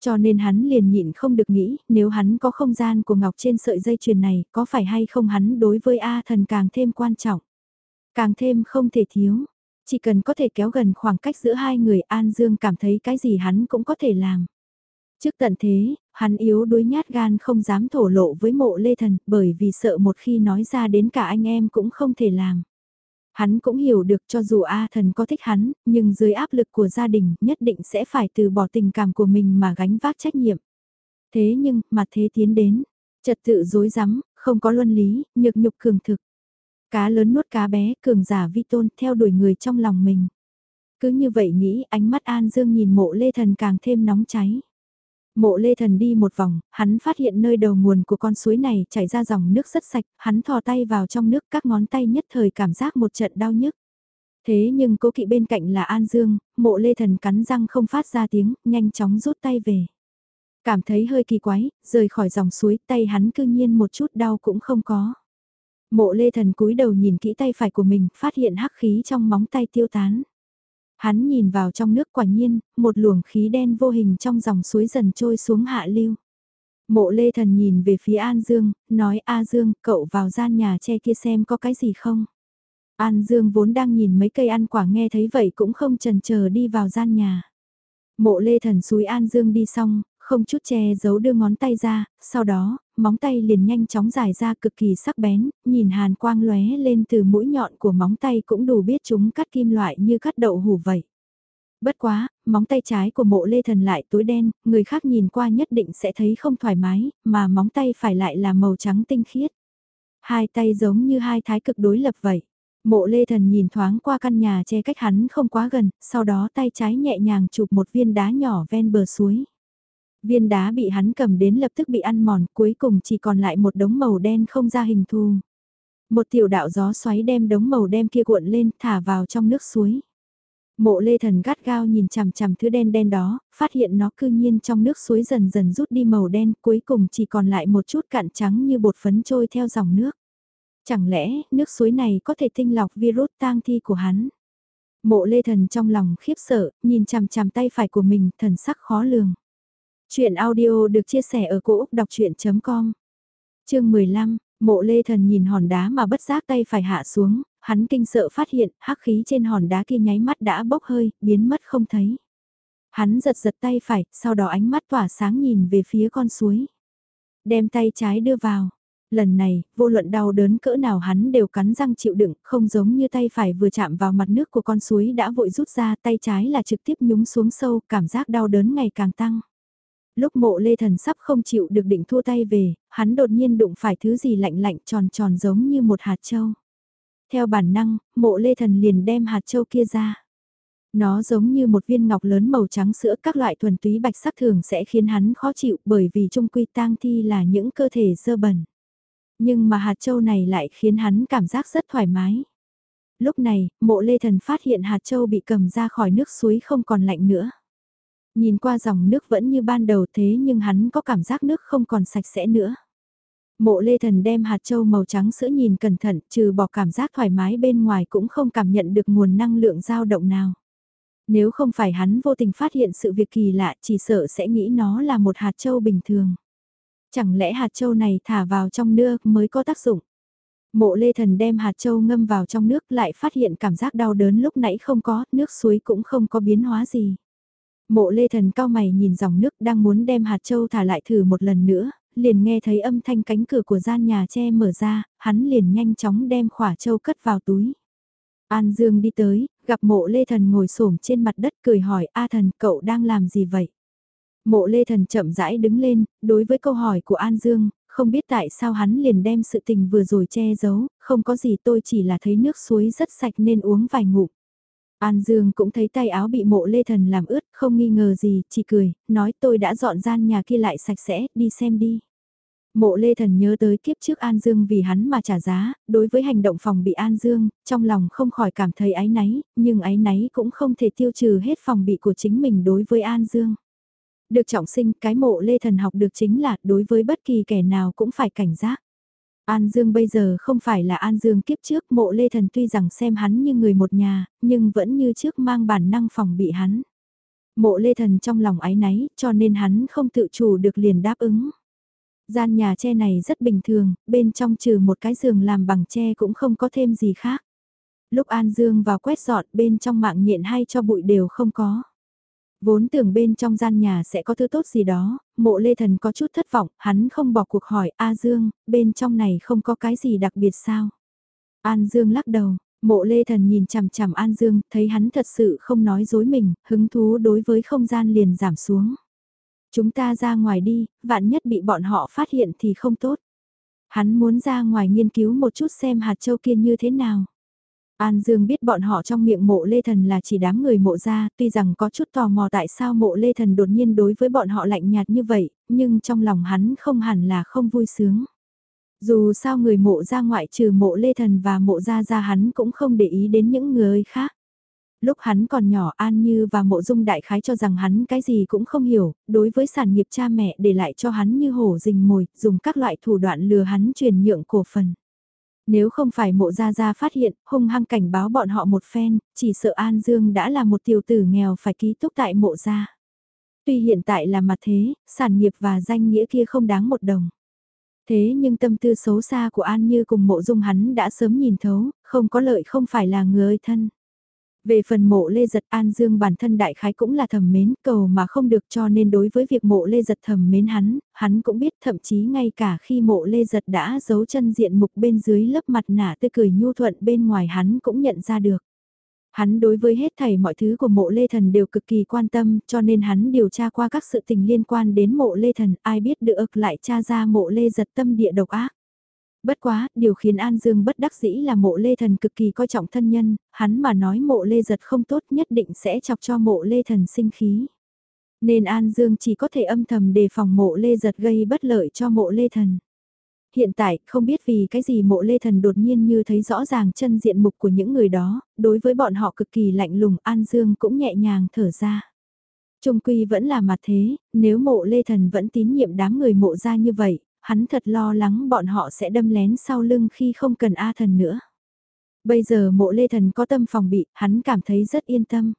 Cho nên hắn liền nhịn không được nghĩ, nếu hắn có không gian của Ngọc trên sợi dây chuyền này, có phải hay không hắn đối với A thần càng thêm quan trọng. Càng thêm không thể thiếu. Chỉ cần có thể kéo gần khoảng cách giữa hai người An Dương cảm thấy cái gì hắn cũng có thể làm. Trước tận thế, hắn yếu đuối nhát gan không dám thổ lộ với mộ lê thần bởi vì sợ một khi nói ra đến cả anh em cũng không thể làm. Hắn cũng hiểu được cho dù A thần có thích hắn, nhưng dưới áp lực của gia đình nhất định sẽ phải từ bỏ tình cảm của mình mà gánh vác trách nhiệm. Thế nhưng, mà thế tiến đến, trật tự dối rắm không có luân lý, nhược nhục cường thực. Cá lớn nuốt cá bé, cường giả vi tôn, theo đuổi người trong lòng mình. Cứ như vậy nghĩ, ánh mắt An Dương nhìn mộ lê thần càng thêm nóng cháy. Mộ lê thần đi một vòng, hắn phát hiện nơi đầu nguồn của con suối này chảy ra dòng nước rất sạch, hắn thò tay vào trong nước các ngón tay nhất thời cảm giác một trận đau nhức. Thế nhưng cố kỵ bên cạnh là An Dương, mộ lê thần cắn răng không phát ra tiếng, nhanh chóng rút tay về. Cảm thấy hơi kỳ quái, rời khỏi dòng suối tay hắn cư nhiên một chút đau cũng không có. Mộ lê thần cúi đầu nhìn kỹ tay phải của mình, phát hiện hắc khí trong móng tay tiêu tán. Hắn nhìn vào trong nước quả nhiên, một luồng khí đen vô hình trong dòng suối dần trôi xuống hạ lưu. Mộ lê thần nhìn về phía An Dương, nói A Dương, cậu vào gian nhà che kia xem có cái gì không. An Dương vốn đang nhìn mấy cây ăn quả nghe thấy vậy cũng không chần chờ đi vào gian nhà. Mộ lê thần suối An Dương đi xong, không chút che giấu đưa ngón tay ra, sau đó, móng tay liền nhanh chóng dài ra cực kỳ sắc bén, nhìn hàn quang lóe lên từ mũi nhọn của móng tay cũng đủ biết chúng cắt kim loại như cắt đậu hủ vậy. Bất quá, móng tay trái của mộ lê thần lại tối đen, người khác nhìn qua nhất định sẽ thấy không thoải mái, mà móng tay phải lại là màu trắng tinh khiết. Hai tay giống như hai thái cực đối lập vậy. Mộ lê thần nhìn thoáng qua căn nhà che cách hắn không quá gần, sau đó tay trái nhẹ nhàng chụp một viên đá nhỏ ven bờ suối. Viên đá bị hắn cầm đến lập tức bị ăn mòn, cuối cùng chỉ còn lại một đống màu đen không ra hình thù. Một tiểu đạo gió xoáy đem đống màu đen kia cuộn lên, thả vào trong nước suối. Mộ lê thần gắt gao nhìn chằm chằm thứ đen đen đó, phát hiện nó cư nhiên trong nước suối dần dần rút đi màu đen, cuối cùng chỉ còn lại một chút cạn trắng như bột phấn trôi theo dòng nước. Chẳng lẽ, nước suối này có thể tinh lọc virus tang thi của hắn? Mộ lê thần trong lòng khiếp sợ, nhìn chằm chằm tay phải của mình, thần sắc khó lường. Chuyện audio được chia sẻ ở cỗ đọc chuyện.com Chương 15, mộ lê thần nhìn hòn đá mà bất giác tay phải hạ xuống, hắn kinh sợ phát hiện hắc khí trên hòn đá kia nháy mắt đã bốc hơi, biến mất không thấy. Hắn giật giật tay phải, sau đó ánh mắt tỏa sáng nhìn về phía con suối. Đem tay trái đưa vào. Lần này, vô luận đau đớn cỡ nào hắn đều cắn răng chịu đựng, không giống như tay phải vừa chạm vào mặt nước của con suối đã vội rút ra, tay trái là trực tiếp nhúng xuống sâu, cảm giác đau đớn ngày càng tăng lúc mộ lê thần sắp không chịu được định thua tay về, hắn đột nhiên đụng phải thứ gì lạnh lạnh tròn tròn giống như một hạt châu. Theo bản năng, mộ lê thần liền đem hạt châu kia ra. Nó giống như một viên ngọc lớn màu trắng sữa các loại thuần túy bạch sắc thường sẽ khiến hắn khó chịu bởi vì trung quy tang thi là những cơ thể dơ bẩn. Nhưng mà hạt châu này lại khiến hắn cảm giác rất thoải mái. Lúc này, mộ lê thần phát hiện hạt châu bị cầm ra khỏi nước suối không còn lạnh nữa. Nhìn qua dòng nước vẫn như ban đầu thế nhưng hắn có cảm giác nước không còn sạch sẽ nữa. Mộ lê thần đem hạt châu màu trắng sữa nhìn cẩn thận trừ bỏ cảm giác thoải mái bên ngoài cũng không cảm nhận được nguồn năng lượng dao động nào. Nếu không phải hắn vô tình phát hiện sự việc kỳ lạ chỉ sợ sẽ nghĩ nó là một hạt châu bình thường. Chẳng lẽ hạt châu này thả vào trong nước mới có tác dụng? Mộ lê thần đem hạt châu ngâm vào trong nước lại phát hiện cảm giác đau đớn lúc nãy không có, nước suối cũng không có biến hóa gì. Mộ lê thần cao mày nhìn dòng nước đang muốn đem hạt châu thả lại thử một lần nữa, liền nghe thấy âm thanh cánh cửa của gian nhà tre mở ra, hắn liền nhanh chóng đem khỏa châu cất vào túi. An Dương đi tới, gặp mộ lê thần ngồi xổm trên mặt đất cười hỏi A thần cậu đang làm gì vậy? Mộ lê thần chậm rãi đứng lên, đối với câu hỏi của An Dương, không biết tại sao hắn liền đem sự tình vừa rồi che giấu, không có gì tôi chỉ là thấy nước suối rất sạch nên uống vài ngụm. An Dương cũng thấy tay áo bị mộ lê thần làm ướt, không nghi ngờ gì, chỉ cười, nói tôi đã dọn gian nhà kia lại sạch sẽ, đi xem đi. Mộ Lê Thần nhớ tới kiếp trước An Dương vì hắn mà trả giá, đối với hành động phòng bị An Dương, trong lòng không khỏi cảm thấy ái náy, nhưng ái náy cũng không thể tiêu trừ hết phòng bị của chính mình đối với An Dương. Được trọng sinh, cái mộ Lê Thần học được chính là đối với bất kỳ kẻ nào cũng phải cảnh giác. An Dương bây giờ không phải là An Dương kiếp trước, mộ Lê Thần tuy rằng xem hắn như người một nhà, nhưng vẫn như trước mang bản năng phòng bị hắn. Mộ Lê Thần trong lòng ái náy, cho nên hắn không tự chủ được liền đáp ứng. Gian nhà tre này rất bình thường, bên trong trừ một cái giường làm bằng tre cũng không có thêm gì khác. Lúc An Dương vào quét dọn bên trong mạng nhện hay cho bụi đều không có. Vốn tưởng bên trong gian nhà sẽ có thứ tốt gì đó, mộ lê thần có chút thất vọng, hắn không bỏ cuộc hỏi A Dương, bên trong này không có cái gì đặc biệt sao? An Dương lắc đầu, mộ lê thần nhìn chằm chằm An Dương, thấy hắn thật sự không nói dối mình, hứng thú đối với không gian liền giảm xuống. Chúng ta ra ngoài đi, vạn nhất bị bọn họ phát hiện thì không tốt. Hắn muốn ra ngoài nghiên cứu một chút xem hạt châu kia như thế nào. An Dương biết bọn họ trong miệng mộ lê thần là chỉ đám người mộ ra, tuy rằng có chút tò mò tại sao mộ lê thần đột nhiên đối với bọn họ lạnh nhạt như vậy, nhưng trong lòng hắn không hẳn là không vui sướng. Dù sao người mộ ra ngoại trừ mộ lê thần và mộ ra ra hắn cũng không để ý đến những người khác. Lúc hắn còn nhỏ An Như và Mộ Dung Đại Khái cho rằng hắn cái gì cũng không hiểu, đối với sản nghiệp cha mẹ để lại cho hắn như hổ rình mồi, dùng các loại thủ đoạn lừa hắn truyền nhượng cổ phần. Nếu không phải mộ gia gia phát hiện, hung hăng cảnh báo bọn họ một phen, chỉ sợ An Dương đã là một tiểu tử nghèo phải ký túc tại mộ gia. Tuy hiện tại là mặt thế, sản nghiệp và danh nghĩa kia không đáng một đồng. Thế nhưng tâm tư xấu xa của An Như cùng mộ dung hắn đã sớm nhìn thấu, không có lợi không phải là người thân. Về phần mộ lê giật An Dương bản thân đại khái cũng là thầm mến cầu mà không được cho nên đối với việc mộ lê giật thầm mến hắn, hắn cũng biết thậm chí ngay cả khi mộ lê giật đã giấu chân diện mục bên dưới lớp mặt nạ tươi cười nhu thuận bên ngoài hắn cũng nhận ra được. Hắn đối với hết thảy mọi thứ của mộ lê thần đều cực kỳ quan tâm cho nên hắn điều tra qua các sự tình liên quan đến mộ lê thần ai biết được lại tra ra mộ lê giật tâm địa độc ác. Bất quá, điều khiến An Dương bất đắc dĩ là mộ lê thần cực kỳ coi trọng thân nhân, hắn mà nói mộ lê giật không tốt nhất định sẽ chọc cho mộ lê thần sinh khí. Nên An Dương chỉ có thể âm thầm đề phòng mộ lê giật gây bất lợi cho mộ lê thần. Hiện tại, không biết vì cái gì mộ lê thần đột nhiên như thấy rõ ràng chân diện mục của những người đó, đối với bọn họ cực kỳ lạnh lùng An Dương cũng nhẹ nhàng thở ra. Trung quy vẫn là mặt thế, nếu mộ lê thần vẫn tín nhiệm đám người mộ ra như vậy, hắn thật lo lắng bọn họ sẽ đâm lén sau lưng khi không cần A thần nữa. Bây giờ mộ lê thần có tâm phòng bị, hắn cảm thấy rất yên tâm.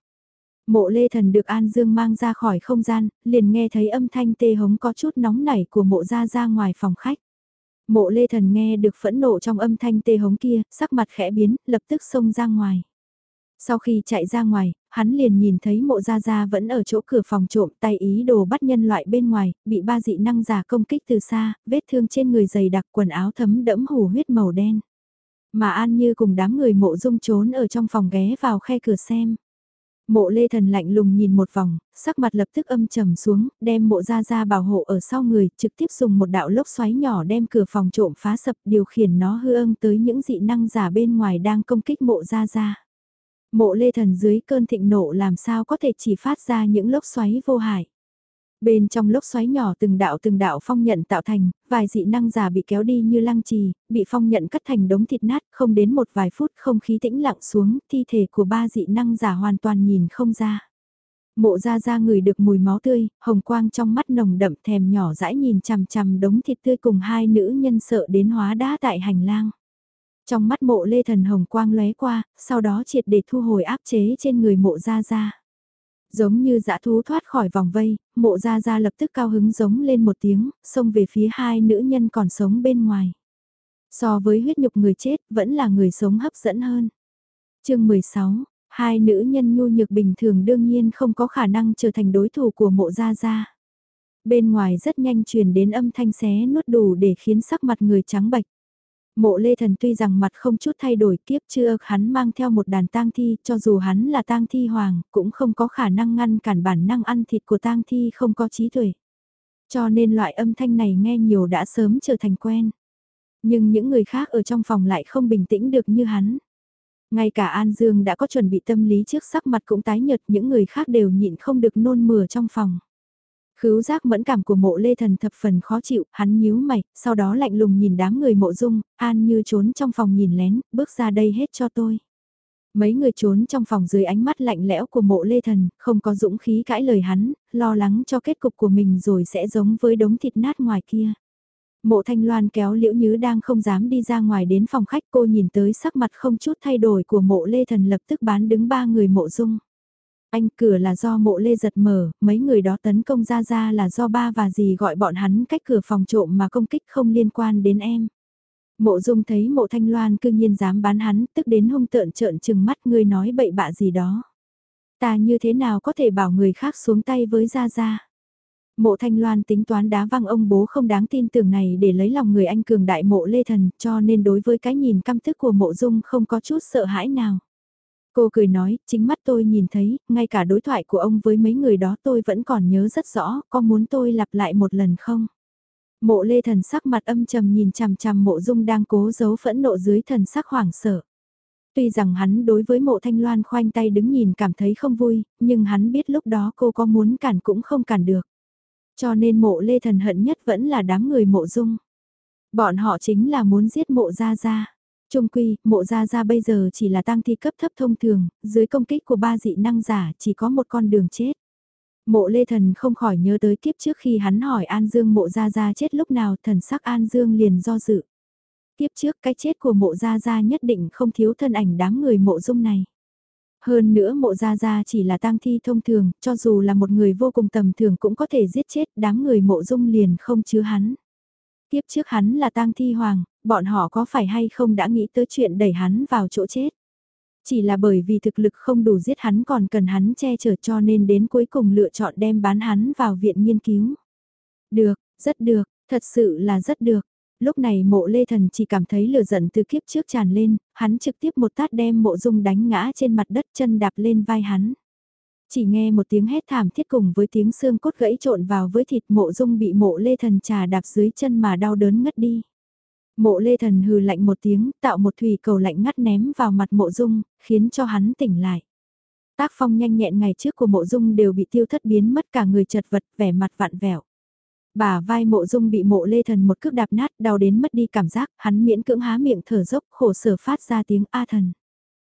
Mộ lê thần được An Dương mang ra khỏi không gian, liền nghe thấy âm thanh tê hống có chút nóng nảy của mộ ra ra ngoài phòng khách. Mộ lê thần nghe được phẫn nộ trong âm thanh tê hống kia, sắc mặt khẽ biến, lập tức xông ra ngoài. Sau khi chạy ra ngoài, hắn liền nhìn thấy mộ gia gia vẫn ở chỗ cửa phòng trộm tay ý đồ bắt nhân loại bên ngoài, bị ba dị năng giả công kích từ xa, vết thương trên người dày đặc quần áo thấm đẫm hủ huyết màu đen. Mà An Như cùng đám người mộ dung trốn ở trong phòng ghé vào khe cửa xem. Mộ lê thần lạnh lùng nhìn một vòng, sắc mặt lập tức âm trầm xuống, đem mộ Ra Ra bảo hộ ở sau người, trực tiếp dùng một đạo lốc xoáy nhỏ đem cửa phòng trộm phá sập điều khiển nó hư âng tới những dị năng giả bên ngoài đang công kích mộ Ra Ra. Mộ lê thần dưới cơn thịnh nộ làm sao có thể chỉ phát ra những lốc xoáy vô hại. Bên trong lốc xoáy nhỏ từng đạo từng đạo phong nhận tạo thành, vài dị năng giả bị kéo đi như lăng trì, bị phong nhận cắt thành đống thịt nát, không đến một vài phút không khí tĩnh lặng xuống, thi thể của ba dị năng giả hoàn toàn nhìn không ra. Mộ ra ra người được mùi máu tươi, hồng quang trong mắt nồng đậm thèm nhỏ dãi nhìn chằm chằm đống thịt tươi cùng hai nữ nhân sợ đến hóa đá tại hành lang. Trong mắt mộ lê thần hồng quang lóe qua, sau đó triệt để thu hồi áp chế trên người mộ ra ra. Giống như dã thú thoát khỏi vòng vây, mộ ra ra lập tức cao hứng giống lên một tiếng, xông về phía hai nữ nhân còn sống bên ngoài. So với huyết nhục người chết, vẫn là người sống hấp dẫn hơn. chương 16, hai nữ nhân nhu nhược bình thường đương nhiên không có khả năng trở thành đối thủ của mộ gia gia. Bên ngoài rất nhanh truyền đến âm thanh xé nuốt đủ để khiến sắc mặt người trắng bạch. Mộ lê thần tuy rằng mặt không chút thay đổi, kiếp chưa hắn mang theo một đàn tang thi, cho dù hắn là tang thi hoàng, cũng không có khả năng ngăn cản bản năng ăn thịt của tang thi không có trí tuệ. Cho nên loại âm thanh này nghe nhiều đã sớm trở thành quen. Nhưng những người khác ở trong phòng lại không bình tĩnh được như hắn. Ngay cả An Dương đã có chuẩn bị tâm lý trước sắc mặt cũng tái nhợt, những người khác đều nhịn không được nôn mửa trong phòng. Khứu giác mẫn cảm của mộ lê thần thập phần khó chịu, hắn nhíu mày, sau đó lạnh lùng nhìn đám người mộ dung, an như trốn trong phòng nhìn lén, bước ra đây hết cho tôi. Mấy người trốn trong phòng dưới ánh mắt lạnh lẽo của mộ lê thần, không có dũng khí cãi lời hắn, lo lắng cho kết cục của mình rồi sẽ giống với đống thịt nát ngoài kia. Mộ thanh loan kéo liễu nhứ đang không dám đi ra ngoài đến phòng khách cô nhìn tới sắc mặt không chút thay đổi của mộ lê thần lập tức bán đứng ba người mộ dung. Anh cửa là do mộ lê giật mở, mấy người đó tấn công ra ra là do ba và dì gọi bọn hắn cách cửa phòng trộm mà công kích không liên quan đến em. Mộ dung thấy mộ thanh loan cương nhiên dám bán hắn, tức đến hung tợn trợn chừng mắt người nói bậy bạ gì đó. Ta như thế nào có thể bảo người khác xuống tay với Gia Gia? Mộ Thanh Loan tính toán đá văng ông bố không đáng tin tưởng này để lấy lòng người anh cường đại mộ Lê Thần cho nên đối với cái nhìn căm thức của mộ dung không có chút sợ hãi nào. Cô cười nói, chính mắt tôi nhìn thấy, ngay cả đối thoại của ông với mấy người đó tôi vẫn còn nhớ rất rõ, có muốn tôi lặp lại một lần không? Mộ lê thần sắc mặt âm trầm nhìn chằm chằm mộ dung đang cố giấu phẫn nộ dưới thần sắc hoảng sợ. Tuy rằng hắn đối với mộ thanh loan khoanh tay đứng nhìn cảm thấy không vui, nhưng hắn biết lúc đó cô có muốn cản cũng không cản được. Cho nên mộ lê thần hận nhất vẫn là đám người mộ dung. Bọn họ chính là muốn giết mộ ra ra. Trung quy, mộ gia gia bây giờ chỉ là tăng thi cấp thấp thông thường, dưới công kích của ba dị năng giả chỉ có một con đường chết. Mộ lê thần không khỏi nhớ tới kiếp trước khi hắn hỏi An Dương mộ gia gia chết lúc nào thần sắc An Dương liền do dự. Kiếp trước cái chết của mộ gia gia nhất định không thiếu thân ảnh đám người mộ dung này. Hơn nữa mộ gia gia chỉ là tang thi thông thường, cho dù là một người vô cùng tầm thường cũng có thể giết chết đám người mộ dung liền không chứa hắn. Tiếp trước hắn là tang thi hoàng, bọn họ có phải hay không đã nghĩ tới chuyện đẩy hắn vào chỗ chết. Chỉ là bởi vì thực lực không đủ giết hắn còn cần hắn che chở cho nên đến cuối cùng lựa chọn đem bán hắn vào viện nghiên cứu. Được, rất được, thật sự là rất được. Lúc này mộ lê thần chỉ cảm thấy lửa giận từ kiếp trước tràn lên, hắn trực tiếp một tát đem mộ dung đánh ngã trên mặt đất chân đạp lên vai hắn. Chỉ nghe một tiếng hét thảm thiết cùng với tiếng xương cốt gãy trộn vào với thịt mộ dung bị mộ lê thần trà đạp dưới chân mà đau đớn ngất đi. Mộ lê thần hừ lạnh một tiếng, tạo một thủy cầu lạnh ngắt ném vào mặt mộ dung, khiến cho hắn tỉnh lại. Tác phong nhanh nhẹn ngày trước của mộ dung đều bị tiêu thất biến mất cả người chật vật, vẻ mặt vạn vẹo. Bả vai mộ dung bị mộ lê thần một cước đạp nát, đau đến mất đi cảm giác, hắn miễn cưỡng há miệng thở dốc khổ sở phát ra tiếng A thần.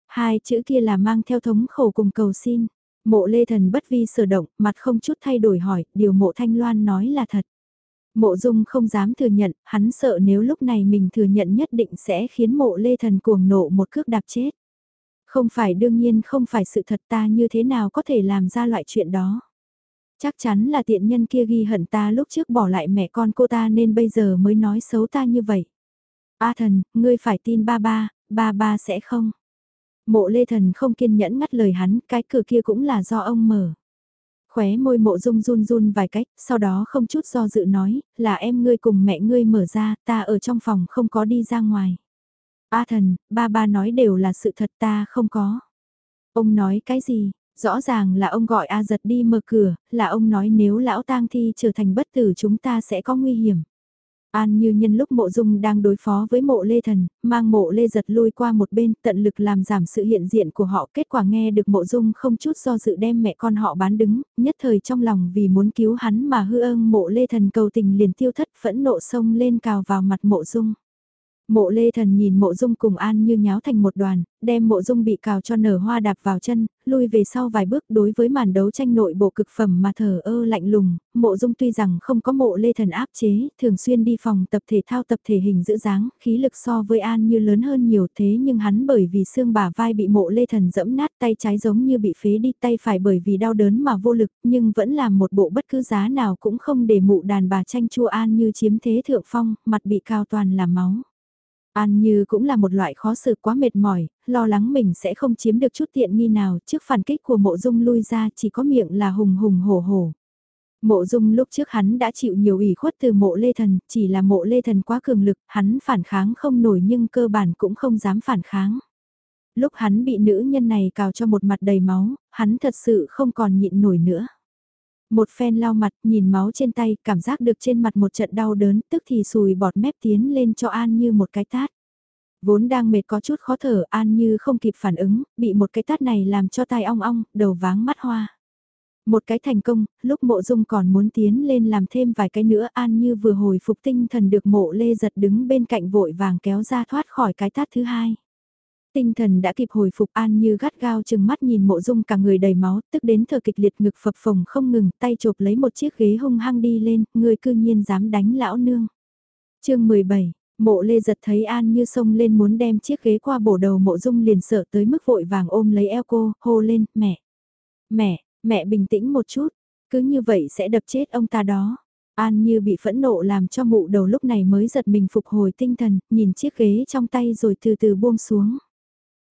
Hai chữ kia là mang theo thống khổ cùng cầu xin. Mộ lê thần bất vi sở động, mặt không chút thay đổi hỏi, điều mộ thanh loan nói là thật. Mộ dung không dám thừa nhận, hắn sợ nếu lúc này mình thừa nhận nhất định sẽ khiến mộ lê thần cuồng nộ một cước đạp chết. Không phải đương nhiên không phải sự thật ta như thế nào có thể làm ra loại chuyện đó. Chắc chắn là tiện nhân kia ghi hận ta lúc trước bỏ lại mẹ con cô ta nên bây giờ mới nói xấu ta như vậy. A thần, ngươi phải tin ba ba, ba ba sẽ không. Mộ lê thần không kiên nhẫn ngắt lời hắn, cái cửa kia cũng là do ông mở. Khóe môi mộ dung run run vài cách, sau đó không chút do dự nói, là em ngươi cùng mẹ ngươi mở ra, ta ở trong phòng không có đi ra ngoài. A thần, ba ba nói đều là sự thật ta không có. Ông nói cái gì? Rõ ràng là ông gọi A giật đi mở cửa, là ông nói nếu lão tang thi trở thành bất tử chúng ta sẽ có nguy hiểm. An như nhân lúc mộ dung đang đối phó với mộ lê thần, mang mộ lê giật lui qua một bên tận lực làm giảm sự hiện diện của họ. Kết quả nghe được mộ dung không chút do dự đem mẹ con họ bán đứng, nhất thời trong lòng vì muốn cứu hắn mà hư ơn mộ lê thần cầu tình liền tiêu thất phẫn nộ sông lên cào vào mặt mộ dung. Mộ lê thần nhìn mộ dung cùng an như nháo thành một đoàn, đem mộ dung bị cào cho nở hoa đạp vào chân, lui về sau vài bước đối với màn đấu tranh nội bộ cực phẩm mà thở ơ lạnh lùng, mộ dung tuy rằng không có mộ lê thần áp chế, thường xuyên đi phòng tập thể thao tập thể hình giữ dáng, khí lực so với an như lớn hơn nhiều thế nhưng hắn bởi vì xương bả vai bị mộ lê thần dẫm nát tay trái giống như bị phế đi tay phải bởi vì đau đớn mà vô lực nhưng vẫn làm một bộ bất cứ giá nào cũng không để mụ đàn bà tranh chua an như chiếm thế thượng phong, mặt bị cao toàn là máu. An Như cũng là một loại khó xử quá mệt mỏi, lo lắng mình sẽ không chiếm được chút tiện nghi nào trước phản kích của mộ dung lui ra chỉ có miệng là hùng hùng hổ hổ. Mộ dung lúc trước hắn đã chịu nhiều ủy khuất từ mộ lê thần, chỉ là mộ lê thần quá cường lực, hắn phản kháng không nổi nhưng cơ bản cũng không dám phản kháng. Lúc hắn bị nữ nhân này cào cho một mặt đầy máu, hắn thật sự không còn nhịn nổi nữa. Một phen lau mặt, nhìn máu trên tay, cảm giác được trên mặt một trận đau đớn, tức thì sùi bọt mép tiến lên cho An Như một cái tát. Vốn đang mệt có chút khó thở, An Như không kịp phản ứng, bị một cái tát này làm cho tai ong ong, đầu váng mắt hoa. Một cái thành công, lúc mộ dung còn muốn tiến lên làm thêm vài cái nữa An Như vừa hồi phục tinh thần được mộ lê giật đứng bên cạnh vội vàng kéo ra thoát khỏi cái tát thứ hai tinh thần đã kịp hồi phục an như gắt gao chừng mắt nhìn mộ dung cả người đầy máu, tức đến thở kịch liệt ngực phập phồng không ngừng, tay chộp lấy một chiếc ghế hung hăng đi lên, người cư nhiên dám đánh lão nương. chương 17 Mộ lê giật thấy An như sông lên muốn đem chiếc ghế qua bổ đầu mộ dung liền sợ tới mức vội vàng ôm lấy eo cô, hô lên, mẹ, mẹ, mẹ bình tĩnh một chút, cứ như vậy sẽ đập chết ông ta đó. An như bị phẫn nộ làm cho mụ đầu lúc này mới giật mình phục hồi tinh thần, nhìn chiếc ghế trong tay rồi từ từ buông xuống.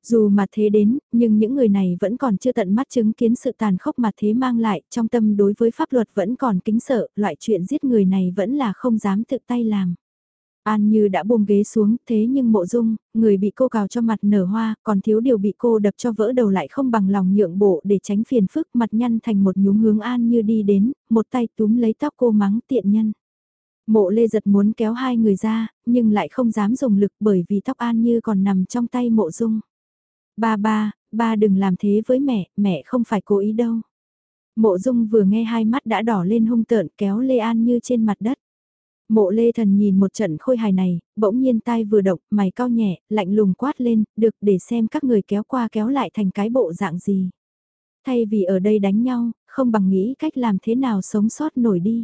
Dù mà thế đến, nhưng những người này vẫn còn chưa tận mắt chứng kiến sự tàn khốc mà thế mang lại, trong tâm đối với pháp luật vẫn còn kính sợ, loại chuyện giết người này vẫn là không dám tự tay làm. An như đã buông ghế xuống, thế nhưng mộ dung, người bị cô cào cho mặt nở hoa, còn thiếu điều bị cô đập cho vỡ đầu lại không bằng lòng nhượng bộ để tránh phiền phức mặt nhăn thành một nhúm hướng An như đi đến, một tay túm lấy tóc cô mắng tiện nhân. Mộ lê giật muốn kéo hai người ra, nhưng lại không dám dùng lực bởi vì tóc An như còn nằm trong tay mộ dung. Ba ba, ba đừng làm thế với mẹ, mẹ không phải cố ý đâu. Mộ dung vừa nghe hai mắt đã đỏ lên hung tợn kéo Lê An như trên mặt đất. Mộ lê thần nhìn một trận khôi hài này, bỗng nhiên tai vừa động, mày cao nhẹ, lạnh lùng quát lên, được để xem các người kéo qua kéo lại thành cái bộ dạng gì. Thay vì ở đây đánh nhau, không bằng nghĩ cách làm thế nào sống sót nổi đi.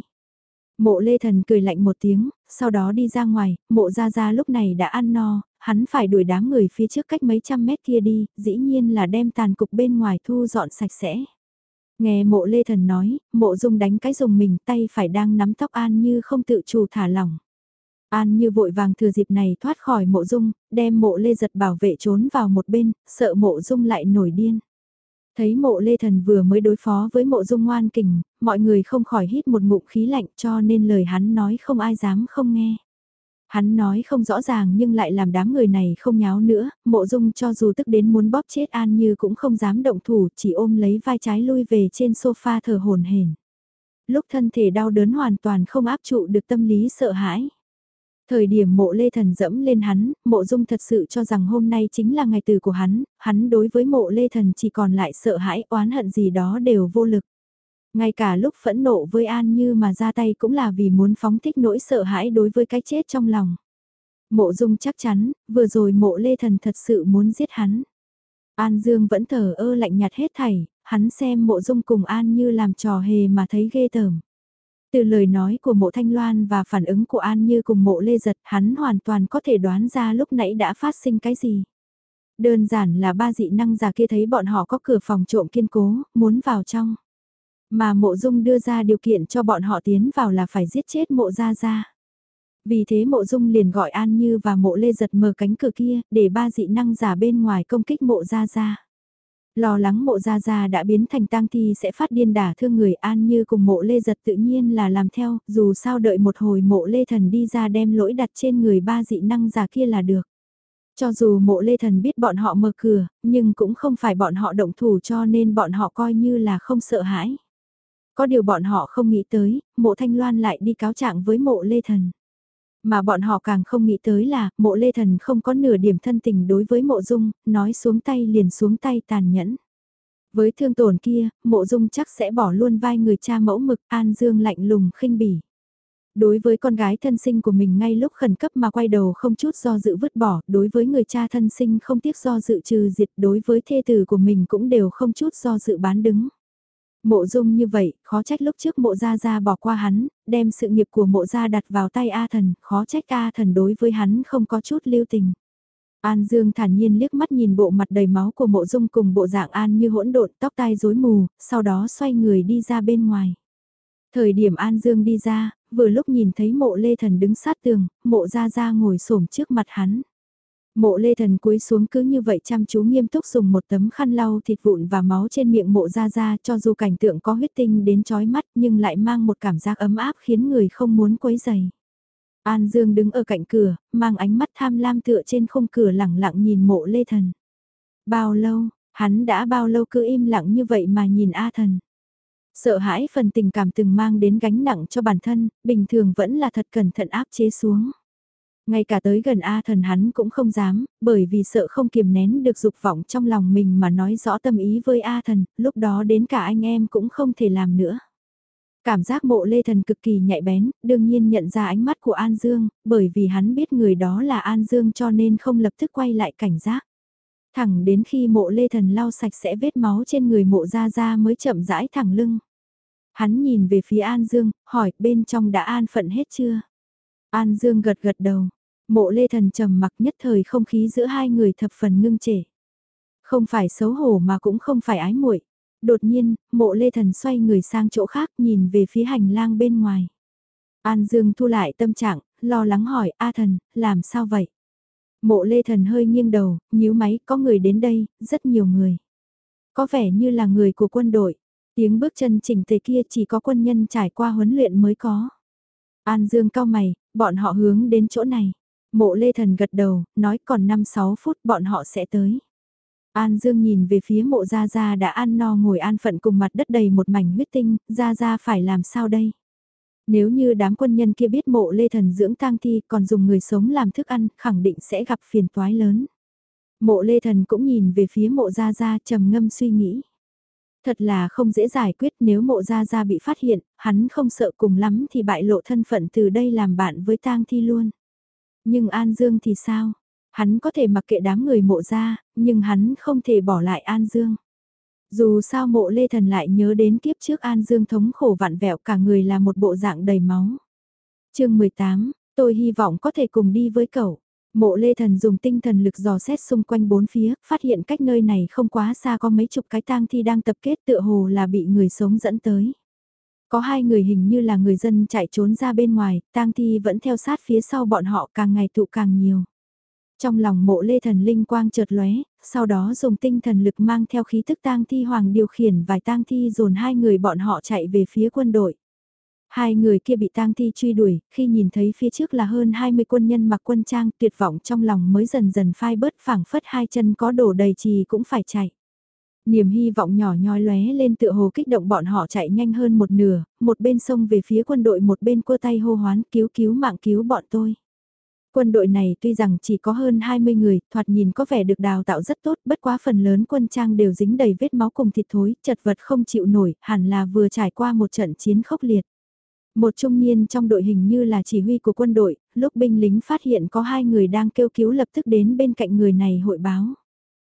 Mộ lê thần cười lạnh một tiếng, sau đó đi ra ngoài, mộ ra ra lúc này đã ăn no, hắn phải đuổi đám người phía trước cách mấy trăm mét kia đi, dĩ nhiên là đem tàn cục bên ngoài thu dọn sạch sẽ. Nghe mộ lê thần nói, mộ dung đánh cái dùng mình tay phải đang nắm tóc An Như không tự chủ thả lỏng. An Như vội vàng thừa dịp này thoát khỏi mộ dung, đem mộ lê giật bảo vệ trốn vào một bên, sợ mộ dung lại nổi điên. Thấy mộ lê thần vừa mới đối phó với mộ dung ngoan kình, mọi người không khỏi hít một ngụm khí lạnh cho nên lời hắn nói không ai dám không nghe. Hắn nói không rõ ràng nhưng lại làm đám người này không nháo nữa, mộ dung cho dù tức đến muốn bóp chết An Như cũng không dám động thủ, chỉ ôm lấy vai trái lui về trên sofa thở hồn hển. Lúc thân thể đau đớn hoàn toàn không áp trụ được tâm lý sợ hãi. Thời điểm mộ lê thần dẫm lên hắn, mộ dung thật sự cho rằng hôm nay chính là ngày từ của hắn, hắn đối với mộ lê thần chỉ còn lại sợ hãi oán hận gì đó đều vô lực. Ngay cả lúc phẫn nộ với An Như mà ra tay cũng là vì muốn phóng thích nỗi sợ hãi đối với cái chết trong lòng. Mộ dung chắc chắn, vừa rồi mộ lê thần thật sự muốn giết hắn. An Dương vẫn thở ơ lạnh nhạt hết thảy, hắn xem mộ dung cùng An Như làm trò hề mà thấy ghê tởm. Từ lời nói của mộ Thanh Loan và phản ứng của An Như cùng mộ Lê Giật hắn hoàn toàn có thể đoán ra lúc nãy đã phát sinh cái gì. Đơn giản là ba dị năng già kia thấy bọn họ có cửa phòng trộm kiên cố, muốn vào trong. Mà mộ dung đưa ra điều kiện cho bọn họ tiến vào là phải giết chết mộ gia gia. Vì thế mộ dung liền gọi An Như và mộ lê giật mở cánh cửa kia, để ba dị năng giả bên ngoài công kích mộ gia gia. Lo lắng mộ gia gia đã biến thành tang thi sẽ phát điên đả thương người An Như cùng mộ lê giật tự nhiên là làm theo, dù sao đợi một hồi mộ lê thần đi ra đem lỗi đặt trên người ba dị năng giả kia là được. Cho dù mộ lê thần biết bọn họ mở cửa, nhưng cũng không phải bọn họ động thủ cho nên bọn họ coi như là không sợ hãi. Có điều bọn họ không nghĩ tới, mộ thanh loan lại đi cáo trạng với mộ lê thần. Mà bọn họ càng không nghĩ tới là, mộ lê thần không có nửa điểm thân tình đối với mộ dung, nói xuống tay liền xuống tay tàn nhẫn. Với thương tổn kia, mộ dung chắc sẽ bỏ luôn vai người cha mẫu mực An Dương lạnh lùng khinh bỉ. Đối với con gái thân sinh của mình ngay lúc khẩn cấp mà quay đầu không chút do dự vứt bỏ, đối với người cha thân sinh không tiếc do dự trừ diệt, đối với thê tử của mình cũng đều không chút do dự bán đứng. Mộ dung như vậy, khó trách lúc trước mộ gia gia bỏ qua hắn, đem sự nghiệp của mộ gia đặt vào tay A thần, khó trách A thần đối với hắn không có chút lưu tình. An Dương thản nhiên liếc mắt nhìn bộ mặt đầy máu của mộ dung cùng bộ dạng An như hỗn độn tóc tai rối mù, sau đó xoay người đi ra bên ngoài. Thời điểm An Dương đi ra, vừa lúc nhìn thấy mộ lê thần đứng sát tường, mộ ra ra ngồi xổm trước mặt hắn. Mộ lê thần cúi xuống cứ như vậy chăm chú nghiêm túc dùng một tấm khăn lau thịt vụn và máu trên miệng mộ ra ra cho dù cảnh tượng có huyết tinh đến chói mắt nhưng lại mang một cảm giác ấm áp khiến người không muốn quấy dày. An Dương đứng ở cạnh cửa, mang ánh mắt tham lam tựa trên khung cửa lẳng lặng nhìn mộ lê thần. Bao lâu, hắn đã bao lâu cứ im lặng như vậy mà nhìn A thần. Sợ hãi phần tình cảm từng mang đến gánh nặng cho bản thân, bình thường vẫn là thật cẩn thận áp chế xuống. Ngay cả tới gần A thần hắn cũng không dám, bởi vì sợ không kiềm nén được dục vọng trong lòng mình mà nói rõ tâm ý với A thần, lúc đó đến cả anh em cũng không thể làm nữa. Cảm giác mộ lê thần cực kỳ nhạy bén, đương nhiên nhận ra ánh mắt của An Dương, bởi vì hắn biết người đó là An Dương cho nên không lập tức quay lại cảnh giác. Thẳng đến khi mộ lê thần lau sạch sẽ vết máu trên người mộ ra ra mới chậm rãi thẳng lưng. Hắn nhìn về phía An Dương, hỏi bên trong đã an phận hết chưa? An Dương gật gật đầu, mộ lê thần trầm mặc nhất thời không khí giữa hai người thập phần ngưng trệ. Không phải xấu hổ mà cũng không phải ái muội. Đột nhiên, mộ lê thần xoay người sang chỗ khác nhìn về phía hành lang bên ngoài. An Dương thu lại tâm trạng, lo lắng hỏi A thần, làm sao vậy? Mộ lê thần hơi nghiêng đầu, nhíu máy, có người đến đây, rất nhiều người. Có vẻ như là người của quân đội. Tiếng bước chân chỉnh tề kia chỉ có quân nhân trải qua huấn luyện mới có. An Dương cao mày, bọn họ hướng đến chỗ này. Mộ lê thần gật đầu, nói còn 5-6 phút bọn họ sẽ tới. An Dương nhìn về phía mộ Gia Gia đã ăn no ngồi an phận cùng mặt đất đầy một mảnh huyết tinh, Gia Gia phải làm sao đây? Nếu như đám quân nhân kia biết mộ lê thần dưỡng tang thi còn dùng người sống làm thức ăn, khẳng định sẽ gặp phiền toái lớn. Mộ lê thần cũng nhìn về phía mộ Gia Gia trầm ngâm suy nghĩ. Thật là không dễ giải quyết nếu mộ Gia Gia bị phát hiện, hắn không sợ cùng lắm thì bại lộ thân phận từ đây làm bạn với tang thi luôn. Nhưng An Dương thì sao? Hắn có thể mặc kệ đám người mộ ra, nhưng hắn không thể bỏ lại An Dương. Dù sao mộ lê thần lại nhớ đến kiếp trước An Dương thống khổ vạn vẹo cả người là một bộ dạng đầy máu. chương 18, tôi hy vọng có thể cùng đi với cậu. Mộ lê thần dùng tinh thần lực dò xét xung quanh bốn phía, phát hiện cách nơi này không quá xa có mấy chục cái tang thi đang tập kết tựa hồ là bị người sống dẫn tới. Có hai người hình như là người dân chạy trốn ra bên ngoài, tang thi vẫn theo sát phía sau bọn họ càng ngày tụ càng nhiều. Trong lòng mộ lê thần linh quang chợt lóe, sau đó dùng tinh thần lực mang theo khí thức tang thi hoàng điều khiển vài tang thi dồn hai người bọn họ chạy về phía quân đội. Hai người kia bị tang thi truy đuổi, khi nhìn thấy phía trước là hơn 20 quân nhân mặc quân trang tuyệt vọng trong lòng mới dần dần phai bớt phảng phất hai chân có đổ đầy trì cũng phải chạy. Niềm hy vọng nhỏ nhói lóe lên tựa hồ kích động bọn họ chạy nhanh hơn một nửa, một bên sông về phía quân đội một bên cua tay hô hoán cứu cứu mạng cứu bọn tôi. Quân đội này tuy rằng chỉ có hơn 20 người, thoạt nhìn có vẻ được đào tạo rất tốt, bất quá phần lớn quân trang đều dính đầy vết máu cùng thịt thối, chật vật không chịu nổi, hẳn là vừa trải qua một trận chiến khốc liệt. Một trung niên trong đội hình như là chỉ huy của quân đội, lúc binh lính phát hiện có hai người đang kêu cứu lập tức đến bên cạnh người này hội báo.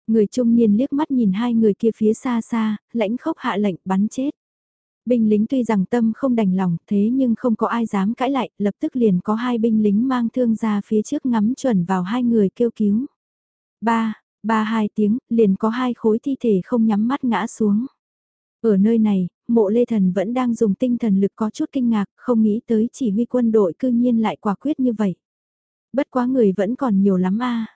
Người trung niên liếc mắt nhìn hai người kia phía xa xa, lãnh khốc hạ lệnh bắn chết. Binh lính tuy rằng tâm không đành lòng thế nhưng không có ai dám cãi lại, lập tức liền có hai binh lính mang thương ra phía trước ngắm chuẩn vào hai người kêu cứu. Ba, ba hai tiếng, liền có hai khối thi thể không nhắm mắt ngã xuống. Ở nơi này, mộ lê thần vẫn đang dùng tinh thần lực có chút kinh ngạc, không nghĩ tới chỉ huy quân đội cư nhiên lại quả quyết như vậy. Bất quá người vẫn còn nhiều lắm a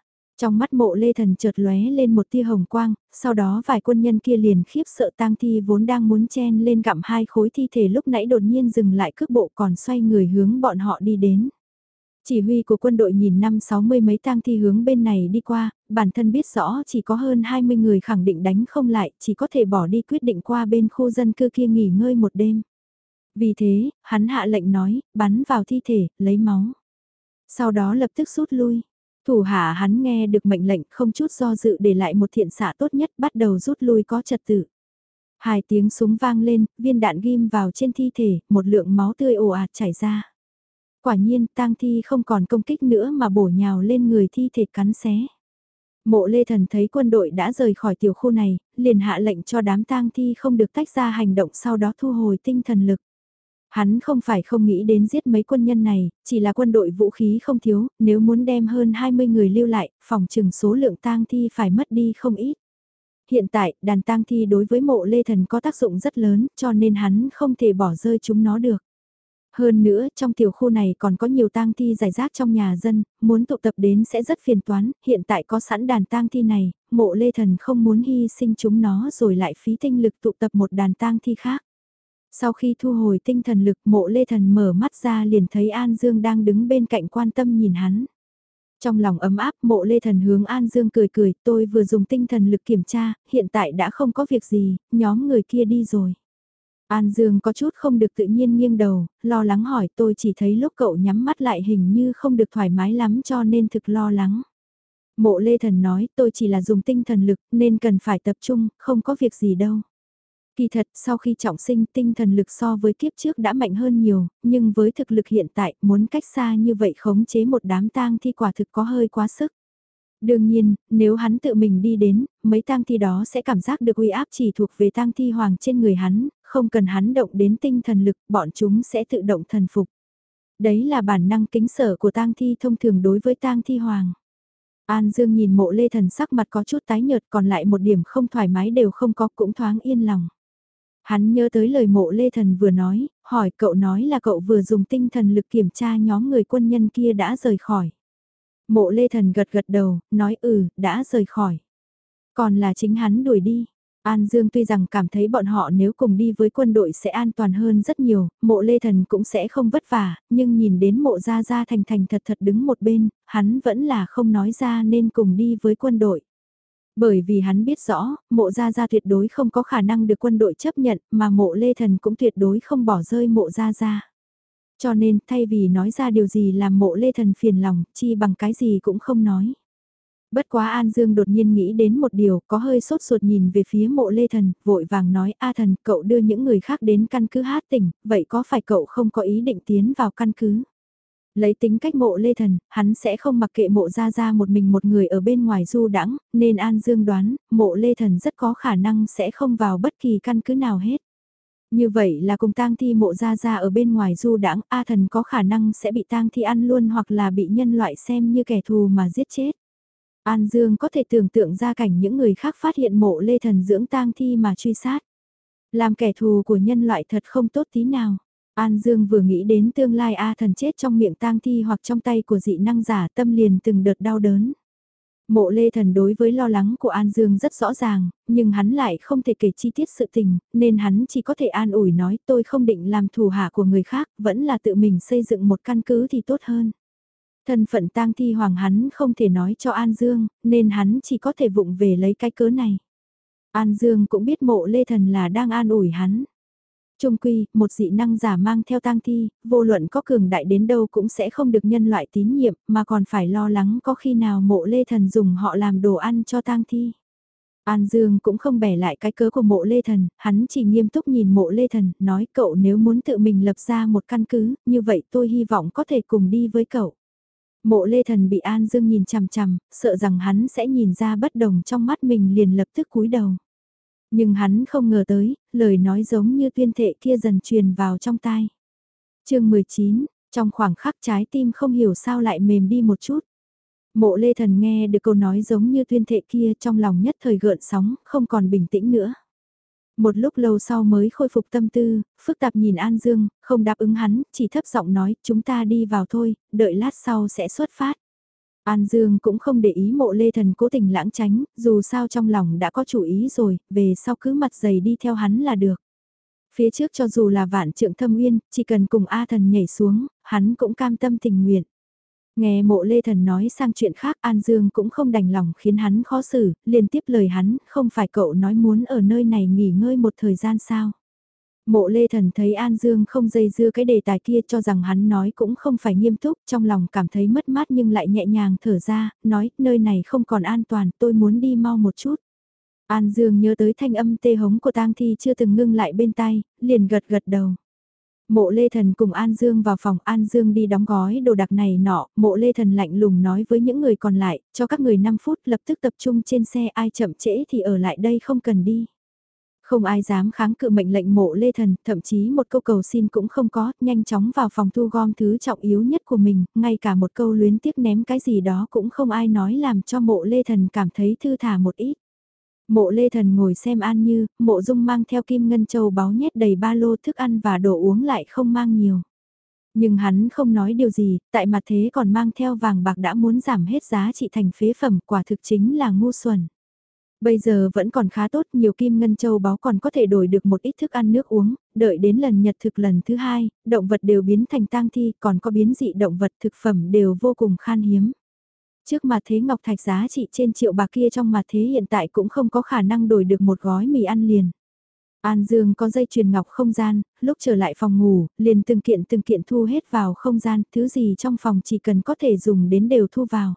trong mắt mộ lê thần chợt lóe lên một tia hồng quang, sau đó vài quân nhân kia liền khiếp sợ tang thi vốn đang muốn chen lên gặm hai khối thi thể lúc nãy đột nhiên dừng lại cước bộ còn xoay người hướng bọn họ đi đến. Chỉ huy của quân đội nhìn năm sáu mươi mấy tang thi hướng bên này đi qua, bản thân biết rõ chỉ có hơn 20 người khẳng định đánh không lại, chỉ có thể bỏ đi quyết định qua bên khu dân cư kia nghỉ ngơi một đêm. Vì thế, hắn hạ lệnh nói, bắn vào thi thể, lấy máu. Sau đó lập tức rút lui. Thủ hạ hắn nghe được mệnh lệnh không chút do dự để lại một thiện xạ tốt nhất bắt đầu rút lui có trật tự. Hai tiếng súng vang lên, viên đạn ghim vào trên thi thể, một lượng máu tươi ồ ạt chảy ra quả nhiên tang thi không còn công kích nữa mà bổ nhào lên người thi thể cắn xé. Mộ Lê Thần thấy quân đội đã rời khỏi tiểu khu này, liền hạ lệnh cho đám tang thi không được tách ra hành động sau đó thu hồi tinh thần lực. Hắn không phải không nghĩ đến giết mấy quân nhân này, chỉ là quân đội vũ khí không thiếu, nếu muốn đem hơn 20 người lưu lại, phòng trừng số lượng tang thi phải mất đi không ít. Hiện tại, đàn tang thi đối với mộ lê thần có tác dụng rất lớn, cho nên hắn không thể bỏ rơi chúng nó được. Hơn nữa, trong tiểu khu này còn có nhiều tang thi giải rác trong nhà dân, muốn tụ tập đến sẽ rất phiền toán, hiện tại có sẵn đàn tang thi này, mộ lê thần không muốn hy sinh chúng nó rồi lại phí tinh lực tụ tập một đàn tang thi khác. Sau khi thu hồi tinh thần lực mộ lê thần mở mắt ra liền thấy An Dương đang đứng bên cạnh quan tâm nhìn hắn. Trong lòng ấm áp mộ lê thần hướng An Dương cười cười tôi vừa dùng tinh thần lực kiểm tra, hiện tại đã không có việc gì, nhóm người kia đi rồi. An Dương có chút không được tự nhiên nghiêng đầu, lo lắng hỏi tôi chỉ thấy lúc cậu nhắm mắt lại hình như không được thoải mái lắm cho nên thực lo lắng. Mộ Lê Thần nói tôi chỉ là dùng tinh thần lực nên cần phải tập trung, không có việc gì đâu. Kỳ thật sau khi trọng sinh tinh thần lực so với kiếp trước đã mạnh hơn nhiều, nhưng với thực lực hiện tại muốn cách xa như vậy khống chế một đám tang thi quả thực có hơi quá sức. Đương nhiên, nếu hắn tự mình đi đến, mấy tang thi đó sẽ cảm giác được uy áp chỉ thuộc về tang thi hoàng trên người hắn, không cần hắn động đến tinh thần lực, bọn chúng sẽ tự động thần phục. Đấy là bản năng kính sở của tang thi thông thường đối với tang thi hoàng. An Dương nhìn mộ lê thần sắc mặt có chút tái nhợt còn lại một điểm không thoải mái đều không có cũng thoáng yên lòng. Hắn nhớ tới lời mộ lê thần vừa nói, hỏi cậu nói là cậu vừa dùng tinh thần lực kiểm tra nhóm người quân nhân kia đã rời khỏi. Mộ lê thần gật gật đầu, nói ừ, đã rời khỏi. Còn là chính hắn đuổi đi. An Dương tuy rằng cảm thấy bọn họ nếu cùng đi với quân đội sẽ an toàn hơn rất nhiều, mộ lê thần cũng sẽ không vất vả, nhưng nhìn đến mộ gia gia thành thành thật thật đứng một bên, hắn vẫn là không nói ra nên cùng đi với quân đội. Bởi vì hắn biết rõ, mộ gia gia tuyệt đối không có khả năng được quân đội chấp nhận, mà mộ lê thần cũng tuyệt đối không bỏ rơi mộ gia gia. Cho nên, thay vì nói ra điều gì làm mộ lê thần phiền lòng, chi bằng cái gì cũng không nói. Bất quá An Dương đột nhiên nghĩ đến một điều, có hơi sốt ruột nhìn về phía mộ lê thần, vội vàng nói, A thần, cậu đưa những người khác đến căn cứ hát tỉnh, vậy có phải cậu không có ý định tiến vào căn cứ? Lấy tính cách mộ lê thần, hắn sẽ không mặc kệ mộ ra ra một mình một người ở bên ngoài du đãng nên An Dương đoán, mộ lê thần rất có khả năng sẽ không vào bất kỳ căn cứ nào hết. Như vậy là cùng tang thi mộ ra ra ở bên ngoài du đãng, A thần có khả năng sẽ bị tang thi ăn luôn hoặc là bị nhân loại xem như kẻ thù mà giết chết. An Dương có thể tưởng tượng ra cảnh những người khác phát hiện mộ lê thần dưỡng tang thi mà truy sát. Làm kẻ thù của nhân loại thật không tốt tí nào. An Dương vừa nghĩ đến tương lai A thần chết trong miệng tang thi hoặc trong tay của dị năng giả, tâm liền từng đợt đau đớn. Mộ lê thần đối với lo lắng của An Dương rất rõ ràng, nhưng hắn lại không thể kể chi tiết sự tình, nên hắn chỉ có thể an ủi nói tôi không định làm thủ hạ của người khác, vẫn là tự mình xây dựng một căn cứ thì tốt hơn. Thân phận tang thi hoàng hắn không thể nói cho An Dương, nên hắn chỉ có thể vụng về lấy cái cớ này. An Dương cũng biết mộ lê thần là đang an ủi hắn. Trung quy, một dị năng giả mang theo tang thi, vô luận có cường đại đến đâu cũng sẽ không được nhân loại tín nhiệm, mà còn phải lo lắng có khi nào mộ lê thần dùng họ làm đồ ăn cho tang thi. An Dương cũng không bẻ lại cái cớ của mộ lê thần, hắn chỉ nghiêm túc nhìn mộ lê thần, nói cậu nếu muốn tự mình lập ra một căn cứ, như vậy tôi hy vọng có thể cùng đi với cậu. Mộ lê thần bị An Dương nhìn chằm chằm, sợ rằng hắn sẽ nhìn ra bất đồng trong mắt mình liền lập tức cúi đầu. Nhưng hắn không ngờ tới, lời nói giống như tuyên thệ kia dần truyền vào trong tai. chương 19, trong khoảng khắc trái tim không hiểu sao lại mềm đi một chút. Mộ lê thần nghe được câu nói giống như tuyên thệ kia trong lòng nhất thời gợn sóng, không còn bình tĩnh nữa. Một lúc lâu sau mới khôi phục tâm tư, phức tạp nhìn An Dương, không đáp ứng hắn, chỉ thấp giọng nói, chúng ta đi vào thôi, đợi lát sau sẽ xuất phát. An Dương cũng không để ý mộ lê thần cố tình lãng tránh, dù sao trong lòng đã có chủ ý rồi, về sau cứ mặt dày đi theo hắn là được. Phía trước cho dù là vạn trượng thâm uyên, chỉ cần cùng A thần nhảy xuống, hắn cũng cam tâm tình nguyện. Nghe mộ lê thần nói sang chuyện khác An Dương cũng không đành lòng khiến hắn khó xử, liên tiếp lời hắn, không phải cậu nói muốn ở nơi này nghỉ ngơi một thời gian sao. Mộ lê thần thấy An Dương không dây dưa cái đề tài kia cho rằng hắn nói cũng không phải nghiêm túc, trong lòng cảm thấy mất mát nhưng lại nhẹ nhàng thở ra, nói nơi này không còn an toàn, tôi muốn đi mau một chút. An Dương nhớ tới thanh âm tê hống của tang thi chưa từng ngưng lại bên tai, liền gật gật đầu. Mộ Lê Thần cùng An Dương vào phòng An Dương đi đóng gói đồ đặc này nọ, mộ Lê Thần lạnh lùng nói với những người còn lại, cho các người 5 phút lập tức tập trung trên xe ai chậm trễ thì ở lại đây không cần đi. Không ai dám kháng cự mệnh lệnh mộ Lê Thần, thậm chí một câu cầu xin cũng không có, nhanh chóng vào phòng thu gom thứ trọng yếu nhất của mình, ngay cả một câu luyến tiếc ném cái gì đó cũng không ai nói làm cho mộ Lê Thần cảm thấy thư thả một ít. Mộ Lê Thần ngồi xem An Như, mộ dung mang theo kim ngân châu báo nhét đầy ba lô thức ăn và đồ uống lại không mang nhiều. Nhưng hắn không nói điều gì, tại mặt thế còn mang theo vàng bạc đã muốn giảm hết giá trị thành phế phẩm quả thực chính là ngu xuẩn. Bây giờ vẫn còn khá tốt, nhiều kim ngân châu báu còn có thể đổi được một ít thức ăn nước uống, đợi đến lần nhật thực lần thứ hai, động vật đều biến thành tang thi, còn có biến dị động vật thực phẩm đều vô cùng khan hiếm. Trước mặt thế ngọc thạch giá trị trên triệu bạc kia trong mặt thế hiện tại cũng không có khả năng đổi được một gói mì ăn liền. An Dương có dây chuyền ngọc không gian, lúc trở lại phòng ngủ, liền từng kiện từng kiện thu hết vào không gian, thứ gì trong phòng chỉ cần có thể dùng đến đều thu vào.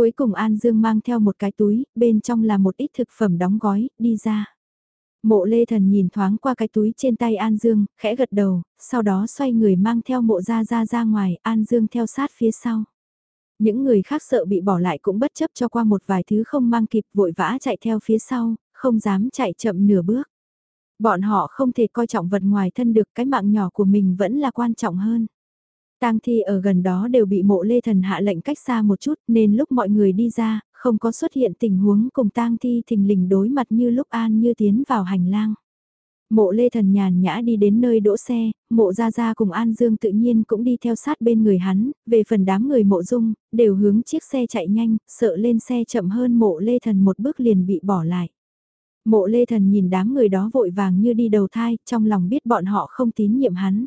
Cuối cùng An Dương mang theo một cái túi, bên trong là một ít thực phẩm đóng gói, đi ra. Mộ Lê Thần nhìn thoáng qua cái túi trên tay An Dương, khẽ gật đầu, sau đó xoay người mang theo mộ ra ra ra ngoài, An Dương theo sát phía sau. Những người khác sợ bị bỏ lại cũng bất chấp cho qua một vài thứ không mang kịp vội vã chạy theo phía sau, không dám chạy chậm nửa bước. Bọn họ không thể coi trọng vật ngoài thân được cái mạng nhỏ của mình vẫn là quan trọng hơn. Tang thi ở gần đó đều bị mộ lê thần hạ lệnh cách xa một chút nên lúc mọi người đi ra, không có xuất hiện tình huống cùng tang thi thình lình đối mặt như lúc an như tiến vào hành lang. Mộ lê thần nhàn nhã đi đến nơi đỗ xe, mộ ra ra cùng An Dương tự nhiên cũng đi theo sát bên người hắn, về phần đám người mộ dung, đều hướng chiếc xe chạy nhanh, sợ lên xe chậm hơn mộ lê thần một bước liền bị bỏ lại. Mộ lê thần nhìn đám người đó vội vàng như đi đầu thai, trong lòng biết bọn họ không tín nhiệm hắn.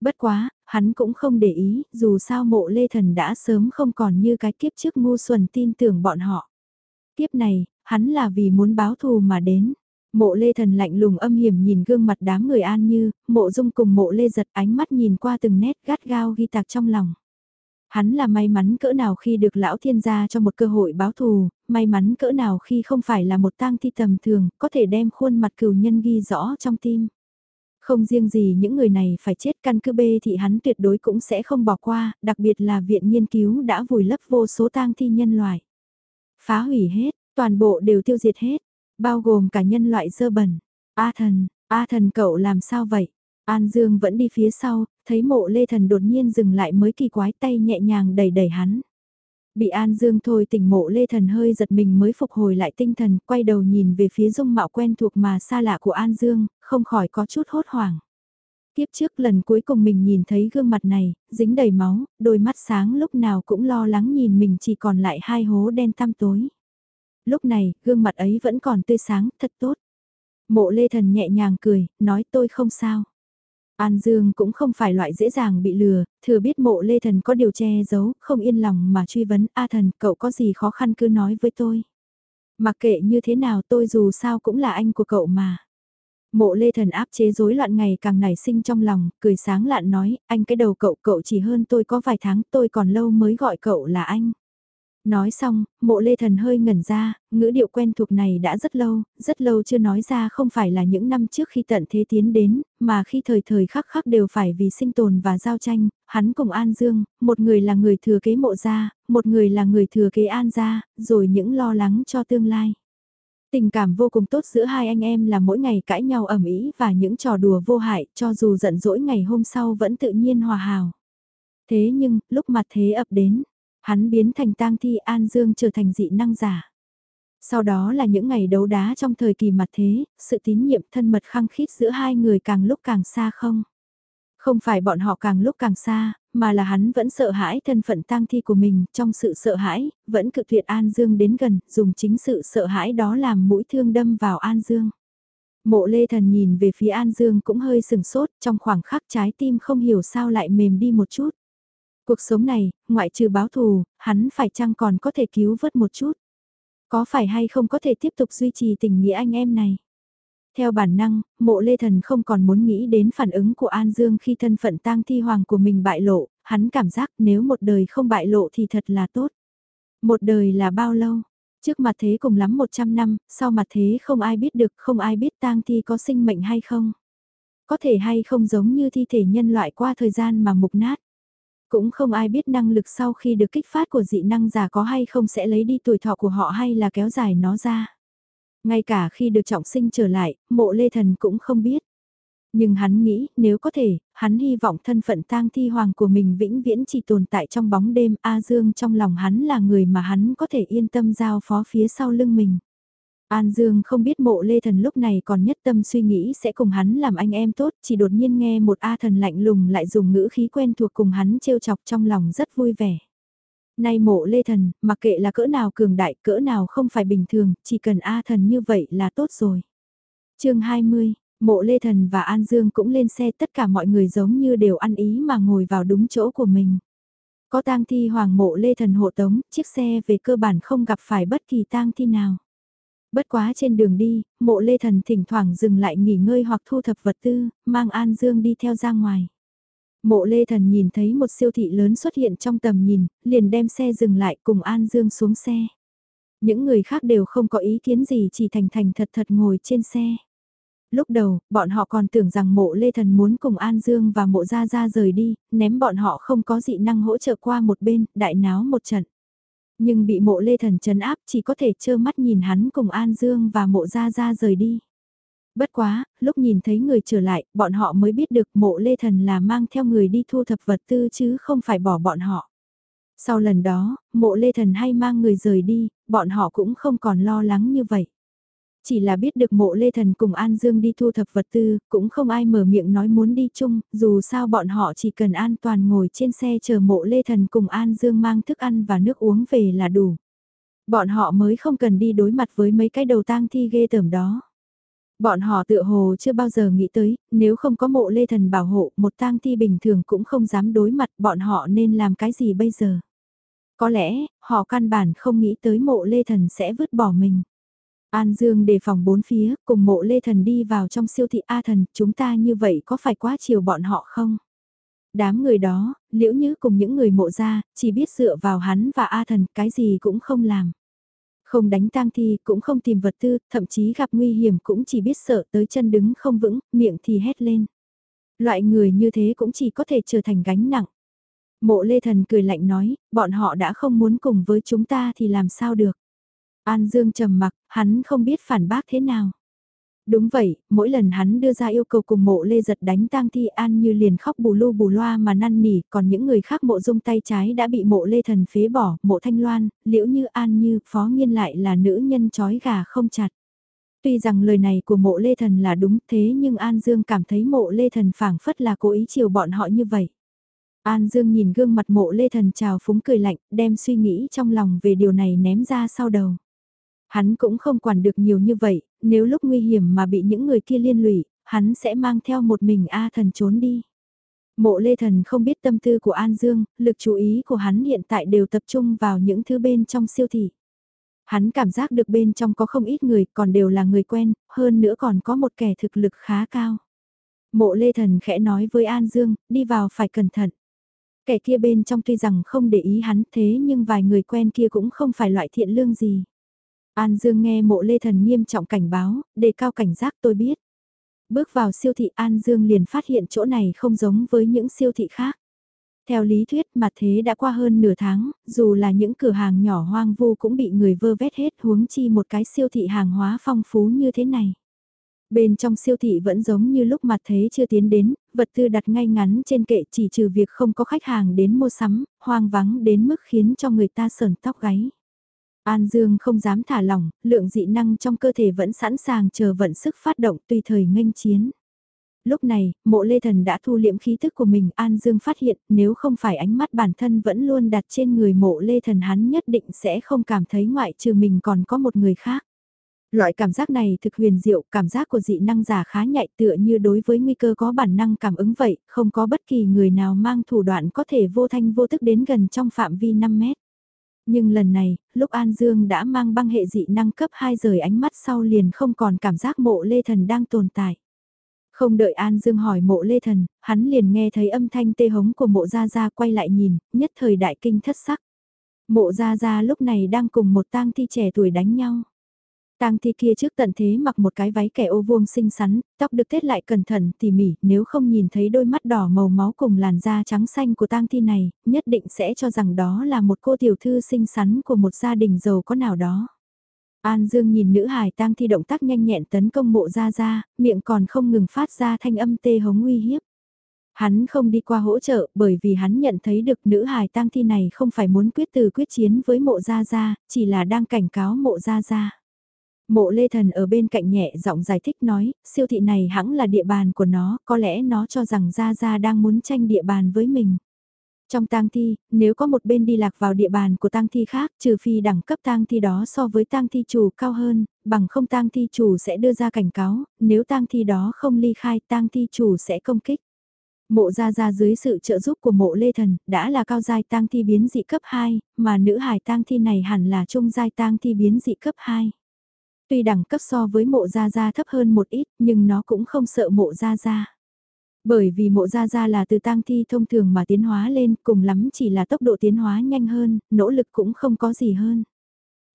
Bất quá, hắn cũng không để ý, dù sao mộ lê thần đã sớm không còn như cái kiếp trước ngu xuẩn tin tưởng bọn họ. Kiếp này, hắn là vì muốn báo thù mà đến. Mộ lê thần lạnh lùng âm hiểm nhìn gương mặt đám người an như, mộ dung cùng mộ lê giật ánh mắt nhìn qua từng nét gắt gao ghi tạc trong lòng. Hắn là may mắn cỡ nào khi được lão thiên gia cho một cơ hội báo thù, may mắn cỡ nào khi không phải là một tang thi tầm thường, có thể đem khuôn mặt cừu nhân ghi rõ trong tim. Không riêng gì những người này phải chết căn cứ bê thì hắn tuyệt đối cũng sẽ không bỏ qua, đặc biệt là viện nghiên cứu đã vùi lấp vô số tang thi nhân loại. Phá hủy hết, toàn bộ đều tiêu diệt hết, bao gồm cả nhân loại dơ bẩn. A thần, A thần cậu làm sao vậy? An Dương vẫn đi phía sau, thấy mộ lê thần đột nhiên dừng lại mới kỳ quái tay nhẹ nhàng đẩy đẩy hắn. Bị An Dương thôi tỉnh mộ lê thần hơi giật mình mới phục hồi lại tinh thần, quay đầu nhìn về phía dung mạo quen thuộc mà xa lạ của An Dương, không khỏi có chút hốt hoảng. Tiếp trước lần cuối cùng mình nhìn thấy gương mặt này, dính đầy máu, đôi mắt sáng lúc nào cũng lo lắng nhìn mình chỉ còn lại hai hố đen tăm tối. Lúc này, gương mặt ấy vẫn còn tươi sáng, thật tốt. Mộ lê thần nhẹ nhàng cười, nói tôi không sao. An Dương cũng không phải loại dễ dàng bị lừa, thừa biết mộ lê thần có điều che giấu, không yên lòng mà truy vấn A thần, cậu có gì khó khăn cứ nói với tôi. Mặc kệ như thế nào tôi dù sao cũng là anh của cậu mà. Mộ lê thần áp chế rối loạn ngày càng nảy sinh trong lòng, cười sáng lạn nói, anh cái đầu cậu cậu chỉ hơn tôi có vài tháng, tôi còn lâu mới gọi cậu là anh. Nói xong, mộ lê thần hơi ngẩn ra, ngữ điệu quen thuộc này đã rất lâu, rất lâu chưa nói ra không phải là những năm trước khi tận thế tiến đến, mà khi thời thời khắc khắc đều phải vì sinh tồn và giao tranh, hắn cùng An Dương, một người là người thừa kế mộ gia, một người là người thừa kế An gia, rồi những lo lắng cho tương lai. Tình cảm vô cùng tốt giữa hai anh em là mỗi ngày cãi nhau ầm ĩ và những trò đùa vô hại cho dù giận dỗi ngày hôm sau vẫn tự nhiên hòa hào. Thế nhưng, lúc mặt thế ập đến, Hắn biến thành tang thi An Dương trở thành dị năng giả. Sau đó là những ngày đấu đá trong thời kỳ mặt thế, sự tín nhiệm thân mật khăng khít giữa hai người càng lúc càng xa không? Không phải bọn họ càng lúc càng xa, mà là hắn vẫn sợ hãi thân phận tang thi của mình, trong sự sợ hãi, vẫn cự tuyệt An Dương đến gần, dùng chính sự sợ hãi đó làm mũi thương đâm vào An Dương. Mộ lê thần nhìn về phía An Dương cũng hơi sừng sốt, trong khoảng khắc trái tim không hiểu sao lại mềm đi một chút. Cuộc sống này, ngoại trừ báo thù, hắn phải chăng còn có thể cứu vớt một chút? Có phải hay không có thể tiếp tục duy trì tình nghĩa anh em này? Theo bản năng, mộ lê thần không còn muốn nghĩ đến phản ứng của An Dương khi thân phận tang thi hoàng của mình bại lộ, hắn cảm giác nếu một đời không bại lộ thì thật là tốt. Một đời là bao lâu? Trước mặt thế cùng lắm 100 năm, sau mặt thế không ai biết được, không ai biết tang thi có sinh mệnh hay không? có thể hay không giống như thi thể nhân loại qua thời gian mà mục nát. Cũng không ai biết năng lực sau khi được kích phát của dị năng giả có hay không sẽ lấy đi tuổi thọ của họ hay là kéo dài nó ra. Ngay cả khi được trọng sinh trở lại, mộ lê thần cũng không biết. Nhưng hắn nghĩ, nếu có thể, hắn hy vọng thân phận tang thi hoàng của mình vĩnh viễn chỉ tồn tại trong bóng đêm. A Dương trong lòng hắn là người mà hắn có thể yên tâm giao phó phía sau lưng mình. An Dương không biết mộ lê thần lúc này còn nhất tâm suy nghĩ sẽ cùng hắn làm anh em tốt, chỉ đột nhiên nghe một A thần lạnh lùng lại dùng ngữ khí quen thuộc cùng hắn trêu chọc trong lòng rất vui vẻ. Nay mộ lê thần, mặc kệ là cỡ nào cường đại, cỡ nào không phải bình thường, chỉ cần A thần như vậy là tốt rồi. chương 20, mộ lê thần và An Dương cũng lên xe tất cả mọi người giống như đều ăn ý mà ngồi vào đúng chỗ của mình. Có tang thi hoàng mộ lê thần hộ tống, chiếc xe về cơ bản không gặp phải bất kỳ tang thi nào. Bất quá trên đường đi, mộ lê thần thỉnh thoảng dừng lại nghỉ ngơi hoặc thu thập vật tư, mang An Dương đi theo ra ngoài. Mộ lê thần nhìn thấy một siêu thị lớn xuất hiện trong tầm nhìn, liền đem xe dừng lại cùng An Dương xuống xe. Những người khác đều không có ý kiến gì chỉ thành thành thật thật ngồi trên xe. Lúc đầu, bọn họ còn tưởng rằng mộ lê thần muốn cùng An Dương và mộ gia gia rời đi, ném bọn họ không có dị năng hỗ trợ qua một bên, đại náo một trận. Nhưng bị mộ lê thần chấn áp chỉ có thể trơ mắt nhìn hắn cùng An Dương và mộ gia gia rời đi. Bất quá, lúc nhìn thấy người trở lại, bọn họ mới biết được mộ lê thần là mang theo người đi thu thập vật tư chứ không phải bỏ bọn họ. Sau lần đó, mộ lê thần hay mang người rời đi, bọn họ cũng không còn lo lắng như vậy. Chỉ là biết được mộ lê thần cùng An Dương đi thu thập vật tư, cũng không ai mở miệng nói muốn đi chung, dù sao bọn họ chỉ cần an toàn ngồi trên xe chờ mộ lê thần cùng An Dương mang thức ăn và nước uống về là đủ. Bọn họ mới không cần đi đối mặt với mấy cái đầu tang thi ghê tởm đó. Bọn họ tựa hồ chưa bao giờ nghĩ tới, nếu không có mộ lê thần bảo hộ, một tang thi bình thường cũng không dám đối mặt, bọn họ nên làm cái gì bây giờ? Có lẽ, họ căn bản không nghĩ tới mộ lê thần sẽ vứt bỏ mình. An Dương đề phòng bốn phía, cùng mộ lê thần đi vào trong siêu thị A thần, chúng ta như vậy có phải quá chiều bọn họ không? Đám người đó, liễu như cùng những người mộ ra, chỉ biết dựa vào hắn và A thần, cái gì cũng không làm. Không đánh tang thi, cũng không tìm vật tư, thậm chí gặp nguy hiểm cũng chỉ biết sợ tới chân đứng không vững, miệng thì hét lên. Loại người như thế cũng chỉ có thể trở thành gánh nặng. Mộ lê thần cười lạnh nói, bọn họ đã không muốn cùng với chúng ta thì làm sao được. An Dương trầm mặc, hắn không biết phản bác thế nào. Đúng vậy, mỗi lần hắn đưa ra yêu cầu cùng mộ lê giật đánh tang thi an như liền khóc bù lu bù loa mà năn nỉ, còn những người khác mộ dung tay trái đã bị mộ lê thần phế bỏ, mộ thanh loan, liễu như an như, phó nghiên lại là nữ nhân chói gà không chặt. Tuy rằng lời này của mộ lê thần là đúng thế nhưng An Dương cảm thấy mộ lê thần phảng phất là cố ý chiều bọn họ như vậy. An Dương nhìn gương mặt mộ lê thần trào phúng cười lạnh, đem suy nghĩ trong lòng về điều này ném ra sau đầu. Hắn cũng không quản được nhiều như vậy, nếu lúc nguy hiểm mà bị những người kia liên lụy, hắn sẽ mang theo một mình A thần trốn đi. Mộ lê thần không biết tâm tư của An Dương, lực chú ý của hắn hiện tại đều tập trung vào những thứ bên trong siêu thị. Hắn cảm giác được bên trong có không ít người còn đều là người quen, hơn nữa còn có một kẻ thực lực khá cao. Mộ lê thần khẽ nói với An Dương, đi vào phải cẩn thận. Kẻ kia bên trong tuy rằng không để ý hắn thế nhưng vài người quen kia cũng không phải loại thiện lương gì. An Dương nghe mộ lê thần nghiêm trọng cảnh báo, đề cao cảnh giác tôi biết. Bước vào siêu thị An Dương liền phát hiện chỗ này không giống với những siêu thị khác. Theo lý thuyết mà thế đã qua hơn nửa tháng, dù là những cửa hàng nhỏ hoang vu cũng bị người vơ vét hết huống chi một cái siêu thị hàng hóa phong phú như thế này. Bên trong siêu thị vẫn giống như lúc mặt thế chưa tiến đến, vật tư đặt ngay ngắn trên kệ chỉ trừ việc không có khách hàng đến mua sắm, hoang vắng đến mức khiến cho người ta sờn tóc gáy. An Dương không dám thả lỏng, lượng dị năng trong cơ thể vẫn sẵn sàng chờ vận sức phát động tùy thời nghênh chiến. Lúc này, mộ lê thần đã thu liễm khí thức của mình An Dương phát hiện nếu không phải ánh mắt bản thân vẫn luôn đặt trên người mộ lê thần hắn nhất định sẽ không cảm thấy ngoại trừ mình còn có một người khác. Loại cảm giác này thực huyền diệu, cảm giác của dị năng giả khá nhạy tựa như đối với nguy cơ có bản năng cảm ứng vậy, không có bất kỳ người nào mang thủ đoạn có thể vô thanh vô tức đến gần trong phạm vi 5 mét. Nhưng lần này, lúc An Dương đã mang băng hệ dị năng cấp 2 rời ánh mắt sau liền không còn cảm giác mộ lê thần đang tồn tại. Không đợi An Dương hỏi mộ lê thần, hắn liền nghe thấy âm thanh tê hống của mộ gia gia quay lại nhìn, nhất thời đại kinh thất sắc. Mộ gia gia lúc này đang cùng một tang thi trẻ tuổi đánh nhau. Tang thi kia trước tận thế mặc một cái váy kẻ ô vuông xinh xắn, tóc được tết lại cẩn thận tỉ mỉ, nếu không nhìn thấy đôi mắt đỏ màu máu cùng làn da trắng xanh của tang thi này, nhất định sẽ cho rằng đó là một cô tiểu thư xinh xắn của một gia đình giàu có nào đó. An Dương nhìn nữ hài tang thi động tác nhanh nhẹn tấn công mộ ra ra, miệng còn không ngừng phát ra thanh âm tê hống uy hiếp. Hắn không đi qua hỗ trợ bởi vì hắn nhận thấy được nữ hài tang thi này không phải muốn quyết từ quyết chiến với mộ gia gia, chỉ là đang cảnh cáo mộ gia gia. Mộ Lê Thần ở bên cạnh nhẹ giọng giải thích nói, siêu thị này hẳn là địa bàn của nó, có lẽ nó cho rằng Gia Gia đang muốn tranh địa bàn với mình. Trong tang thi, nếu có một bên đi lạc vào địa bàn của tang thi khác, trừ phi đẳng cấp tang thi đó so với tang thi chủ cao hơn, bằng không tang thi chủ sẽ đưa ra cảnh cáo, nếu tang thi đó không ly khai tang thi chủ sẽ công kích. Mộ gia gia dưới sự trợ giúp của mộ lê thần, đã là cao giai tang thi biến dị cấp 2, mà nữ hải tang thi này hẳn là trung giai tang thi biến dị cấp 2. Tuy đẳng cấp so với mộ gia gia thấp hơn một ít, nhưng nó cũng không sợ mộ gia gia. Bởi vì mộ gia gia là từ tang thi thông thường mà tiến hóa lên, cùng lắm chỉ là tốc độ tiến hóa nhanh hơn, nỗ lực cũng không có gì hơn.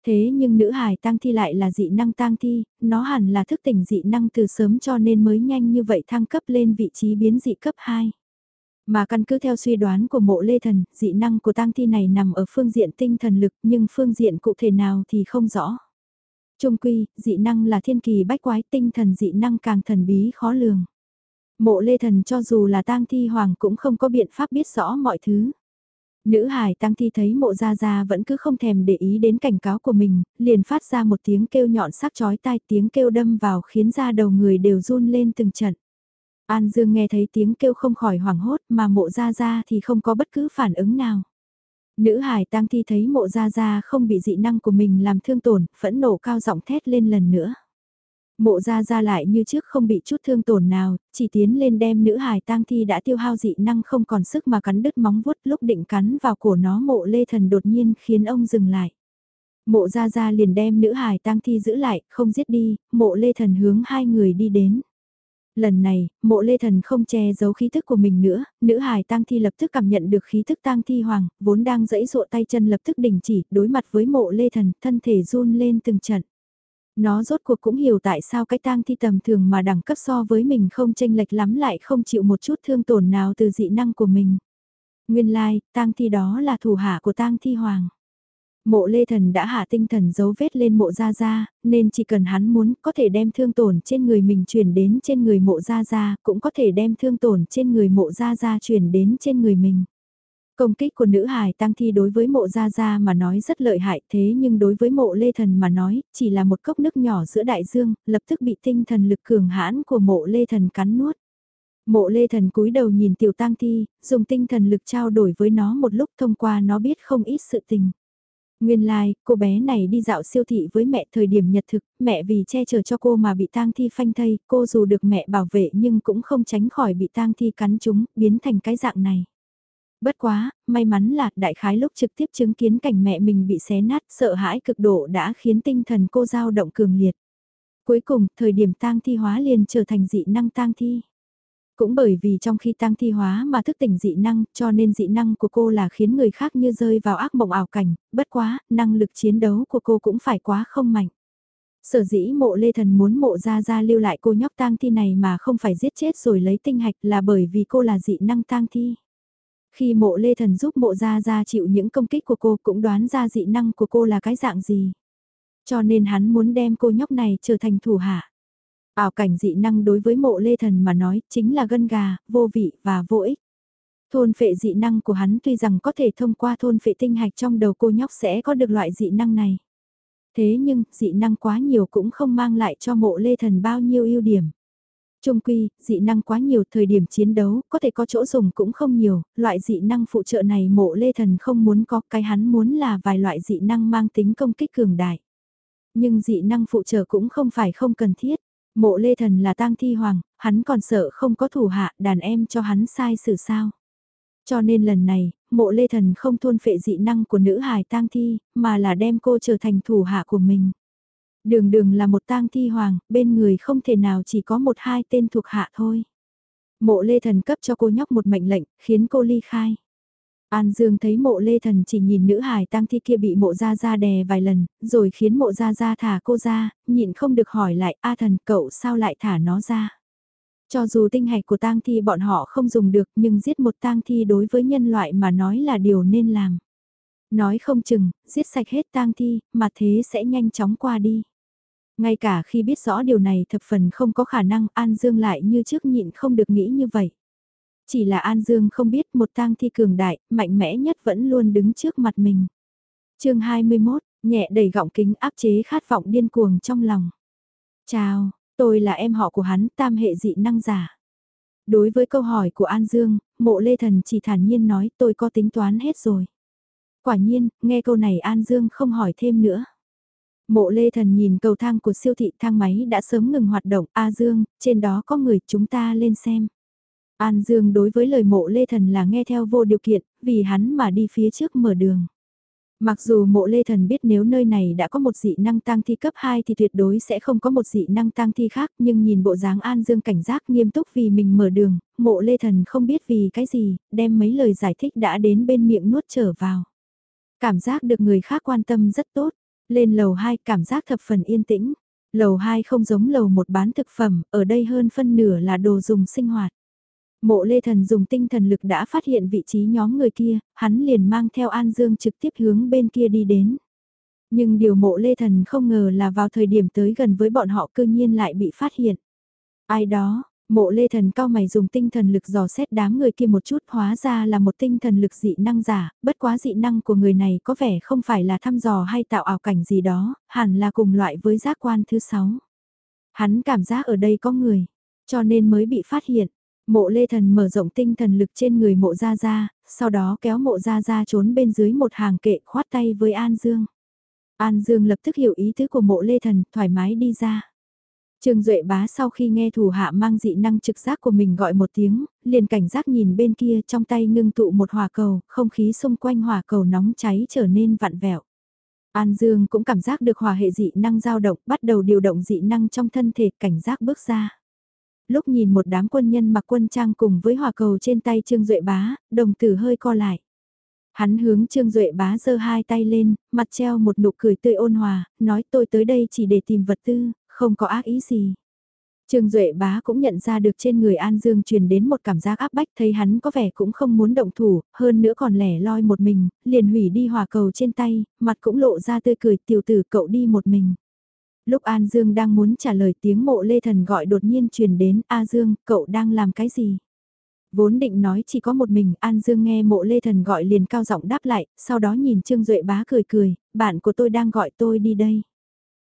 Thế nhưng nữ hài tang thi lại là dị năng tang thi, nó hẳn là thức tỉnh dị năng từ sớm cho nên mới nhanh như vậy thăng cấp lên vị trí biến dị cấp 2. Mà căn cứ theo suy đoán của mộ lê thần, dị năng của tang thi này nằm ở phương diện tinh thần lực nhưng phương diện cụ thể nào thì không rõ. Trung quy, dị năng là thiên kỳ bách quái tinh thần dị năng càng thần bí khó lường. Mộ lê thần cho dù là tang thi hoàng cũng không có biện pháp biết rõ mọi thứ. Nữ hải tăng thi thấy mộ gia gia vẫn cứ không thèm để ý đến cảnh cáo của mình, liền phát ra một tiếng kêu nhọn sắc chói tai tiếng kêu đâm vào khiến da đầu người đều run lên từng trận. An Dương nghe thấy tiếng kêu không khỏi hoảng hốt mà mộ gia gia thì không có bất cứ phản ứng nào. Nữ hải tang thi thấy mộ gia gia không bị dị năng của mình làm thương tổn, phẫn nộ cao giọng thét lên lần nữa. Mộ gia gia lại như trước không bị chút thương tổn nào, chỉ tiến lên đem nữ hải tang thi đã tiêu hao dị năng không còn sức mà cắn đứt móng vuốt lúc định cắn vào cổ nó mộ lê thần đột nhiên khiến ông dừng lại. Mộ gia gia liền đem nữ hải tang thi giữ lại, không giết đi, mộ lê thần hướng hai người đi đến. Lần này, mộ lê thần không che giấu khí thức của mình nữa, nữ hài tang thi lập tức cảm nhận được khí thức tang thi hoàng, vốn đang dẫy dụa tay chân lập tức đình chỉ, đối mặt với mộ lê thần, thân thể run lên từng trận. Nó rốt cuộc cũng hiểu tại sao cái tang thi tầm thường mà đẳng cấp so với mình không tranh lệch lắm lại không chịu một chút thương tổn nào từ dị năng của mình. Nguyên lai, like, tang thi đó là thủ hạ của tang thi hoàng. Mộ lê thần đã hạ tinh thần dấu vết lên mộ gia gia, nên chỉ cần hắn muốn có thể đem thương tổn trên người mình truyền đến trên người mộ gia gia, cũng có thể đem thương tổn trên người mộ gia gia truyền đến trên người mình. Công kích của nữ hài tăng thi đối với mộ gia gia mà nói rất lợi hại thế nhưng đối với mộ lê thần mà nói chỉ là một cốc nước nhỏ giữa đại dương, lập tức bị tinh thần lực cường hãn của mộ lê thần cắn nuốt. Mộ lê thần cúi đầu nhìn tiểu tăng thi, dùng tinh thần lực trao đổi với nó một lúc thông qua nó biết không ít sự tình. Nguyên lai, like, cô bé này đi dạo siêu thị với mẹ thời điểm nhật thực, mẹ vì che chở cho cô mà bị tang thi phanh thây, cô dù được mẹ bảo vệ nhưng cũng không tránh khỏi bị tang thi cắn chúng, biến thành cái dạng này. Bất quá, may mắn là đại khái lúc trực tiếp chứng kiến cảnh mẹ mình bị xé nát, sợ hãi cực độ đã khiến tinh thần cô dao động cường liệt. Cuối cùng, thời điểm tang thi hóa liền trở thành dị năng tang thi. Cũng bởi vì trong khi tăng thi hóa mà thức tỉnh dị năng, cho nên dị năng của cô là khiến người khác như rơi vào ác mộng ảo cảnh, bất quá, năng lực chiến đấu của cô cũng phải quá không mạnh. Sở dĩ mộ lê thần muốn mộ ra ra lưu lại cô nhóc tang thi này mà không phải giết chết rồi lấy tinh hạch là bởi vì cô là dị năng tang thi. Khi mộ lê thần giúp mộ ra ra chịu những công kích của cô cũng đoán ra dị năng của cô là cái dạng gì. Cho nên hắn muốn đem cô nhóc này trở thành thủ hạ. Ảo cảnh dị năng đối với mộ lê thần mà nói chính là gân gà, vô vị và vô ích. Thôn phệ dị năng của hắn tuy rằng có thể thông qua thôn phệ tinh hạch trong đầu cô nhóc sẽ có được loại dị năng này. Thế nhưng, dị năng quá nhiều cũng không mang lại cho mộ lê thần bao nhiêu ưu điểm. Trung quy, dị năng quá nhiều thời điểm chiến đấu, có thể có chỗ dùng cũng không nhiều, loại dị năng phụ trợ này mộ lê thần không muốn có, cái hắn muốn là vài loại dị năng mang tính công kích cường đại. Nhưng dị năng phụ trợ cũng không phải không cần thiết. Mộ lê thần là tang thi hoàng, hắn còn sợ không có thủ hạ đàn em cho hắn sai xử sao. Cho nên lần này, mộ lê thần không thôn phệ dị năng của nữ hài tang thi, mà là đem cô trở thành thủ hạ của mình. Đường đường là một tang thi hoàng, bên người không thể nào chỉ có một hai tên thuộc hạ thôi. Mộ lê thần cấp cho cô nhóc một mệnh lệnh, khiến cô ly khai. An Dương thấy mộ lê thần chỉ nhìn nữ hải tang thi kia bị mộ ra ra đè vài lần, rồi khiến mộ ra ra thả cô ra, nhịn không được hỏi lại, A thần cậu sao lại thả nó ra. Cho dù tinh hạch của tang thi bọn họ không dùng được nhưng giết một tang thi đối với nhân loại mà nói là điều nên làm. Nói không chừng, giết sạch hết tang thi, mà thế sẽ nhanh chóng qua đi. Ngay cả khi biết rõ điều này thập phần không có khả năng An Dương lại như trước nhịn không được nghĩ như vậy. Chỉ là An Dương không biết một tang thi cường đại, mạnh mẽ nhất vẫn luôn đứng trước mặt mình. chương 21, nhẹ đầy gọng kính áp chế khát vọng điên cuồng trong lòng. Chào, tôi là em họ của hắn, tam hệ dị năng giả. Đối với câu hỏi của An Dương, mộ lê thần chỉ thản nhiên nói tôi có tính toán hết rồi. Quả nhiên, nghe câu này An Dương không hỏi thêm nữa. Mộ lê thần nhìn cầu thang của siêu thị thang máy đã sớm ngừng hoạt động. A Dương, trên đó có người chúng ta lên xem. An Dương đối với lời mộ lê thần là nghe theo vô điều kiện, vì hắn mà đi phía trước mở đường. Mặc dù mộ lê thần biết nếu nơi này đã có một dị năng tăng thi cấp 2 thì tuyệt đối sẽ không có một dị năng tăng thi khác nhưng nhìn bộ dáng An Dương cảnh giác nghiêm túc vì mình mở đường, mộ lê thần không biết vì cái gì, đem mấy lời giải thích đã đến bên miệng nuốt trở vào. Cảm giác được người khác quan tâm rất tốt, lên lầu 2 cảm giác thập phần yên tĩnh, lầu 2 không giống lầu một bán thực phẩm, ở đây hơn phân nửa là đồ dùng sinh hoạt. Mộ Lê Thần dùng tinh thần lực đã phát hiện vị trí nhóm người kia, hắn liền mang theo An Dương trực tiếp hướng bên kia đi đến. Nhưng điều mộ Lê Thần không ngờ là vào thời điểm tới gần với bọn họ cư nhiên lại bị phát hiện. Ai đó, mộ Lê Thần cao mày dùng tinh thần lực dò xét đám người kia một chút hóa ra là một tinh thần lực dị năng giả, bất quá dị năng của người này có vẻ không phải là thăm dò hay tạo ảo cảnh gì đó, hẳn là cùng loại với giác quan thứ sáu. Hắn cảm giác ở đây có người, cho nên mới bị phát hiện. Mộ lê thần mở rộng tinh thần lực trên người mộ ra ra, sau đó kéo mộ ra ra trốn bên dưới một hàng kệ khoát tay với An Dương. An Dương lập tức hiểu ý tứ của mộ lê thần, thoải mái đi ra. Trương Duệ bá sau khi nghe thủ hạ mang dị năng trực giác của mình gọi một tiếng, liền cảnh giác nhìn bên kia trong tay ngưng tụ một hỏa cầu, không khí xung quanh hỏa cầu nóng cháy trở nên vặn vẹo. An Dương cũng cảm giác được hỏa hệ dị năng dao động, bắt đầu điều động dị năng trong thân thể, cảnh giác bước ra lúc nhìn một đám quân nhân mặc quân trang cùng với hòa cầu trên tay Trương Duệ Bá, đồng tử hơi co lại. Hắn hướng Trương Duệ Bá giơ hai tay lên, mặt treo một nụ cười tươi ôn hòa, nói tôi tới đây chỉ để tìm vật tư, không có ác ý gì. Trương Duệ Bá cũng nhận ra được trên người An Dương truyền đến một cảm giác áp bách thấy hắn có vẻ cũng không muốn động thủ, hơn nữa còn lẻ loi một mình, liền hủy đi hòa cầu trên tay, mặt cũng lộ ra tươi cười tiểu tử cậu đi một mình. Lúc An Dương đang muốn trả lời tiếng mộ lê thần gọi đột nhiên truyền đến, A Dương, cậu đang làm cái gì? Vốn định nói chỉ có một mình, An Dương nghe mộ lê thần gọi liền cao giọng đáp lại, sau đó nhìn Trương Duệ bá cười cười, bạn của tôi đang gọi tôi đi đây.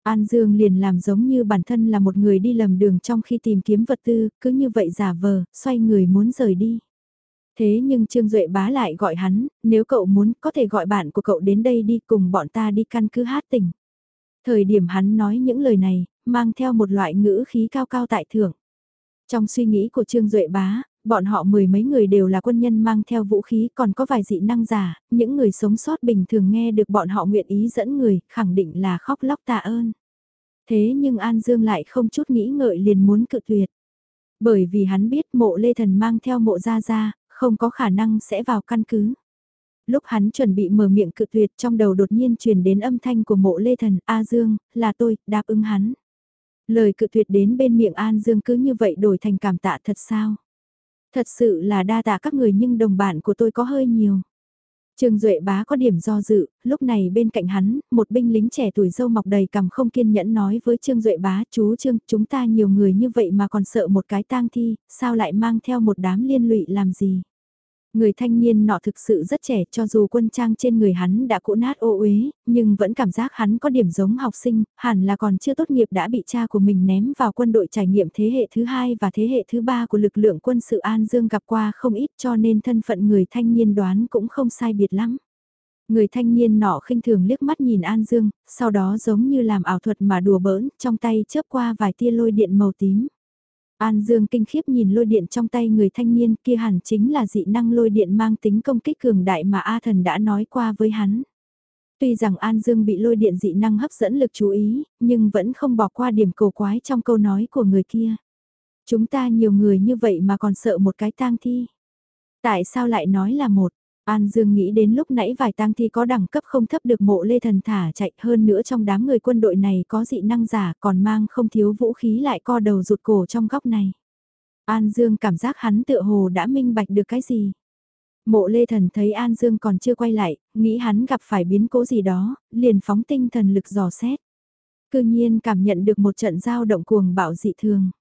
An Dương liền làm giống như bản thân là một người đi lầm đường trong khi tìm kiếm vật tư, cứ như vậy giả vờ, xoay người muốn rời đi. Thế nhưng Trương Duệ bá lại gọi hắn, nếu cậu muốn có thể gọi bạn của cậu đến đây đi cùng bọn ta đi căn cứ hát tỉnh. Thời điểm hắn nói những lời này, mang theo một loại ngữ khí cao cao tại thượng. Trong suy nghĩ của Trương Duệ Bá, bọn họ mười mấy người đều là quân nhân mang theo vũ khí còn có vài dị năng giả, những người sống sót bình thường nghe được bọn họ nguyện ý dẫn người, khẳng định là khóc lóc tạ ơn. Thế nhưng An Dương lại không chút nghĩ ngợi liền muốn cự tuyệt. Bởi vì hắn biết mộ lê thần mang theo mộ ra ra, không có khả năng sẽ vào căn cứ. Lúc hắn chuẩn bị mở miệng cự tuyệt trong đầu đột nhiên truyền đến âm thanh của mộ lê thần, A Dương, là tôi, đáp ứng hắn. Lời cự tuyệt đến bên miệng An Dương cứ như vậy đổi thành cảm tạ thật sao? Thật sự là đa tạ các người nhưng đồng bạn của tôi có hơi nhiều. Trương Duệ bá có điểm do dự, lúc này bên cạnh hắn, một binh lính trẻ tuổi dâu mọc đầy cằm không kiên nhẫn nói với Trương Duệ bá, chú Trương, chúng ta nhiều người như vậy mà còn sợ một cái tang thi, sao lại mang theo một đám liên lụy làm gì? Người thanh niên nọ thực sự rất trẻ cho dù quân trang trên người hắn đã cũ nát ô uế, nhưng vẫn cảm giác hắn có điểm giống học sinh, hẳn là còn chưa tốt nghiệp đã bị cha của mình ném vào quân đội trải nghiệm thế hệ thứ hai và thế hệ thứ ba của lực lượng quân sự An Dương gặp qua không ít cho nên thân phận người thanh niên đoán cũng không sai biệt lắm. Người thanh niên nọ khinh thường liếc mắt nhìn An Dương, sau đó giống như làm ảo thuật mà đùa bỡn, trong tay chớp qua vài tia lôi điện màu tím. An Dương kinh khiếp nhìn lôi điện trong tay người thanh niên kia hẳn chính là dị năng lôi điện mang tính công kích cường đại mà A thần đã nói qua với hắn. Tuy rằng An Dương bị lôi điện dị năng hấp dẫn lực chú ý, nhưng vẫn không bỏ qua điểm cầu quái trong câu nói của người kia. Chúng ta nhiều người như vậy mà còn sợ một cái tang thi. Tại sao lại nói là một? An Dương nghĩ đến lúc nãy vài tang thi có đẳng cấp không thấp được mộ lê thần thả chạy hơn nữa trong đám người quân đội này có dị năng giả còn mang không thiếu vũ khí lại co đầu rụt cổ trong góc này. An Dương cảm giác hắn tựa hồ đã minh bạch được cái gì. Mộ lê thần thấy An Dương còn chưa quay lại, nghĩ hắn gặp phải biến cố gì đó, liền phóng tinh thần lực dò xét. Cư nhiên cảm nhận được một trận giao động cuồng bạo dị thường.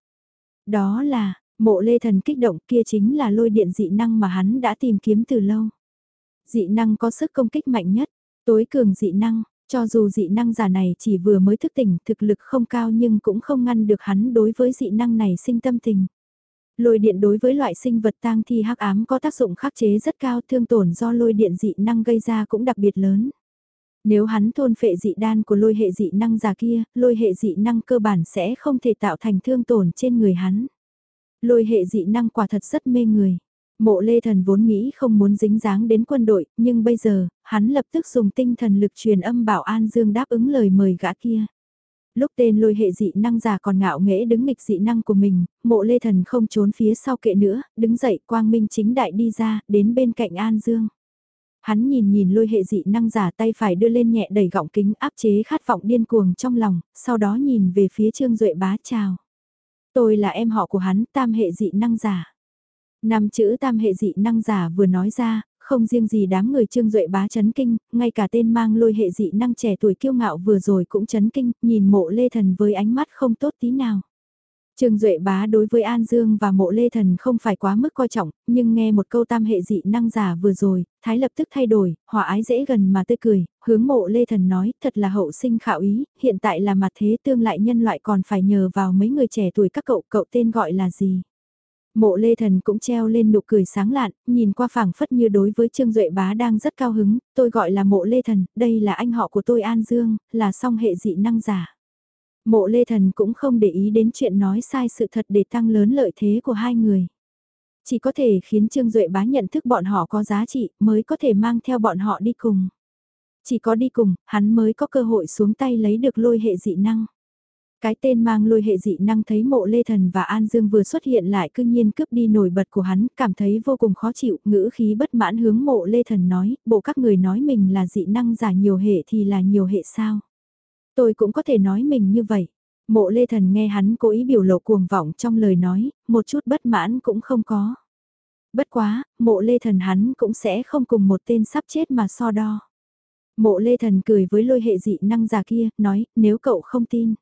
Đó là, mộ lê thần kích động kia chính là lôi điện dị năng mà hắn đã tìm kiếm từ lâu. Dị năng có sức công kích mạnh nhất, tối cường dị năng, cho dù dị năng giả này chỉ vừa mới thức tỉnh thực lực không cao nhưng cũng không ngăn được hắn đối với dị năng này sinh tâm tình. Lôi điện đối với loại sinh vật tang thi hắc ám có tác dụng khắc chế rất cao thương tổn do lôi điện dị năng gây ra cũng đặc biệt lớn. Nếu hắn thôn phệ dị đan của lôi hệ dị năng giả kia, lôi hệ dị năng cơ bản sẽ không thể tạo thành thương tổn trên người hắn. Lôi hệ dị năng quả thật rất mê người. Mộ lê thần vốn nghĩ không muốn dính dáng đến quân đội, nhưng bây giờ, hắn lập tức dùng tinh thần lực truyền âm bảo An Dương đáp ứng lời mời gã kia. Lúc tên lôi hệ dị năng giả còn ngạo nghễ đứng nghịch dị năng của mình, mộ lê thần không trốn phía sau kệ nữa, đứng dậy quang minh chính đại đi ra, đến bên cạnh An Dương. Hắn nhìn nhìn lôi hệ dị năng giả tay phải đưa lên nhẹ đẩy gọng kính áp chế khát vọng điên cuồng trong lòng, sau đó nhìn về phía Trương Duệ bá chào. Tôi là em họ của hắn, tam hệ dị năng giả. Năm chữ tam hệ dị năng giả vừa nói ra, không riêng gì đám người trương duệ bá chấn kinh, ngay cả tên mang lôi hệ dị năng trẻ tuổi kiêu ngạo vừa rồi cũng chấn kinh, nhìn mộ lê thần với ánh mắt không tốt tí nào. Trương Duệ bá đối với An Dương và mộ lê thần không phải quá mức coi trọng, nhưng nghe một câu tam hệ dị năng giả vừa rồi, thái lập tức thay đổi, hòa ái dễ gần mà tươi cười, hướng mộ lê thần nói, thật là hậu sinh khảo ý, hiện tại là mặt thế tương lại nhân loại còn phải nhờ vào mấy người trẻ tuổi các cậu, cậu tên gọi là gì? Mộ lê thần cũng treo lên nụ cười sáng lạn, nhìn qua phảng phất như đối với Trương Duệ bá đang rất cao hứng, tôi gọi là mộ lê thần, đây là anh họ của tôi An Dương, là song hệ dị năng giả. Mộ lê thần cũng không để ý đến chuyện nói sai sự thật để tăng lớn lợi thế của hai người. Chỉ có thể khiến Trương Duệ bá nhận thức bọn họ có giá trị mới có thể mang theo bọn họ đi cùng. Chỉ có đi cùng, hắn mới có cơ hội xuống tay lấy được lôi hệ dị năng. Cái tên mang lôi hệ dị năng thấy mộ Lê Thần và An Dương vừa xuất hiện lại cư nhiên cướp đi nổi bật của hắn, cảm thấy vô cùng khó chịu, ngữ khí bất mãn hướng mộ Lê Thần nói, bộ các người nói mình là dị năng giả nhiều hệ thì là nhiều hệ sao? Tôi cũng có thể nói mình như vậy. Mộ Lê Thần nghe hắn cố ý biểu lộ cuồng vọng trong lời nói, một chút bất mãn cũng không có. Bất quá, mộ Lê Thần hắn cũng sẽ không cùng một tên sắp chết mà so đo. Mộ Lê Thần cười với lôi hệ dị năng già kia, nói, nếu cậu không tin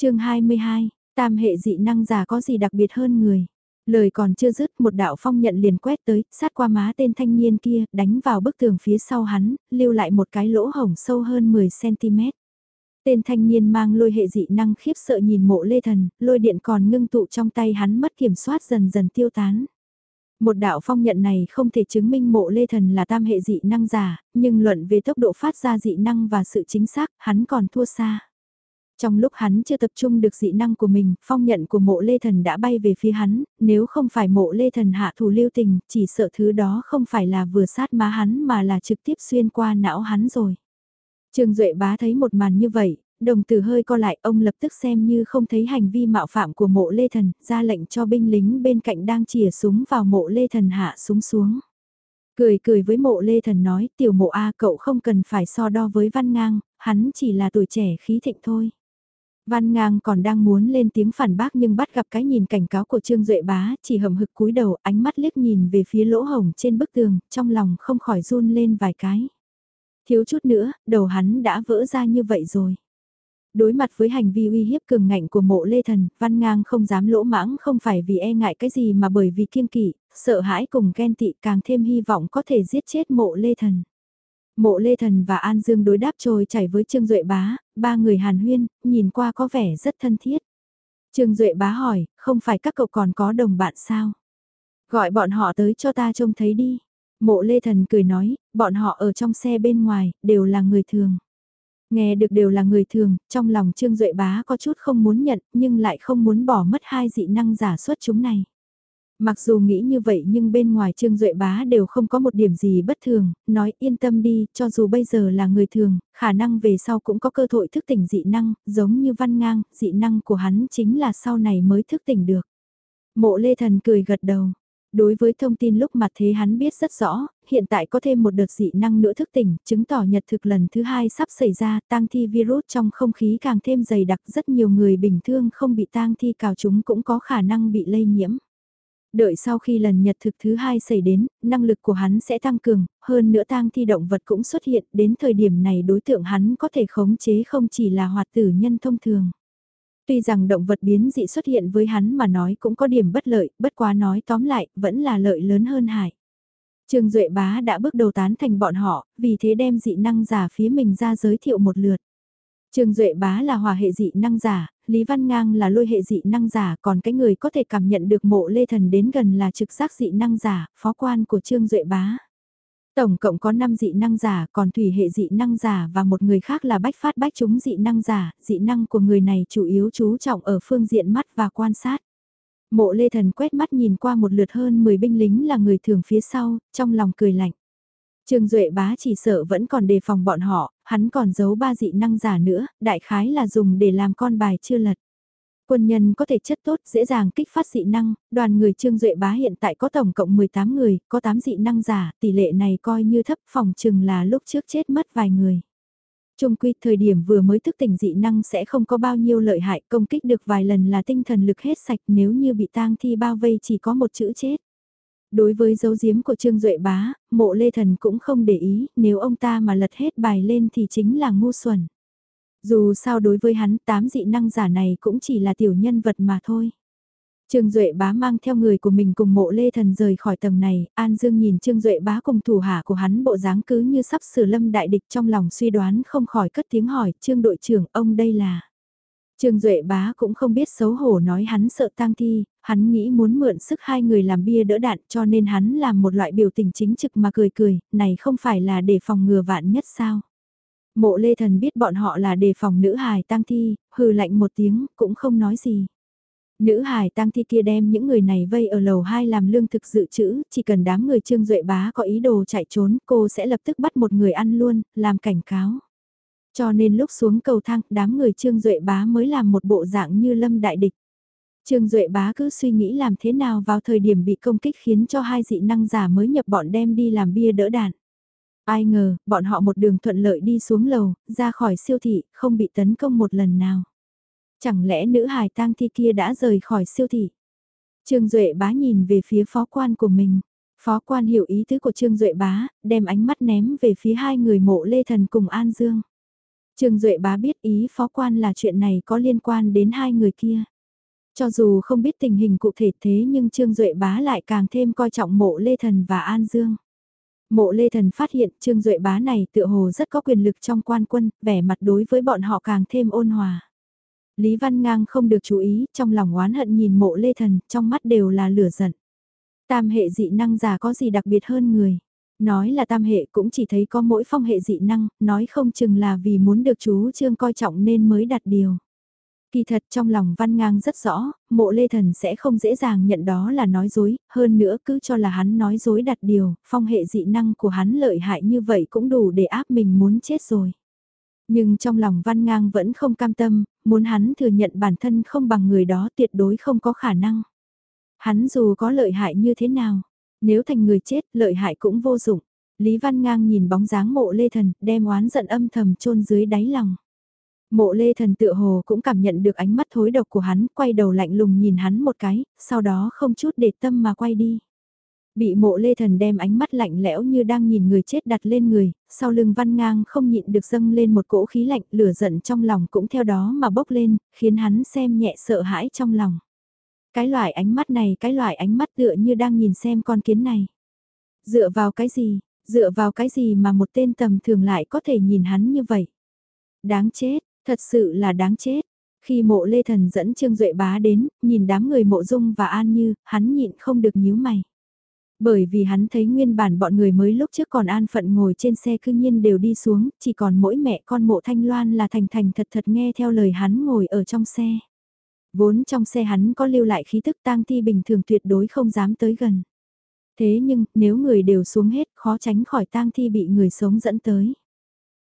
chương 22, tam hệ dị năng giả có gì đặc biệt hơn người. Lời còn chưa dứt một đạo phong nhận liền quét tới, sát qua má tên thanh niên kia, đánh vào bức tường phía sau hắn, lưu lại một cái lỗ hổng sâu hơn 10cm. Tên thanh niên mang lôi hệ dị năng khiếp sợ nhìn mộ lê thần, lôi điện còn ngưng tụ trong tay hắn mất kiểm soát dần dần tiêu tán. Một đạo phong nhận này không thể chứng minh mộ lê thần là tam hệ dị năng giả, nhưng luận về tốc độ phát ra dị năng và sự chính xác, hắn còn thua xa. Trong lúc hắn chưa tập trung được dị năng của mình, phong nhận của mộ lê thần đã bay về phía hắn, nếu không phải mộ lê thần hạ thủ lưu tình, chỉ sợ thứ đó không phải là vừa sát má hắn mà là trực tiếp xuyên qua não hắn rồi. Trương Duệ bá thấy một màn như vậy, đồng tử hơi co lại ông lập tức xem như không thấy hành vi mạo phạm của mộ lê thần, ra lệnh cho binh lính bên cạnh đang chìa súng vào mộ lê thần hạ súng xuống. Cười cười với mộ lê thần nói tiểu mộ A cậu không cần phải so đo với văn ngang, hắn chỉ là tuổi trẻ khí thịnh thôi. Văn ngang còn đang muốn lên tiếng phản bác nhưng bắt gặp cái nhìn cảnh cáo của Trương Duệ Bá, chỉ hầm hực cúi đầu, ánh mắt liếc nhìn về phía lỗ hồng trên bức tường, trong lòng không khỏi run lên vài cái. Thiếu chút nữa, đầu hắn đã vỡ ra như vậy rồi. Đối mặt với hành vi uy hiếp cường ngạnh của mộ lê thần, văn ngang không dám lỗ mãng không phải vì e ngại cái gì mà bởi vì kiêng kỵ, sợ hãi cùng ghen tị càng thêm hy vọng có thể giết chết mộ lê thần. Mộ Lê Thần và An Dương đối đáp trôi chảy với Trương Duệ Bá, ba người hàn huyên, nhìn qua có vẻ rất thân thiết. Trương Duệ Bá hỏi, không phải các cậu còn có đồng bạn sao? Gọi bọn họ tới cho ta trông thấy đi. Mộ Lê Thần cười nói, bọn họ ở trong xe bên ngoài, đều là người thường. Nghe được đều là người thường, trong lòng Trương Duệ Bá có chút không muốn nhận, nhưng lại không muốn bỏ mất hai dị năng giả xuất chúng này. Mặc dù nghĩ như vậy nhưng bên ngoài Trương Duệ Bá đều không có một điểm gì bất thường, nói yên tâm đi, cho dù bây giờ là người thường, khả năng về sau cũng có cơ hội thức tỉnh dị năng, giống như văn ngang, dị năng của hắn chính là sau này mới thức tỉnh được. Mộ Lê Thần cười gật đầu, Đối với thông tin lúc mặt thế hắn biết rất rõ, hiện tại có thêm một đợt dị năng nữa thức tỉnh, chứng tỏ nhật thực lần thứ hai sắp xảy ra, tang thi virus trong không khí càng thêm dày đặc rất nhiều người bình thường không bị tang thi cào chúng cũng có khả năng bị lây nhiễm. Đợi sau khi lần nhật thực thứ hai xảy đến, năng lực của hắn sẽ tăng cường, hơn nữa tang thi động vật cũng xuất hiện, đến thời điểm này đối tượng hắn có thể khống chế không chỉ là hoạt tử nhân thông thường. Tuy rằng động vật biến dị xuất hiện với hắn mà nói cũng có điểm bất lợi, bất quá nói tóm lại, vẫn là lợi lớn hơn hại. Trương Duệ Bá đã bước đầu tán thành bọn họ, vì thế đem dị năng giả phía mình ra giới thiệu một lượt. Trương Duệ Bá là hòa hệ dị năng giả, Lý Văn Ngang là lôi hệ dị năng giả, còn cái người có thể cảm nhận được mộ lê thần đến gần là trực giác dị năng giả, phó quan của Trương Duệ Bá. Tổng cộng có 5 dị năng giả, còn thủy hệ dị năng giả và một người khác là bách phát bách chúng dị năng giả, dị năng của người này chủ yếu chú trọng ở phương diện mắt và quan sát. Mộ lê thần quét mắt nhìn qua một lượt hơn 10 binh lính là người thường phía sau, trong lòng cười lạnh. Trương Duệ bá chỉ sợ vẫn còn đề phòng bọn họ, hắn còn giấu ba dị năng giả nữa, đại khái là dùng để làm con bài chưa lật. Quân nhân có thể chất tốt, dễ dàng kích phát dị năng, đoàn người Trương Duệ bá hiện tại có tổng cộng 18 người, có 8 dị năng giả, tỷ lệ này coi như thấp phòng chừng là lúc trước chết mất vài người. Trung quy thời điểm vừa mới thức tỉnh dị năng sẽ không có bao nhiêu lợi hại công kích được vài lần là tinh thần lực hết sạch nếu như bị tang thi bao vây chỉ có một chữ chết. Đối với dấu diếm của Trương Duệ Bá, mộ Lê Thần cũng không để ý, nếu ông ta mà lật hết bài lên thì chính là ngu xuẩn. Dù sao đối với hắn tám dị năng giả này cũng chỉ là tiểu nhân vật mà thôi. Trương Duệ bá mang theo người của mình cùng mộ lê thần rời khỏi tầng này, An Dương nhìn Trương Duệ bá cùng thủ hạ của hắn bộ dáng cứ như sắp xử lâm đại địch trong lòng suy đoán không khỏi cất tiếng hỏi, Trương đội trưởng ông đây là... Trương Duệ bá cũng không biết xấu hổ nói hắn sợ tang thi, hắn nghĩ muốn mượn sức hai người làm bia đỡ đạn cho nên hắn làm một loại biểu tình chính trực mà cười cười, này không phải là để phòng ngừa vạn nhất sao. Mộ lê thần biết bọn họ là đề phòng nữ hài tang thi, hừ lạnh một tiếng, cũng không nói gì. Nữ hài tang thi kia đem những người này vây ở lầu 2 làm lương thực dự trữ, chỉ cần đám người trương duệ bá có ý đồ chạy trốn, cô sẽ lập tức bắt một người ăn luôn, làm cảnh cáo. Cho nên lúc xuống cầu thang, đám người trương duệ bá mới làm một bộ dạng như lâm đại địch. Trương Duệ bá cứ suy nghĩ làm thế nào vào thời điểm bị công kích khiến cho hai dị năng giả mới nhập bọn đem đi làm bia đỡ đạn. Ai ngờ, bọn họ một đường thuận lợi đi xuống lầu, ra khỏi siêu thị, không bị tấn công một lần nào. Chẳng lẽ nữ hài tang thi kia đã rời khỏi siêu thị? Trương Duệ bá nhìn về phía phó quan của mình. Phó quan hiểu ý tứ của Trương Duệ bá, đem ánh mắt ném về phía hai người mộ Lê Thần cùng An Dương. Trương Duệ bá biết ý phó quan là chuyện này có liên quan đến hai người kia. Cho dù không biết tình hình cụ thể thế nhưng Trương Duệ bá lại càng thêm coi trọng mộ Lê Thần và An Dương. Mộ Lê Thần phát hiện Trương Duệ bá này tựa hồ rất có quyền lực trong quan quân, vẻ mặt đối với bọn họ càng thêm ôn hòa. Lý Văn Ngang không được chú ý, trong lòng oán hận nhìn mộ Lê Thần, trong mắt đều là lửa giận. Tam hệ dị năng giả có gì đặc biệt hơn người. Nói là tam hệ cũng chỉ thấy có mỗi phong hệ dị năng, nói không chừng là vì muốn được chú Trương coi trọng nên mới đặt điều. Kỳ thật trong lòng Văn Ngang rất rõ, mộ lê thần sẽ không dễ dàng nhận đó là nói dối, hơn nữa cứ cho là hắn nói dối đặt điều, phong hệ dị năng của hắn lợi hại như vậy cũng đủ để áp mình muốn chết rồi. Nhưng trong lòng Văn Ngang vẫn không cam tâm, muốn hắn thừa nhận bản thân không bằng người đó tuyệt đối không có khả năng. Hắn dù có lợi hại như thế nào, nếu thành người chết lợi hại cũng vô dụng. Lý Văn Ngang nhìn bóng dáng mộ lê thần đem oán giận âm thầm chôn dưới đáy lòng. Mộ lê thần tựa hồ cũng cảm nhận được ánh mắt thối độc của hắn, quay đầu lạnh lùng nhìn hắn một cái, sau đó không chút để tâm mà quay đi. Bị mộ lê thần đem ánh mắt lạnh lẽo như đang nhìn người chết đặt lên người, sau lưng văn ngang không nhịn được dâng lên một cỗ khí lạnh lửa giận trong lòng cũng theo đó mà bốc lên, khiến hắn xem nhẹ sợ hãi trong lòng. Cái loại ánh mắt này, cái loại ánh mắt tựa như đang nhìn xem con kiến này. Dựa vào cái gì, dựa vào cái gì mà một tên tầm thường lại có thể nhìn hắn như vậy. Đáng chết, Thật sự là đáng chết. Khi mộ Lê Thần dẫn Trương Duệ Bá đến, nhìn đám người mộ dung và an như, hắn nhịn không được nhíu mày. Bởi vì hắn thấy nguyên bản bọn người mới lúc trước còn an phận ngồi trên xe cư nhiên đều đi xuống, chỉ còn mỗi mẹ con mộ thanh loan là thành thành thật thật nghe theo lời hắn ngồi ở trong xe. Vốn trong xe hắn có lưu lại khí tức tang thi bình thường tuyệt đối không dám tới gần. Thế nhưng, nếu người đều xuống hết, khó tránh khỏi tang thi bị người sống dẫn tới.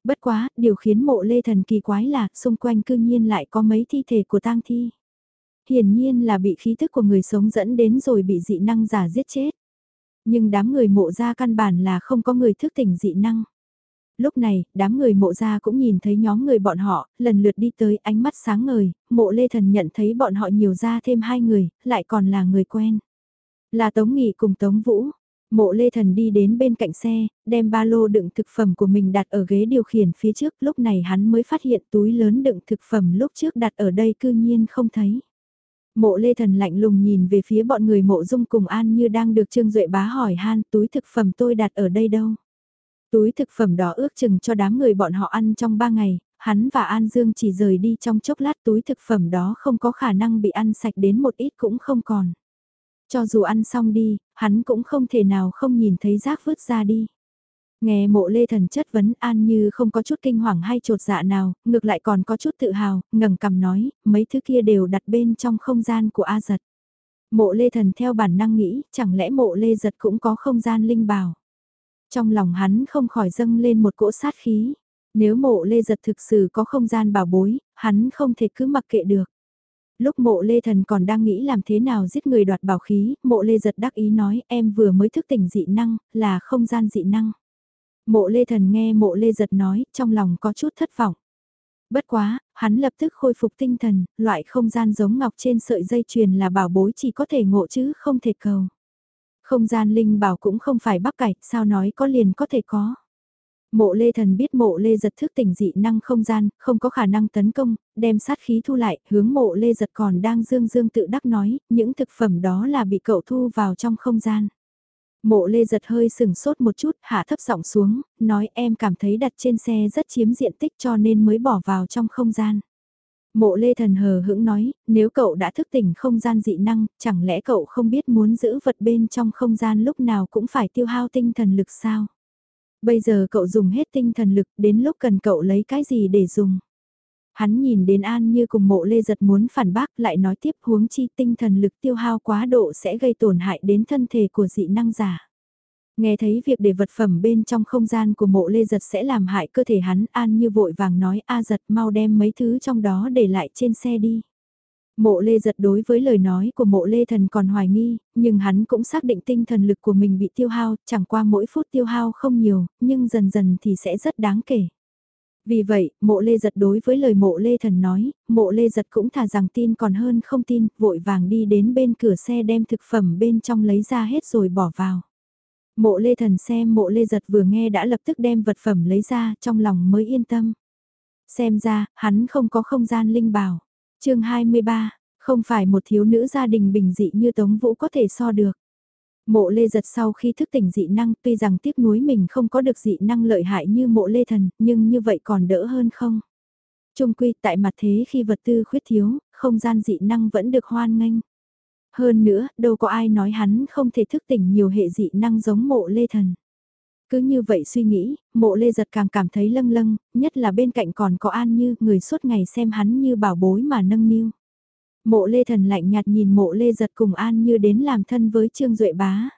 Bất quá, điều khiến mộ lê thần kỳ quái là xung quanh cư nhiên lại có mấy thi thể của tang thi. hiển nhiên là bị khí thức của người sống dẫn đến rồi bị dị năng giả giết chết. Nhưng đám người mộ ra căn bản là không có người thức tỉnh dị năng. Lúc này, đám người mộ ra cũng nhìn thấy nhóm người bọn họ, lần lượt đi tới ánh mắt sáng ngời, mộ lê thần nhận thấy bọn họ nhiều ra thêm hai người, lại còn là người quen. Là Tống Nghị cùng Tống Vũ. Mộ lê thần đi đến bên cạnh xe, đem ba lô đựng thực phẩm của mình đặt ở ghế điều khiển phía trước, lúc này hắn mới phát hiện túi lớn đựng thực phẩm lúc trước đặt ở đây cư nhiên không thấy. Mộ lê thần lạnh lùng nhìn về phía bọn người mộ dung cùng an như đang được Trương Duệ bá hỏi han túi thực phẩm tôi đặt ở đây đâu. Túi thực phẩm đó ước chừng cho đám người bọn họ ăn trong ba ngày, hắn và An Dương chỉ rời đi trong chốc lát túi thực phẩm đó không có khả năng bị ăn sạch đến một ít cũng không còn. Cho dù ăn xong đi, hắn cũng không thể nào không nhìn thấy rác vứt ra đi. Nghe mộ lê thần chất vấn an như không có chút kinh hoàng hay trột dạ nào, ngược lại còn có chút tự hào, ngẩng cầm nói, mấy thứ kia đều đặt bên trong không gian của A giật. Mộ lê thần theo bản năng nghĩ, chẳng lẽ mộ lê giật cũng có không gian linh bảo. Trong lòng hắn không khỏi dâng lên một cỗ sát khí. Nếu mộ lê giật thực sự có không gian bảo bối, hắn không thể cứ mặc kệ được. Lúc mộ lê thần còn đang nghĩ làm thế nào giết người đoạt bảo khí, mộ lê giật đắc ý nói em vừa mới thức tỉnh dị năng, là không gian dị năng. Mộ lê thần nghe mộ lê giật nói, trong lòng có chút thất vọng. Bất quá, hắn lập tức khôi phục tinh thần, loại không gian giống ngọc trên sợi dây chuyền là bảo bối chỉ có thể ngộ chứ không thể cầu. Không gian linh bảo cũng không phải bắp cải, sao nói có liền có thể có. Mộ lê thần biết mộ lê giật thức tỉnh dị năng không gian, không có khả năng tấn công, đem sát khí thu lại, hướng mộ lê giật còn đang dương dương tự đắc nói, những thực phẩm đó là bị cậu thu vào trong không gian. Mộ lê giật hơi sừng sốt một chút, hạ thấp giọng xuống, nói em cảm thấy đặt trên xe rất chiếm diện tích cho nên mới bỏ vào trong không gian. Mộ lê thần hờ hững nói, nếu cậu đã thức tỉnh không gian dị năng, chẳng lẽ cậu không biết muốn giữ vật bên trong không gian lúc nào cũng phải tiêu hao tinh thần lực sao? Bây giờ cậu dùng hết tinh thần lực, đến lúc cần cậu lấy cái gì để dùng? Hắn nhìn đến An như cùng mộ lê giật muốn phản bác lại nói tiếp huống chi tinh thần lực tiêu hao quá độ sẽ gây tổn hại đến thân thể của dị năng giả. Nghe thấy việc để vật phẩm bên trong không gian của mộ lê giật sẽ làm hại cơ thể hắn an như vội vàng nói a giật mau đem mấy thứ trong đó để lại trên xe đi. Mộ lê giật đối với lời nói của mộ lê thần còn hoài nghi, nhưng hắn cũng xác định tinh thần lực của mình bị tiêu hao, chẳng qua mỗi phút tiêu hao không nhiều, nhưng dần dần thì sẽ rất đáng kể. Vì vậy, mộ lê giật đối với lời mộ lê thần nói, mộ lê giật cũng thà rằng tin còn hơn không tin, vội vàng đi đến bên cửa xe đem thực phẩm bên trong lấy ra hết rồi bỏ vào. Mộ lê thần xem mộ lê giật vừa nghe đã lập tức đem vật phẩm lấy ra trong lòng mới yên tâm. Xem ra, hắn không có không gian linh bảo. chương 23, không phải một thiếu nữ gia đình bình dị như Tống Vũ có thể so được. Mộ lê giật sau khi thức tỉnh dị năng tuy rằng tiếc nuối mình không có được dị năng lợi hại như mộ lê thần, nhưng như vậy còn đỡ hơn không? Trung quy tại mặt thế khi vật tư khuyết thiếu, không gian dị năng vẫn được hoan nghênh. Hơn nữa, đâu có ai nói hắn không thể thức tỉnh nhiều hệ dị năng giống mộ lê thần. Cứ như vậy suy nghĩ, mộ lê giật càng cảm thấy lâng lâng, nhất là bên cạnh còn có an như người suốt ngày xem hắn như bảo bối mà nâng niu. Mộ lê thần lạnh nhạt nhìn mộ lê giật cùng an như đến làm thân với Trương Duệ Bá.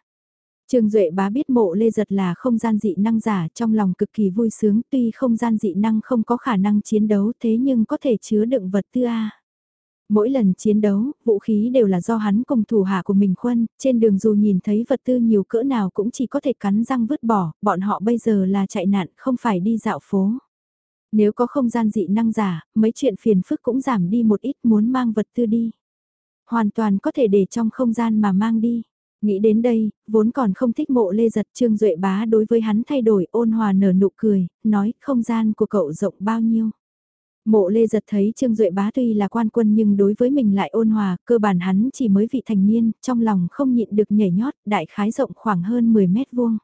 Trương Duệ bá biết mộ lê giật là không gian dị năng giả trong lòng cực kỳ vui sướng tuy không gian dị năng không có khả năng chiến đấu thế nhưng có thể chứa đựng vật tư A. Mỗi lần chiến đấu, vũ khí đều là do hắn cùng thủ hạ của mình khuân, trên đường dù nhìn thấy vật tư nhiều cỡ nào cũng chỉ có thể cắn răng vứt bỏ, bọn họ bây giờ là chạy nạn, không phải đi dạo phố. Nếu có không gian dị năng giả, mấy chuyện phiền phức cũng giảm đi một ít muốn mang vật tư đi. Hoàn toàn có thể để trong không gian mà mang đi. Nghĩ đến đây, vốn còn không thích mộ lê giật Trương Duệ bá đối với hắn thay đổi ôn hòa nở nụ cười, nói không gian của cậu rộng bao nhiêu. Mộ lê giật thấy Trương Duệ bá tuy là quan quân nhưng đối với mình lại ôn hòa, cơ bản hắn chỉ mới vị thành niên, trong lòng không nhịn được nhảy nhót, đại khái rộng khoảng hơn 10 mét vuông.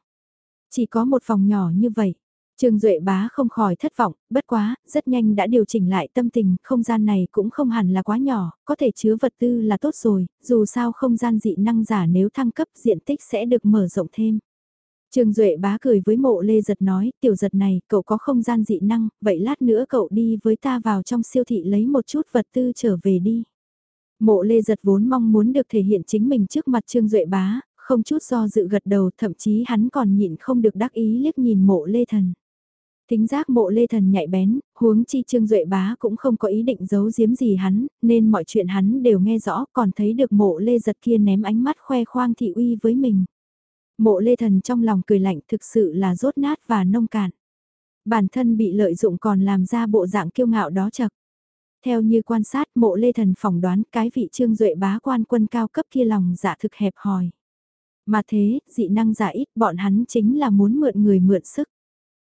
Chỉ có một phòng nhỏ như vậy. Trương Duệ bá không khỏi thất vọng, bất quá, rất nhanh đã điều chỉnh lại tâm tình, không gian này cũng không hẳn là quá nhỏ, có thể chứa vật tư là tốt rồi, dù sao không gian dị năng giả nếu thăng cấp diện tích sẽ được mở rộng thêm. Trương Duệ bá cười với mộ lê giật nói, tiểu giật này, cậu có không gian dị năng, vậy lát nữa cậu đi với ta vào trong siêu thị lấy một chút vật tư trở về đi. Mộ lê giật vốn mong muốn được thể hiện chính mình trước mặt Trương Duệ bá, không chút do dự gật đầu, thậm chí hắn còn nhịn không được đắc ý liếc nhìn mộ lê thần. Tính giác mộ lê thần nhạy bén, huống chi trương duệ bá cũng không có ý định giấu giếm gì hắn, nên mọi chuyện hắn đều nghe rõ còn thấy được mộ lê giật kia ném ánh mắt khoe khoang thị uy với mình. Mộ lê thần trong lòng cười lạnh thực sự là rốt nát và nông cạn. Bản thân bị lợi dụng còn làm ra bộ dạng kiêu ngạo đó chật. Theo như quan sát mộ lê thần phỏng đoán cái vị trương duệ bá quan quân cao cấp kia lòng dạ thực hẹp hòi. Mà thế, dị năng giả ít bọn hắn chính là muốn mượn người mượn sức.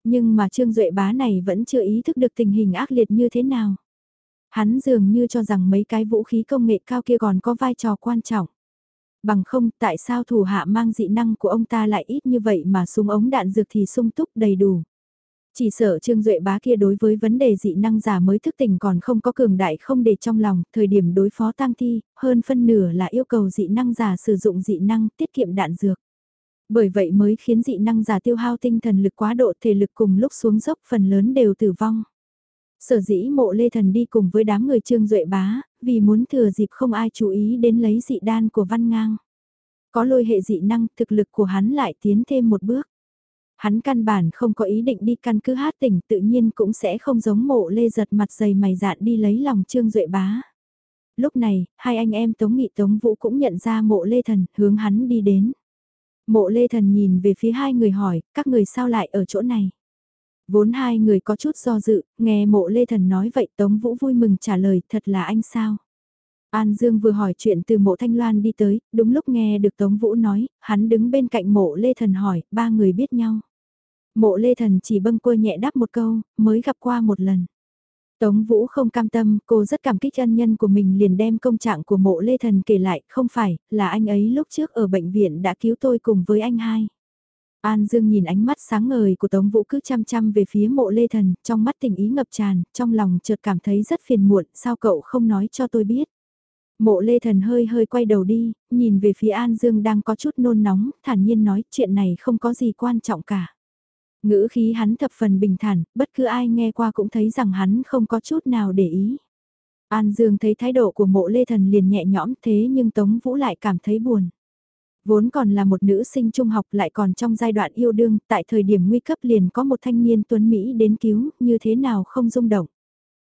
Nhưng mà Trương Duệ bá này vẫn chưa ý thức được tình hình ác liệt như thế nào. Hắn dường như cho rằng mấy cái vũ khí công nghệ cao kia còn có vai trò quan trọng. Bằng không, tại sao thủ hạ mang dị năng của ông ta lại ít như vậy mà súng ống đạn dược thì sung túc đầy đủ. Chỉ sợ Trương Duệ bá kia đối với vấn đề dị năng giả mới thức tỉnh còn không có cường đại không để trong lòng, thời điểm đối phó tang thi, hơn phân nửa là yêu cầu dị năng giả sử dụng dị năng tiết kiệm đạn dược. Bởi vậy mới khiến dị năng giả tiêu hao tinh thần lực quá độ thể lực cùng lúc xuống dốc phần lớn đều tử vong. Sở dĩ mộ lê thần đi cùng với đám người trương duệ bá, vì muốn thừa dịp không ai chú ý đến lấy dị đan của văn ngang. Có lôi hệ dị năng, thực lực của hắn lại tiến thêm một bước. Hắn căn bản không có ý định đi căn cứ hát tỉnh tự nhiên cũng sẽ không giống mộ lê giật mặt dày mày dạn đi lấy lòng trương duệ bá. Lúc này, hai anh em Tống Nghị Tống Vũ cũng nhận ra mộ lê thần hướng hắn đi đến. Mộ lê thần nhìn về phía hai người hỏi, các người sao lại ở chỗ này? Vốn hai người có chút do dự, nghe mộ lê thần nói vậy Tống Vũ vui mừng trả lời, thật là anh sao? An Dương vừa hỏi chuyện từ mộ Thanh Loan đi tới, đúng lúc nghe được Tống Vũ nói, hắn đứng bên cạnh mộ lê thần hỏi, ba người biết nhau. Mộ lê thần chỉ bâng quơ nhẹ đáp một câu, mới gặp qua một lần. Tống Vũ không cam tâm, cô rất cảm kích ân nhân của mình liền đem công trạng của mộ Lê Thần kể lại, không phải, là anh ấy lúc trước ở bệnh viện đã cứu tôi cùng với anh hai. An Dương nhìn ánh mắt sáng ngời của Tống Vũ cứ chăm chăm về phía mộ Lê Thần, trong mắt tình ý ngập tràn, trong lòng chợt cảm thấy rất phiền muộn, sao cậu không nói cho tôi biết. Mộ Lê Thần hơi hơi quay đầu đi, nhìn về phía An Dương đang có chút nôn nóng, thản nhiên nói chuyện này không có gì quan trọng cả. Ngữ khí hắn thập phần bình thản, bất cứ ai nghe qua cũng thấy rằng hắn không có chút nào để ý. An Dương thấy thái độ của mộ lê thần liền nhẹ nhõm thế nhưng Tống Vũ lại cảm thấy buồn. Vốn còn là một nữ sinh trung học lại còn trong giai đoạn yêu đương, tại thời điểm nguy cấp liền có một thanh niên tuấn Mỹ đến cứu, như thế nào không rung động.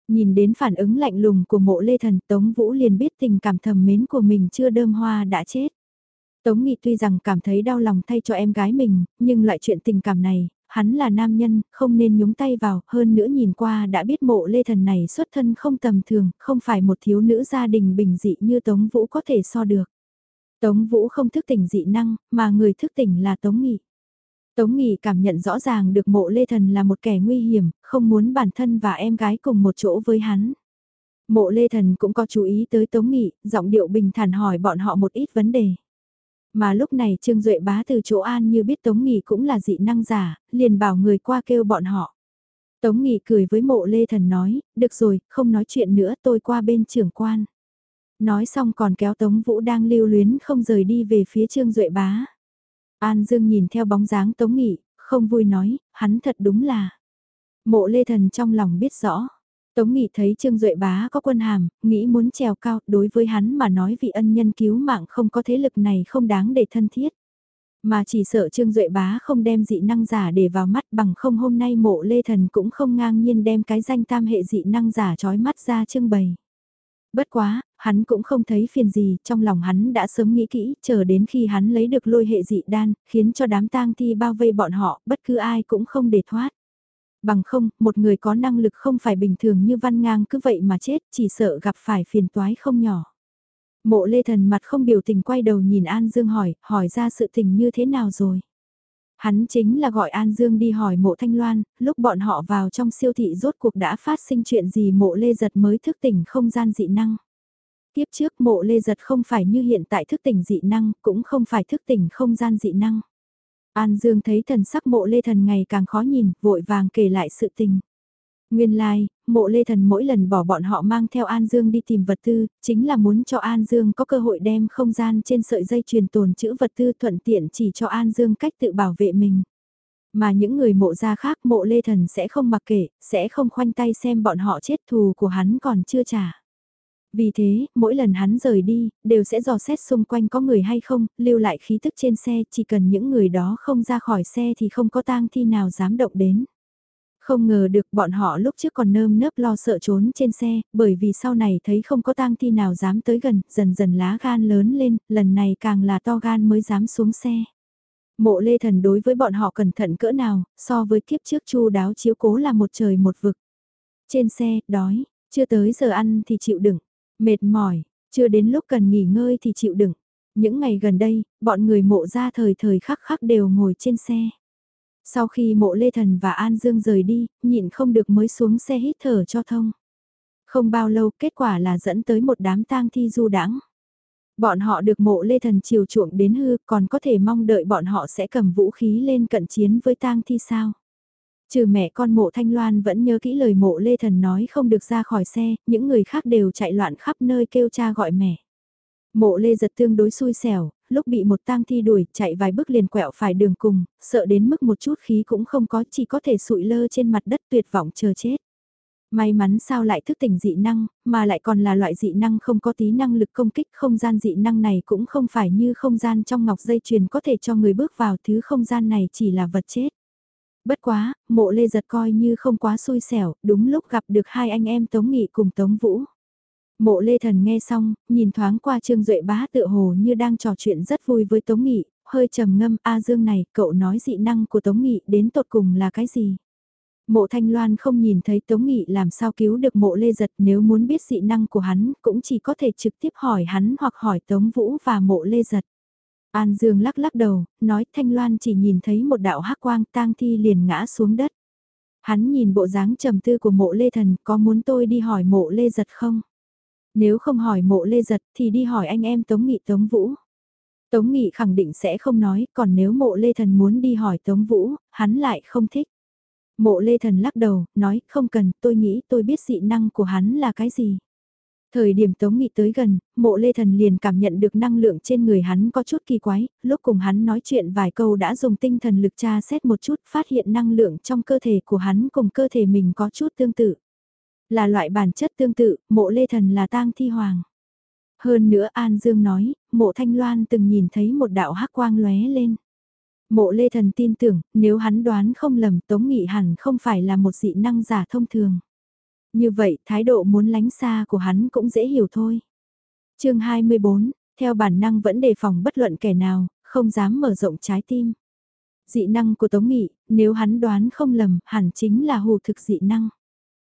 Nhìn đến phản ứng lạnh lùng của mộ lê thần Tống Vũ liền biết tình cảm thầm mến của mình chưa đơm hoa đã chết. Tống Nghị tuy rằng cảm thấy đau lòng thay cho em gái mình, nhưng loại chuyện tình cảm này, hắn là nam nhân, không nên nhúng tay vào, hơn nữa nhìn qua đã biết mộ lê thần này xuất thân không tầm thường, không phải một thiếu nữ gia đình bình dị như Tống Vũ có thể so được. Tống Vũ không thức tỉnh dị năng, mà người thức tỉnh là Tống Nghị. Tống Nghị cảm nhận rõ ràng được mộ lê thần là một kẻ nguy hiểm, không muốn bản thân và em gái cùng một chỗ với hắn. Mộ lê thần cũng có chú ý tới Tống Nghị, giọng điệu bình thản hỏi bọn họ một ít vấn đề. Mà lúc này Trương Duệ bá từ chỗ An như biết Tống Nghị cũng là dị năng giả, liền bảo người qua kêu bọn họ. Tống Nghị cười với mộ Lê Thần nói, được rồi, không nói chuyện nữa tôi qua bên trưởng quan. Nói xong còn kéo Tống Vũ đang lưu luyến không rời đi về phía Trương Duệ bá. An Dương nhìn theo bóng dáng Tống nghị không vui nói, hắn thật đúng là. Mộ Lê Thần trong lòng biết rõ. Tống Nghị thấy Trương Duệ Bá có quân hàm, nghĩ muốn trèo cao, đối với hắn mà nói vị ân nhân cứu mạng không có thế lực này không đáng để thân thiết. Mà chỉ sợ Trương Duệ Bá không đem dị năng giả để vào mắt bằng không hôm nay mộ Lê Thần cũng không ngang nhiên đem cái danh tam hệ dị năng giả trói mắt ra trưng bày. Bất quá, hắn cũng không thấy phiền gì, trong lòng hắn đã sớm nghĩ kỹ, chờ đến khi hắn lấy được lôi hệ dị đan, khiến cho đám tang thi bao vây bọn họ, bất cứ ai cũng không để thoát. Bằng không, một người có năng lực không phải bình thường như văn ngang cứ vậy mà chết, chỉ sợ gặp phải phiền toái không nhỏ. Mộ lê thần mặt không biểu tình quay đầu nhìn An Dương hỏi, hỏi ra sự tình như thế nào rồi. Hắn chính là gọi An Dương đi hỏi mộ thanh loan, lúc bọn họ vào trong siêu thị rốt cuộc đã phát sinh chuyện gì mộ lê giật mới thức tỉnh không gian dị năng. Tiếp trước mộ lê giật không phải như hiện tại thức tỉnh dị năng, cũng không phải thức tỉnh không gian dị năng. An Dương thấy thần sắc mộ lê thần ngày càng khó nhìn, vội vàng kể lại sự tình. Nguyên lai, like, mộ lê thần mỗi lần bỏ bọn họ mang theo An Dương đi tìm vật tư, chính là muốn cho An Dương có cơ hội đem không gian trên sợi dây truyền tồn chữ vật tư thuận tiện chỉ cho An Dương cách tự bảo vệ mình. Mà những người mộ gia khác mộ lê thần sẽ không mặc kệ, sẽ không khoanh tay xem bọn họ chết thù của hắn còn chưa trả. Vì thế, mỗi lần hắn rời đi, đều sẽ dò xét xung quanh có người hay không, lưu lại khí tức trên xe, chỉ cần những người đó không ra khỏi xe thì không có tang thi nào dám động đến. Không ngờ được bọn họ lúc trước còn nơm nớp lo sợ trốn trên xe, bởi vì sau này thấy không có tang thi nào dám tới gần, dần dần lá gan lớn lên, lần này càng là to gan mới dám xuống xe. Mộ lê thần đối với bọn họ cẩn thận cỡ nào, so với kiếp trước chu đáo chiếu cố là một trời một vực. Trên xe, đói, chưa tới giờ ăn thì chịu đựng, mệt mỏi, chưa đến lúc cần nghỉ ngơi thì chịu đựng. Những ngày gần đây, bọn người mộ ra thời thời khắc khắc đều ngồi trên xe. Sau khi mộ Lê Thần và An Dương rời đi, nhịn không được mới xuống xe hít thở cho thông. Không bao lâu kết quả là dẫn tới một đám tang thi du đãng. Bọn họ được mộ Lê Thần chiều chuộng đến hư còn có thể mong đợi bọn họ sẽ cầm vũ khí lên cận chiến với tang thi sao. Trừ mẹ con mộ Thanh Loan vẫn nhớ kỹ lời mộ Lê Thần nói không được ra khỏi xe, những người khác đều chạy loạn khắp nơi kêu cha gọi mẹ. Mộ Lê giật tương đối xui xẻo, lúc bị một tang thi đuổi, chạy vài bước liền quẹo phải đường cùng, sợ đến mức một chút khí cũng không có, chỉ có thể sụi lơ trên mặt đất tuyệt vọng chờ chết. May mắn sao lại thức tỉnh dị năng, mà lại còn là loại dị năng không có tí năng lực công kích không gian dị năng này cũng không phải như không gian trong ngọc dây chuyền có thể cho người bước vào thứ không gian này chỉ là vật chết. Bất quá, mộ lê giật coi như không quá xui xẻo, đúng lúc gặp được hai anh em Tống Nghị cùng Tống Vũ. Mộ lê thần nghe xong, nhìn thoáng qua Trương Duệ bá tựa hồ như đang trò chuyện rất vui với Tống Nghị, hơi trầm ngâm A Dương này, cậu nói dị năng của Tống Nghị đến tột cùng là cái gì? Mộ Thanh Loan không nhìn thấy Tống Nghị làm sao cứu được mộ lê giật nếu muốn biết dị năng của hắn cũng chỉ có thể trực tiếp hỏi hắn hoặc hỏi Tống Vũ và mộ lê giật. An Dương lắc lắc đầu, nói Thanh Loan chỉ nhìn thấy một đạo hắc quang tang thi liền ngã xuống đất. Hắn nhìn bộ dáng trầm tư của mộ lê thần có muốn tôi đi hỏi mộ lê giật không? Nếu không hỏi mộ lê giật thì đi hỏi anh em Tống Nghị Tống Vũ. Tống Nghị khẳng định sẽ không nói, còn nếu mộ lê thần muốn đi hỏi Tống Vũ, hắn lại không thích. Mộ lê thần lắc đầu, nói không cần, tôi nghĩ tôi biết dị năng của hắn là cái gì. Thời điểm Tống Nghị tới gần, mộ lê thần liền cảm nhận được năng lượng trên người hắn có chút kỳ quái, lúc cùng hắn nói chuyện vài câu đã dùng tinh thần lực tra xét một chút phát hiện năng lượng trong cơ thể của hắn cùng cơ thể mình có chút tương tự. Là loại bản chất tương tự, mộ lê thần là tang thi hoàng. Hơn nữa An Dương nói, mộ thanh loan từng nhìn thấy một đạo hắc quang lóe lên. Mộ lê thần tin tưởng, nếu hắn đoán không lầm Tống Nghị hẳn không phải là một dị năng giả thông thường. Như vậy, thái độ muốn lánh xa của hắn cũng dễ hiểu thôi. chương 24, theo bản năng vẫn đề phòng bất luận kẻ nào, không dám mở rộng trái tim. Dị năng của Tống Nghị, nếu hắn đoán không lầm, hẳn chính là hù thực dị năng.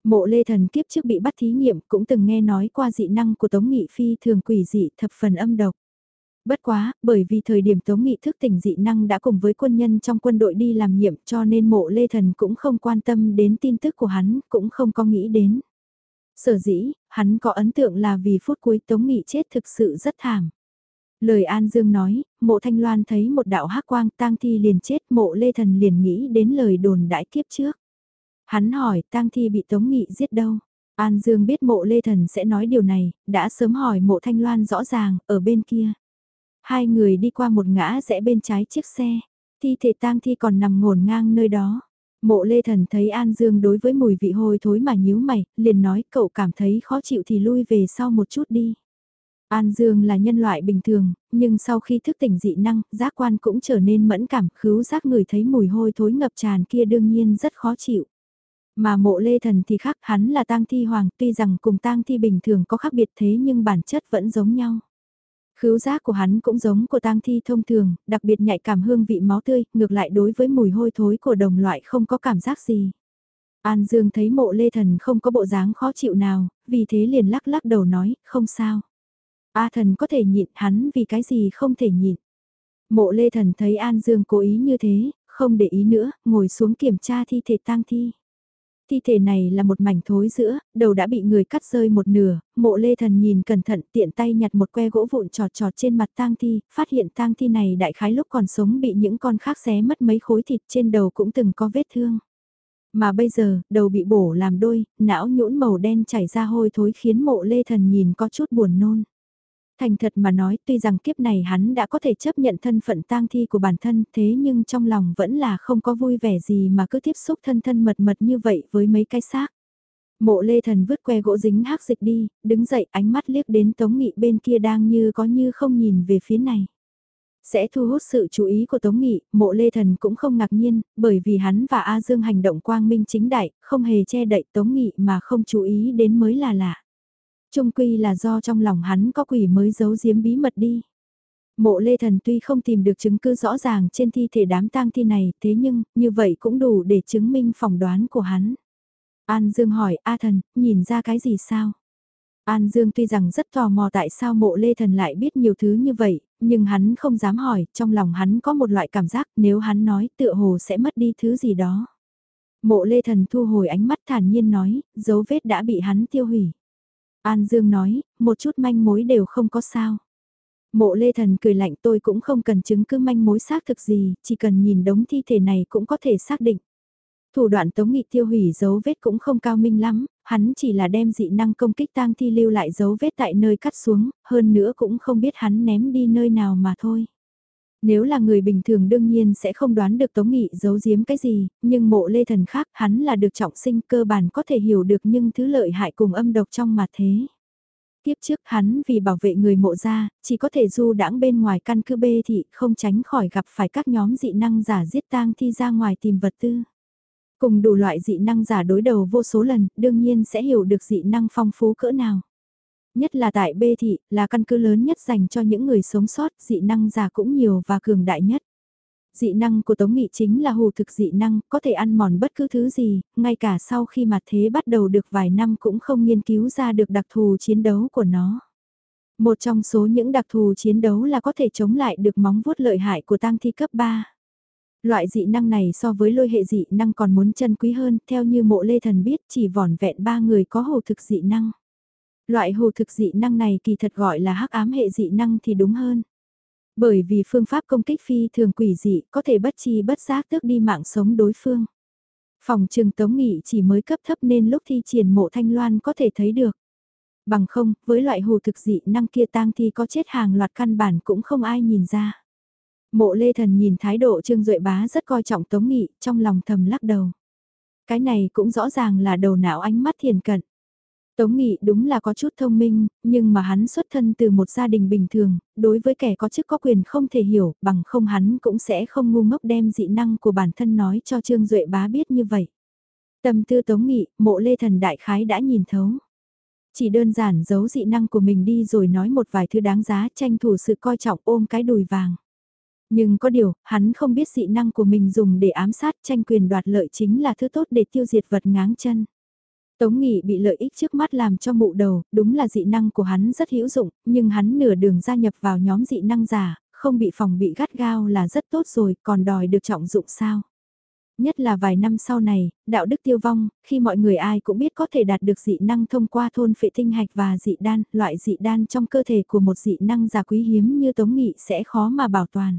Mộ lê thần kiếp trước bị bắt thí nghiệm cũng từng nghe nói qua dị năng của Tống Nghị phi thường quỷ dị thập phần âm độc. Bất quá, bởi vì thời điểm Tống Nghị thức tỉnh dị năng đã cùng với quân nhân trong quân đội đi làm nhiệm cho nên mộ lê thần cũng không quan tâm đến tin tức của hắn, cũng không có nghĩ đến. Sở dĩ, hắn có ấn tượng là vì phút cuối Tống Nghị chết thực sự rất thảm. Lời An Dương nói, mộ thanh loan thấy một đạo hắc quang tang thi liền chết mộ lê thần liền nghĩ đến lời đồn đãi kiếp trước. Hắn hỏi tang thi bị Tống Nghị giết đâu? An Dương biết mộ Lê Thần sẽ nói điều này, đã sớm hỏi mộ Thanh Loan rõ ràng, ở bên kia. Hai người đi qua một ngã rẽ bên trái chiếc xe, thi thể tang thi còn nằm ngổn ngang nơi đó. Mộ Lê Thần thấy An Dương đối với mùi vị hôi thối mà nhíu mày, liền nói cậu cảm thấy khó chịu thì lui về sau một chút đi. An Dương là nhân loại bình thường, nhưng sau khi thức tỉnh dị năng, giác quan cũng trở nên mẫn cảm, khứu giác người thấy mùi hôi thối ngập tràn kia đương nhiên rất khó chịu. Mà mộ lê thần thì khác hắn là tang thi hoàng tuy rằng cùng tang thi bình thường có khác biệt thế nhưng bản chất vẫn giống nhau. Khứu giác của hắn cũng giống của tang thi thông thường, đặc biệt nhạy cảm hương vị máu tươi, ngược lại đối với mùi hôi thối của đồng loại không có cảm giác gì. An Dương thấy mộ lê thần không có bộ dáng khó chịu nào, vì thế liền lắc lắc đầu nói, không sao. A thần có thể nhịn hắn vì cái gì không thể nhịn. Mộ lê thần thấy An Dương cố ý như thế, không để ý nữa, ngồi xuống kiểm tra thi thể tang thi. Thi thể này là một mảnh thối giữa, đầu đã bị người cắt rơi một nửa, mộ lê thần nhìn cẩn thận tiện tay nhặt một que gỗ vụn trọt trọt trên mặt tang thi, phát hiện tang thi này đại khái lúc còn sống bị những con khác xé mất mấy khối thịt trên đầu cũng từng có vết thương. Mà bây giờ, đầu bị bổ làm đôi, não nhũn màu đen chảy ra hôi thối khiến mộ lê thần nhìn có chút buồn nôn. Thành thật mà nói tuy rằng kiếp này hắn đã có thể chấp nhận thân phận tang thi của bản thân thế nhưng trong lòng vẫn là không có vui vẻ gì mà cứ tiếp xúc thân thân mật mật như vậy với mấy cái xác. Mộ lê thần vứt que gỗ dính hắc dịch đi, đứng dậy ánh mắt liếc đến tống nghị bên kia đang như có như không nhìn về phía này. Sẽ thu hút sự chú ý của Tống Nghị, mộ Lê Thần cũng không ngạc nhiên, bởi vì hắn và A Dương hành động quang minh chính đại, không hề che đậy Tống Nghị mà không chú ý đến mới là lạ. Trung quy là do trong lòng hắn có quỷ mới giấu giếm bí mật đi. Mộ Lê Thần tuy không tìm được chứng cứ rõ ràng trên thi thể đám tang thi này, thế nhưng, như vậy cũng đủ để chứng minh phỏng đoán của hắn. An Dương hỏi, A Thần, nhìn ra cái gì sao? An Dương tuy rằng rất tò mò tại sao mộ Lê Thần lại biết nhiều thứ như vậy, nhưng hắn không dám hỏi, trong lòng hắn có một loại cảm giác nếu hắn nói tựa hồ sẽ mất đi thứ gì đó. Mộ Lê Thần thu hồi ánh mắt thản nhiên nói, dấu vết đã bị hắn tiêu hủy. An Dương nói, một chút manh mối đều không có sao. Mộ Lê Thần cười lạnh tôi cũng không cần chứng cứ manh mối xác thực gì, chỉ cần nhìn đống thi thể này cũng có thể xác định. Thủ đoạn Tống Nghị tiêu hủy dấu vết cũng không cao minh lắm, hắn chỉ là đem dị năng công kích tang thi lưu lại dấu vết tại nơi cắt xuống, hơn nữa cũng không biết hắn ném đi nơi nào mà thôi. Nếu là người bình thường đương nhiên sẽ không đoán được Tống Nghị giấu giếm cái gì, nhưng mộ lê thần khác hắn là được trọng sinh cơ bản có thể hiểu được nhưng thứ lợi hại cùng âm độc trong mặt thế. Tiếp trước hắn vì bảo vệ người mộ ra, chỉ có thể du đãng bên ngoài căn cứ bê thị không tránh khỏi gặp phải các nhóm dị năng giả giết tang thi ra ngoài tìm vật tư. Cùng đủ loại dị năng giả đối đầu vô số lần, đương nhiên sẽ hiểu được dị năng phong phú cỡ nào. Nhất là tại bê thị, là căn cứ lớn nhất dành cho những người sống sót, dị năng giả cũng nhiều và cường đại nhất. Dị năng của Tống Nghị chính là hù thực dị năng, có thể ăn mòn bất cứ thứ gì, ngay cả sau khi mặt thế bắt đầu được vài năm cũng không nghiên cứu ra được đặc thù chiến đấu của nó. Một trong số những đặc thù chiến đấu là có thể chống lại được móng vuốt lợi hại của tang thi cấp 3. Loại dị năng này so với lôi hệ dị năng còn muốn chân quý hơn, theo như mộ lê thần biết chỉ vỏn vẹn ba người có hồ thực dị năng. Loại hồ thực dị năng này kỳ thật gọi là hắc ám hệ dị năng thì đúng hơn. Bởi vì phương pháp công kích phi thường quỷ dị có thể bất chi bất giác tước đi mạng sống đối phương. Phòng trường tống nghị chỉ mới cấp thấp nên lúc thi triển mộ thanh loan có thể thấy được. Bằng không, với loại hồ thực dị năng kia tang thì có chết hàng loạt căn bản cũng không ai nhìn ra. Mộ Lê Thần nhìn thái độ Trương Duệ Bá rất coi trọng Tống Nghị, trong lòng thầm lắc đầu. Cái này cũng rõ ràng là đầu não ánh mắt thiền cận. Tống Nghị đúng là có chút thông minh, nhưng mà hắn xuất thân từ một gia đình bình thường, đối với kẻ có chức có quyền không thể hiểu, bằng không hắn cũng sẽ không ngu ngốc đem dị năng của bản thân nói cho Trương Duệ Bá biết như vậy. Tâm tư Tống Nghị, mộ Lê Thần Đại Khái đã nhìn thấu. Chỉ đơn giản giấu dị năng của mình đi rồi nói một vài thứ đáng giá tranh thủ sự coi trọng ôm cái đùi vàng. Nhưng có điều, hắn không biết dị năng của mình dùng để ám sát tranh quyền đoạt lợi chính là thứ tốt để tiêu diệt vật ngáng chân. Tống Nghị bị lợi ích trước mắt làm cho mụ đầu, đúng là dị năng của hắn rất hữu dụng, nhưng hắn nửa đường gia nhập vào nhóm dị năng giả, không bị phòng bị gắt gao là rất tốt rồi, còn đòi được trọng dụng sao. Nhất là vài năm sau này, đạo đức tiêu vong, khi mọi người ai cũng biết có thể đạt được dị năng thông qua thôn phệ tinh hạch và dị đan, loại dị đan trong cơ thể của một dị năng giả quý hiếm như Tống Nghị sẽ khó mà bảo toàn.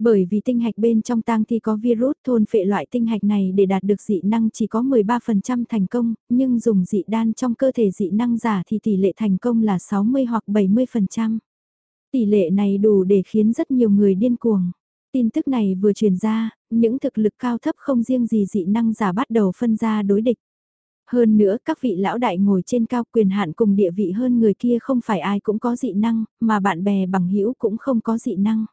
Bởi vì tinh hạch bên trong tang thi có virus thôn phệ loại tinh hạch này để đạt được dị năng chỉ có 13% thành công, nhưng dùng dị đan trong cơ thể dị năng giả thì tỷ lệ thành công là 60 hoặc 70%. Tỷ lệ này đủ để khiến rất nhiều người điên cuồng. Tin tức này vừa truyền ra, những thực lực cao thấp không riêng gì dị năng giả bắt đầu phân ra đối địch. Hơn nữa các vị lão đại ngồi trên cao quyền hạn cùng địa vị hơn người kia không phải ai cũng có dị năng, mà bạn bè bằng hữu cũng không có dị năng.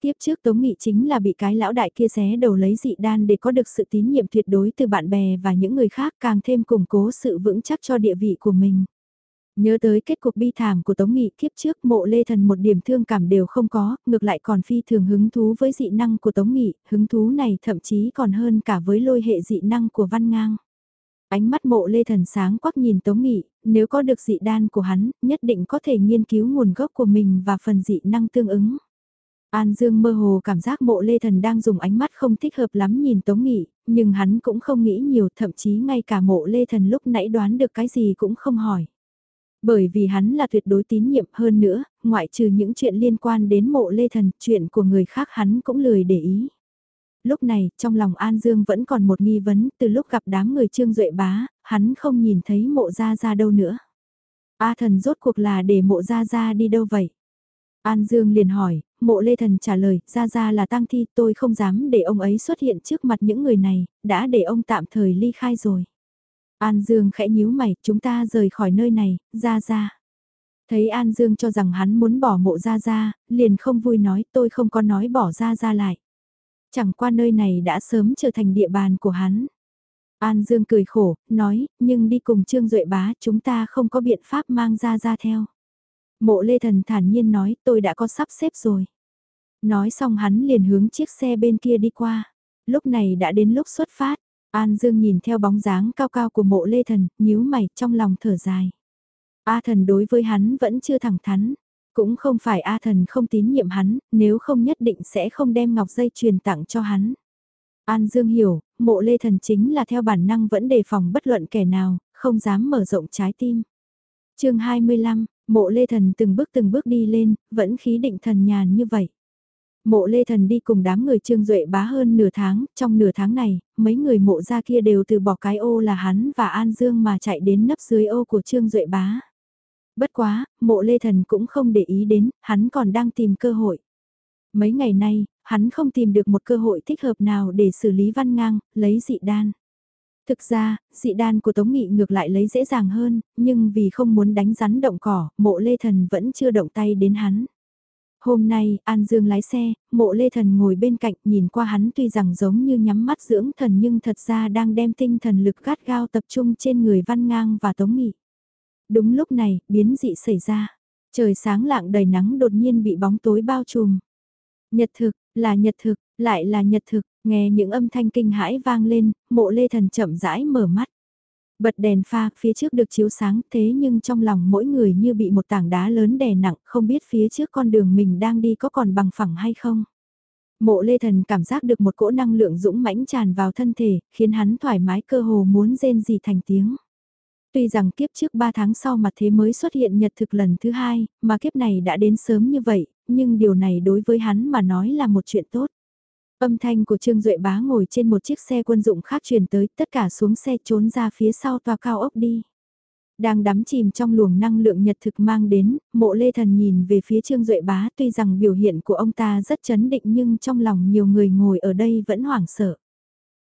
Tiếp trước Tống Nghị chính là bị cái lão đại kia xé đầu lấy dị đan để có được sự tín nhiệm tuyệt đối từ bạn bè và những người khác càng thêm củng cố sự vững chắc cho địa vị của mình. Nhớ tới kết cục bi thảm của Tống Nghị kiếp trước mộ lê thần một điểm thương cảm đều không có, ngược lại còn phi thường hứng thú với dị năng của Tống Nghị, hứng thú này thậm chí còn hơn cả với lôi hệ dị năng của Văn Ngang. Ánh mắt mộ lê thần sáng quắc nhìn Tống Nghị, nếu có được dị đan của hắn, nhất định có thể nghiên cứu nguồn gốc của mình và phần dị năng tương ứng. An Dương mơ hồ cảm giác mộ lê thần đang dùng ánh mắt không thích hợp lắm nhìn Tống Nghị, nhưng hắn cũng không nghĩ nhiều thậm chí ngay cả mộ lê thần lúc nãy đoán được cái gì cũng không hỏi. Bởi vì hắn là tuyệt đối tín nhiệm hơn nữa, ngoại trừ những chuyện liên quan đến mộ lê thần, chuyện của người khác hắn cũng lười để ý. Lúc này, trong lòng An Dương vẫn còn một nghi vấn, từ lúc gặp đám người trương duệ bá, hắn không nhìn thấy mộ ra ra đâu nữa. A thần rốt cuộc là để mộ ra ra đi đâu vậy? An Dương liền hỏi, mộ lê thần trả lời, ra ra là tang thi, tôi không dám để ông ấy xuất hiện trước mặt những người này, đã để ông tạm thời ly khai rồi. An Dương khẽ nhíu mày, chúng ta rời khỏi nơi này, ra ra. Thấy An Dương cho rằng hắn muốn bỏ mộ ra ra, liền không vui nói tôi không có nói bỏ ra ra lại. Chẳng qua nơi này đã sớm trở thành địa bàn của hắn. An Dương cười khổ, nói, nhưng đi cùng Trương Duệ bá chúng ta không có biện pháp mang ra ra theo. Mộ Lê Thần thản nhiên nói tôi đã có sắp xếp rồi. Nói xong hắn liền hướng chiếc xe bên kia đi qua. Lúc này đã đến lúc xuất phát. An Dương nhìn theo bóng dáng cao cao của mộ Lê Thần, nhíu mày trong lòng thở dài. A Thần đối với hắn vẫn chưa thẳng thắn. Cũng không phải A Thần không tín nhiệm hắn, nếu không nhất định sẽ không đem ngọc dây truyền tặng cho hắn. An Dương hiểu, mộ Lê Thần chính là theo bản năng vẫn đề phòng bất luận kẻ nào, không dám mở rộng trái tim. chương 25, mộ Lê Thần từng bước từng bước đi lên, vẫn khí định thần nhàn như vậy. Mộ Lê Thần đi cùng đám người Trương Duệ bá hơn nửa tháng, trong nửa tháng này, mấy người mộ ra kia đều từ bỏ cái ô là hắn và An Dương mà chạy đến nấp dưới ô của Trương Duệ bá. Bất quá, mộ Lê Thần cũng không để ý đến, hắn còn đang tìm cơ hội. Mấy ngày nay, hắn không tìm được một cơ hội thích hợp nào để xử lý văn ngang, lấy dị đan. Thực ra, dị đan của Tống Nghị ngược lại lấy dễ dàng hơn, nhưng vì không muốn đánh rắn động cỏ, mộ Lê Thần vẫn chưa động tay đến hắn. Hôm nay, An Dương lái xe, mộ Lê Thần ngồi bên cạnh nhìn qua hắn tuy rằng giống như nhắm mắt dưỡng thần nhưng thật ra đang đem tinh thần lực gắt gao tập trung trên người Văn Ngang và Tống Nghị. Đúng lúc này, biến dị xảy ra. Trời sáng lạng đầy nắng đột nhiên bị bóng tối bao trùm. Nhật thực, là nhật thực, lại là nhật thực, nghe những âm thanh kinh hãi vang lên, mộ Lê Thần chậm rãi mở mắt. Bật đèn pha, phía trước được chiếu sáng, thế nhưng trong lòng mỗi người như bị một tảng đá lớn đè nặng, không biết phía trước con đường mình đang đi có còn bằng phẳng hay không. Mộ Lê Thần cảm giác được một cỗ năng lượng dũng mãnh tràn vào thân thể, khiến hắn thoải mái cơ hồ muốn rên gì thành tiếng. Tuy rằng kiếp trước 3 tháng sau mặt thế mới xuất hiện nhật thực lần thứ hai, mà kiếp này đã đến sớm như vậy, nhưng điều này đối với hắn mà nói là một chuyện tốt. Âm thanh của Trương Duệ Bá ngồi trên một chiếc xe quân dụng khác truyền tới, tất cả xuống xe trốn ra phía sau tòa cao ốc đi. Đang đắm chìm trong luồng năng lượng nhật thực mang đến, mộ lê thần nhìn về phía Trương Duệ Bá tuy rằng biểu hiện của ông ta rất chấn định nhưng trong lòng nhiều người ngồi ở đây vẫn hoảng sợ.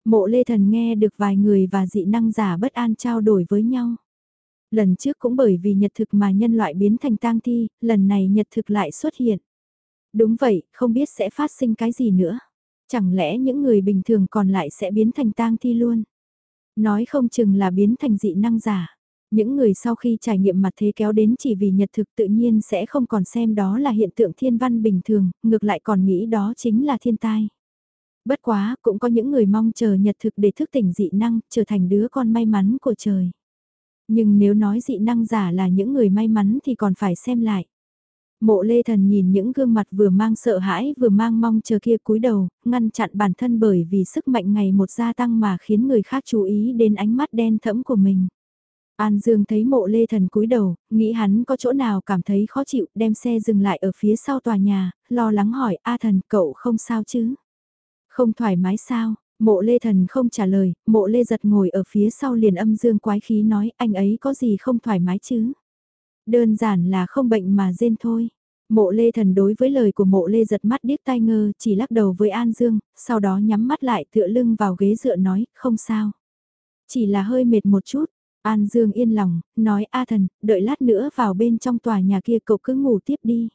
Mộ lê thần nghe được vài người và dị năng giả bất an trao đổi với nhau. Lần trước cũng bởi vì nhật thực mà nhân loại biến thành tang thi, lần này nhật thực lại xuất hiện. Đúng vậy, không biết sẽ phát sinh cái gì nữa. Chẳng lẽ những người bình thường còn lại sẽ biến thành tang thi luôn? Nói không chừng là biến thành dị năng giả. Những người sau khi trải nghiệm mặt thế kéo đến chỉ vì nhật thực tự nhiên sẽ không còn xem đó là hiện tượng thiên văn bình thường, ngược lại còn nghĩ đó chính là thiên tai. Bất quá, cũng có những người mong chờ nhật thực để thức tỉnh dị năng, trở thành đứa con may mắn của trời. Nhưng nếu nói dị năng giả là những người may mắn thì còn phải xem lại. Mộ lê thần nhìn những gương mặt vừa mang sợ hãi vừa mang mong chờ kia cúi đầu, ngăn chặn bản thân bởi vì sức mạnh ngày một gia tăng mà khiến người khác chú ý đến ánh mắt đen thẫm của mình. An Dương thấy mộ lê thần cúi đầu, nghĩ hắn có chỗ nào cảm thấy khó chịu, đem xe dừng lại ở phía sau tòa nhà, lo lắng hỏi A thần cậu không sao chứ? Không thoải mái sao? Mộ lê thần không trả lời, mộ lê giật ngồi ở phía sau liền âm dương quái khí nói anh ấy có gì không thoải mái chứ? Đơn giản là không bệnh mà rên thôi. Mộ lê thần đối với lời của mộ lê giật mắt điếc tai ngơ, chỉ lắc đầu với An Dương, sau đó nhắm mắt lại tựa lưng vào ghế dựa nói, không sao. Chỉ là hơi mệt một chút, An Dương yên lòng, nói A thần, đợi lát nữa vào bên trong tòa nhà kia cậu cứ ngủ tiếp đi.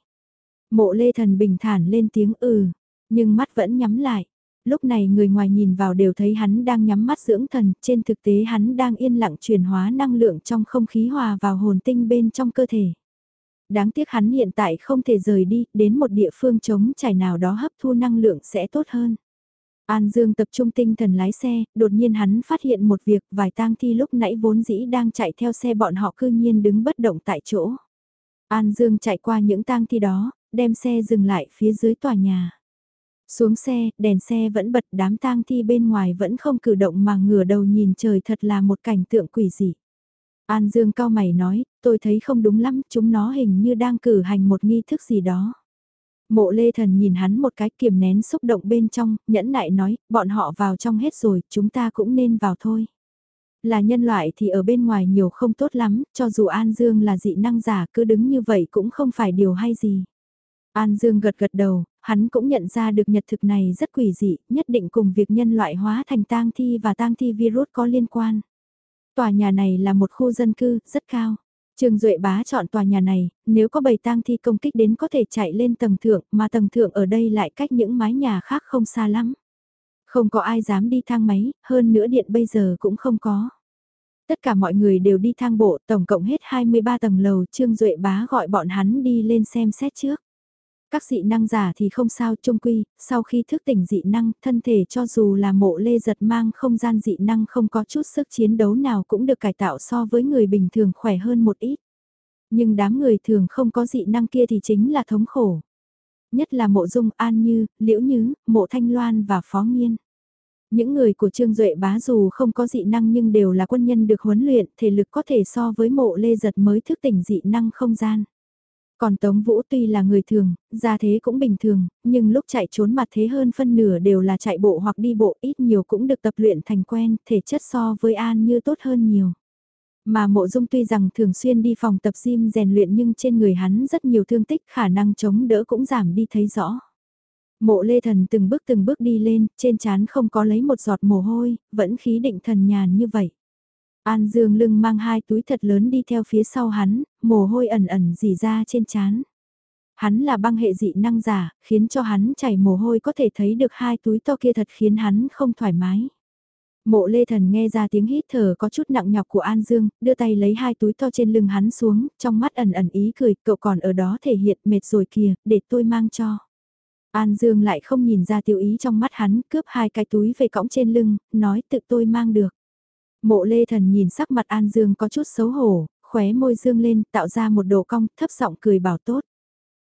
Mộ lê thần bình thản lên tiếng ừ, nhưng mắt vẫn nhắm lại. Lúc này người ngoài nhìn vào đều thấy hắn đang nhắm mắt dưỡng thần, trên thực tế hắn đang yên lặng chuyển hóa năng lượng trong không khí hòa vào hồn tinh bên trong cơ thể. Đáng tiếc hắn hiện tại không thể rời đi, đến một địa phương trống trải nào đó hấp thu năng lượng sẽ tốt hơn. An Dương tập trung tinh thần lái xe, đột nhiên hắn phát hiện một việc vài tang thi lúc nãy vốn dĩ đang chạy theo xe bọn họ cư nhiên đứng bất động tại chỗ. An Dương chạy qua những tang thi đó, đem xe dừng lại phía dưới tòa nhà. Xuống xe, đèn xe vẫn bật đám tang thi bên ngoài vẫn không cử động mà ngửa đầu nhìn trời thật là một cảnh tượng quỷ dị. An Dương cao mày nói, tôi thấy không đúng lắm, chúng nó hình như đang cử hành một nghi thức gì đó. Mộ lê thần nhìn hắn một cái kiềm nén xúc động bên trong, nhẫn nại nói, bọn họ vào trong hết rồi, chúng ta cũng nên vào thôi. Là nhân loại thì ở bên ngoài nhiều không tốt lắm, cho dù An Dương là dị năng giả cứ đứng như vậy cũng không phải điều hay gì. An Dương gật gật đầu, hắn cũng nhận ra được nhật thực này rất quỷ dị, nhất định cùng việc nhân loại hóa thành tang thi và tang thi virus có liên quan. Tòa nhà này là một khu dân cư, rất cao. Trương Duệ bá chọn tòa nhà này, nếu có bầy tang thi công kích đến có thể chạy lên tầng thượng, mà tầng thượng ở đây lại cách những mái nhà khác không xa lắm. Không có ai dám đi thang máy, hơn nữa điện bây giờ cũng không có. Tất cả mọi người đều đi thang bộ, tổng cộng hết 23 tầng lầu, Trương Duệ bá gọi bọn hắn đi lên xem xét trước. Các dị năng giả thì không sao trung quy, sau khi thức tỉnh dị năng, thân thể cho dù là mộ lê giật mang không gian dị năng không có chút sức chiến đấu nào cũng được cải tạo so với người bình thường khỏe hơn một ít. Nhưng đám người thường không có dị năng kia thì chính là thống khổ. Nhất là mộ dung an như, liễu nhứ, mộ thanh loan và phó nghiên. Những người của Trương Duệ bá dù không có dị năng nhưng đều là quân nhân được huấn luyện, thể lực có thể so với mộ lê giật mới thức tỉnh dị năng không gian. Còn Tống Vũ tuy là người thường, ra thế cũng bình thường, nhưng lúc chạy trốn mặt thế hơn phân nửa đều là chạy bộ hoặc đi bộ ít nhiều cũng được tập luyện thành quen, thể chất so với An như tốt hơn nhiều. Mà mộ dung tuy rằng thường xuyên đi phòng tập gym rèn luyện nhưng trên người hắn rất nhiều thương tích khả năng chống đỡ cũng giảm đi thấy rõ. Mộ lê thần từng bước từng bước đi lên, trên chán không có lấy một giọt mồ hôi, vẫn khí định thần nhàn như vậy. An Dương lưng mang hai túi thật lớn đi theo phía sau hắn, mồ hôi ẩn ẩn dì ra trên chán. Hắn là băng hệ dị năng giả, khiến cho hắn chảy mồ hôi có thể thấy được hai túi to kia thật khiến hắn không thoải mái. Mộ lê thần nghe ra tiếng hít thở có chút nặng nhọc của An Dương, đưa tay lấy hai túi to trên lưng hắn xuống, trong mắt ẩn ẩn ý cười, cậu còn ở đó thể hiện mệt rồi kìa, để tôi mang cho. An Dương lại không nhìn ra tiêu ý trong mắt hắn, cướp hai cái túi về cõng trên lưng, nói tự tôi mang được. Mộ lê thần nhìn sắc mặt An Dương có chút xấu hổ, khóe môi dương lên, tạo ra một độ cong, thấp giọng cười bảo tốt.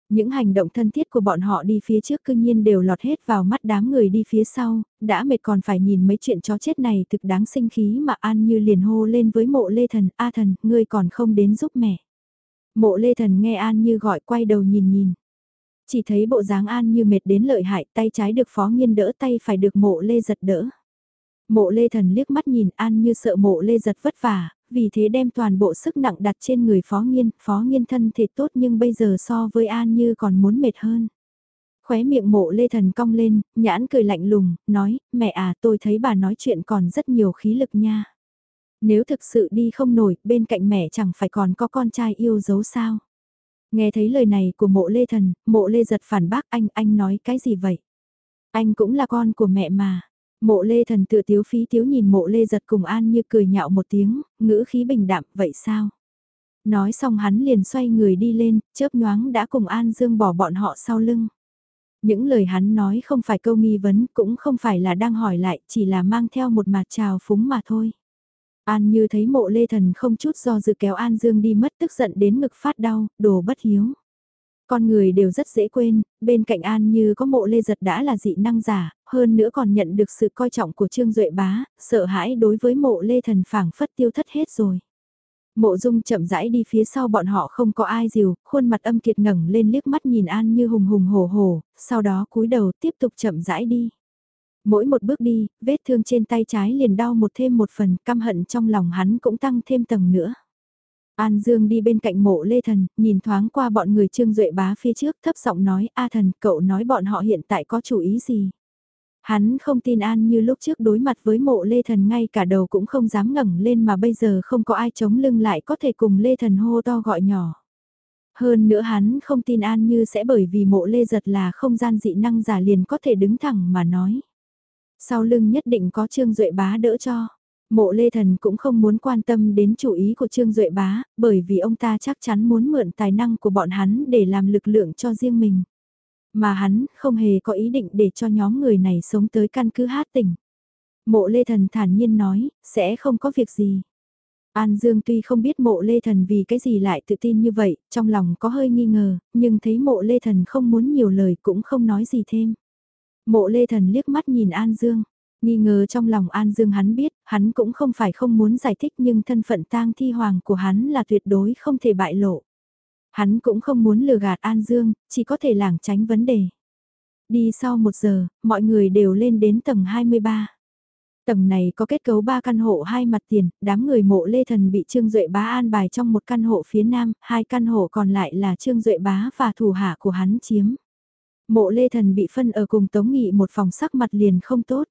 Những hành động thân thiết của bọn họ đi phía trước cư nhiên đều lọt hết vào mắt đám người đi phía sau, đã mệt còn phải nhìn mấy chuyện chó chết này thực đáng sinh khí mà An như liền hô lên với mộ lê thần, A thần, ngươi còn không đến giúp mẹ. Mộ lê thần nghe An như gọi quay đầu nhìn nhìn. Chỉ thấy bộ dáng An như mệt đến lợi hại tay trái được phó nghiên đỡ tay phải được mộ lê giật đỡ. Mộ lê thần liếc mắt nhìn An như sợ mộ lê giật vất vả, vì thế đem toàn bộ sức nặng đặt trên người phó nghiên, phó nghiên thân thể tốt nhưng bây giờ so với An như còn muốn mệt hơn. Khóe miệng mộ lê thần cong lên, nhãn cười lạnh lùng, nói, mẹ à tôi thấy bà nói chuyện còn rất nhiều khí lực nha. Nếu thực sự đi không nổi, bên cạnh mẹ chẳng phải còn có con trai yêu dấu sao. Nghe thấy lời này của mộ lê thần, mộ lê giật phản bác anh, anh nói cái gì vậy? Anh cũng là con của mẹ mà. Mộ lê thần tự tiếu phí tiếu nhìn mộ lê giật cùng an như cười nhạo một tiếng, ngữ khí bình đạm, vậy sao? Nói xong hắn liền xoay người đi lên, chớp nhoáng đã cùng An Dương bỏ bọn họ sau lưng. Những lời hắn nói không phải câu nghi vấn, cũng không phải là đang hỏi lại, chỉ là mang theo một mặt trào phúng mà thôi. An như thấy mộ lê thần không chút do dự kéo An Dương đi mất tức giận đến ngực phát đau, đồ bất hiếu. Con người đều rất dễ quên, bên cạnh An như có mộ lê giật đã là dị năng giả, hơn nữa còn nhận được sự coi trọng của Trương Duệ Bá, sợ hãi đối với mộ lê thần phảng phất tiêu thất hết rồi. Mộ dung chậm rãi đi phía sau bọn họ không có ai dìu, khuôn mặt âm kiệt ngẩng lên liếc mắt nhìn An như hùng hùng hổ hổ, sau đó cúi đầu tiếp tục chậm rãi đi. Mỗi một bước đi, vết thương trên tay trái liền đau một thêm một phần, căm hận trong lòng hắn cũng tăng thêm tầng nữa. An Dương đi bên cạnh mộ Lê Thần, nhìn thoáng qua bọn người Trương Duệ bá phía trước thấp giọng nói A Thần, cậu nói bọn họ hiện tại có chủ ý gì? Hắn không tin An như lúc trước đối mặt với mộ Lê Thần ngay cả đầu cũng không dám ngẩng lên mà bây giờ không có ai chống lưng lại có thể cùng Lê Thần hô to gọi nhỏ. Hơn nữa hắn không tin An như sẽ bởi vì mộ Lê giật là không gian dị năng giả liền có thể đứng thẳng mà nói. Sau lưng nhất định có Trương Duệ bá đỡ cho. Mộ Lê Thần cũng không muốn quan tâm đến chủ ý của Trương Duệ bá, bởi vì ông ta chắc chắn muốn mượn tài năng của bọn hắn để làm lực lượng cho riêng mình. Mà hắn không hề có ý định để cho nhóm người này sống tới căn cứ hát tỉnh. Mộ Lê Thần thản nhiên nói, sẽ không có việc gì. An Dương tuy không biết mộ Lê Thần vì cái gì lại tự tin như vậy, trong lòng có hơi nghi ngờ, nhưng thấy mộ Lê Thần không muốn nhiều lời cũng không nói gì thêm. Mộ Lê Thần liếc mắt nhìn An Dương, nghi ngờ trong lòng An Dương hắn biết, hắn cũng không phải không muốn giải thích nhưng thân phận tang thi hoàng của hắn là tuyệt đối không thể bại lộ. Hắn cũng không muốn lừa gạt An Dương, chỉ có thể lảng tránh vấn đề. Đi sau một giờ, mọi người đều lên đến tầng 23. Tầng này có kết cấu 3 căn hộ hai mặt tiền, đám người mộ Lê Thần bị Trương Duệ Bá an bài trong một căn hộ phía nam, hai căn hộ còn lại là Trương Duệ Bá và thủ hạ của hắn chiếm. Mộ Lê Thần bị phân ở cùng Tống Nghị một phòng sắc mặt liền không tốt.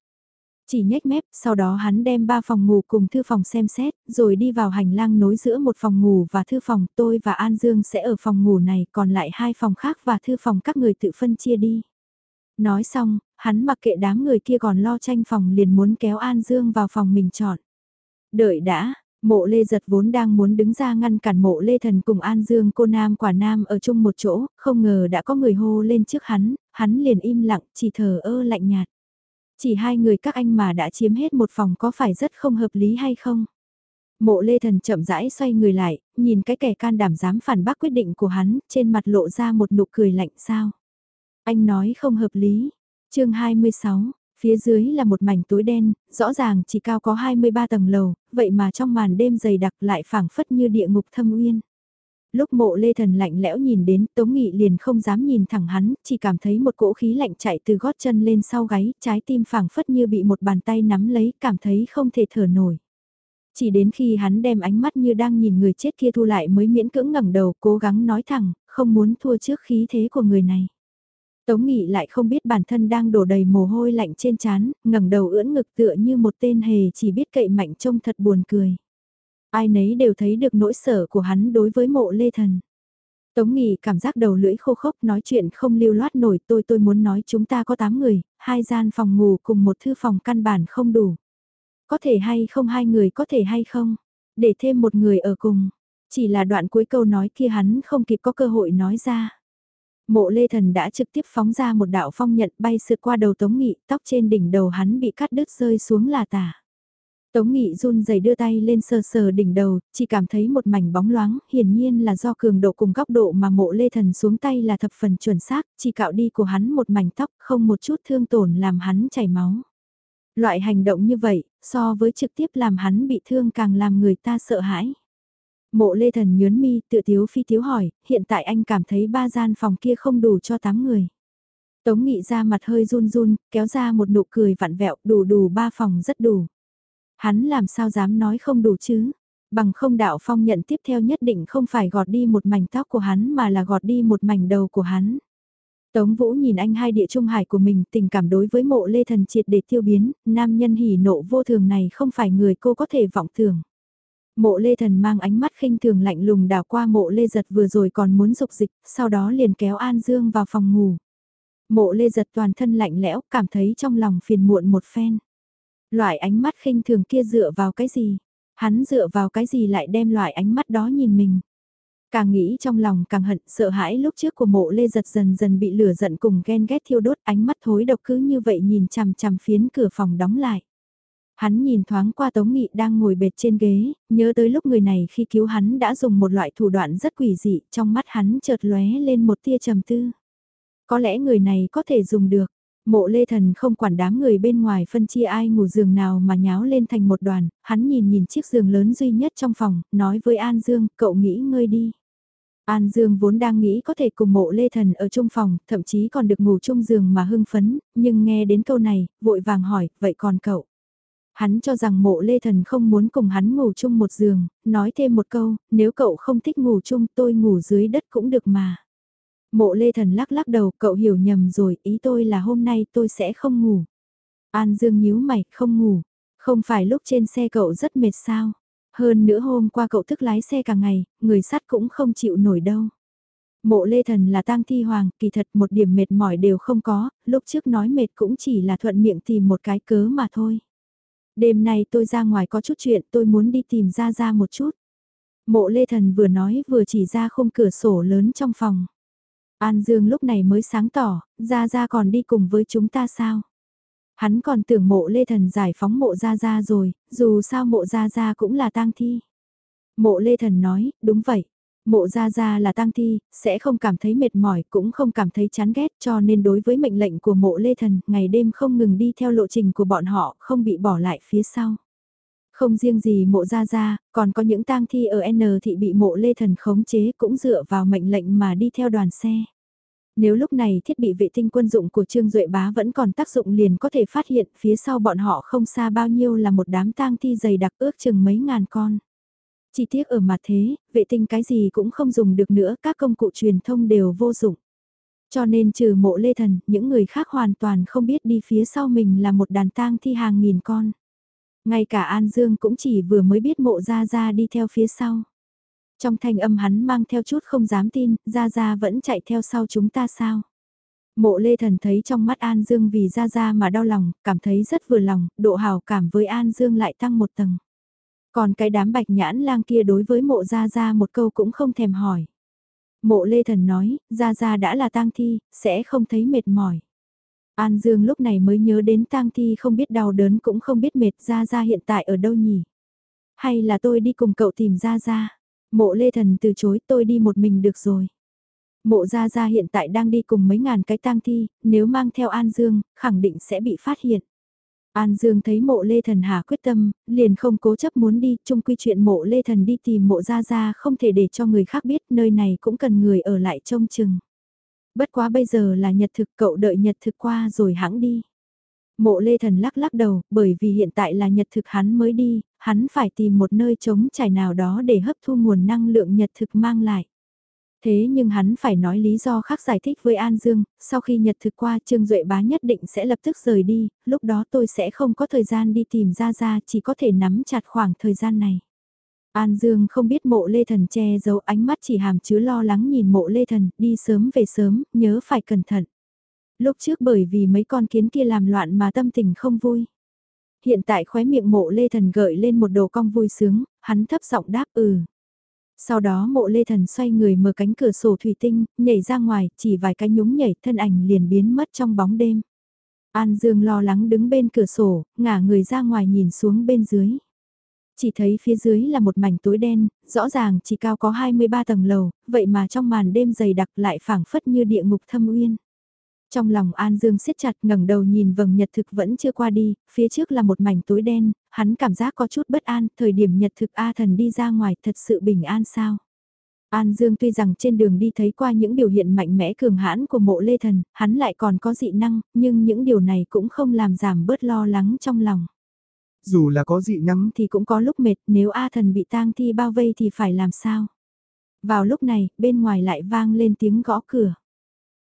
Chỉ nhếch mép, sau đó hắn đem ba phòng ngủ cùng thư phòng xem xét, rồi đi vào hành lang nối giữa một phòng ngủ và thư phòng. Tôi và An Dương sẽ ở phòng ngủ này, còn lại hai phòng khác và thư phòng các người tự phân chia đi. Nói xong, hắn mặc kệ đám người kia còn lo tranh phòng liền muốn kéo An Dương vào phòng mình chọn. Đợi đã, Mộ Lê giật vốn đang muốn đứng ra ngăn cản mộ Lê Thần cùng An Dương cô nam quả nam ở chung một chỗ, không ngờ đã có người hô lên trước hắn, hắn liền im lặng, chỉ thờ ơ lạnh nhạt. Chỉ hai người các anh mà đã chiếm hết một phòng có phải rất không hợp lý hay không? Mộ Lê Thần chậm rãi xoay người lại, nhìn cái kẻ can đảm dám phản bác quyết định của hắn, trên mặt lộ ra một nụ cười lạnh sao. Anh nói không hợp lý. chương 26, phía dưới là một mảnh tối đen, rõ ràng chỉ cao có 23 tầng lầu, vậy mà trong màn đêm dày đặc lại phảng phất như địa ngục thâm uyên lúc mộ lê thần lạnh lẽo nhìn đến Tống Nghị liền không dám nhìn thẳng hắn, chỉ cảm thấy một cỗ khí lạnh chạy từ gót chân lên sau gáy, trái tim phảng phất như bị một bàn tay nắm lấy, cảm thấy không thể thở nổi. Chỉ đến khi hắn đem ánh mắt như đang nhìn người chết kia thu lại mới miễn cưỡng ngẩng đầu cố gắng nói thẳng, không muốn thua trước khí thế của người này. Tống Nghị lại không biết bản thân đang đổ đầy mồ hôi lạnh trên trán, ngẩng đầu ưỡn ngực tựa như một tên hề chỉ biết cậy mạnh trông thật buồn cười. Ai nấy đều thấy được nỗi sợ của hắn đối với mộ lê thần. Tống Nghị cảm giác đầu lưỡi khô khốc nói chuyện không lưu loát nổi tôi tôi muốn nói chúng ta có 8 người, hai gian phòng ngủ cùng một thư phòng căn bản không đủ. Có thể hay không hai người có thể hay không, để thêm một người ở cùng. Chỉ là đoạn cuối câu nói kia hắn không kịp có cơ hội nói ra. Mộ lê thần đã trực tiếp phóng ra một đạo phong nhận bay sượt qua đầu Tống Nghị, tóc trên đỉnh đầu hắn bị cắt đứt rơi xuống là tả. Tống Nghị run rẩy đưa tay lên sờ sờ đỉnh đầu, chỉ cảm thấy một mảnh bóng loáng, hiển nhiên là do cường độ cùng góc độ mà mộ lê thần xuống tay là thập phần chuẩn xác, chỉ cạo đi của hắn một mảnh tóc không một chút thương tổn làm hắn chảy máu. Loại hành động như vậy, so với trực tiếp làm hắn bị thương càng làm người ta sợ hãi. Mộ lê thần nhớn mi tự tiếu phi tiếu hỏi, hiện tại anh cảm thấy ba gian phòng kia không đủ cho 8 người. Tống Nghị ra mặt hơi run run, kéo ra một nụ cười vặn vẹo, đủ đủ ba phòng rất đủ. Hắn làm sao dám nói không đủ chứ? Bằng không đạo phong nhận tiếp theo nhất định không phải gọt đi một mảnh tóc của hắn mà là gọt đi một mảnh đầu của hắn. Tống Vũ nhìn anh hai địa trung hải của mình tình cảm đối với mộ lê thần triệt để tiêu biến, nam nhân hỉ nộ vô thường này không phải người cô có thể vọng tưởng. Mộ lê thần mang ánh mắt khinh thường lạnh lùng đảo qua mộ lê giật vừa rồi còn muốn dục dịch, sau đó liền kéo An Dương vào phòng ngủ. Mộ lê giật toàn thân lạnh lẽo, cảm thấy trong lòng phiền muộn một phen. Loại ánh mắt khinh thường kia dựa vào cái gì? Hắn dựa vào cái gì lại đem loại ánh mắt đó nhìn mình? Càng nghĩ trong lòng càng hận, sợ hãi lúc trước của mộ lê giật dần dần bị lửa giận cùng ghen ghét thiêu đốt ánh mắt thối độc cứ như vậy nhìn chằm chằm phiến cửa phòng đóng lại. Hắn nhìn thoáng qua Tống Nghị đang ngồi bệt trên ghế, nhớ tới lúc người này khi cứu hắn đã dùng một loại thủ đoạn rất quỷ dị, trong mắt hắn chợt lóe lên một tia trầm tư. Có lẽ người này có thể dùng được, Mộ lê thần không quản đám người bên ngoài phân chia ai ngủ giường nào mà nháo lên thành một đoàn, hắn nhìn nhìn chiếc giường lớn duy nhất trong phòng, nói với An Dương, cậu nghĩ ngơi đi. An Dương vốn đang nghĩ có thể cùng mộ lê thần ở chung phòng, thậm chí còn được ngủ chung giường mà hưng phấn, nhưng nghe đến câu này, vội vàng hỏi, vậy còn cậu? Hắn cho rằng mộ lê thần không muốn cùng hắn ngủ chung một giường, nói thêm một câu, nếu cậu không thích ngủ chung tôi ngủ dưới đất cũng được mà. Mộ lê thần lắc lắc đầu, cậu hiểu nhầm rồi, ý tôi là hôm nay tôi sẽ không ngủ. An Dương nhíu mày, không ngủ. Không phải lúc trên xe cậu rất mệt sao? Hơn nữa hôm qua cậu thức lái xe cả ngày, người sắt cũng không chịu nổi đâu. Mộ lê thần là tang thi hoàng, kỳ thật một điểm mệt mỏi đều không có, lúc trước nói mệt cũng chỉ là thuận miệng tìm một cái cớ mà thôi. Đêm nay tôi ra ngoài có chút chuyện tôi muốn đi tìm ra ra một chút. Mộ lê thần vừa nói vừa chỉ ra khung cửa sổ lớn trong phòng. An Dương lúc này mới sáng tỏ, Gia Gia còn đi cùng với chúng ta sao? Hắn còn tưởng mộ Lê Thần giải phóng mộ Gia Gia rồi, dù sao mộ Gia Gia cũng là tang thi. Mộ Lê Thần nói, đúng vậy. Mộ Gia Gia là tang thi, sẽ không cảm thấy mệt mỏi, cũng không cảm thấy chán ghét cho nên đối với mệnh lệnh của mộ Lê Thần, ngày đêm không ngừng đi theo lộ trình của bọn họ, không bị bỏ lại phía sau. Không riêng gì mộ Gia Gia, còn có những tang thi ở N thị bị mộ Lê Thần khống chế cũng dựa vào mệnh lệnh mà đi theo đoàn xe. Nếu lúc này thiết bị vệ tinh quân dụng của Trương Duệ Bá vẫn còn tác dụng liền có thể phát hiện phía sau bọn họ không xa bao nhiêu là một đám tang thi dày đặc ước chừng mấy ngàn con. Chỉ tiếc ở mặt thế, vệ tinh cái gì cũng không dùng được nữa, các công cụ truyền thông đều vô dụng. Cho nên trừ mộ lê thần, những người khác hoàn toàn không biết đi phía sau mình là một đàn tang thi hàng nghìn con. Ngay cả An Dương cũng chỉ vừa mới biết mộ ra ra đi theo phía sau. Trong thanh âm hắn mang theo chút không dám tin, ra ra vẫn chạy theo sau chúng ta sao? Mộ lê thần thấy trong mắt An Dương vì ra ra mà đau lòng, cảm thấy rất vừa lòng, độ hào cảm với An Dương lại tăng một tầng. Còn cái đám bạch nhãn lang kia đối với mộ ra ra một câu cũng không thèm hỏi. Mộ lê thần nói, ra ra đã là tang thi, sẽ không thấy mệt mỏi. An Dương lúc này mới nhớ đến tang thi không biết đau đớn cũng không biết mệt ra ra hiện tại ở đâu nhỉ. Hay là tôi đi cùng cậu tìm ra ra. Mộ lê thần từ chối tôi đi một mình được rồi. Mộ Ra Ra hiện tại đang đi cùng mấy ngàn cái tang thi, nếu mang theo An Dương, khẳng định sẽ bị phát hiện. An Dương thấy mộ Lê Thần Hà quyết tâm, liền không cố chấp muốn đi, chung quy chuyện mộ Lê Thần đi tìm mộ Ra Ra, không thể để cho người khác biết, nơi này cũng cần người ở lại trông chừng. Bất quá bây giờ là nhật thực cậu đợi nhật thực qua rồi hãng đi. Mộ Lê Thần lắc lắc đầu, bởi vì hiện tại là nhật thực hắn mới đi, hắn phải tìm một nơi trống trải nào đó để hấp thu nguồn năng lượng nhật thực mang lại. Thế nhưng hắn phải nói lý do khác giải thích với An Dương, sau khi nhật thực qua Trương Duệ bá nhất định sẽ lập tức rời đi, lúc đó tôi sẽ không có thời gian đi tìm ra ra chỉ có thể nắm chặt khoảng thời gian này. An Dương không biết mộ lê thần che giấu ánh mắt chỉ hàm chứa lo lắng nhìn mộ lê thần, đi sớm về sớm, nhớ phải cẩn thận. Lúc trước bởi vì mấy con kiến kia làm loạn mà tâm tình không vui. Hiện tại khóe miệng mộ lê thần gợi lên một đồ cong vui sướng, hắn thấp giọng đáp ừ. Sau đó mộ lê thần xoay người mở cánh cửa sổ thủy tinh, nhảy ra ngoài, chỉ vài cái nhúng nhảy, thân ảnh liền biến mất trong bóng đêm. An Dương lo lắng đứng bên cửa sổ, ngả người ra ngoài nhìn xuống bên dưới. Chỉ thấy phía dưới là một mảnh tối đen, rõ ràng chỉ cao có 23 tầng lầu, vậy mà trong màn đêm dày đặc lại phảng phất như địa ngục thâm uyên. Trong lòng An Dương siết chặt ngẩng đầu nhìn vầng nhật thực vẫn chưa qua đi, phía trước là một mảnh tối đen, hắn cảm giác có chút bất an, thời điểm nhật thực A thần đi ra ngoài thật sự bình an sao. An Dương tuy rằng trên đường đi thấy qua những biểu hiện mạnh mẽ cường hãn của mộ lê thần, hắn lại còn có dị năng, nhưng những điều này cũng không làm giảm bớt lo lắng trong lòng. Dù là có dị năng thì cũng có lúc mệt, nếu A thần bị tang thi bao vây thì phải làm sao? Vào lúc này, bên ngoài lại vang lên tiếng gõ cửa.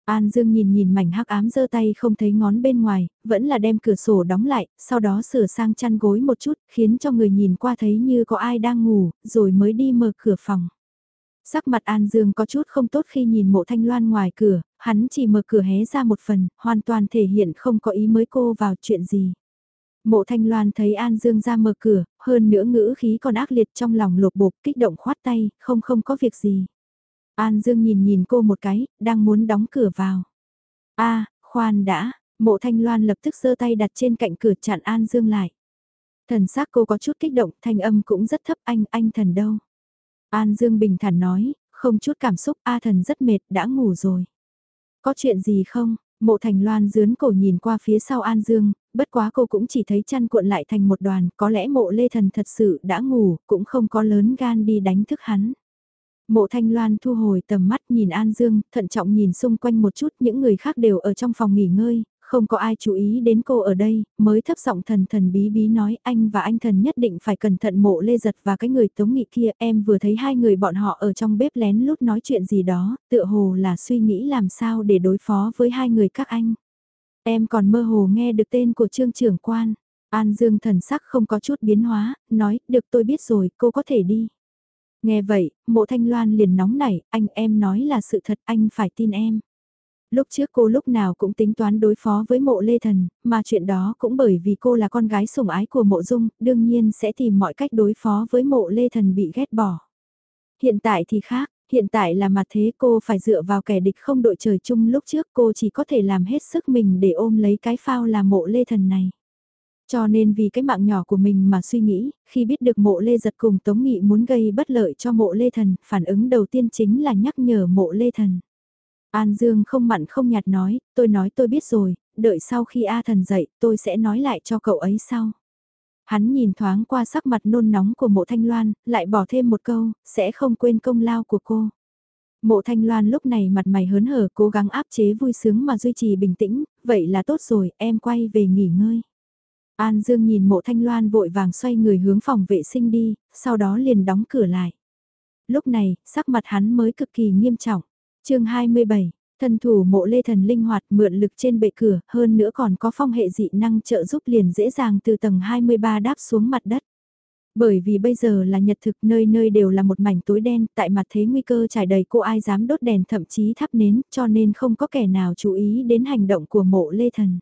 An Dương nhìn nhìn mảnh hắc ám giơ tay không thấy ngón bên ngoài, vẫn là đem cửa sổ đóng lại, sau đó sửa sang chăn gối một chút, khiến cho người nhìn qua thấy như có ai đang ngủ, rồi mới đi mở cửa phòng. Sắc mặt An Dương có chút không tốt khi nhìn mộ thanh loan ngoài cửa, hắn chỉ mở cửa hé ra một phần, hoàn toàn thể hiện không có ý mới cô vào chuyện gì. Mộ thanh loan thấy An Dương ra mở cửa, hơn nữa ngữ khí còn ác liệt trong lòng lột bột kích động khoát tay, không không có việc gì. An Dương nhìn nhìn cô một cái, đang muốn đóng cửa vào. a khoan đã, mộ thanh loan lập tức giơ tay đặt trên cạnh cửa chặn An Dương lại. Thần xác cô có chút kích động, thanh âm cũng rất thấp anh, anh thần đâu. An Dương bình thản nói, không chút cảm xúc, A thần rất mệt, đã ngủ rồi. Có chuyện gì không? Mộ thành loan dướn cổ nhìn qua phía sau An Dương, bất quá cô cũng chỉ thấy chăn cuộn lại thành một đoàn, có lẽ mộ lê thần thật sự đã ngủ, cũng không có lớn gan đi đánh thức hắn. Mộ Thanh Loan thu hồi tầm mắt nhìn An Dương, thận trọng nhìn xung quanh một chút, những người khác đều ở trong phòng nghỉ ngơi, không có ai chú ý đến cô ở đây, mới thấp giọng thần thần bí bí nói anh và anh thần nhất định phải cẩn thận mộ lê giật và cái người tống nghị kia, em vừa thấy hai người bọn họ ở trong bếp lén lút nói chuyện gì đó, tựa hồ là suy nghĩ làm sao để đối phó với hai người các anh. Em còn mơ hồ nghe được tên của trương trưởng quan, An Dương thần sắc không có chút biến hóa, nói, được tôi biết rồi, cô có thể đi. Nghe vậy, mộ thanh loan liền nóng nảy, anh em nói là sự thật anh phải tin em. Lúc trước cô lúc nào cũng tính toán đối phó với mộ lê thần, mà chuyện đó cũng bởi vì cô là con gái sủng ái của mộ dung, đương nhiên sẽ tìm mọi cách đối phó với mộ lê thần bị ghét bỏ. Hiện tại thì khác, hiện tại là mặt thế cô phải dựa vào kẻ địch không đội trời chung lúc trước cô chỉ có thể làm hết sức mình để ôm lấy cái phao là mộ lê thần này. Cho nên vì cái mạng nhỏ của mình mà suy nghĩ, khi biết được mộ lê giật cùng Tống Nghị muốn gây bất lợi cho mộ lê thần, phản ứng đầu tiên chính là nhắc nhở mộ lê thần. An Dương không mặn không nhạt nói, tôi nói tôi biết rồi, đợi sau khi A thần dậy tôi sẽ nói lại cho cậu ấy sau. Hắn nhìn thoáng qua sắc mặt nôn nóng của mộ thanh loan, lại bỏ thêm một câu, sẽ không quên công lao của cô. Mộ thanh loan lúc này mặt mày hớn hở cố gắng áp chế vui sướng mà duy trì bình tĩnh, vậy là tốt rồi, em quay về nghỉ ngơi. An Dương nhìn mộ thanh loan vội vàng xoay người hướng phòng vệ sinh đi, sau đó liền đóng cửa lại. Lúc này, sắc mặt hắn mới cực kỳ nghiêm trọng. chương 27, Thân thủ mộ lê thần linh hoạt mượn lực trên bệ cửa, hơn nữa còn có phong hệ dị năng trợ giúp liền dễ dàng từ tầng 23 đáp xuống mặt đất. Bởi vì bây giờ là nhật thực nơi nơi đều là một mảnh tối đen, tại mặt thế nguy cơ trải đầy cô ai dám đốt đèn thậm chí thắp nến, cho nên không có kẻ nào chú ý đến hành động của mộ lê thần.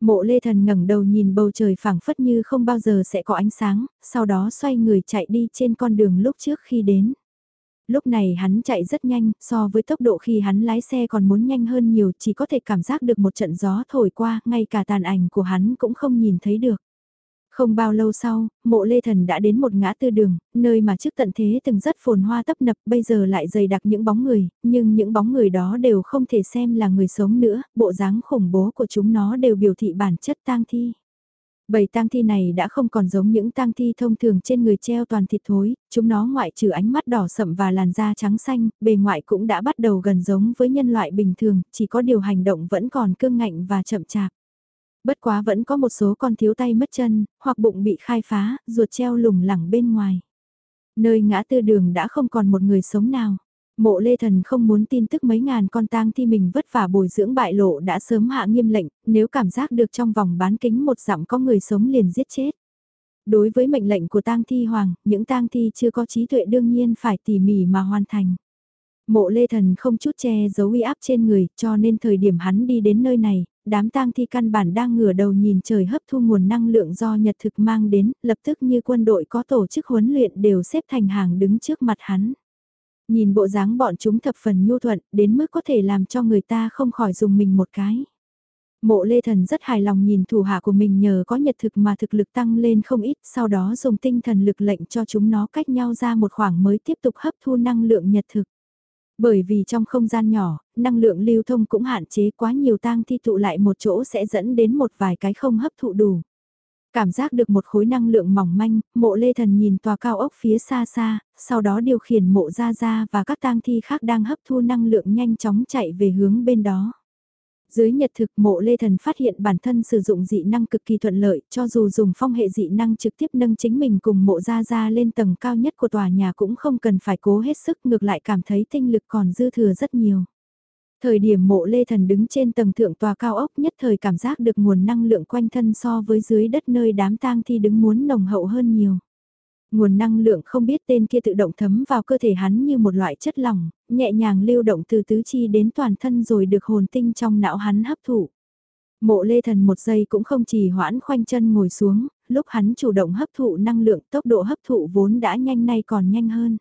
Mộ lê thần ngẩng đầu nhìn bầu trời phẳng phất như không bao giờ sẽ có ánh sáng, sau đó xoay người chạy đi trên con đường lúc trước khi đến. Lúc này hắn chạy rất nhanh, so với tốc độ khi hắn lái xe còn muốn nhanh hơn nhiều, chỉ có thể cảm giác được một trận gió thổi qua, ngay cả tàn ảnh của hắn cũng không nhìn thấy được. Không bao lâu sau, mộ lê thần đã đến một ngã tư đường, nơi mà trước tận thế từng rất phồn hoa tấp nập bây giờ lại dày đặc những bóng người, nhưng những bóng người đó đều không thể xem là người sống nữa, bộ dáng khủng bố của chúng nó đều biểu thị bản chất tang thi. Bầy tang thi này đã không còn giống những tang thi thông thường trên người treo toàn thịt thối, chúng nó ngoại trừ ánh mắt đỏ sậm và làn da trắng xanh, bề ngoại cũng đã bắt đầu gần giống với nhân loại bình thường, chỉ có điều hành động vẫn còn cương ngạnh và chậm chạp. Bất quá vẫn có một số con thiếu tay mất chân, hoặc bụng bị khai phá, ruột treo lủng lẳng bên ngoài. Nơi ngã tư đường đã không còn một người sống nào. Mộ Lê Thần không muốn tin tức mấy ngàn con tang thi mình vất vả bồi dưỡng bại lộ đã sớm hạ nghiêm lệnh, nếu cảm giác được trong vòng bán kính một dặm có người sống liền giết chết. Đối với mệnh lệnh của tang thi hoàng, những tang thi chưa có trí tuệ đương nhiên phải tỉ mỉ mà hoàn thành. Mộ Lê Thần không chút che giấu uy áp trên người, cho nên thời điểm hắn đi đến nơi này, đám tang thi căn bản đang ngửa đầu nhìn trời hấp thu nguồn năng lượng do nhật thực mang đến, lập tức như quân đội có tổ chức huấn luyện đều xếp thành hàng đứng trước mặt hắn. Nhìn bộ dáng bọn chúng thập phần nhu thuận, đến mức có thể làm cho người ta không khỏi dùng mình một cái. Mộ Lê Thần rất hài lòng nhìn thủ hạ của mình nhờ có nhật thực mà thực lực tăng lên không ít, sau đó dùng tinh thần lực lệnh cho chúng nó cách nhau ra một khoảng mới tiếp tục hấp thu năng lượng nhật thực. Bởi vì trong không gian nhỏ, năng lượng lưu thông cũng hạn chế quá nhiều tang thi tụ lại một chỗ sẽ dẫn đến một vài cái không hấp thụ đủ. Cảm giác được một khối năng lượng mỏng manh, mộ lê thần nhìn tòa cao ốc phía xa xa, sau đó điều khiển mộ ra ra và các tang thi khác đang hấp thu năng lượng nhanh chóng chạy về hướng bên đó. Dưới nhật thực mộ Lê Thần phát hiện bản thân sử dụng dị năng cực kỳ thuận lợi, cho dù dùng phong hệ dị năng trực tiếp nâng chính mình cùng mộ ra ra lên tầng cao nhất của tòa nhà cũng không cần phải cố hết sức ngược lại cảm thấy tinh lực còn dư thừa rất nhiều. Thời điểm mộ Lê Thần đứng trên tầng thượng tòa cao ốc nhất thời cảm giác được nguồn năng lượng quanh thân so với dưới đất nơi đám tang thi đứng muốn nồng hậu hơn nhiều. Nguồn năng lượng không biết tên kia tự động thấm vào cơ thể hắn như một loại chất lỏng, nhẹ nhàng lưu động từ tứ chi đến toàn thân rồi được hồn tinh trong não hắn hấp thụ. Mộ lê thần một giây cũng không chỉ hoãn khoanh chân ngồi xuống, lúc hắn chủ động hấp thụ năng lượng tốc độ hấp thụ vốn đã nhanh nay còn nhanh hơn.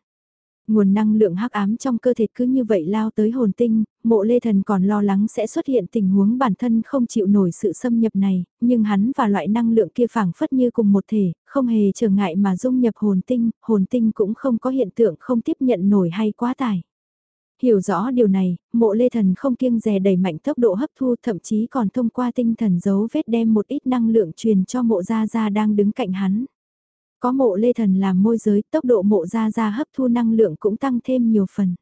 Nguồn năng lượng hắc ám trong cơ thể cứ như vậy lao tới hồn tinh, mộ lê thần còn lo lắng sẽ xuất hiện tình huống bản thân không chịu nổi sự xâm nhập này, nhưng hắn và loại năng lượng kia phảng phất như cùng một thể, không hề trở ngại mà dung nhập hồn tinh, hồn tinh cũng không có hiện tượng không tiếp nhận nổi hay quá tải. Hiểu rõ điều này, mộ lê thần không kiêng dè đẩy mạnh tốc độ hấp thu thậm chí còn thông qua tinh thần dấu vết đem một ít năng lượng truyền cho mộ gia gia đang đứng cạnh hắn. Có mộ lê thần làm môi giới, tốc độ mộ ra ra hấp thu năng lượng cũng tăng thêm nhiều phần.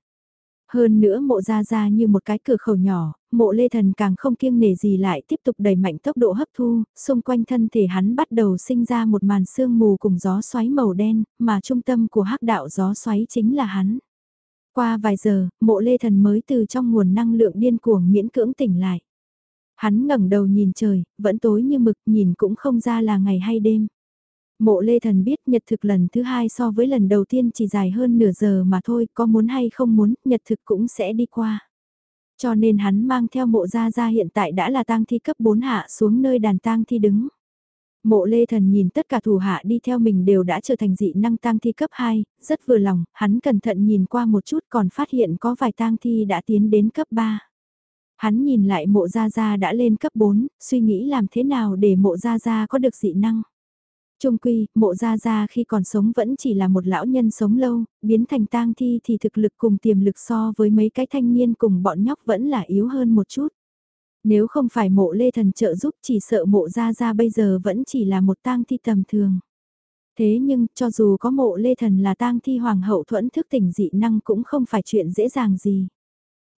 Hơn nữa mộ ra ra như một cái cửa khẩu nhỏ, mộ lê thần càng không kiêng nể gì lại tiếp tục đẩy mạnh tốc độ hấp thu, xung quanh thân thể hắn bắt đầu sinh ra một màn sương mù cùng gió xoáy màu đen, mà trung tâm của hắc đạo gió xoáy chính là hắn. Qua vài giờ, mộ lê thần mới từ trong nguồn năng lượng điên cuồng miễn cưỡng tỉnh lại. Hắn ngẩng đầu nhìn trời, vẫn tối như mực nhìn cũng không ra là ngày hay đêm. Mộ Lê Thần biết nhật thực lần thứ hai so với lần đầu tiên chỉ dài hơn nửa giờ mà thôi, có muốn hay không muốn, nhật thực cũng sẽ đi qua. Cho nên hắn mang theo mộ gia gia hiện tại đã là tang thi cấp 4 hạ xuống nơi đàn tang thi đứng. Mộ Lê Thần nhìn tất cả thủ hạ đi theo mình đều đã trở thành dị năng tang thi cấp 2, rất vừa lòng, hắn cẩn thận nhìn qua một chút còn phát hiện có vài tang thi đã tiến đến cấp 3. Hắn nhìn lại mộ gia gia đã lên cấp 4, suy nghĩ làm thế nào để mộ gia gia có được dị năng. Trung quy, mộ gia gia khi còn sống vẫn chỉ là một lão nhân sống lâu, biến thành tang thi thì thực lực cùng tiềm lực so với mấy cái thanh niên cùng bọn nhóc vẫn là yếu hơn một chút. Nếu không phải mộ lê thần trợ giúp chỉ sợ mộ gia gia bây giờ vẫn chỉ là một tang thi tầm thường. Thế nhưng, cho dù có mộ lê thần là tang thi hoàng hậu thuẫn thức tỉnh dị năng cũng không phải chuyện dễ dàng gì.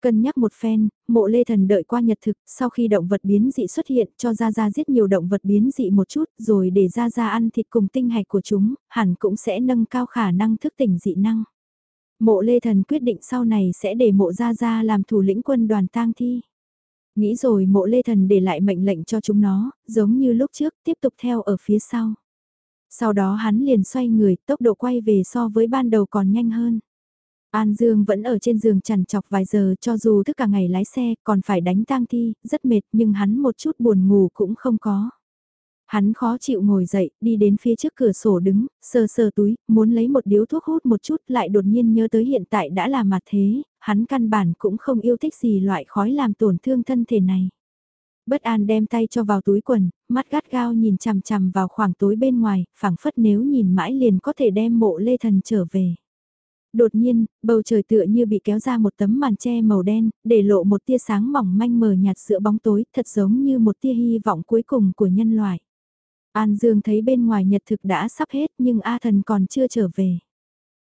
Cân nhắc một phen, mộ lê thần đợi qua nhật thực, sau khi động vật biến dị xuất hiện cho gia gia giết nhiều động vật biến dị một chút rồi để gia gia ăn thịt cùng tinh hạch của chúng, hẳn cũng sẽ nâng cao khả năng thức tỉnh dị năng. Mộ Lê Thần quyết định sau này sẽ để mộ Gia Gia làm thủ lĩnh quân đoàn tang thi. Nghĩ rồi mộ Lê Thần để lại mệnh lệnh cho chúng nó, giống như lúc trước, tiếp tục theo ở phía sau. Sau đó hắn liền xoay người, tốc độ quay về so với ban đầu còn nhanh hơn. An Dương vẫn ở trên giường chằn chọc vài giờ cho dù thức cả ngày lái xe còn phải đánh tang thi, rất mệt nhưng hắn một chút buồn ngủ cũng không có. Hắn khó chịu ngồi dậy, đi đến phía trước cửa sổ đứng, sờ sờ túi, muốn lấy một điếu thuốc hút một chút lại đột nhiên nhớ tới hiện tại đã là mặt thế, hắn căn bản cũng không yêu thích gì loại khói làm tổn thương thân thể này. Bất an đem tay cho vào túi quần, mắt gắt gao nhìn chằm chằm vào khoảng tối bên ngoài, phảng phất nếu nhìn mãi liền có thể đem mộ lê thần trở về. Đột nhiên, bầu trời tựa như bị kéo ra một tấm màn che màu đen, để lộ một tia sáng mỏng manh mờ nhạt giữa bóng tối, thật giống như một tia hy vọng cuối cùng của nhân loại. An Dương thấy bên ngoài nhật thực đã sắp hết nhưng A thần còn chưa trở về.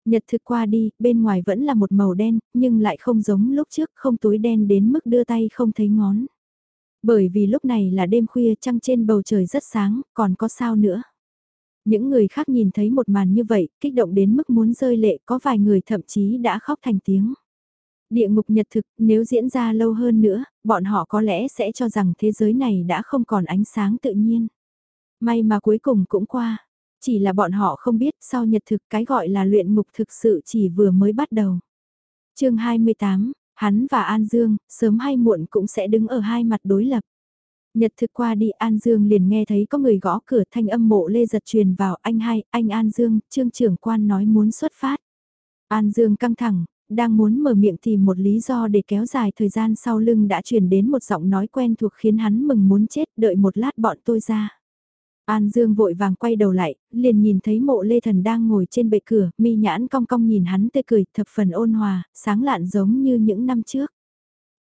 Nhật thực qua đi, bên ngoài vẫn là một màu đen, nhưng lại không giống lúc trước, không tối đen đến mức đưa tay không thấy ngón. Bởi vì lúc này là đêm khuya trăng trên bầu trời rất sáng, còn có sao nữa. Những người khác nhìn thấy một màn như vậy, kích động đến mức muốn rơi lệ, có vài người thậm chí đã khóc thành tiếng. Địa ngục nhật thực, nếu diễn ra lâu hơn nữa, bọn họ có lẽ sẽ cho rằng thế giới này đã không còn ánh sáng tự nhiên. May mà cuối cùng cũng qua. Chỉ là bọn họ không biết sau nhật thực cái gọi là luyện ngục thực sự chỉ vừa mới bắt đầu. chương 28, hắn và An Dương, sớm hay muộn cũng sẽ đứng ở hai mặt đối lập. Nhật thực qua đi An Dương liền nghe thấy có người gõ cửa thanh âm mộ lê giật truyền vào anh hai, anh An Dương, trương trưởng quan nói muốn xuất phát. An Dương căng thẳng, đang muốn mở miệng tìm một lý do để kéo dài thời gian sau lưng đã truyền đến một giọng nói quen thuộc khiến hắn mừng muốn chết đợi một lát bọn tôi ra. An Dương vội vàng quay đầu lại, liền nhìn thấy mộ lê thần đang ngồi trên bệ cửa, mi nhãn cong cong nhìn hắn tươi cười, thập phần ôn hòa, sáng lạn giống như những năm trước.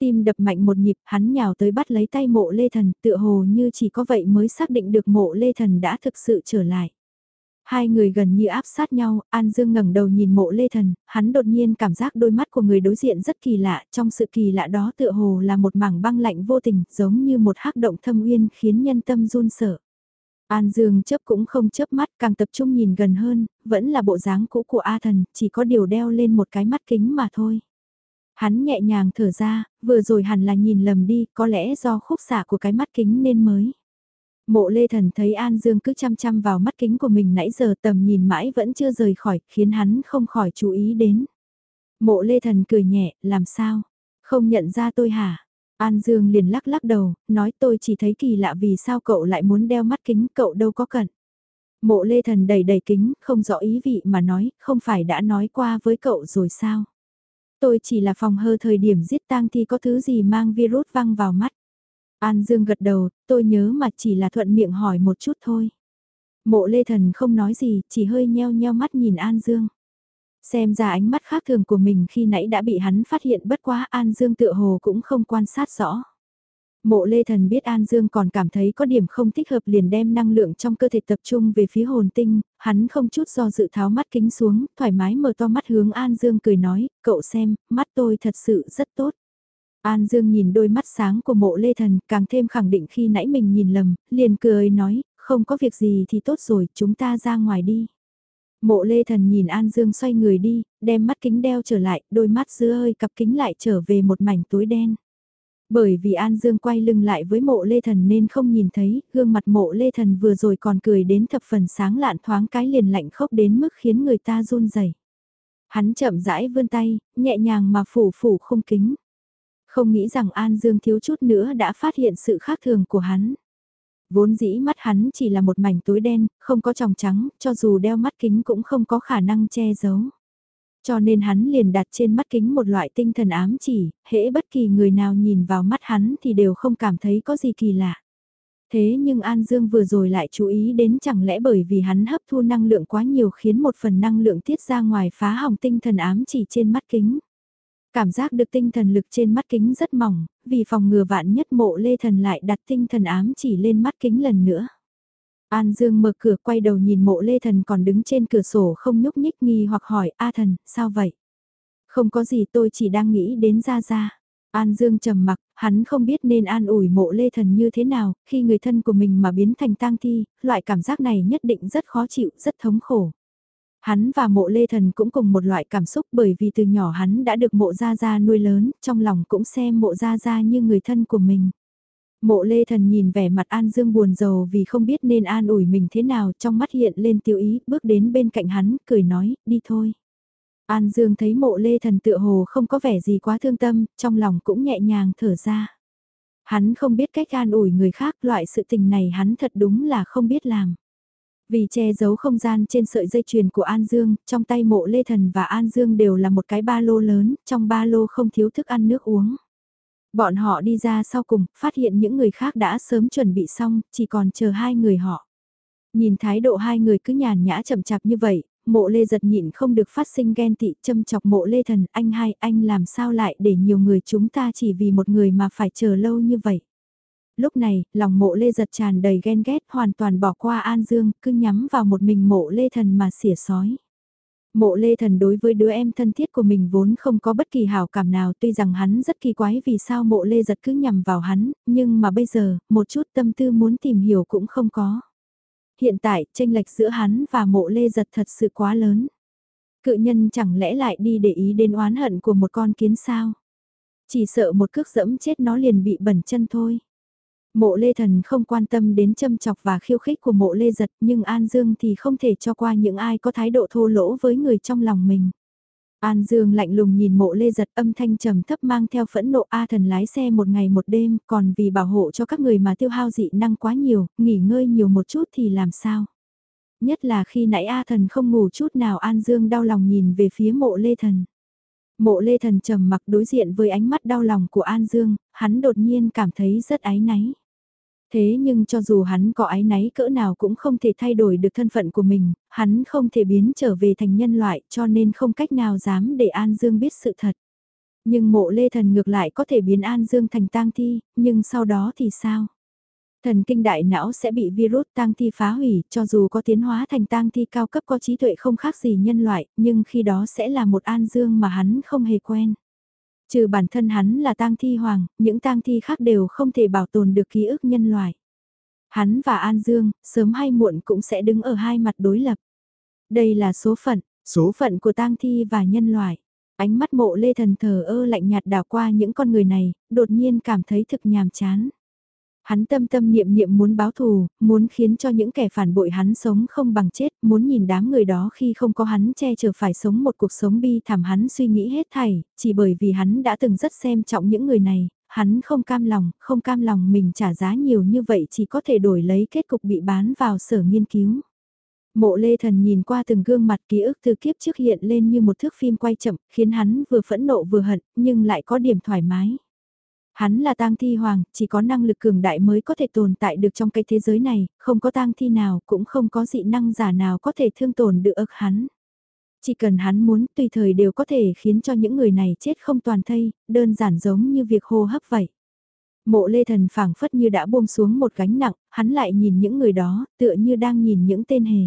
Tim đập mạnh một nhịp, hắn nhào tới bắt lấy tay mộ lê thần, tựa hồ như chỉ có vậy mới xác định được mộ lê thần đã thực sự trở lại. Hai người gần như áp sát nhau, An Dương ngẩng đầu nhìn mộ lê thần, hắn đột nhiên cảm giác đôi mắt của người đối diện rất kỳ lạ, trong sự kỳ lạ đó tựa hồ là một mảng băng lạnh vô tình, giống như một hắc động thâm uyên khiến nhân tâm run sợ. An Dương chớp cũng không chớp mắt càng tập trung nhìn gần hơn, vẫn là bộ dáng cũ của A thần, chỉ có điều đeo lên một cái mắt kính mà thôi. Hắn nhẹ nhàng thở ra, vừa rồi hẳn là nhìn lầm đi, có lẽ do khúc xạ của cái mắt kính nên mới. Mộ lê thần thấy An Dương cứ chăm chăm vào mắt kính của mình nãy giờ tầm nhìn mãi vẫn chưa rời khỏi, khiến hắn không khỏi chú ý đến. Mộ lê thần cười nhẹ, làm sao? Không nhận ra tôi hả? An Dương liền lắc lắc đầu, nói tôi chỉ thấy kỳ lạ vì sao cậu lại muốn đeo mắt kính, cậu đâu có cận. Mộ lê thần đầy đầy kính, không rõ ý vị mà nói, không phải đã nói qua với cậu rồi sao? Tôi chỉ là phòng hơ thời điểm giết tang thì có thứ gì mang virus văng vào mắt. An Dương gật đầu, tôi nhớ mà chỉ là thuận miệng hỏi một chút thôi. Mộ lê thần không nói gì, chỉ hơi nheo nheo mắt nhìn An Dương. Xem ra ánh mắt khác thường của mình khi nãy đã bị hắn phát hiện bất quá An Dương tựa hồ cũng không quan sát rõ. Mộ Lê Thần biết An Dương còn cảm thấy có điểm không thích hợp liền đem năng lượng trong cơ thể tập trung về phía hồn tinh, hắn không chút do dự tháo mắt kính xuống, thoải mái mở to mắt hướng An Dương cười nói, cậu xem, mắt tôi thật sự rất tốt. An Dương nhìn đôi mắt sáng của mộ Lê Thần càng thêm khẳng định khi nãy mình nhìn lầm, liền cười nói, không có việc gì thì tốt rồi, chúng ta ra ngoài đi. Mộ lê thần nhìn An Dương xoay người đi, đem mắt kính đeo trở lại, đôi mắt dưa hơi cặp kính lại trở về một mảnh tối đen. Bởi vì An Dương quay lưng lại với mộ lê thần nên không nhìn thấy, gương mặt mộ lê thần vừa rồi còn cười đến thập phần sáng lạn thoáng cái liền lạnh khốc đến mức khiến người ta run rẩy. Hắn chậm rãi vươn tay, nhẹ nhàng mà phủ phủ không kính. Không nghĩ rằng An Dương thiếu chút nữa đã phát hiện sự khác thường của hắn. Vốn dĩ mắt hắn chỉ là một mảnh tối đen, không có tròng trắng, cho dù đeo mắt kính cũng không có khả năng che giấu. Cho nên hắn liền đặt trên mắt kính một loại tinh thần ám chỉ, hễ bất kỳ người nào nhìn vào mắt hắn thì đều không cảm thấy có gì kỳ lạ. Thế nhưng An Dương vừa rồi lại chú ý đến chẳng lẽ bởi vì hắn hấp thu năng lượng quá nhiều khiến một phần năng lượng tiết ra ngoài phá hỏng tinh thần ám chỉ trên mắt kính. Cảm giác được tinh thần lực trên mắt kính rất mỏng, vì phòng ngừa vạn nhất mộ lê thần lại đặt tinh thần ám chỉ lên mắt kính lần nữa. An Dương mở cửa quay đầu nhìn mộ lê thần còn đứng trên cửa sổ không nhúc nhích nghi hoặc hỏi A thần, sao vậy? Không có gì tôi chỉ đang nghĩ đến ra ra. An Dương trầm mặc, hắn không biết nên an ủi mộ lê thần như thế nào, khi người thân của mình mà biến thành tang thi, loại cảm giác này nhất định rất khó chịu, rất thống khổ. Hắn và mộ lê thần cũng cùng một loại cảm xúc bởi vì từ nhỏ hắn đã được mộ gia gia nuôi lớn, trong lòng cũng xem mộ gia gia như người thân của mình. Mộ lê thần nhìn vẻ mặt An Dương buồn rầu vì không biết nên an ủi mình thế nào trong mắt hiện lên tiêu ý, bước đến bên cạnh hắn, cười nói, đi thôi. An Dương thấy mộ lê thần tựa hồ không có vẻ gì quá thương tâm, trong lòng cũng nhẹ nhàng thở ra. Hắn không biết cách an ủi người khác, loại sự tình này hắn thật đúng là không biết làm. Vì che giấu không gian trên sợi dây chuyền của An Dương, trong tay mộ Lê Thần và An Dương đều là một cái ba lô lớn, trong ba lô không thiếu thức ăn nước uống. Bọn họ đi ra sau cùng, phát hiện những người khác đã sớm chuẩn bị xong, chỉ còn chờ hai người họ. Nhìn thái độ hai người cứ nhàn nhã chậm chạp như vậy, mộ lê giật nhịn không được phát sinh ghen tị châm chọc mộ lê thần anh hai anh làm sao lại để nhiều người chúng ta chỉ vì một người mà phải chờ lâu như vậy. Lúc này, lòng mộ lê giật tràn đầy ghen ghét hoàn toàn bỏ qua An Dương, cứ nhắm vào một mình mộ lê thần mà xỉa sói. Mộ lê thần đối với đứa em thân thiết của mình vốn không có bất kỳ hảo cảm nào tuy rằng hắn rất kỳ quái vì sao mộ lê giật cứ nhằm vào hắn, nhưng mà bây giờ, một chút tâm tư muốn tìm hiểu cũng không có. Hiện tại, tranh lệch giữa hắn và mộ lê giật thật sự quá lớn. Cự nhân chẳng lẽ lại đi để ý đến oán hận của một con kiến sao? Chỉ sợ một cước dẫm chết nó liền bị bẩn chân thôi. Mộ Lê Thần không quan tâm đến châm chọc và khiêu khích của mộ Lê Giật nhưng An Dương thì không thể cho qua những ai có thái độ thô lỗ với người trong lòng mình. An Dương lạnh lùng nhìn mộ Lê Giật âm thanh trầm thấp mang theo phẫn nộ A thần lái xe một ngày một đêm còn vì bảo hộ cho các người mà tiêu hao dị năng quá nhiều, nghỉ ngơi nhiều một chút thì làm sao? Nhất là khi nãy A thần không ngủ chút nào An Dương đau lòng nhìn về phía mộ Lê Thần. Mộ Lê Thần trầm mặc đối diện với ánh mắt đau lòng của An Dương, hắn đột nhiên cảm thấy rất áy náy. Thế nhưng cho dù hắn có ái náy cỡ nào cũng không thể thay đổi được thân phận của mình, hắn không thể biến trở về thành nhân loại cho nên không cách nào dám để An Dương biết sự thật. Nhưng mộ lê thần ngược lại có thể biến An Dương thành tang thi, nhưng sau đó thì sao? Thần kinh đại não sẽ bị virus tang thi phá hủy, cho dù có tiến hóa thành tang thi cao cấp có trí tuệ không khác gì nhân loại, nhưng khi đó sẽ là một An Dương mà hắn không hề quen. Trừ bản thân hắn là tang thi hoàng, những tang thi khác đều không thể bảo tồn được ký ức nhân loại. Hắn và An Dương, sớm hay muộn cũng sẽ đứng ở hai mặt đối lập. Đây là số phận, số phận của tang thi và nhân loại. Ánh mắt mộ lê thần thờ ơ lạnh nhạt đảo qua những con người này, đột nhiên cảm thấy thực nhàm chán. Hắn tâm tâm niệm niệm muốn báo thù, muốn khiến cho những kẻ phản bội hắn sống không bằng chết, muốn nhìn đám người đó khi không có hắn che chở phải sống một cuộc sống bi thảm hắn suy nghĩ hết thảy, chỉ bởi vì hắn đã từng rất xem trọng những người này, hắn không cam lòng, không cam lòng mình trả giá nhiều như vậy chỉ có thể đổi lấy kết cục bị bán vào sở nghiên cứu. Mộ lê thần nhìn qua từng gương mặt ký ức từ kiếp trước hiện lên như một thước phim quay chậm, khiến hắn vừa phẫn nộ vừa hận, nhưng lại có điểm thoải mái. Hắn là tang thi hoàng, chỉ có năng lực cường đại mới có thể tồn tại được trong cái thế giới này, không có tang thi nào cũng không có dị năng giả nào có thể thương tổn được ức hắn. Chỉ cần hắn muốn tùy thời đều có thể khiến cho những người này chết không toàn thây, đơn giản giống như việc hô hấp vậy. Mộ lê thần phảng phất như đã buông xuống một gánh nặng, hắn lại nhìn những người đó, tựa như đang nhìn những tên hề.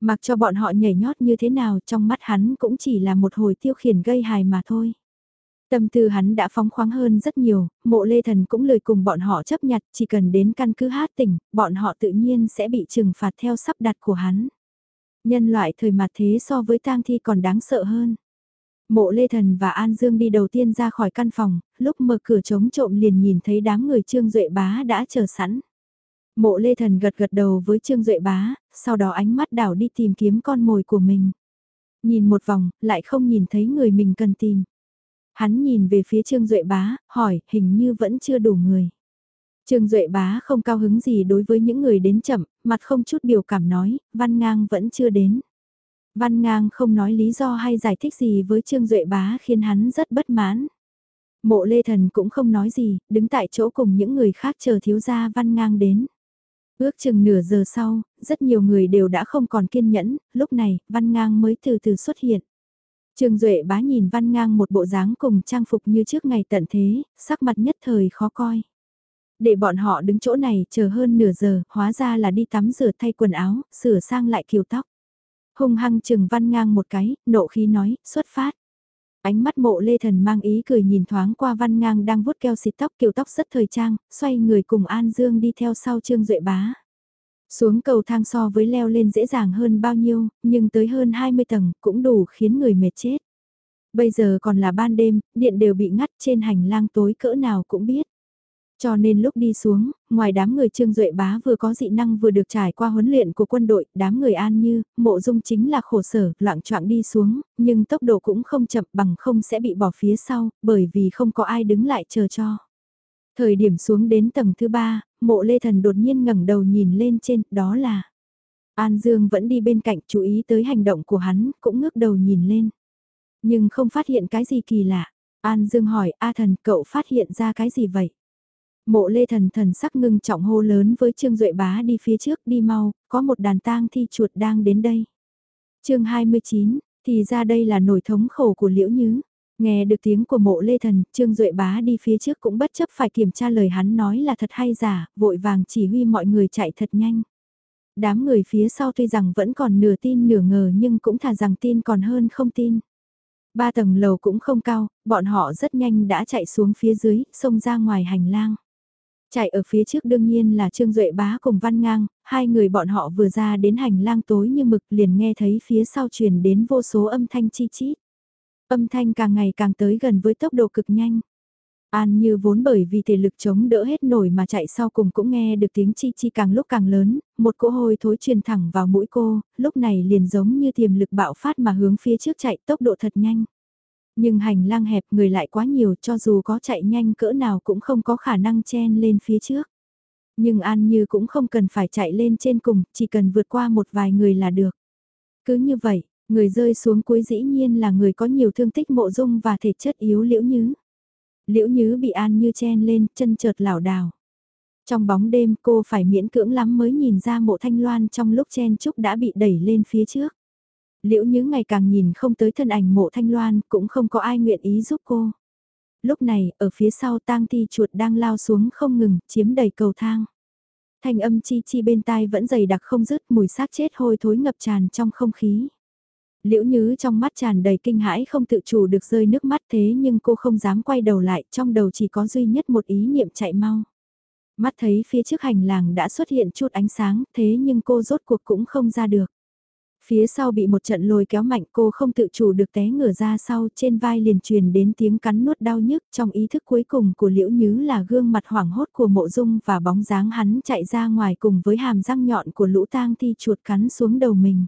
Mặc cho bọn họ nhảy nhót như thế nào trong mắt hắn cũng chỉ là một hồi tiêu khiển gây hài mà thôi. Tâm tư hắn đã phóng khoáng hơn rất nhiều, mộ lê thần cũng lời cùng bọn họ chấp nhặt, chỉ cần đến căn cứ hát tỉnh, bọn họ tự nhiên sẽ bị trừng phạt theo sắp đặt của hắn. Nhân loại thời mặt thế so với tang thi còn đáng sợ hơn. Mộ Lê Thần và An Dương đi đầu tiên ra khỏi căn phòng, lúc mở cửa trống trộm liền nhìn thấy đám người Trương Duệ Bá đã chờ sẵn. Mộ Lê Thần gật gật đầu với Trương Duệ Bá, sau đó ánh mắt đảo đi tìm kiếm con mồi của mình. Nhìn một vòng, lại không nhìn thấy người mình cần tìm. Hắn nhìn về phía Trương Duệ Bá, hỏi, hình như vẫn chưa đủ người. Trương Duệ Bá không cao hứng gì đối với những người đến chậm, mặt không chút biểu cảm nói, Văn Ngang vẫn chưa đến. Văn Ngang không nói lý do hay giải thích gì với Trương Duệ Bá khiến hắn rất bất mãn. Mộ Lê Thần cũng không nói gì, đứng tại chỗ cùng những người khác chờ thiếu gia Văn Ngang đến. Ước chừng nửa giờ sau, rất nhiều người đều đã không còn kiên nhẫn, lúc này, Văn Ngang mới từ từ xuất hiện. Trương Duệ bá nhìn văn ngang một bộ dáng cùng trang phục như trước ngày tận thế, sắc mặt nhất thời khó coi. Để bọn họ đứng chỗ này chờ hơn nửa giờ, hóa ra là đi tắm rửa thay quần áo, sửa sang lại kiều tóc. Hung hăng chừng văn ngang một cái, nộ khí nói, xuất phát. Ánh mắt mộ lê thần mang ý cười nhìn thoáng qua văn ngang đang vuốt keo xịt tóc kiều tóc rất thời trang, xoay người cùng An Dương đi theo sau Trương Duệ bá. Xuống cầu thang so với leo lên dễ dàng hơn bao nhiêu, nhưng tới hơn 20 tầng cũng đủ khiến người mệt chết. Bây giờ còn là ban đêm, điện đều bị ngắt trên hành lang tối cỡ nào cũng biết. Cho nên lúc đi xuống, ngoài đám người Trương Duệ Bá vừa có dị năng vừa được trải qua huấn luyện của quân đội, đám người an như, mộ dung chính là khổ sở, loạn choạng đi xuống, nhưng tốc độ cũng không chậm bằng không sẽ bị bỏ phía sau, bởi vì không có ai đứng lại chờ cho. Thời điểm xuống đến tầng thứ ba, mộ lê thần đột nhiên ngẩng đầu nhìn lên trên, đó là... An Dương vẫn đi bên cạnh chú ý tới hành động của hắn, cũng ngước đầu nhìn lên. Nhưng không phát hiện cái gì kỳ lạ. An Dương hỏi, A thần, cậu phát hiện ra cái gì vậy? Mộ lê thần thần sắc ngưng trọng hô lớn với Trương Duệ Bá đi phía trước đi mau, có một đàn tang thi chuột đang đến đây. chương 29, thì ra đây là nổi thống khổ của Liễu Nhứ. Nghe được tiếng của mộ lê thần, Trương Duệ Bá đi phía trước cũng bất chấp phải kiểm tra lời hắn nói là thật hay giả, vội vàng chỉ huy mọi người chạy thật nhanh. Đám người phía sau tuy rằng vẫn còn nửa tin nửa ngờ nhưng cũng thà rằng tin còn hơn không tin. Ba tầng lầu cũng không cao, bọn họ rất nhanh đã chạy xuống phía dưới, xông ra ngoài hành lang. Chạy ở phía trước đương nhiên là Trương Duệ Bá cùng Văn Ngang, hai người bọn họ vừa ra đến hành lang tối như mực liền nghe thấy phía sau truyền đến vô số âm thanh chi chít. Âm thanh càng ngày càng tới gần với tốc độ cực nhanh. An như vốn bởi vì thể lực chống đỡ hết nổi mà chạy sau cùng cũng nghe được tiếng chi chi càng lúc càng lớn, một cỗ hôi thối truyền thẳng vào mũi cô, lúc này liền giống như tiềm lực bạo phát mà hướng phía trước chạy tốc độ thật nhanh. Nhưng hành lang hẹp người lại quá nhiều cho dù có chạy nhanh cỡ nào cũng không có khả năng chen lên phía trước. Nhưng An Như cũng không cần phải chạy lên trên cùng, chỉ cần vượt qua một vài người là được. Cứ như vậy, người rơi xuống cuối dĩ nhiên là người có nhiều thương tích mộ dung và thể chất yếu liễu nhứ. Liễu nhứ bị An Như chen lên, chân chợt lảo đảo. Trong bóng đêm cô phải miễn cưỡng lắm mới nhìn ra mộ thanh loan trong lúc chen trúc đã bị đẩy lên phía trước. Liễu Nhứ ngày càng nhìn không tới thân ảnh mộ thanh loan, cũng không có ai nguyện ý giúp cô. Lúc này, ở phía sau tang thi chuột đang lao xuống không ngừng, chiếm đầy cầu thang. Thanh âm chi chi bên tai vẫn dày đặc không dứt mùi xác chết hôi thối ngập tràn trong không khí. Liễu Nhứ trong mắt tràn đầy kinh hãi không tự chủ được rơi nước mắt thế nhưng cô không dám quay đầu lại, trong đầu chỉ có duy nhất một ý niệm chạy mau. Mắt thấy phía trước hành lang đã xuất hiện chút ánh sáng, thế nhưng cô rốt cuộc cũng không ra được. Phía sau bị một trận lôi kéo mạnh cô không tự chủ được té ngửa ra sau trên vai liền truyền đến tiếng cắn nuốt đau nhức trong ý thức cuối cùng của liễu nhứ là gương mặt hoảng hốt của mộ dung và bóng dáng hắn chạy ra ngoài cùng với hàm răng nhọn của lũ tang thi chuột cắn xuống đầu mình.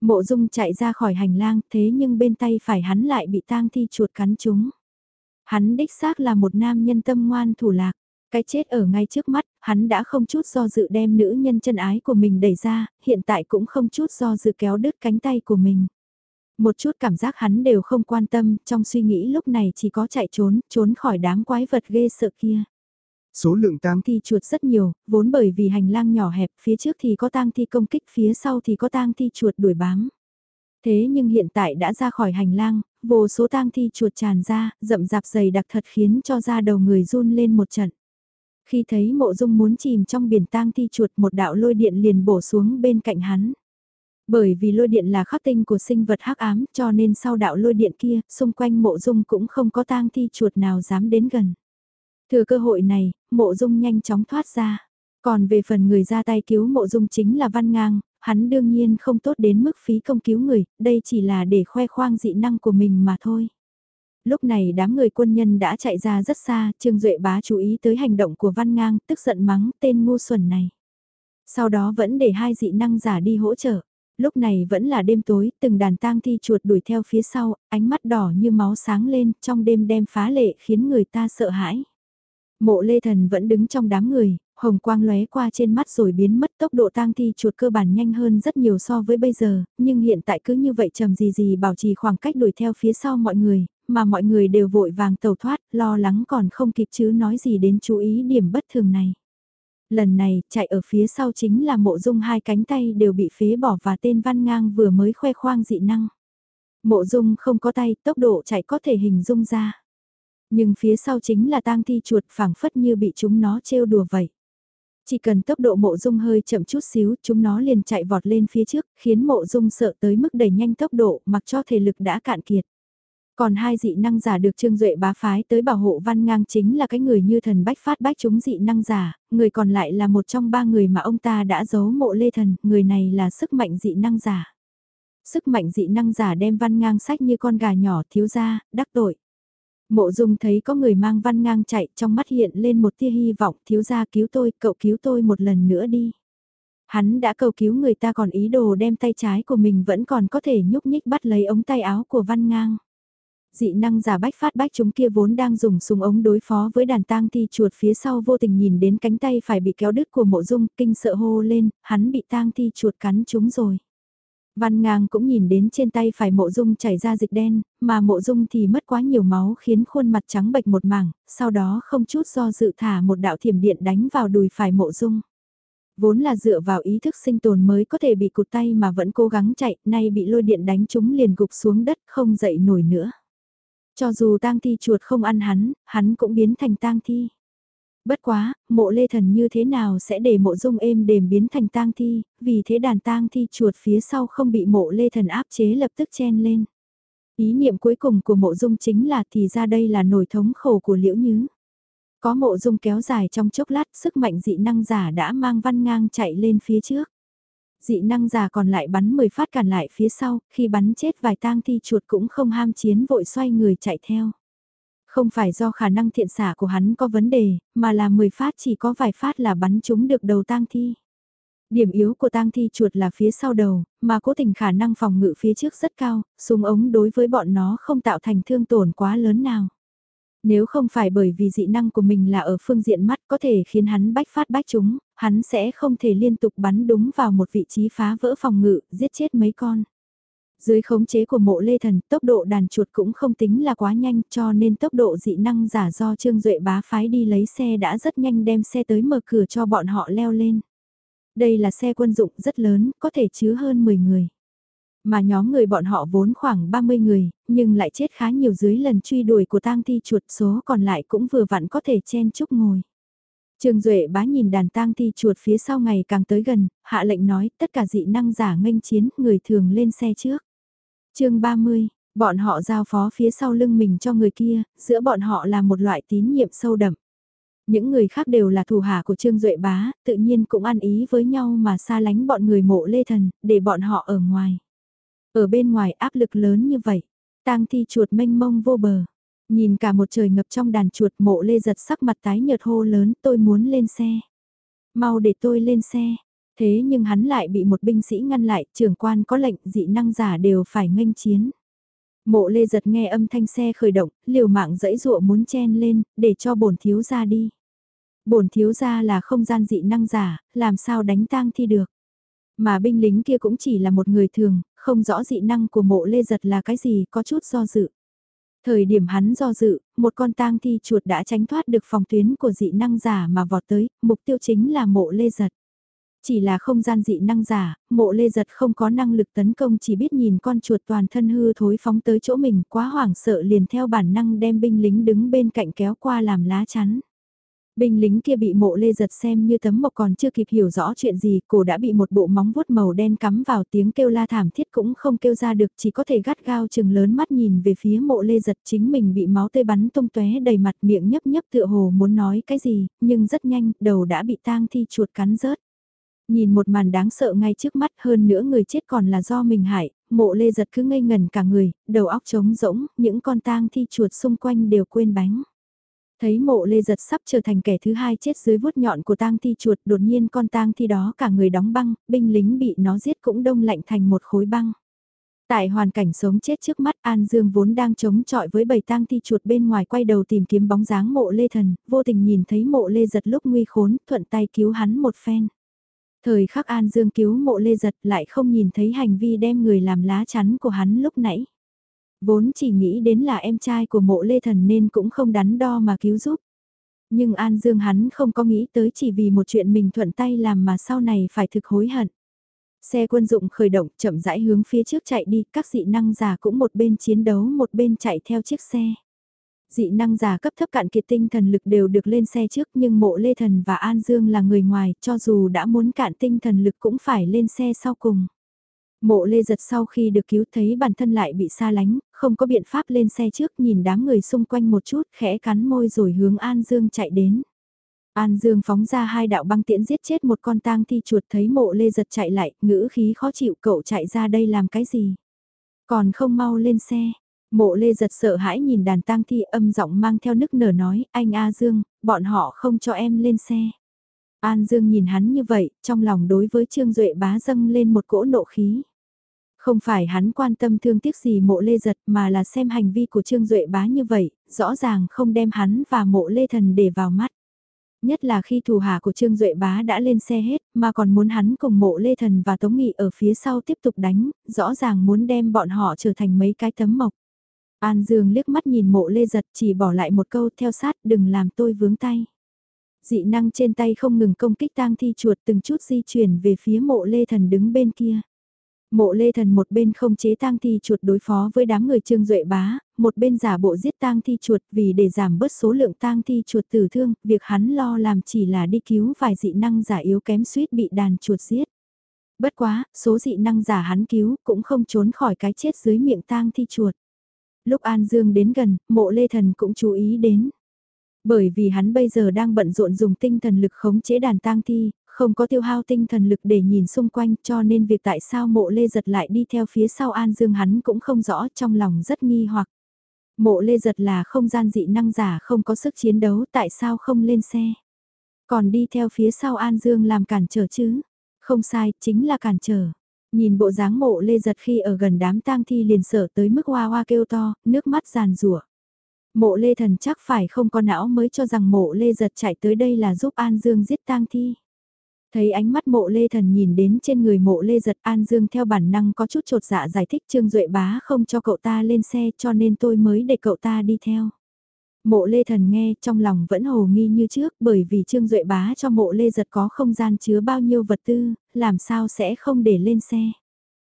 Mộ dung chạy ra khỏi hành lang thế nhưng bên tay phải hắn lại bị tang thi chuột cắn trúng. Hắn đích xác là một nam nhân tâm ngoan thủ lạc. Cái chết ở ngay trước mắt, hắn đã không chút do dự đem nữ nhân chân ái của mình đẩy ra, hiện tại cũng không chút do dự kéo đứt cánh tay của mình. Một chút cảm giác hắn đều không quan tâm, trong suy nghĩ lúc này chỉ có chạy trốn, trốn khỏi đám quái vật ghê sợ kia. Số lượng tang thi chuột rất nhiều, vốn bởi vì hành lang nhỏ hẹp, phía trước thì có tang thi công kích, phía sau thì có tang thi chuột đuổi bám. Thế nhưng hiện tại đã ra khỏi hành lang, vô số tang thi chuột tràn ra, rậm rạp dày đặc thật khiến cho da đầu người run lên một trận. Khi thấy mộ dung muốn chìm trong biển tang thi chuột một đạo lôi điện liền bổ xuống bên cạnh hắn. Bởi vì lôi điện là khắc tinh của sinh vật hắc ám cho nên sau đạo lôi điện kia, xung quanh mộ dung cũng không có tang thi chuột nào dám đến gần. Thừa cơ hội này, mộ dung nhanh chóng thoát ra. Còn về phần người ra tay cứu mộ dung chính là văn ngang, hắn đương nhiên không tốt đến mức phí công cứu người, đây chỉ là để khoe khoang dị năng của mình mà thôi. Lúc này đám người quân nhân đã chạy ra rất xa, Trương Duệ bá chú ý tới hành động của Văn Ngang, tức giận mắng tên ngu xuẩn này. Sau đó vẫn để hai dị năng giả đi hỗ trợ. Lúc này vẫn là đêm tối, từng đàn tang thi chuột đuổi theo phía sau, ánh mắt đỏ như máu sáng lên, trong đêm đem phá lệ khiến người ta sợ hãi. Mộ Lê Thần vẫn đứng trong đám người, hồng quang lóe qua trên mắt rồi biến mất tốc độ tang thi chuột cơ bản nhanh hơn rất nhiều so với bây giờ, nhưng hiện tại cứ như vậy trầm gì gì bảo trì khoảng cách đuổi theo phía sau mọi người, mà mọi người đều vội vàng tẩu thoát, lo lắng còn không kịp chứ nói gì đến chú ý điểm bất thường này. Lần này, chạy ở phía sau chính là mộ dung hai cánh tay đều bị phế bỏ và tên văn ngang vừa mới khoe khoang dị năng. Mộ dung không có tay, tốc độ chạy có thể hình dung ra. Nhưng phía sau chính là tang thi chuột phảng phất như bị chúng nó trêu đùa vậy. Chỉ cần tốc độ mộ dung hơi chậm chút xíu, chúng nó liền chạy vọt lên phía trước, khiến mộ dung sợ tới mức đẩy nhanh tốc độ mặc cho thể lực đã cạn kiệt. Còn hai dị năng giả được Trương Duệ bá phái tới bảo hộ văn ngang chính là cái người như thần bách phát bách chúng dị năng giả, người còn lại là một trong ba người mà ông ta đã giấu mộ lê thần, người này là sức mạnh dị năng giả. Sức mạnh dị năng giả đem văn ngang sách như con gà nhỏ thiếu ra, đắc tội. Mộ dung thấy có người mang văn ngang chạy trong mắt hiện lên một tia hy vọng thiếu gia cứu tôi, cậu cứu tôi một lần nữa đi. Hắn đã cầu cứu người ta còn ý đồ đem tay trái của mình vẫn còn có thể nhúc nhích bắt lấy ống tay áo của văn ngang. Dị năng giả bách phát bách chúng kia vốn đang dùng súng ống đối phó với đàn tang thi chuột phía sau vô tình nhìn đến cánh tay phải bị kéo đứt của mộ dung, kinh sợ hô lên, hắn bị tang thi chuột cắn chúng rồi. Văn ngang cũng nhìn đến trên tay phải mộ dung chảy ra dịch đen, mà mộ dung thì mất quá nhiều máu khiến khuôn mặt trắng bệch một mảng, sau đó không chút do dự thả một đạo thiểm điện đánh vào đùi phải mộ dung. Vốn là dựa vào ý thức sinh tồn mới có thể bị cụt tay mà vẫn cố gắng chạy, nay bị lôi điện đánh chúng liền gục xuống đất không dậy nổi nữa. Cho dù tang thi chuột không ăn hắn, hắn cũng biến thành tang thi. Bất quá, mộ lê thần như thế nào sẽ để mộ dung êm đềm biến thành tang thi, vì thế đàn tang thi chuột phía sau không bị mộ lê thần áp chế lập tức chen lên. Ý niệm cuối cùng của mộ dung chính là thì ra đây là nổi thống khổ của liễu nhứ. Có mộ dung kéo dài trong chốc lát sức mạnh dị năng giả đã mang văn ngang chạy lên phía trước. Dị năng giả còn lại bắn 10 phát cản lại phía sau, khi bắn chết vài tang thi chuột cũng không ham chiến vội xoay người chạy theo. Không phải do khả năng thiện xả của hắn có vấn đề, mà là 10 phát chỉ có vài phát là bắn trúng được đầu tang thi. Điểm yếu của tang thi chuột là phía sau đầu, mà cố tình khả năng phòng ngự phía trước rất cao, súng ống đối với bọn nó không tạo thành thương tổn quá lớn nào. Nếu không phải bởi vì dị năng của mình là ở phương diện mắt có thể khiến hắn bách phát bách chúng, hắn sẽ không thể liên tục bắn đúng vào một vị trí phá vỡ phòng ngự, giết chết mấy con. Dưới khống chế của mộ lê thần, tốc độ đàn chuột cũng không tính là quá nhanh cho nên tốc độ dị năng giả do Trương Duệ bá phái đi lấy xe đã rất nhanh đem xe tới mở cửa cho bọn họ leo lên. Đây là xe quân dụng rất lớn, có thể chứa hơn 10 người. Mà nhóm người bọn họ vốn khoảng 30 người, nhưng lại chết khá nhiều dưới lần truy đuổi của tang thi chuột số còn lại cũng vừa vặn có thể chen chúc ngồi. Trương Duệ bá nhìn đàn tang thi chuột phía sau ngày càng tới gần, hạ lệnh nói tất cả dị năng giả nghênh chiến, người thường lên xe trước chương 30, bọn họ giao phó phía sau lưng mình cho người kia, giữa bọn họ là một loại tín nhiệm sâu đậm. Những người khác đều là thủ hạ của Trương Duệ bá, tự nhiên cũng ăn ý với nhau mà xa lánh bọn người mộ lê thần, để bọn họ ở ngoài. Ở bên ngoài áp lực lớn như vậy, tang thi chuột mênh mông vô bờ. Nhìn cả một trời ngập trong đàn chuột mộ lê giật sắc mặt tái nhợt hô lớn tôi muốn lên xe. Mau để tôi lên xe. Thế nhưng hắn lại bị một binh sĩ ngăn lại, trưởng quan có lệnh dị năng giả đều phải nghênh chiến. Mộ lê giật nghe âm thanh xe khởi động, liều mạng dẫy dụa muốn chen lên, để cho bổn thiếu ra đi. Bổn thiếu ra là không gian dị năng giả, làm sao đánh tang thi được. Mà binh lính kia cũng chỉ là một người thường, không rõ dị năng của mộ lê giật là cái gì, có chút do dự. Thời điểm hắn do dự, một con tang thi chuột đã tránh thoát được phòng tuyến của dị năng giả mà vọt tới, mục tiêu chính là mộ lê giật. Chỉ là không gian dị năng giả, mộ lê giật không có năng lực tấn công chỉ biết nhìn con chuột toàn thân hư thối phóng tới chỗ mình quá hoảng sợ liền theo bản năng đem binh lính đứng bên cạnh kéo qua làm lá chắn. Binh lính kia bị mộ lê giật xem như tấm mộc còn chưa kịp hiểu rõ chuyện gì, cổ đã bị một bộ móng vuốt màu đen cắm vào tiếng kêu la thảm thiết cũng không kêu ra được chỉ có thể gắt gao chừng lớn mắt nhìn về phía mộ lê giật chính mình bị máu tê bắn tung tóe đầy mặt miệng nhấp nhấp tựa hồ muốn nói cái gì, nhưng rất nhanh, đầu đã bị tang thi chuột cắn rớt. Nhìn một màn đáng sợ ngay trước mắt hơn nữa người chết còn là do mình hại, mộ lê giật cứ ngây ngần cả người, đầu óc trống rỗng, những con tang thi chuột xung quanh đều quên bánh. Thấy mộ lê giật sắp trở thành kẻ thứ hai chết dưới vuốt nhọn của tang thi chuột đột nhiên con tang thi đó cả người đóng băng, binh lính bị nó giết cũng đông lạnh thành một khối băng. Tại hoàn cảnh sống chết trước mắt An Dương vốn đang chống chọi với bầy tang thi chuột bên ngoài quay đầu tìm kiếm bóng dáng mộ lê thần, vô tình nhìn thấy mộ lê giật lúc nguy khốn, thuận tay cứu hắn một phen. Thời khắc An Dương cứu mộ lê giật lại không nhìn thấy hành vi đem người làm lá chắn của hắn lúc nãy. Vốn chỉ nghĩ đến là em trai của mộ lê thần nên cũng không đắn đo mà cứu giúp. Nhưng An Dương hắn không có nghĩ tới chỉ vì một chuyện mình thuận tay làm mà sau này phải thực hối hận. Xe quân dụng khởi động chậm rãi hướng phía trước chạy đi, các dị năng giả cũng một bên chiến đấu một bên chạy theo chiếc xe. Dị năng giả cấp thấp cạn kiệt tinh thần lực đều được lên xe trước nhưng mộ Lê Thần và An Dương là người ngoài cho dù đã muốn cạn tinh thần lực cũng phải lên xe sau cùng. Mộ lê giật sau khi được cứu thấy bản thân lại bị xa lánh, không có biện pháp lên xe trước nhìn đám người xung quanh một chút, khẽ cắn môi rồi hướng An Dương chạy đến. An Dương phóng ra hai đạo băng tiễn giết chết một con tang thi chuột thấy mộ lê giật chạy lại, ngữ khí khó chịu cậu chạy ra đây làm cái gì. Còn không mau lên xe, mộ lê giật sợ hãi nhìn đàn tang thi âm giọng mang theo nức nở nói, anh A Dương, bọn họ không cho em lên xe. An Dương nhìn hắn như vậy, trong lòng đối với Trương Duệ bá dâng lên một cỗ nộ khí. Không phải hắn quan tâm thương tiếc gì mộ lê giật mà là xem hành vi của Trương Duệ bá như vậy, rõ ràng không đem hắn và mộ lê thần để vào mắt. Nhất là khi thủ hạ của Trương Duệ bá đã lên xe hết mà còn muốn hắn cùng mộ lê thần và Tống Nghị ở phía sau tiếp tục đánh, rõ ràng muốn đem bọn họ trở thành mấy cái tấm mộc. An Dương liếc mắt nhìn mộ lê giật chỉ bỏ lại một câu theo sát đừng làm tôi vướng tay. Dị năng trên tay không ngừng công kích tang thi chuột từng chút di chuyển về phía mộ lê thần đứng bên kia. Mộ lê thần một bên không chế tang thi chuột đối phó với đám người trương duệ bá, một bên giả bộ giết tang thi chuột vì để giảm bớt số lượng tang thi chuột tử thương, việc hắn lo làm chỉ là đi cứu vài dị năng giả yếu kém suýt bị đàn chuột giết. Bất quá, số dị năng giả hắn cứu cũng không trốn khỏi cái chết dưới miệng tang thi chuột. Lúc An Dương đến gần, mộ lê thần cũng chú ý đến. Bởi vì hắn bây giờ đang bận rộn dùng tinh thần lực khống chế đàn tang thi, không có tiêu hao tinh thần lực để nhìn xung quanh cho nên việc tại sao mộ lê giật lại đi theo phía sau An Dương hắn cũng không rõ trong lòng rất nghi hoặc. Mộ lê giật là không gian dị năng giả không có sức chiến đấu tại sao không lên xe. Còn đi theo phía sau An Dương làm cản trở chứ. Không sai, chính là cản trở. Nhìn bộ dáng mộ lê giật khi ở gần đám tang thi liền sở tới mức hoa hoa kêu to, nước mắt giàn rủa Mộ lê thần chắc phải không có não mới cho rằng mộ lê giật chạy tới đây là giúp An Dương giết tang thi. Thấy ánh mắt mộ lê thần nhìn đến trên người mộ lê giật An Dương theo bản năng có chút trột dạ giải thích Trương Duệ bá không cho cậu ta lên xe cho nên tôi mới để cậu ta đi theo. Mộ lê thần nghe trong lòng vẫn hồ nghi như trước bởi vì Trương Duệ bá cho mộ lê giật có không gian chứa bao nhiêu vật tư, làm sao sẽ không để lên xe.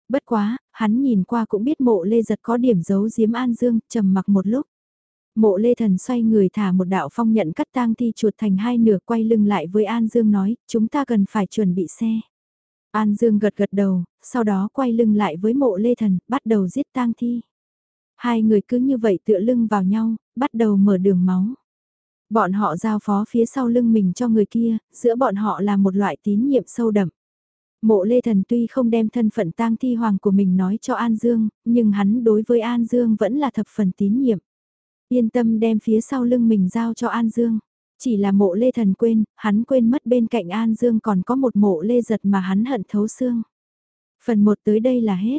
Bất quá, hắn nhìn qua cũng biết mộ lê giật có điểm giấu giếm An Dương, trầm mặc một lúc. Mộ lê thần xoay người thả một đạo phong nhận cắt tang thi chuột thành hai nửa quay lưng lại với An Dương nói, chúng ta cần phải chuẩn bị xe. An Dương gật gật đầu, sau đó quay lưng lại với mộ lê thần, bắt đầu giết tang thi. Hai người cứ như vậy tựa lưng vào nhau, bắt đầu mở đường máu. Bọn họ giao phó phía sau lưng mình cho người kia, giữa bọn họ là một loại tín nhiệm sâu đậm. Mộ Lê Thần tuy không đem thân phận tang thi hoàng của mình nói cho An Dương, nhưng hắn đối với An Dương vẫn là thập phần tín nhiệm. Yên tâm đem phía sau lưng mình giao cho An Dương. Chỉ là mộ lê thần quên, hắn quên mất bên cạnh An Dương còn có một mộ lê giật mà hắn hận thấu xương. Phần 1 tới đây là hết.